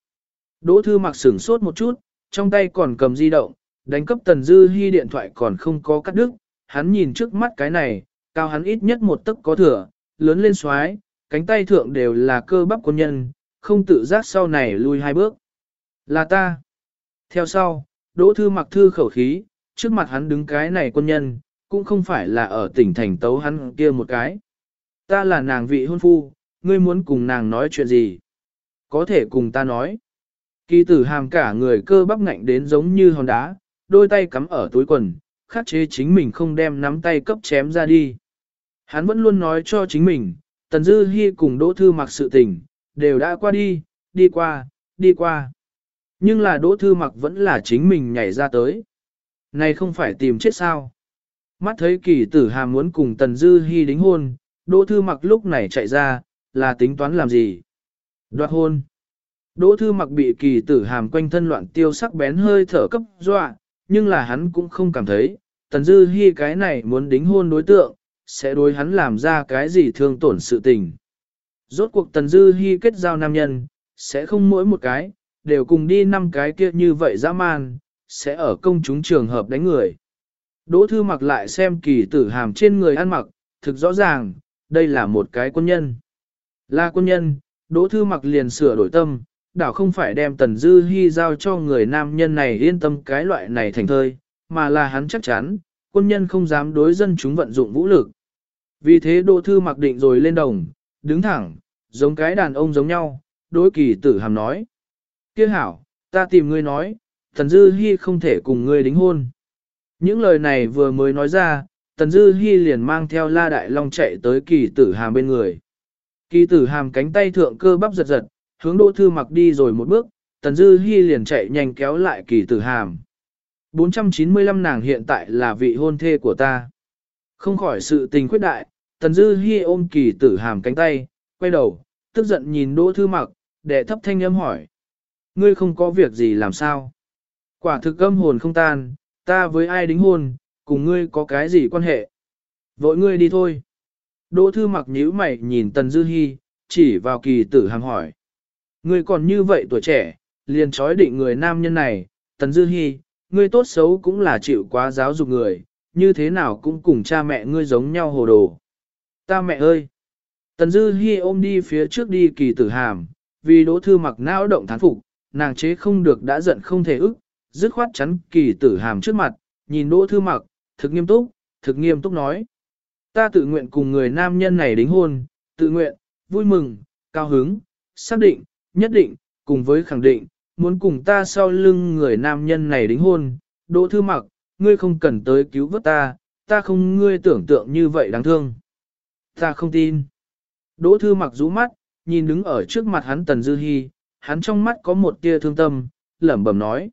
Đỗ thư mặc sửng sốt một chút, trong tay còn cầm di động, đánh cấp Tần Dư Hi điện thoại còn không có cắt đứt, hắn nhìn trước mắt cái này, cao hắn ít nhất một tấc có thừa, lớn lên xoái, cánh tay thượng đều là cơ bắp quân nhân, không tự giác sau này lui hai bước. Là ta. Theo sau, Đỗ Thư mặc thư khẩu khí, trước mặt hắn đứng cái này quân nhân, cũng không phải là ở tỉnh thành tấu hắn kia một cái. Ta là nàng vị hôn phu, ngươi muốn cùng nàng nói chuyện gì? Có thể cùng ta nói. Kỳ tử hàm cả người cơ bắp ngạnh đến giống như hòn đá, đôi tay cắm ở túi quần, khắc chế chính mình không đem nắm tay cấp chém ra đi. Hắn vẫn luôn nói cho chính mình, Tần Dư Hi cùng Đỗ Thư mặc sự tình, đều đã qua đi, đi qua, đi qua. Nhưng là Đỗ Thư mặc vẫn là chính mình nhảy ra tới. Này không phải tìm chết sao. Mắt thấy kỳ tử hàm muốn cùng Tần Dư Hi đính hôn, Đỗ Thư mặc lúc này chạy ra, là tính toán làm gì? Đoạt hôn. Đỗ Thư mặc bị kỳ tử hàm quanh thân loạn tiêu sắc bén hơi thở cấp dọa, nhưng là hắn cũng không cảm thấy, Tần Dư Hi cái này muốn đính hôn đối tượng, sẽ đối hắn làm ra cái gì thương tổn sự tình. Rốt cuộc Tần Dư Hi kết giao nam nhân, sẽ không mỗi một cái, đều cùng đi năm cái kia như vậy dã man, sẽ ở công chúng trường hợp đánh người. Đỗ Thư mặc lại xem kỳ tử hàm trên người ăn mặc, thực rõ ràng, đây là một cái quân nhân. Là quân nhân, Đỗ Thư mặc liền sửa đổi tâm, đảo không phải đem Tần Dư Hi giao cho người nam nhân này yên tâm cái loại này thành thơi, mà là hắn chắc chắn, quân nhân không dám đối dân chúng vận dụng vũ lực. Vì thế Đỗ Thư mặc định rồi lên đồng, đứng thẳng, giống cái đàn ông giống nhau, đối kỳ tử hàm nói. Kiếc hảo, ta tìm ngươi nói, Tần Dư Hi không thể cùng ngươi đính hôn. Những lời này vừa mới nói ra, Tần Dư Hi liền mang theo La Đại Long chạy tới kỳ tử hàm bên người. Kỳ tử hàm cánh tay thượng cơ bắp giật giật, hướng Đỗ Thư mặc đi rồi một bước, Tần Dư Hi liền chạy nhanh kéo lại kỳ tử hàm. 495 nàng hiện tại là vị hôn thê của ta. Không khỏi sự tình quyết đại, Tần Dư Hi ôm kỳ tử hàm cánh tay, quay đầu, tức giận nhìn Đỗ Thư mặc, đệ thấp thanh âm hỏi. Ngươi không có việc gì làm sao? Quả thực âm hồn không tan, ta với ai đính hôn, cùng ngươi có cái gì quan hệ? Vội ngươi đi thôi. Đỗ Thư mặc nhíu mày nhìn Tần Dư Hi, chỉ vào kỳ tử hàm hỏi. Ngươi còn như vậy tuổi trẻ, liền trói định người nam nhân này, Tần Dư Hi, ngươi tốt xấu cũng là chịu quá giáo dục người, như thế nào cũng cùng cha mẹ ngươi giống nhau hồ đồ. Ta mẹ ơi! Tần Dư Hi ôm đi phía trước đi kỳ tử hàm, vì đỗ thư mặc não động thán phục, nàng chế không được đã giận không thể ức, dứt khoát chắn kỳ tử hàm trước mặt, nhìn đỗ thư mặc, thực nghiêm túc, thực nghiêm túc nói. Ta tự nguyện cùng người nam nhân này đính hôn, tự nguyện, vui mừng, cao hứng, xác định, nhất định, cùng với khẳng định, muốn cùng ta sau lưng người nam nhân này đính hôn, đỗ thư mặc, ngươi không cần tới cứu vớt ta, ta không ngươi tưởng tượng như vậy đáng thương. Ta không tin. Đỗ thư mặc rũ mắt, nhìn đứng ở trước mặt hắn Tần Dư Hi, hắn trong mắt có một tia thương tâm, lẩm bẩm nói.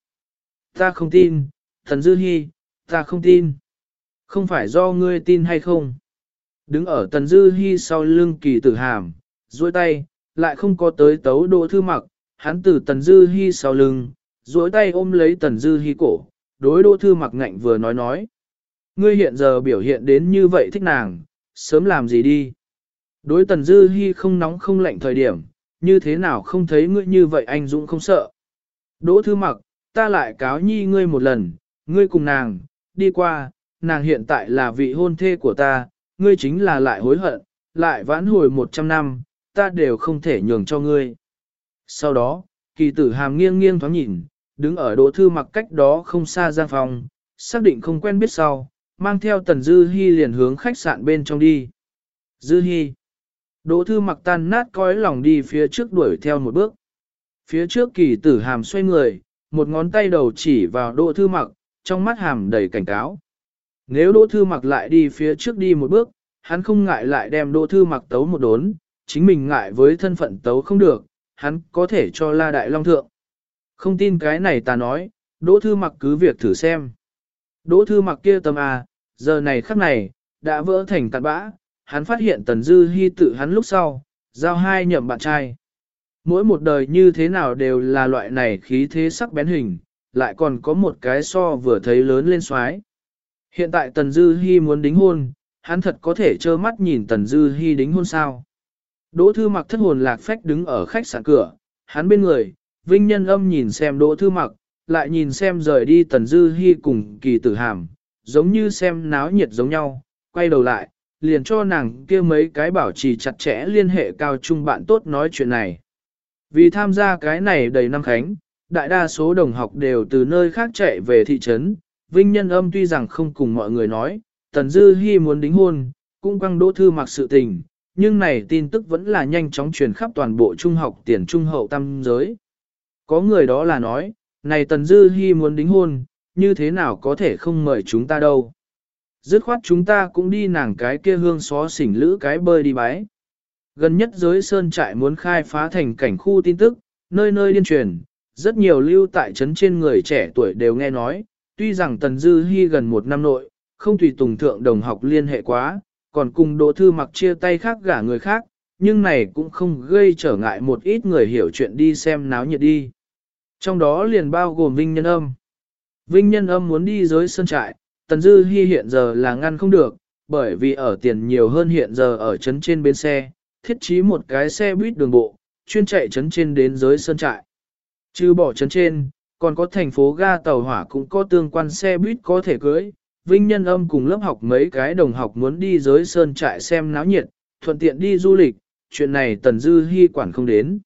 Ta không tin, Tần Dư Hi, ta không tin. Không phải do ngươi tin hay không. Đứng ở Tần Dư Hi sau lưng kỳ tử hàm, duỗi tay, lại không có tới tấu đỗ thư mặc, hắn từ Tần Dư Hi sau lưng, duỗi tay ôm lấy Tần Dư Hi cổ, đối đỗ thư mặc ngạnh vừa nói nói. Ngươi hiện giờ biểu hiện đến như vậy thích nàng, sớm làm gì đi. Đối Tần Dư Hi không nóng không lạnh thời điểm, như thế nào không thấy ngươi như vậy anh dũng không sợ. Đỗ thư mặc, ta lại cáo nhi ngươi một lần, ngươi cùng nàng, đi qua, nàng hiện tại là vị hôn thê của ta, ngươi chính là lại hối hận, lại vãn hồi một trăm năm, ta đều không thể nhường cho ngươi. Sau đó, kỳ tử hàm nghiêng nghiêng thoáng nhìn, đứng ở đỗ thư mặc cách đó không xa giang phòng, xác định không quen biết sau, mang theo tần dư hy liền hướng khách sạn bên trong đi. Dư hy. Đỗ thư mặc tan nát cõi lòng đi phía trước đuổi theo một bước. Phía trước kỳ tử hàm xoay người, một ngón tay đầu chỉ vào đỗ thư mặc, trong mắt hàm đầy cảnh cáo. Nếu đỗ thư mặc lại đi phía trước đi một bước, hắn không ngại lại đem đỗ thư mặc tấu một đốn, chính mình ngại với thân phận tấu không được, hắn có thể cho la đại long thượng. Không tin cái này ta nói, đỗ thư mặc cứ việc thử xem. Đỗ thư mặc kia tâm à, giờ này khắc này, đã vỡ thành tàn bã, hắn phát hiện tần dư Hi tự hắn lúc sau, giao hai nhậm bạn trai. Mỗi một đời như thế nào đều là loại này khí thế sắc bén hình, lại còn có một cái so vừa thấy lớn lên xoái. Hiện tại tần dư Hi muốn đính hôn, hắn thật có thể trơ mắt nhìn tần dư Hi đính hôn sao. Đỗ thư mặc thất hồn lạc phách đứng ở khách sạn cửa, hắn bên người, vinh nhân âm nhìn xem đỗ thư mặc, lại nhìn xem rời đi tần dư Hi cùng kỳ tử hàm, giống như xem náo nhiệt giống nhau, quay đầu lại, liền cho nàng kia mấy cái bảo trì chặt chẽ liên hệ cao trung bạn tốt nói chuyện này. Vì tham gia cái này đầy năm khánh, đại đa số đồng học đều từ nơi khác chạy về thị trấn, Vinh Nhân Âm tuy rằng không cùng mọi người nói, Tần Dư Hi muốn đính hôn, cũng quăng Đỗ Thư mặc sự tình, nhưng này tin tức vẫn là nhanh chóng truyền khắp toàn bộ trung học tiền trung hậu tam giới. Có người đó là nói, này Tần Dư Hi muốn đính hôn, như thế nào có thể không mời chúng ta đâu. Dứt khoát chúng ta cũng đi nàng cái kia hương xó xỉnh lữ cái bơi đi bái. Gần nhất giới sơn trại muốn khai phá thành cảnh khu tin tức, nơi nơi điên truyền, rất nhiều lưu tại trấn trên người trẻ tuổi đều nghe nói, tuy rằng Tần Dư Hi gần một năm nội, không tùy tùng thượng đồng học liên hệ quá, còn cùng Đỗ Thư mặc chia tay khác gả người khác, nhưng này cũng không gây trở ngại một ít người hiểu chuyện đi xem náo nhiệt đi. Trong đó liền bao gồm Vinh Nhân Âm. Vinh Nhân Âm muốn đi giới sân trại, Tần Dư Hi hiện giờ là ngăn không được, bởi vì ở tiền nhiều hơn hiện giờ ở trấn trên bến xe, thiết trí một cái xe buýt đường bộ, chuyên chạy trấn trên đến giới sân trại. Trừ bỏ trấn trên, còn có thành phố ga tàu hỏa cũng có tương quan xe buýt có thể cưới. Vinh Nhân Âm cùng lớp học mấy cái đồng học muốn đi giới sơn trại xem náo nhiệt, thuận tiện đi du lịch, chuyện này Tần Dư Hi quản không đến.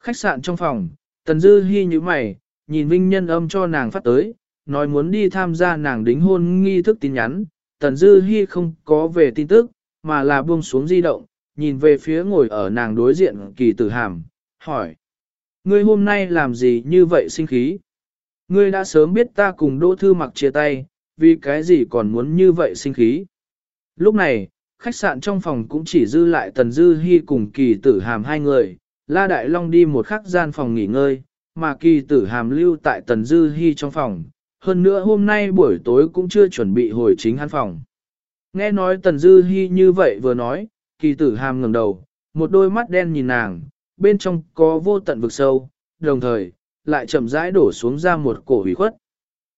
Khách sạn trong phòng, Tần Dư Hi như mày, nhìn Vinh Nhân Âm cho nàng phát tới, nói muốn đi tham gia nàng đính hôn nghi thức tin nhắn, Tần Dư Hi không có về tin tức, mà là buông xuống di động, nhìn về phía ngồi ở nàng đối diện kỳ tử hàm, hỏi. Ngươi hôm nay làm gì như vậy sinh khí? Ngươi đã sớm biết ta cùng Đỗ Thư mặc chia tay, vì cái gì còn muốn như vậy sinh khí? Lúc này, khách sạn trong phòng cũng chỉ dư lại Tần Dư Hi cùng kỳ tử hàm hai người, La Đại Long đi một khắc gian phòng nghỉ ngơi, mà kỳ tử hàm lưu tại Tần Dư Hi trong phòng, hơn nữa hôm nay buổi tối cũng chưa chuẩn bị hồi chính hắn phòng. Nghe nói Tần Dư Hi như vậy vừa nói, kỳ tử hàm ngẩng đầu, một đôi mắt đen nhìn nàng, bên trong có vô tận vực sâu, đồng thời, lại chậm rãi đổ xuống ra một cổ hủy khuất.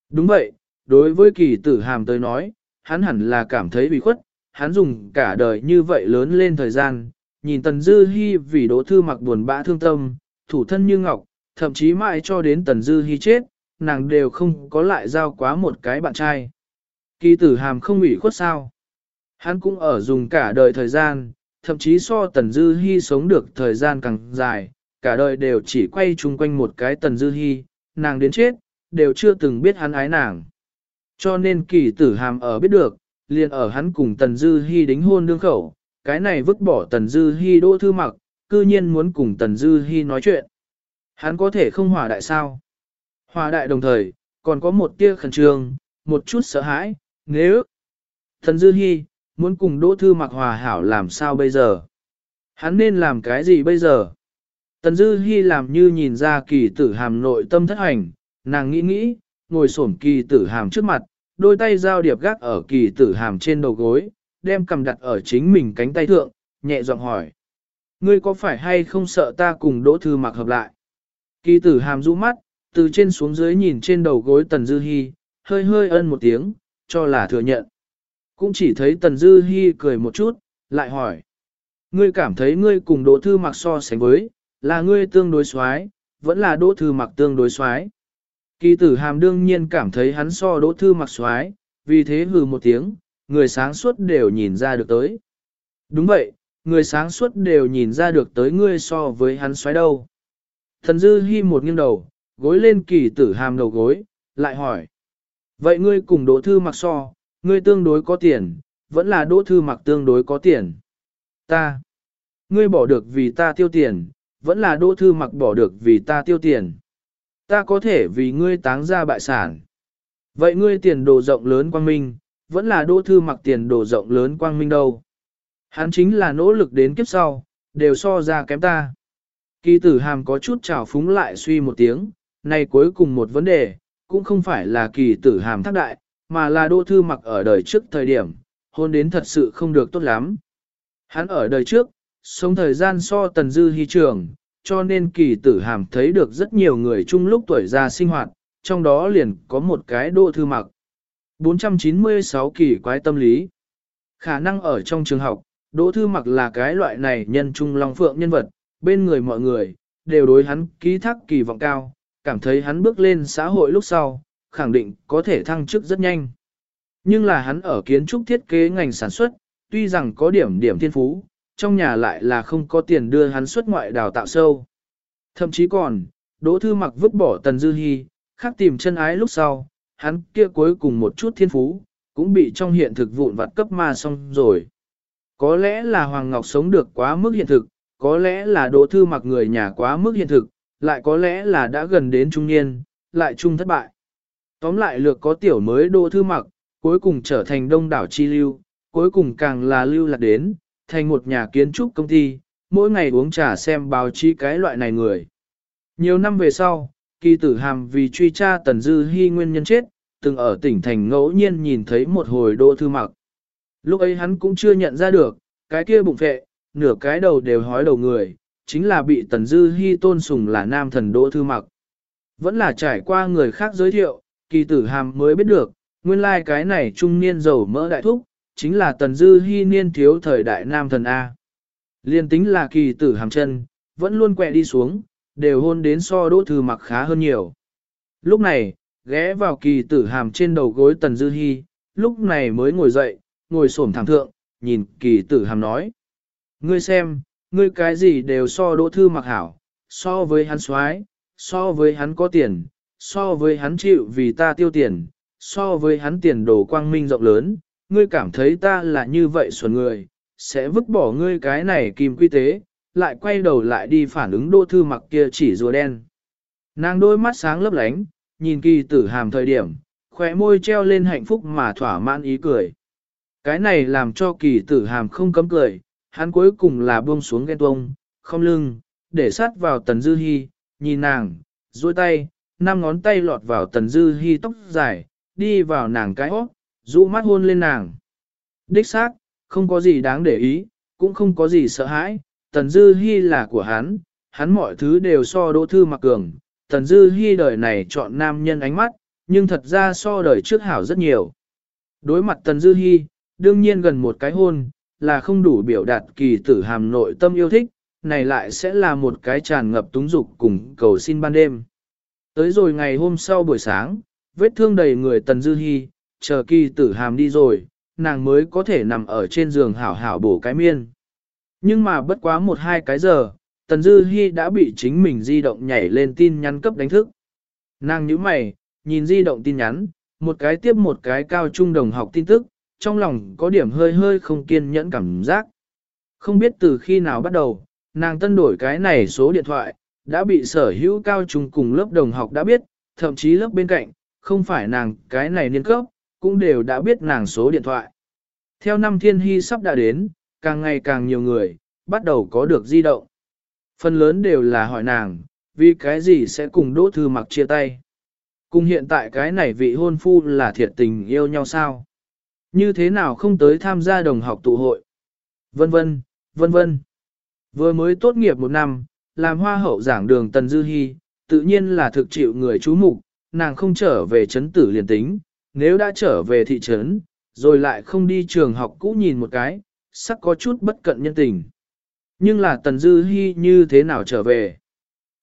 Đúng vậy, đối với kỳ tử hàm tới nói, hắn hẳn là cảm thấy bị khuất, hắn dùng cả đời như vậy lớn lên thời gian, nhìn Tần Dư Hi vì đỗ thư mặc buồn bã thương tâm, thủ thân như ngọc, thậm chí mãi cho đến Tần Dư Hi chết, nàng đều không có lại giao quá một cái bạn trai. Kỳ tử hàm không ủy khuất sao. Hắn cũng ở dùng cả đời thời gian, thậm chí so Tần Dư Hi sống được thời gian càng dài, cả đời đều chỉ quay chung quanh một cái Tần Dư Hi, nàng đến chết, đều chưa từng biết hắn ái nàng. Cho nên kỳ tử hàm ở biết được, liền ở hắn cùng Tần Dư Hi đính hôn đương khẩu, cái này vứt bỏ Tần Dư Hi đỗ thư mặc, cư nhiên muốn cùng Tần Dư Hi nói chuyện. Hắn có thể không hòa đại sao? Hòa đại đồng thời, còn có một tia khẩn trương, một chút sợ hãi, nếu tần dư hy, muốn cùng đỗ thư mặc hòa hảo làm sao bây giờ? Hắn nên làm cái gì bây giờ? Tần dư hy làm như nhìn ra kỳ tử hàm nội tâm thất hành, nàng nghĩ nghĩ, ngồi xổm kỳ tử hàm trước mặt, đôi tay giao điệp gác ở kỳ tử hàm trên đầu gối, đem cầm đặt ở chính mình cánh tay thượng, nhẹ giọng hỏi. Ngươi có phải hay không sợ ta cùng đỗ thư mặc hợp lại? Kỳ tử hàm rũ mắt, từ trên xuống dưới nhìn trên đầu gối Tần Dư Hi, hơi hơi ân một tiếng, cho là thừa nhận. Cũng chỉ thấy Tần Dư Hi cười một chút, lại hỏi. Ngươi cảm thấy ngươi cùng Đỗ Thư Mặc so sánh với, là ngươi tương đối xoái, vẫn là Đỗ Thư Mặc tương đối xoái. Kỳ tử hàm đương nhiên cảm thấy hắn so Đỗ Thư Mặc xoái, vì thế hừ một tiếng, người sáng suốt đều nhìn ra được tới. Đúng vậy, người sáng suốt đều nhìn ra được tới ngươi so với hắn xoái đâu. Thần Dư Hi một nghiêng đầu, gối lên kỳ tử hàm đầu gối, lại hỏi. Vậy ngươi cùng đỗ thư mặc so, ngươi tương đối có tiền, vẫn là đỗ thư mặc tương đối có tiền. Ta. Ngươi bỏ được vì ta tiêu tiền, vẫn là đỗ thư mặc bỏ được vì ta tiêu tiền. Ta có thể vì ngươi táng ra bại sản. Vậy ngươi tiền đồ rộng lớn quang minh, vẫn là đỗ thư mặc tiền đồ rộng lớn quang minh đâu. Hắn chính là nỗ lực đến kiếp sau, đều so ra kém ta. Kỳ tử hàm có chút trào phúng lại suy một tiếng, này cuối cùng một vấn đề, cũng không phải là kỳ tử hàm thác đại, mà là đô thư mặc ở đời trước thời điểm, hôn đến thật sự không được tốt lắm. Hắn ở đời trước, sống thời gian so tần dư hy trường, cho nên kỳ tử hàm thấy được rất nhiều người chung lúc tuổi già sinh hoạt, trong đó liền có một cái đô thư mặc. 496 kỳ quái tâm lý. Khả năng ở trong trường học, đỗ thư mặc là cái loại này nhân trung long phượng nhân vật, bên người mọi người, đều đối hắn ký thác kỳ vọng cao, cảm thấy hắn bước lên xã hội lúc sau, khẳng định có thể thăng chức rất nhanh. Nhưng là hắn ở kiến trúc thiết kế ngành sản xuất, tuy rằng có điểm điểm thiên phú, trong nhà lại là không có tiền đưa hắn xuất ngoại đào tạo sâu. Thậm chí còn, Đỗ Thư Mặc vứt bỏ Tần Dư Hi, khác tìm chân ái lúc sau, hắn kia cuối cùng một chút thiên phú, cũng bị trong hiện thực vụn vặt cấp ma xong rồi. Có lẽ là Hoàng Ngọc sống được quá mức hiện thực, có lẽ là Đỗ Thư mặc người nhà quá mức hiện thực, lại có lẽ là đã gần đến trung niên, lại trung thất bại. Tóm lại lược có tiểu mới Đỗ Thư mặc, cuối cùng trở thành đông đảo chi lưu, cuối cùng càng là lưu lạc đến, thành một nhà kiến trúc công ty, mỗi ngày uống trà xem báo chí cái loại này người. Nhiều năm về sau, kỳ tử hàm vì truy tra Tần Dư Hi nguyên nhân chết, từng ở tỉnh thành ngẫu nhiên nhìn thấy một hồi đỗ thư mặc. Lúc ấy hắn cũng chưa nhận ra được, cái kia bụng vệ, nửa cái đầu đều hói đầu người, chính là bị Tần Dư Hi tôn sùng là nam thần đỗ thư mặc. Vẫn là trải qua người khác giới thiệu, kỳ tử hàm mới biết được, nguyên lai like cái này trung niên giàu mỡ đại thúc, chính là Tần Dư hy niên thiếu thời đại nam thần A. Liên tính là kỳ tử hàm chân, vẫn luôn quẹ đi xuống, đều hôn đến so đỗ thư mặc khá hơn nhiều. Lúc này, ghé vào kỳ tử hàm trên đầu gối Tần Dư hy lúc này mới ngồi dậy, ngồi xổm thẳng thượng, nhìn kỳ tử hàm nói. Ngươi xem, ngươi cái gì đều so đỗ thư mặc hảo, so với hắn soái, so với hắn có tiền, so với hắn chịu vì ta tiêu tiền, so với hắn tiền đồ quang minh rộng lớn, ngươi cảm thấy ta là như vậy xuẩn người, sẽ vứt bỏ ngươi cái này kim quy tế, lại quay đầu lại đi phản ứng đô thư mặc kia chỉ rùa đen. Nàng đôi mắt sáng lấp lánh, nhìn kỳ tử hàm thời điểm, khóe môi treo lên hạnh phúc mà thỏa mãn ý cười. Cái này làm cho kỳ tử hàm không cấm cười, hắn cuối cùng là buông xuống ghen tuông, không lưng, để sát vào tần dư hy, nhìn nàng, duỗi tay, năm ngón tay lọt vào tần dư hy tóc dài, đi vào nàng cái óc, rũ mắt hôn lên nàng. Đích xác, không có gì đáng để ý, cũng không có gì sợ hãi, tần dư Hi là của hắn, hắn mọi thứ đều so đỗ thư mặc cường, tần dư Hi đời này chọn nam nhân ánh mắt, nhưng thật ra so đời trước hảo rất nhiều. Đối mặt tần dư Hi, đương nhiên gần một cái hôn, là không đủ biểu đạt kỳ tử hàm nội tâm yêu thích, này lại sẽ là một cái tràn ngập túng dục cùng cầu xin ban đêm. Tới rồi ngày hôm sau buổi sáng, vết thương đầy người Tần Dư Hi, chờ kỳ tử hàm đi rồi, nàng mới có thể nằm ở trên giường hảo hảo bổ cái miên. Nhưng mà bất quá một hai cái giờ, Tần Dư Hi đã bị chính mình di động nhảy lên tin nhắn cấp đánh thức. Nàng nhíu mày, nhìn di động tin nhắn, một cái tiếp một cái cao trung đồng học tin tức, trong lòng có điểm hơi hơi không kiên nhẫn cảm giác. Không biết từ khi nào bắt đầu, nàng tân đổi cái này số điện thoại, đã bị sở hữu cao trung cùng lớp đồng học đã biết, thậm chí lớp bên cạnh, không phải nàng cái này niên cấp, cũng đều đã biết nàng số điện thoại. Theo năm thiên hy sắp đã đến, càng ngày càng nhiều người, bắt đầu có được di động. Phần lớn đều là hỏi nàng, vì cái gì sẽ cùng đỗ thư mặc chia tay. Cùng hiện tại cái này vị hôn phu là thiệt tình yêu nhau sao? Như thế nào không tới tham gia đồng học tụ hội? Vân vân, vân vân. Vừa mới tốt nghiệp một năm, làm hoa hậu giảng đường Tần Dư Hi, tự nhiên là thực chịu người chú mục, nàng không trở về chấn tử liền tính, nếu đã trở về thị trấn, rồi lại không đi trường học cũ nhìn một cái, sắc có chút bất cận nhân tình. Nhưng là Tần Dư Hi như thế nào trở về?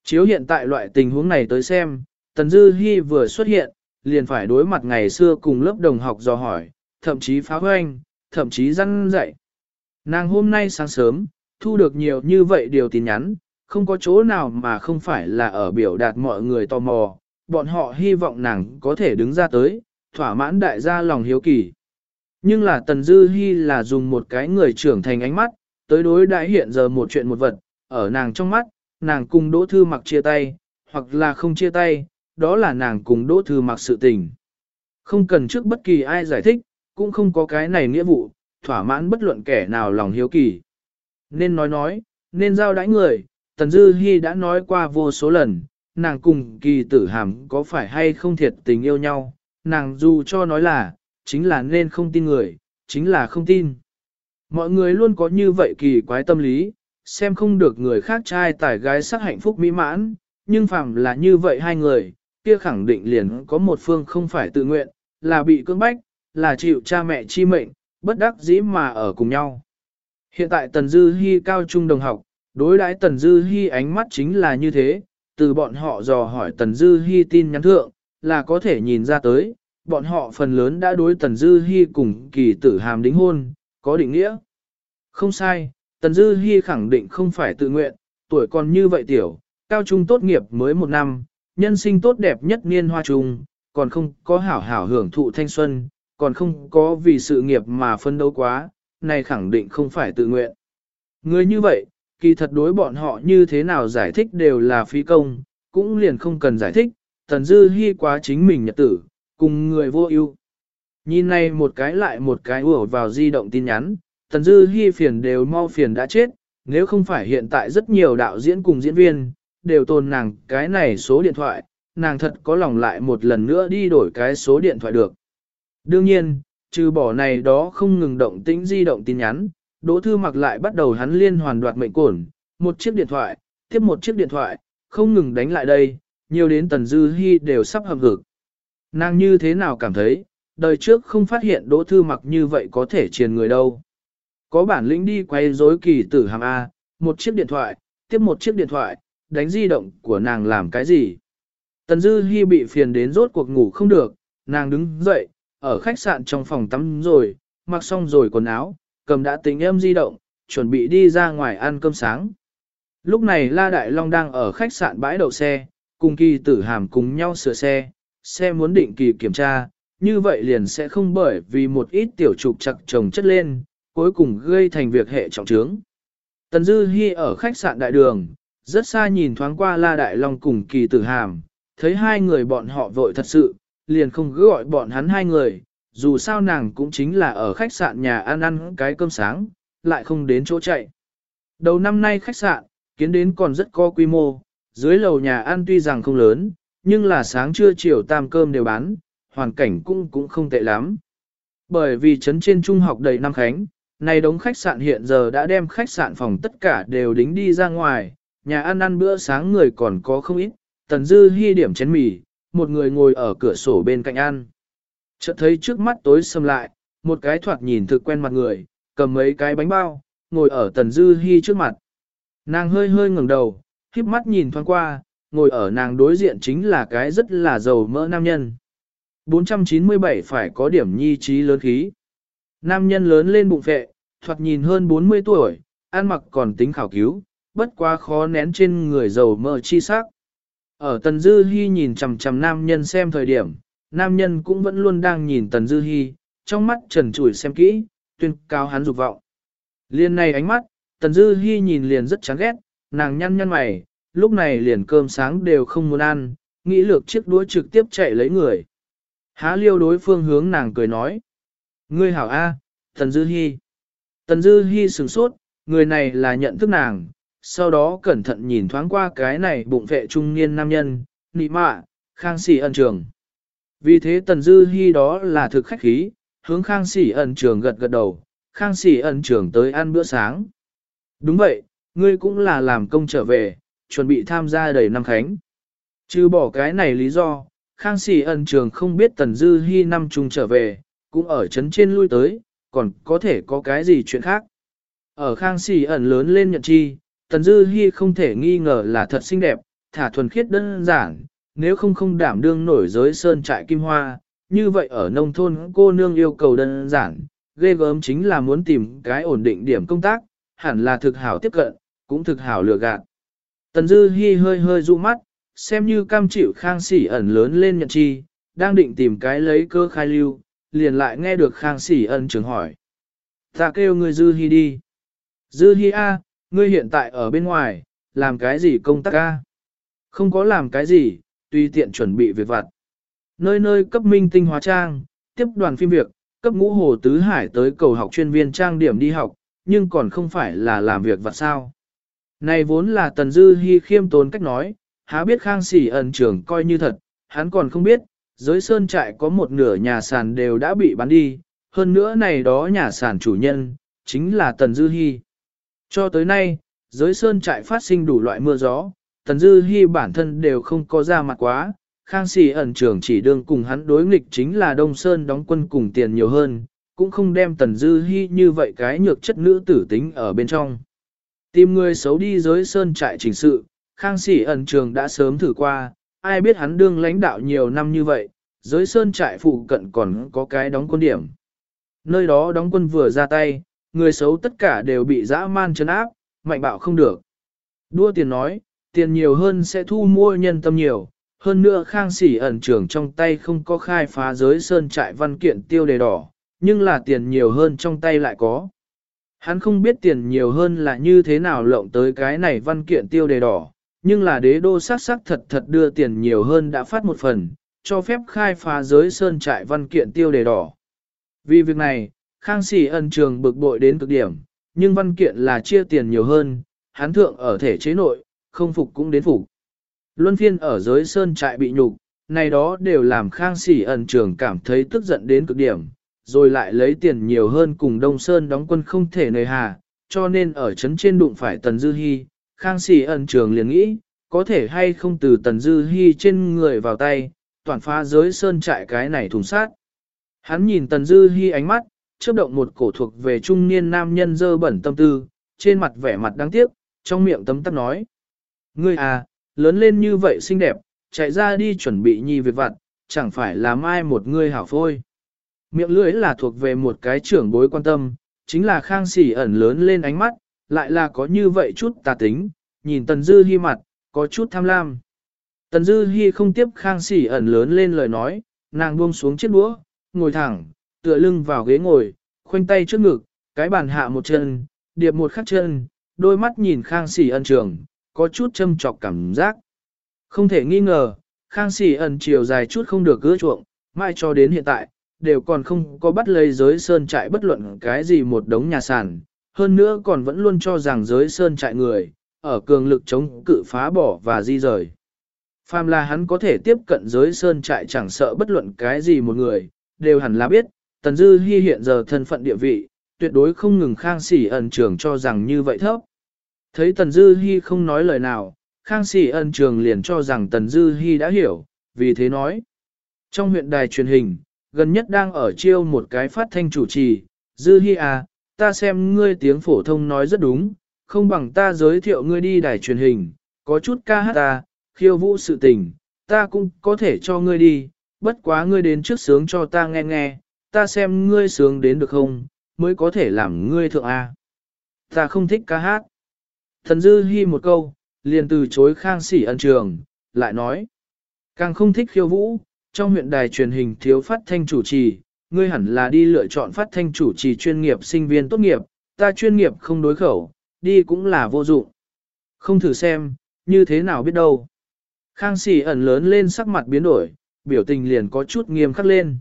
Chiếu hiện tại loại tình huống này tới xem, Tần Dư Hi vừa xuất hiện, liền phải đối mặt ngày xưa cùng lớp đồng học dò hỏi, thậm chí phá hoanh, thậm chí răn dạy. Nàng hôm nay sáng sớm, thu được nhiều như vậy điều tin nhắn, không có chỗ nào mà không phải là ở biểu đạt mọi người tò mò, bọn họ hy vọng nàng có thể đứng ra tới, thỏa mãn đại gia lòng hiếu kỳ. Nhưng là Tần Dư Hi là dùng một cái người trưởng thành ánh mắt, tới đối đại hiện giờ một chuyện một vật, ở nàng trong mắt, nàng cùng Đỗ Thư Mặc chia tay, hoặc là không chia tay, đó là nàng cùng Đỗ Thư Mặc sự tình. Không cần trước bất kỳ ai giải thích, cũng không có cái này nghĩa vụ, thỏa mãn bất luận kẻ nào lòng hiếu kỳ. Nên nói nói, nên giao đãi người, Tần Dư Hi đã nói qua vô số lần, nàng cùng kỳ tử hàm có phải hay không thiệt tình yêu nhau, nàng dù cho nói là, chính là nên không tin người, chính là không tin. Mọi người luôn có như vậy kỳ quái tâm lý, xem không được người khác trai tài gái sắc hạnh phúc mỹ mãn, nhưng phàm là như vậy hai người, kia khẳng định liền có một phương không phải tự nguyện, là bị cưỡng bách, là chịu cha mẹ chi mệnh, bất đắc dĩ mà ở cùng nhau. Hiện tại Tần Dư Hi cao trung đồng học, đối đãi Tần Dư Hi ánh mắt chính là như thế, từ bọn họ dò hỏi Tần Dư Hi tin nhắn thượng, là có thể nhìn ra tới, bọn họ phần lớn đã đối Tần Dư Hi cùng kỳ tử hàm đính hôn, có định nghĩa. Không sai, Tần Dư Hi khẳng định không phải tự nguyện, tuổi còn như vậy tiểu, cao trung tốt nghiệp mới một năm, nhân sinh tốt đẹp nhất niên hoa trung, còn không có hảo hảo hưởng thụ thanh xuân, còn không có vì sự nghiệp mà phân đấu quá, này khẳng định không phải tự nguyện. Người như vậy, kỳ thật đối bọn họ như thế nào giải thích đều là phí công, cũng liền không cần giải thích, Tần Dư Hi quá chính mình nhật tử, cùng người vô ưu. Nhìn này một cái lại một cái ùa vào di động tin nhắn, Tần Dư Hi phiền đều mau phiền đã chết, nếu không phải hiện tại rất nhiều đạo diễn cùng diễn viên, đều tồn nàng cái này số điện thoại, nàng thật có lòng lại một lần nữa đi đổi cái số điện thoại được. Đương nhiên, trừ bỏ này đó không ngừng động tĩnh di động tin nhắn, Đỗ Thư mặc lại bắt đầu hắn liên hoàn đoạt mệnh cổn, một chiếc điện thoại, tiếp một chiếc điện thoại, không ngừng đánh lại đây, nhiều đến Tần Dư Hi đều sắp hầm hực. Nàng như thế nào cảm thấy, đời trước không phát hiện Đỗ Thư mặc như vậy có thể truyền người đâu. Có bản lĩnh đi quay rối kỳ tử hàm A, một chiếc điện thoại, tiếp một chiếc điện thoại, đánh di động của nàng làm cái gì. Tần Dư Hi bị phiền đến rốt cuộc ngủ không được, nàng đứng dậy, ở khách sạn trong phòng tắm rồi, mặc xong rồi quần áo, cầm đã tính em di động, chuẩn bị đi ra ngoài ăn cơm sáng. Lúc này La Đại Long đang ở khách sạn bãi đậu xe, cùng kỳ tử hàm cùng nhau sửa xe, xe muốn định kỳ kiểm tra, như vậy liền sẽ không bởi vì một ít tiểu trục chặt chồng chất lên, cuối cùng gây thành việc hệ trọng trướng. Tần Dư Hi ở khách sạn đại đường, rất xa nhìn thoáng qua La Đại Long cùng kỳ tử hàm, thấy hai người bọn họ vội thật sự, liền không cứ gọi bọn hắn hai người, dù sao nàng cũng chính là ở khách sạn nhà ăn ăn cái cơm sáng, lại không đến chỗ chạy. Đầu năm nay khách sạn, kiến đến còn rất có quy mô, dưới lầu nhà ăn tuy rằng không lớn, nhưng là sáng trưa chiều tam cơm đều bán, hoàn cảnh cũng cũng không tệ lắm. Bởi vì trấn trên trung học đầy năm khánh, này đống khách sạn hiện giờ đã đem khách sạn phòng tất cả đều đính đi ra ngoài, nhà ăn ăn bữa sáng người còn có không ít, tần dư hy điểm chén mì, một người ngồi ở cửa sổ bên cạnh ăn. Chợt thấy trước mắt tối sầm lại, một cái thoạt nhìn thực quen mặt người, cầm mấy cái bánh bao, ngồi ở tần dư hy trước mặt. Nàng hơi hơi ngẩng đầu, híp mắt nhìn thoáng qua, ngồi ở nàng đối diện chính là cái rất là giàu mỡ nam nhân. 497 phải có điểm nhi trí lớn khí. Nam nhân lớn lên bụng phệ, thoạt nhìn hơn 40 tuổi, ăn mặc còn tính khảo cứu, bất quá khó nén trên người giàu mỡ chi sắc. Ở Tần Dư Hi nhìn chằm chằm nam nhân xem thời điểm, nam nhân cũng vẫn luôn đang nhìn Tần Dư Hi, trong mắt trần trụi xem kỹ, tuyên cao hắn dục vọng. Liên này ánh mắt, Tần Dư Hi nhìn liền rất chán ghét, nàng nhăn nhăn mày, lúc này liền cơm sáng đều không muốn ăn, nghĩ lược chiếc đũa trực tiếp chạy lấy người. Há liêu đối phương hướng nàng cười nói. Ngươi hảo A, Tần Dư Hi. Tần Dư Hi sửng sốt, người này là nhận thức nàng, sau đó cẩn thận nhìn thoáng qua cái này bụng vệ trung niên nam nhân, nị mạ, khang sĩ ẩn trường. Vì thế Tần Dư Hi đó là thực khách khí, hướng khang sĩ ẩn trường gật gật đầu, khang sĩ ẩn trường tới ăn bữa sáng. Đúng vậy, ngươi cũng là làm công trở về, chuẩn bị tham gia đầy năm khánh. Chứ bỏ cái này lý do, khang sĩ ẩn trường không biết Tần Dư Hi năm chung trở về, cũng ở chấn trên lui tới, còn có thể có cái gì chuyện khác. Ở khang sĩ ẩn lớn lên nhận chi, Tần Dư Hi không thể nghi ngờ là thật xinh đẹp, thả thuần khiết đơn giản, nếu không không đảm đương nổi giới sơn trại kim hoa, như vậy ở nông thôn cô nương yêu cầu đơn giản, ghê gớm chính là muốn tìm cái ổn định điểm công tác, hẳn là thực hảo tiếp cận, cũng thực hảo lừa gạt. Tần Dư Hi hơi hơi dụ mắt, xem như cam chịu khang sỉ ẩn lớn lên nhận chi, đang định tìm cái lấy cơ khai lưu, liền lại nghe được khang sỉ ẩn trường hỏi. Ta kêu người Dư Hi đi. Dư Hi A, ngươi hiện tại ở bên ngoài, làm cái gì công tác A? Không có làm cái gì, tùy tiện chuẩn bị việc vặt. Nơi nơi cấp minh tinh hóa trang, tiếp đoàn phim việc, cấp ngũ hồ tứ hải tới cầu học chuyên viên trang điểm đi học, nhưng còn không phải là làm việc vặt sao. Này vốn là tần dư Hi khiêm tốn cách nói, há biết khang sỉ ẩn trưởng coi như thật, hắn còn không biết, giới sơn trại có một nửa nhà sàn đều đã bị bán đi, hơn nữa này đó nhà sàn chủ nhân, chính là tần dư Hi, Cho tới nay, giới sơn trại phát sinh đủ loại mưa gió, Tần Dư Hi bản thân đều không có ra mặt quá, Khang Sĩ ẩn trưởng chỉ đương cùng hắn đối nghịch chính là Đông Sơn đóng quân cùng tiền nhiều hơn, cũng không đem Tần Dư Hi như vậy cái nhược chất nữ tử tính ở bên trong. Tìm người xấu đi giới sơn trại trình sự, Khang Sĩ ẩn trường đã sớm thử qua, ai biết hắn đương lãnh đạo nhiều năm như vậy, giới sơn trại phụ cận còn có cái đóng quân điểm. Nơi đó đóng quân vừa ra tay, người xấu tất cả đều bị dã man chấn áp, mạnh bạo không được. Đua tiền nói, tiền nhiều hơn sẽ thu mua nhân tâm nhiều, hơn nữa khang sỉ ẩn trưởng trong tay không có khai phá giới sơn trại văn kiện tiêu đề đỏ, nhưng là tiền nhiều hơn trong tay lại có. Hắn không biết tiền nhiều hơn là như thế nào lộng tới cái này văn kiện tiêu đề đỏ, nhưng là đế đô sắc sắc thật thật đưa tiền nhiều hơn đã phát một phần, cho phép khai phá giới sơn trại văn kiện tiêu đề đỏ. Vì việc này, Khang sĩ ân trường bực bội đến cực điểm, nhưng văn kiện là chia tiền nhiều hơn, hắn thượng ở thể chế nội, không phục cũng đến phục. Luân phiên ở giới sơn trại bị nhục, này đó đều làm Khang sĩ ẩn trường cảm thấy tức giận đến cực điểm, rồi lại lấy tiền nhiều hơn cùng Đông Sơn đóng quân không thể nơi hà, cho nên ở chấn trên đụng phải Tần Dư Hi, Khang Sĩ ẩn trường liền nghĩ, có thể hay không từ Tần Dư Hi trên người vào tay, toàn phá giới sơn trại cái này thùng sát. Hắn nhìn Tần Dư Hi ánh mắt, chớp động một cổ thuộc về trung niên nam nhân dơ bẩn tâm tư, trên mặt vẻ mặt đáng tiếc, trong miệng tấm tắc nói. Ngươi à, lớn lên như vậy xinh đẹp, chạy ra đi chuẩn bị nhi việc vặt, chẳng phải là mai một ngươi hảo phôi. Miệng lưỡi là thuộc về một cái trưởng bối quan tâm, chính là khang sỉ ẩn lớn lên ánh mắt, lại là có như vậy chút tà tính, nhìn Tần Dư Hi mặt, có chút tham lam. Tần Dư Hi không tiếp khang sỉ ẩn lớn lên lời nói, nàng buông xuống chiếc đũa, ngồi thẳng, tựa lưng vào ghế ngồi, khoanh tay trước ngực, cái bàn hạ một chân, điệp một khắc chân, đôi mắt nhìn khang sỉ ẩn trường, có chút châm chọc cảm giác. Không thể nghi ngờ, khang sỉ ẩn chiều dài chút không được gỡ chuộng, mai cho đến hiện tại, đều còn không có bắt lấy giới sơn trại bất luận cái gì một đống nhà sản, hơn nữa còn vẫn luôn cho rằng giới sơn trại người, ở cường lực chống cự phá bỏ và di rời. Phàm là hắn có thể tiếp cận giới sơn trại chẳng sợ bất luận cái gì một người, đều hẳn là biết, Tần Dư Hi hiện giờ thân phận địa vị, tuyệt đối không ngừng Khang Sỉ ẩn trường cho rằng như vậy thấp. Thấy Tần Dư Hi không nói lời nào, Khang Sỉ ẩn trường liền cho rằng Tần Dư Hi đã hiểu, vì thế nói. Trong huyện đài truyền hình, gần nhất đang ở chiêu một cái phát thanh chủ trì, Dư Hi à, ta xem ngươi tiếng phổ thông nói rất đúng, không bằng ta giới thiệu ngươi đi đài truyền hình, có chút ca hát ta, khiêu vũ sự tình, ta cũng có thể cho ngươi đi, bất quá ngươi đến trước sướng cho ta nghe nghe, ta xem ngươi sướng đến được không, mới có thể làm ngươi thượng A. Ta không thích ca hát. Thần dư hy một câu, liền từ chối khang sỉ ân trường, lại nói. Càng không thích khiêu vũ, trong huyện đài truyền hình thiếu phát thanh chủ trì, ngươi hẳn là đi lựa chọn phát thanh chủ trì chuyên nghiệp sinh viên tốt nghiệp, ta chuyên nghiệp không đối khẩu, đi cũng là vô dụng. Không thử xem, như thế nào biết đâu. Khang sỉ ẩn lớn lên sắc mặt biến đổi, biểu tình liền có chút nghiêm khắc lên.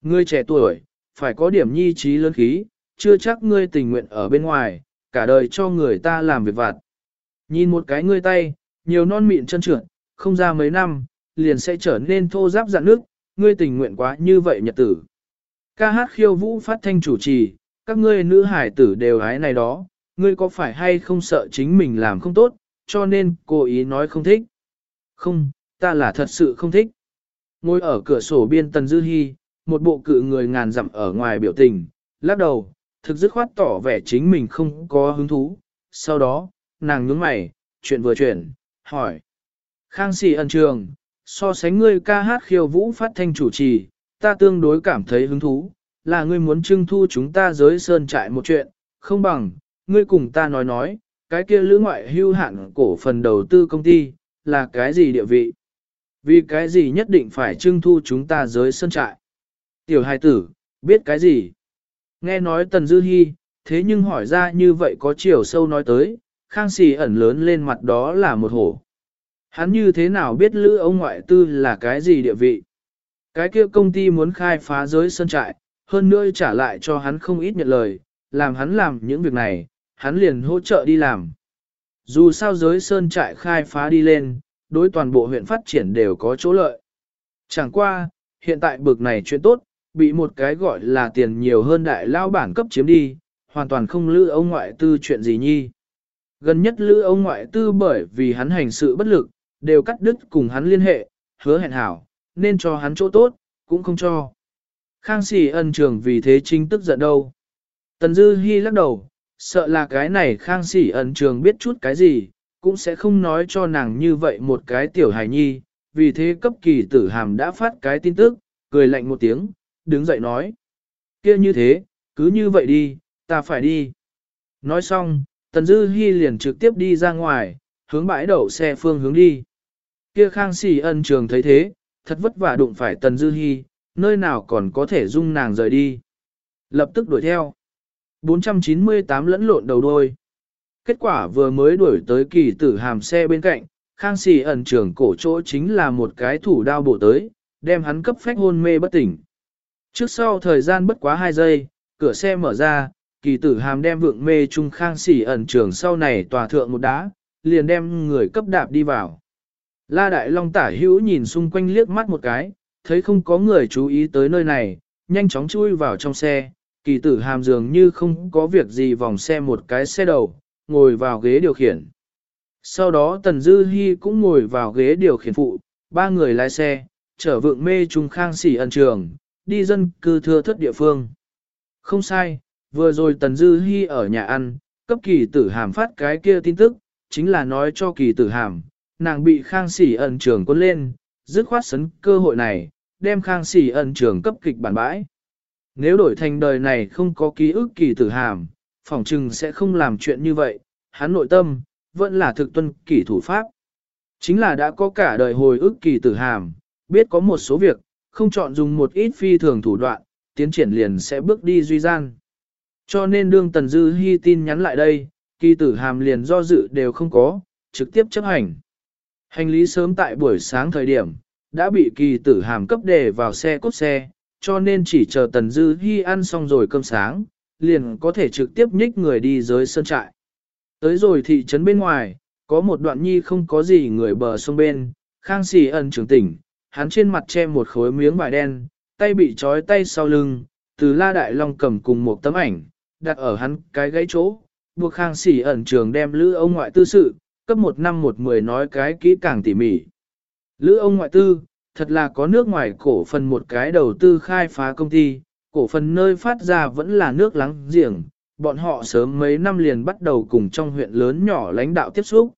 Ngươi trẻ tuổi, phải có điểm nhi trí lớn khí, chưa chắc ngươi tình nguyện ở bên ngoài, cả đời cho người ta làm việc vặt. Nhìn một cái ngươi tay, nhiều non mịn chân trượt, không ra mấy năm, liền sẽ trở nên thô giáp dạn nước, ngươi tình nguyện quá như vậy nhật tử. Ca hát khiêu vũ phát thanh chủ trì, các ngươi nữ hải tử đều hái này đó, ngươi có phải hay không sợ chính mình làm không tốt, cho nên cố ý nói không thích. Không, ta là thật sự không thích. Ngồi ở cửa sổ biên Tần Dư Hi, một bộ cự người ngàn dặm ở ngoài biểu tình, lắc đầu, thực dứt khoát tỏ vẻ chính mình không có hứng thú. Sau đó, nàng nhướng mày, chuyện vừa chuyển, hỏi. Khang sĩ ẩn trường, so sánh ngươi ca hát khiêu vũ phát thanh chủ trì, ta tương đối cảm thấy hứng thú, là ngươi muốn trưng thu chúng ta giới sơn trại một chuyện, không bằng, ngươi cùng ta nói nói, cái kia lữ ngoại hưu hạn cổ phần đầu tư công ty, là cái gì địa vị? Vì cái gì nhất định phải trưng thu chúng ta giới sơn trại? Tiểu hài tử, biết cái gì? Nghe nói Tần Dư Hi, thế nhưng hỏi ra như vậy có chiều sâu nói tới, Khang Sì ẩn lớn lên mặt đó là một hổ. Hắn như thế nào biết lữ ông ngoại tư là cái gì địa vị? Cái kia công ty muốn khai phá giới sơn trại, hơn nữa trả lại cho hắn không ít nhận lời, làm hắn làm những việc này, hắn liền hỗ trợ đi làm. Dù sao giới sơn trại khai phá đi lên, đối toàn bộ huyện phát triển đều có chỗ lợi. Chẳng qua, hiện tại bực này chuyện tốt, bị một cái gọi là tiền nhiều hơn đại lao bản cấp chiếm đi, hoàn toàn không lữ ông ngoại tư chuyện gì nhi. Gần nhất lữ ông ngoại tư bởi vì hắn hành sự bất lực, đều cắt đứt cùng hắn liên hệ, hứa hẹn hảo, nên cho hắn chỗ tốt, cũng không cho. Khang sĩ ân trường vì thế chính tức giận đâu. Tần Dư Hi lắc đầu, sợ là cái này Khang sĩ ân trường biết chút cái gì, cũng sẽ không nói cho nàng như vậy một cái tiểu hài nhi, vì thế cấp kỳ tử hàm đã phát cái tin tức, cười lạnh một tiếng, đứng dậy nói. kia như thế, cứ như vậy đi, ta phải đi. Nói xong, Tần Dư Hi liền trực tiếp đi ra ngoài, hướng bãi đậu xe phương hướng đi. Kia khang xỉ ân trường thấy thế, thật vất vả đụng phải tần dư hy, nơi nào còn có thể dung nàng rời đi. Lập tức đuổi theo. 498 lẫn lộn đầu đôi. Kết quả vừa mới đuổi tới kỳ tử hàm xe bên cạnh, khang xỉ ẩn trường cổ chỗ chính là một cái thủ đao bổ tới, đem hắn cấp phách hôn mê bất tỉnh. Trước sau thời gian bất quá 2 giây, cửa xe mở ra, kỳ tử hàm đem vượng mê trung khang xỉ ẩn trường sau này tòa thượng một đá, liền đem người cấp đạp đi vào. La Đại Long tả hữu nhìn xung quanh liếc mắt một cái, thấy không có người chú ý tới nơi này, nhanh chóng chui vào trong xe, kỳ tử hàm dường như không có việc gì vòng xe một cái xe đầu, ngồi vào ghế điều khiển. Sau đó Tần Dư Hi cũng ngồi vào ghế điều khiển phụ, ba người lái xe, trở vượng mê trung khang xỉ ẩn trường, đi dân cư thưa thất địa phương. Không sai, vừa rồi Tần Dư Hi ở nhà ăn, cấp kỳ tử hàm phát cái kia tin tức, chính là nói cho kỳ tử hàm, nàng bị khang sỉ ẩn trường quân lên, dứt khoát sấn cơ hội này, đem khang sỉ ẩn trường cấp kịch bản bãi. Nếu đổi thành đời này không có ký ức kỳ tử hàm, phỏng chừng sẽ không làm chuyện như vậy, hắn nội tâm, vẫn là thực tuân kỳ thủ pháp. Chính là đã có cả đời hồi ức kỳ tử hàm, biết có một số việc, không chọn dùng một ít phi thường thủ đoạn, tiến triển liền sẽ bước đi duy gian. Cho nên đương Tần Dư Hi tin nhắn lại đây, kỳ tử hàm liền do dự đều không có, trực tiếp chấp hành. Hành lý sớm tại buổi sáng thời điểm, đã bị kỳ tử hàm cấp đề vào xe cốt xe, cho nên chỉ chờ Tần Dư Hi ăn xong rồi cơm sáng, liền có thể trực tiếp nhích người đi dưới sân trại. Tới rồi thị trấn bên ngoài, có một đoạn nhi không có gì người bờ sông bên, khang xì ẩn trưởng tỉnh, hắn trên mặt che một khối miếng vải đen, tay bị trói tay sau lưng, từ la đại long cầm cùng một tấm ảnh, đặt ở hắn cái gãy chỗ, buộc khang xì ẩn trường đem lữ ông ngoại tư sự, cấp một năm một mười nói cái kỹ càng tỉ mỉ. Lữ ông ngoại tư, thật là có nước ngoài cổ phần một cái đầu tư khai phá công ty, cổ phần nơi phát ra vẫn là nước láng giềng, bọn họ sớm mấy năm liền bắt đầu cùng trong huyện lớn nhỏ lãnh đạo tiếp xúc.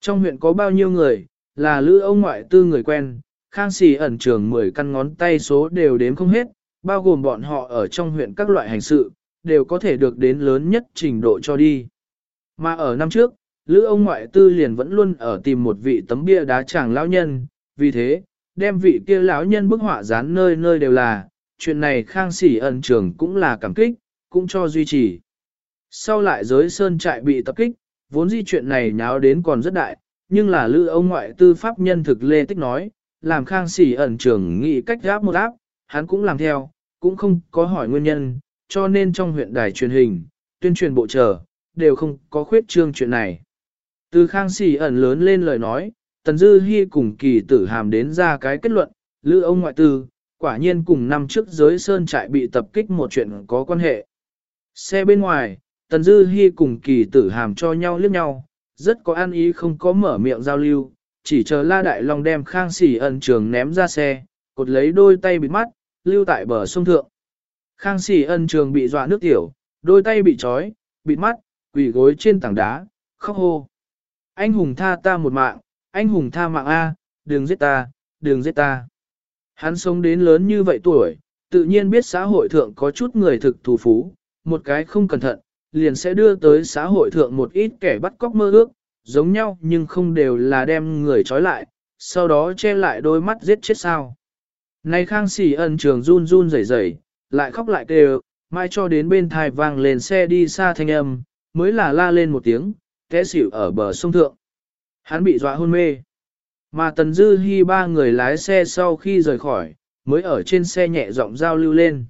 Trong huyện có bao nhiêu người, là lữ ông ngoại tư người quen, khang xì ẩn trường 10 căn ngón tay số đều đếm không hết, bao gồm bọn họ ở trong huyện các loại hành sự, đều có thể được đến lớn nhất trình độ cho đi. Mà ở năm trước, Lữ ông ngoại tư liền vẫn luôn ở tìm một vị tấm bia đá chàng lão nhân, vì thế, đem vị kia lão nhân bức họa dán nơi nơi đều là, chuyện này khang sỉ ẩn trường cũng là cảm kích, cũng cho duy trì. Sau lại giới sơn trại bị tập kích, vốn di chuyện này nháo đến còn rất đại, nhưng là lữ ông ngoại tư pháp nhân thực lê tích nói, làm khang sỉ ẩn trường nghĩ cách gáp một áp, hắn cũng làm theo, cũng không có hỏi nguyên nhân, cho nên trong huyện đài truyền hình, tuyên truyền bộ trở, đều không có khuyết trương chuyện này. Từ khang xỉ ẩn lớn lên lời nói, Tần Dư Hi cùng kỳ tử hàm đến ra cái kết luận, lữ ông ngoại tư, quả nhiên cùng năm trước giới sơn trại bị tập kích một chuyện có quan hệ. Xe bên ngoài, Tần Dư Hi cùng kỳ tử hàm cho nhau liếc nhau, rất có an ý không có mở miệng giao lưu, chỉ chờ La Đại Long đem khang xỉ ẩn trường ném ra xe, cột lấy đôi tay bịt mắt, lưu tại bờ sông thượng. Khang xỉ ẩn trường bị dọa nước tiểu, đôi tay bị trói, bịt mắt, quỳ gối trên tảng đá, khóc hô. Anh hùng tha ta một mạng, anh hùng tha mạng A, đừng giết ta, đừng giết ta. Hắn sống đến lớn như vậy tuổi, tự nhiên biết xã hội thượng có chút người thực thù phú, một cái không cẩn thận, liền sẽ đưa tới xã hội thượng một ít kẻ bắt cóc mơ ước, giống nhau nhưng không đều là đem người trói lại, sau đó che lại đôi mắt giết chết sao. Này khang xỉ ẩn trường run run rẩy rẩy, lại khóc lại kêu, mai cho đến bên thai vang lên xe đi xa thanh âm, mới là la lên một tiếng, té xỉu ở bờ sông thượng. Hắn bị dọa hôn mê. Mà Tần Dư Hi ba người lái xe sau khi rời khỏi, mới ở trên xe nhẹ giọng giao lưu lên.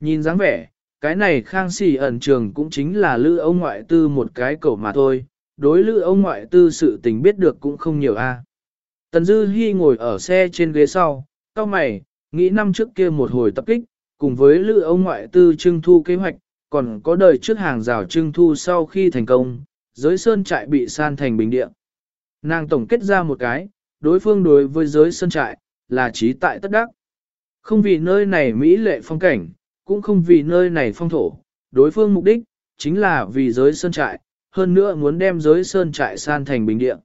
Nhìn dáng vẻ, cái này khang xỉ ẩn trường cũng chính là lữ ông ngoại tư một cái cầu mà thôi, đối lữ ông ngoại tư sự tình biết được cũng không nhiều a. Tần Dư Hi ngồi ở xe trên ghế sau, cao mày, nghĩ năm trước kia một hồi tập kích, cùng với lữ ông ngoại tư trưng thu kế hoạch, còn có đời trước hàng rào trưng thu sau khi thành công, giới sơn trại bị san thành bình địa. Nàng tổng kết ra một cái, đối phương đối với giới sơn trại, là trí tại tất đắc. Không vì nơi này mỹ lệ phong cảnh, cũng không vì nơi này phong thổ, đối phương mục đích, chính là vì giới sơn trại, hơn nữa muốn đem giới sơn trại san thành bình địa.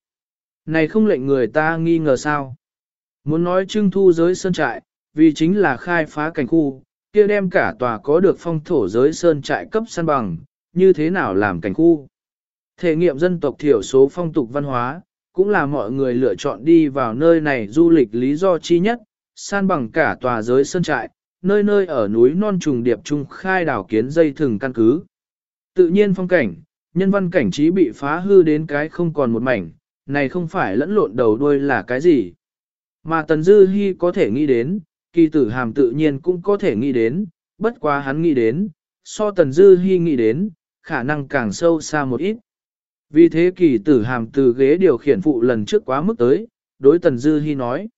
Này không lệnh người ta nghi ngờ sao. Muốn nói trưng thu giới sơn trại, vì chính là khai phá cảnh khu, kia đem cả tòa có được phong thổ giới sơn trại cấp săn bằng, như thế nào làm cảnh khu. Thể nghiệm dân tộc thiểu số phong tục văn hóa, cũng là mọi người lựa chọn đi vào nơi này du lịch lý do chi nhất, san bằng cả tòa giới sơn trại, nơi nơi ở núi non trùng điệp trung khai đảo kiến dây thừng căn cứ. Tự nhiên phong cảnh, nhân văn cảnh trí bị phá hư đến cái không còn một mảnh, này không phải lẫn lộn đầu đuôi là cái gì. Mà Tần Dư Hi có thể nghĩ đến, kỳ tử hàm tự nhiên cũng có thể nghĩ đến, bất quá hắn nghĩ đến, so Tần Dư Hi nghĩ đến, khả năng càng sâu xa một ít. Vì thế kỳ tử hàm từ ghế điều khiển phụ lần trước quá mức tới, đối Tần Dư hy nói.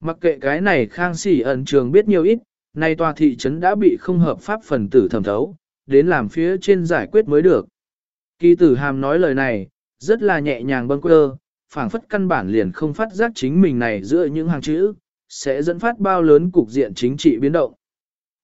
Mặc kệ cái này khang sỉ ẩn trường biết nhiều ít, nay tòa thị trấn đã bị không hợp pháp phần tử thẩm thấu, đến làm phía trên giải quyết mới được. Kỳ tử hàm nói lời này, rất là nhẹ nhàng bâng quơ, phảng phất căn bản liền không phát giác chính mình này giữa những hàng chữ, sẽ dẫn phát bao lớn cục diện chính trị biến động.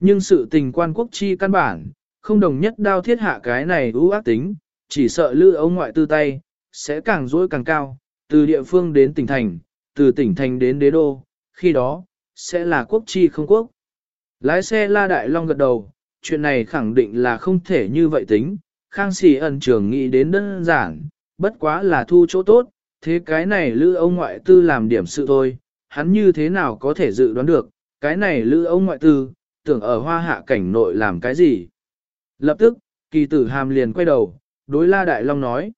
Nhưng sự tình quan quốc chi căn bản, không đồng nhất đao thiết hạ cái này ưu ác tính, chỉ sợ lư ông ngoại tư tay, sẽ càng dối càng cao, từ địa phương đến tỉnh thành, từ tỉnh thành đến đế đô, khi đó, sẽ là quốc chi không quốc. Lái xe La Đại Long gật đầu, chuyện này khẳng định là không thể như vậy tính, Khang Sĩ ẩn trường nghĩ đến đơn giản, bất quá là thu chỗ tốt, thế cái này lư ông ngoại tư làm điểm sự thôi, hắn như thế nào có thể dự đoán được, cái này lư ông ngoại tư, tưởng ở hoa hạ cảnh nội làm cái gì. Lập tức, kỳ tử hàm liền quay đầu, đối La Đại Long nói.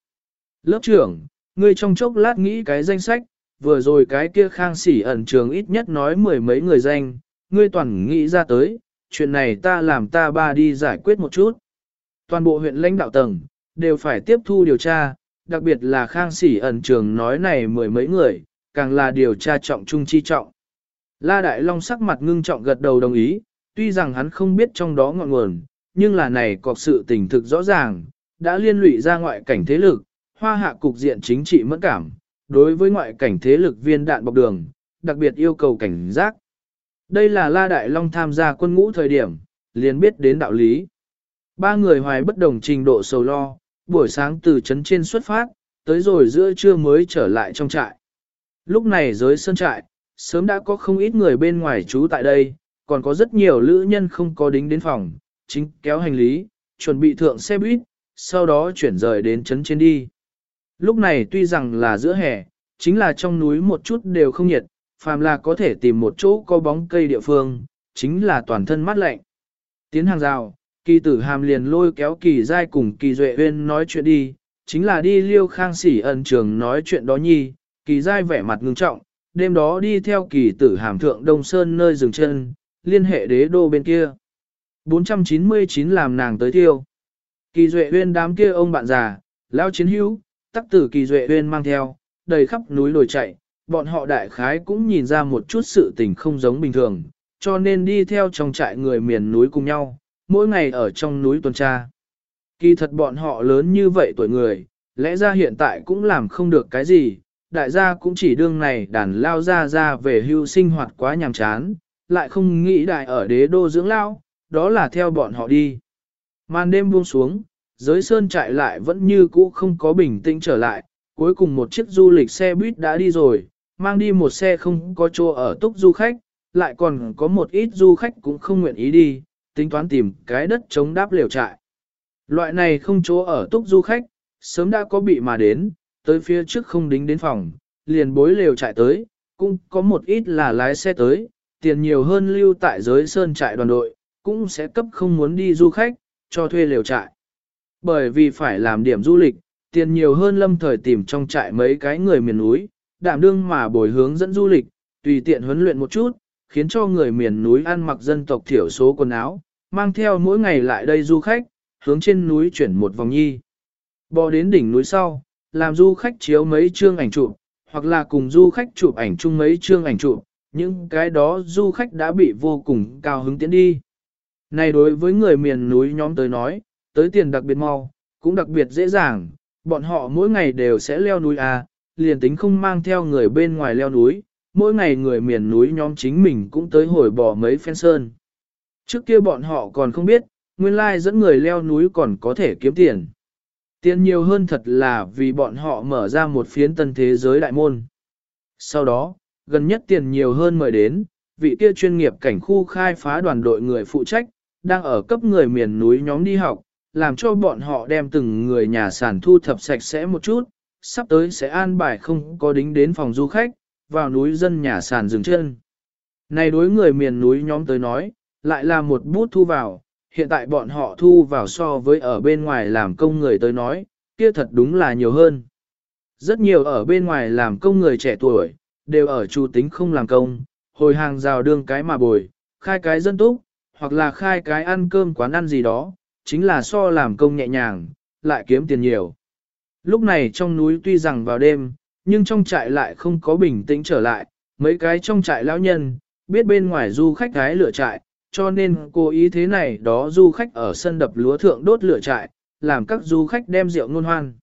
Lớp trưởng, ngươi trong chốc lát nghĩ cái danh sách, vừa rồi cái kia khang sỉ ẩn trường ít nhất nói mười mấy người danh, ngươi toàn nghĩ ra tới, chuyện này ta làm ta ba đi giải quyết một chút. Toàn bộ huyện lãnh đạo tầng, đều phải tiếp thu điều tra, đặc biệt là khang sỉ ẩn trường nói này mười mấy người, càng là điều tra trọng trung chi trọng. La Đại Long sắc mặt ngưng trọng gật đầu đồng ý, tuy rằng hắn không biết trong đó ngọn nguồn, nhưng là này có sự tình thực rõ ràng, đã liên lụy ra ngoại cảnh thế lực, hoa hạ cục diện chính trị mẫn cảm, đối với ngoại cảnh thế lực viên đạn bọc đường, đặc biệt yêu cầu cảnh giác. Đây là La Đại Long tham gia quân ngũ thời điểm, liền biết đến đạo lý. Ba người hoài bất đồng trình độ sầu lo, buổi sáng từ trấn trên xuất phát, tới rồi giữa trưa mới trở lại trong trại. Lúc này giới sân trại, sớm đã có không ít người bên ngoài trú tại đây, còn có rất nhiều lữ nhân không có đính đến phòng, chính kéo hành lý, chuẩn bị thượng xe buýt, sau đó chuyển rời đến trấn trên đi. Lúc này tuy rằng là giữa hè, chính là trong núi một chút đều không nhiệt, phàm là có thể tìm một chỗ có bóng cây địa phương, chính là toàn thân mát lạnh. Tiến hàng rào, kỳ tử hàm liền lôi kéo kỳ giai cùng kỳ duệ huyên nói chuyện đi, chính là đi liêu khang sỉ ẩn trường nói chuyện đó nhi, kỳ giai vẻ mặt ngưng trọng, đêm đó đi theo kỳ tử hàm thượng Đông Sơn nơi dừng chân, liên hệ đế đô bên kia. 499 làm nàng tới tiêu. Kỳ duệ huyên đám kia ông bạn già, lão chiến hữu, tắc tử kỳ duệ huyên mang theo, đầy khắp núi lồi chạy, bọn họ đại khái cũng nhìn ra một chút sự tình không giống bình thường, cho nên đi theo trong trại người miền núi cùng nhau, mỗi ngày ở trong núi tuần tra. Kỳ thật bọn họ lớn như vậy tuổi người, lẽ ra hiện tại cũng làm không được cái gì, đại gia cũng chỉ đương này đàn lao ra ra về hưu sinh hoạt quá nhàm chán, lại không nghĩ đại ở đế đô dưỡng lao, đó là theo bọn họ đi. Màn đêm buông xuống, giới sơn trại lại vẫn như cũ không có bình tĩnh trở lại, cuối cùng một chiếc du lịch xe buýt đã đi rồi, mang đi một xe không có chỗ ở túc du khách, lại còn có một ít du khách cũng không nguyện ý đi, tính toán tìm cái đất chống đáp liều trại. Loại này không chỗ ở túc du khách, sớm đã có bị mà đến, tới phía trước không đính đến phòng, liền bối liều trại tới, cũng có một ít là lái xe tới, tiền nhiều hơn lưu tại giới sơn trại đoàn đội, cũng sẽ cấp không muốn đi du khách, cho thuê lều trại. Bởi vì phải làm điểm du lịch, tiền nhiều hơn lâm thời tìm trong trại mấy cái người miền núi, đảm đương mà bồi hướng dẫn du lịch, tùy tiện huấn luyện một chút, khiến cho người miền núi ăn mặc dân tộc thiểu số quần áo, mang theo mỗi ngày lại đây du khách, hướng trên núi chuyển một vòng nhi. Bò đến đỉnh núi sau, làm du khách chiếu mấy chương ảnh chụp, hoặc là cùng du khách chụp ảnh chung mấy chương ảnh chụp, những cái đó du khách đã bị vô cùng cao hứng tiến đi. Này đối với người miền núi nhóm tới nói, tới tiền đặc biệt mau, cũng đặc biệt dễ dàng, bọn họ mỗi ngày đều sẽ leo núi à, liền tính không mang theo người bên ngoài leo núi, mỗi ngày người miền núi nhóm chính mình cũng tới hồi bỏ mấy phen sơn. Trước kia bọn họ còn không biết, nguyên lai dẫn người leo núi còn có thể kiếm tiền. Tiền nhiều hơn thật là vì bọn họ mở ra một phiến tân thế giới đại môn. Sau đó, gần nhất tiền nhiều hơn mời đến, vị kia chuyên nghiệp cảnh khu khai phá đoàn đội người phụ trách, đang ở cấp người miền núi nhóm đi học, làm cho bọn họ đem từng người nhà sản thu thập sạch sẽ một chút, sắp tới sẽ an bài không có đính đến phòng du khách, vào núi dân nhà sàn dừng chân. Này đối người miền núi nhóm tới nói, lại là một bút thu vào, hiện tại bọn họ thu vào so với ở bên ngoài làm công người tới nói, kia thật đúng là nhiều hơn. Rất nhiều ở bên ngoài làm công người trẻ tuổi, đều ở chủ tính không làm công, hồi hàng rào đương cái mà bồi, khai cái dân túc, hoặc là khai cái ăn cơm quán ăn gì đó, chính là so làm công nhẹ nhàng, lại kiếm tiền nhiều. Lúc này trong núi tuy rằng vào đêm, nhưng trong trại lại không có bình tĩnh trở lại, mấy cái trong trại lão nhân, biết bên ngoài du khách gái lửa trại, cho nên cố ý thế này đó du khách ở sân đập lúa thượng đốt lửa trại, làm các du khách đem rượu ngôn hoan.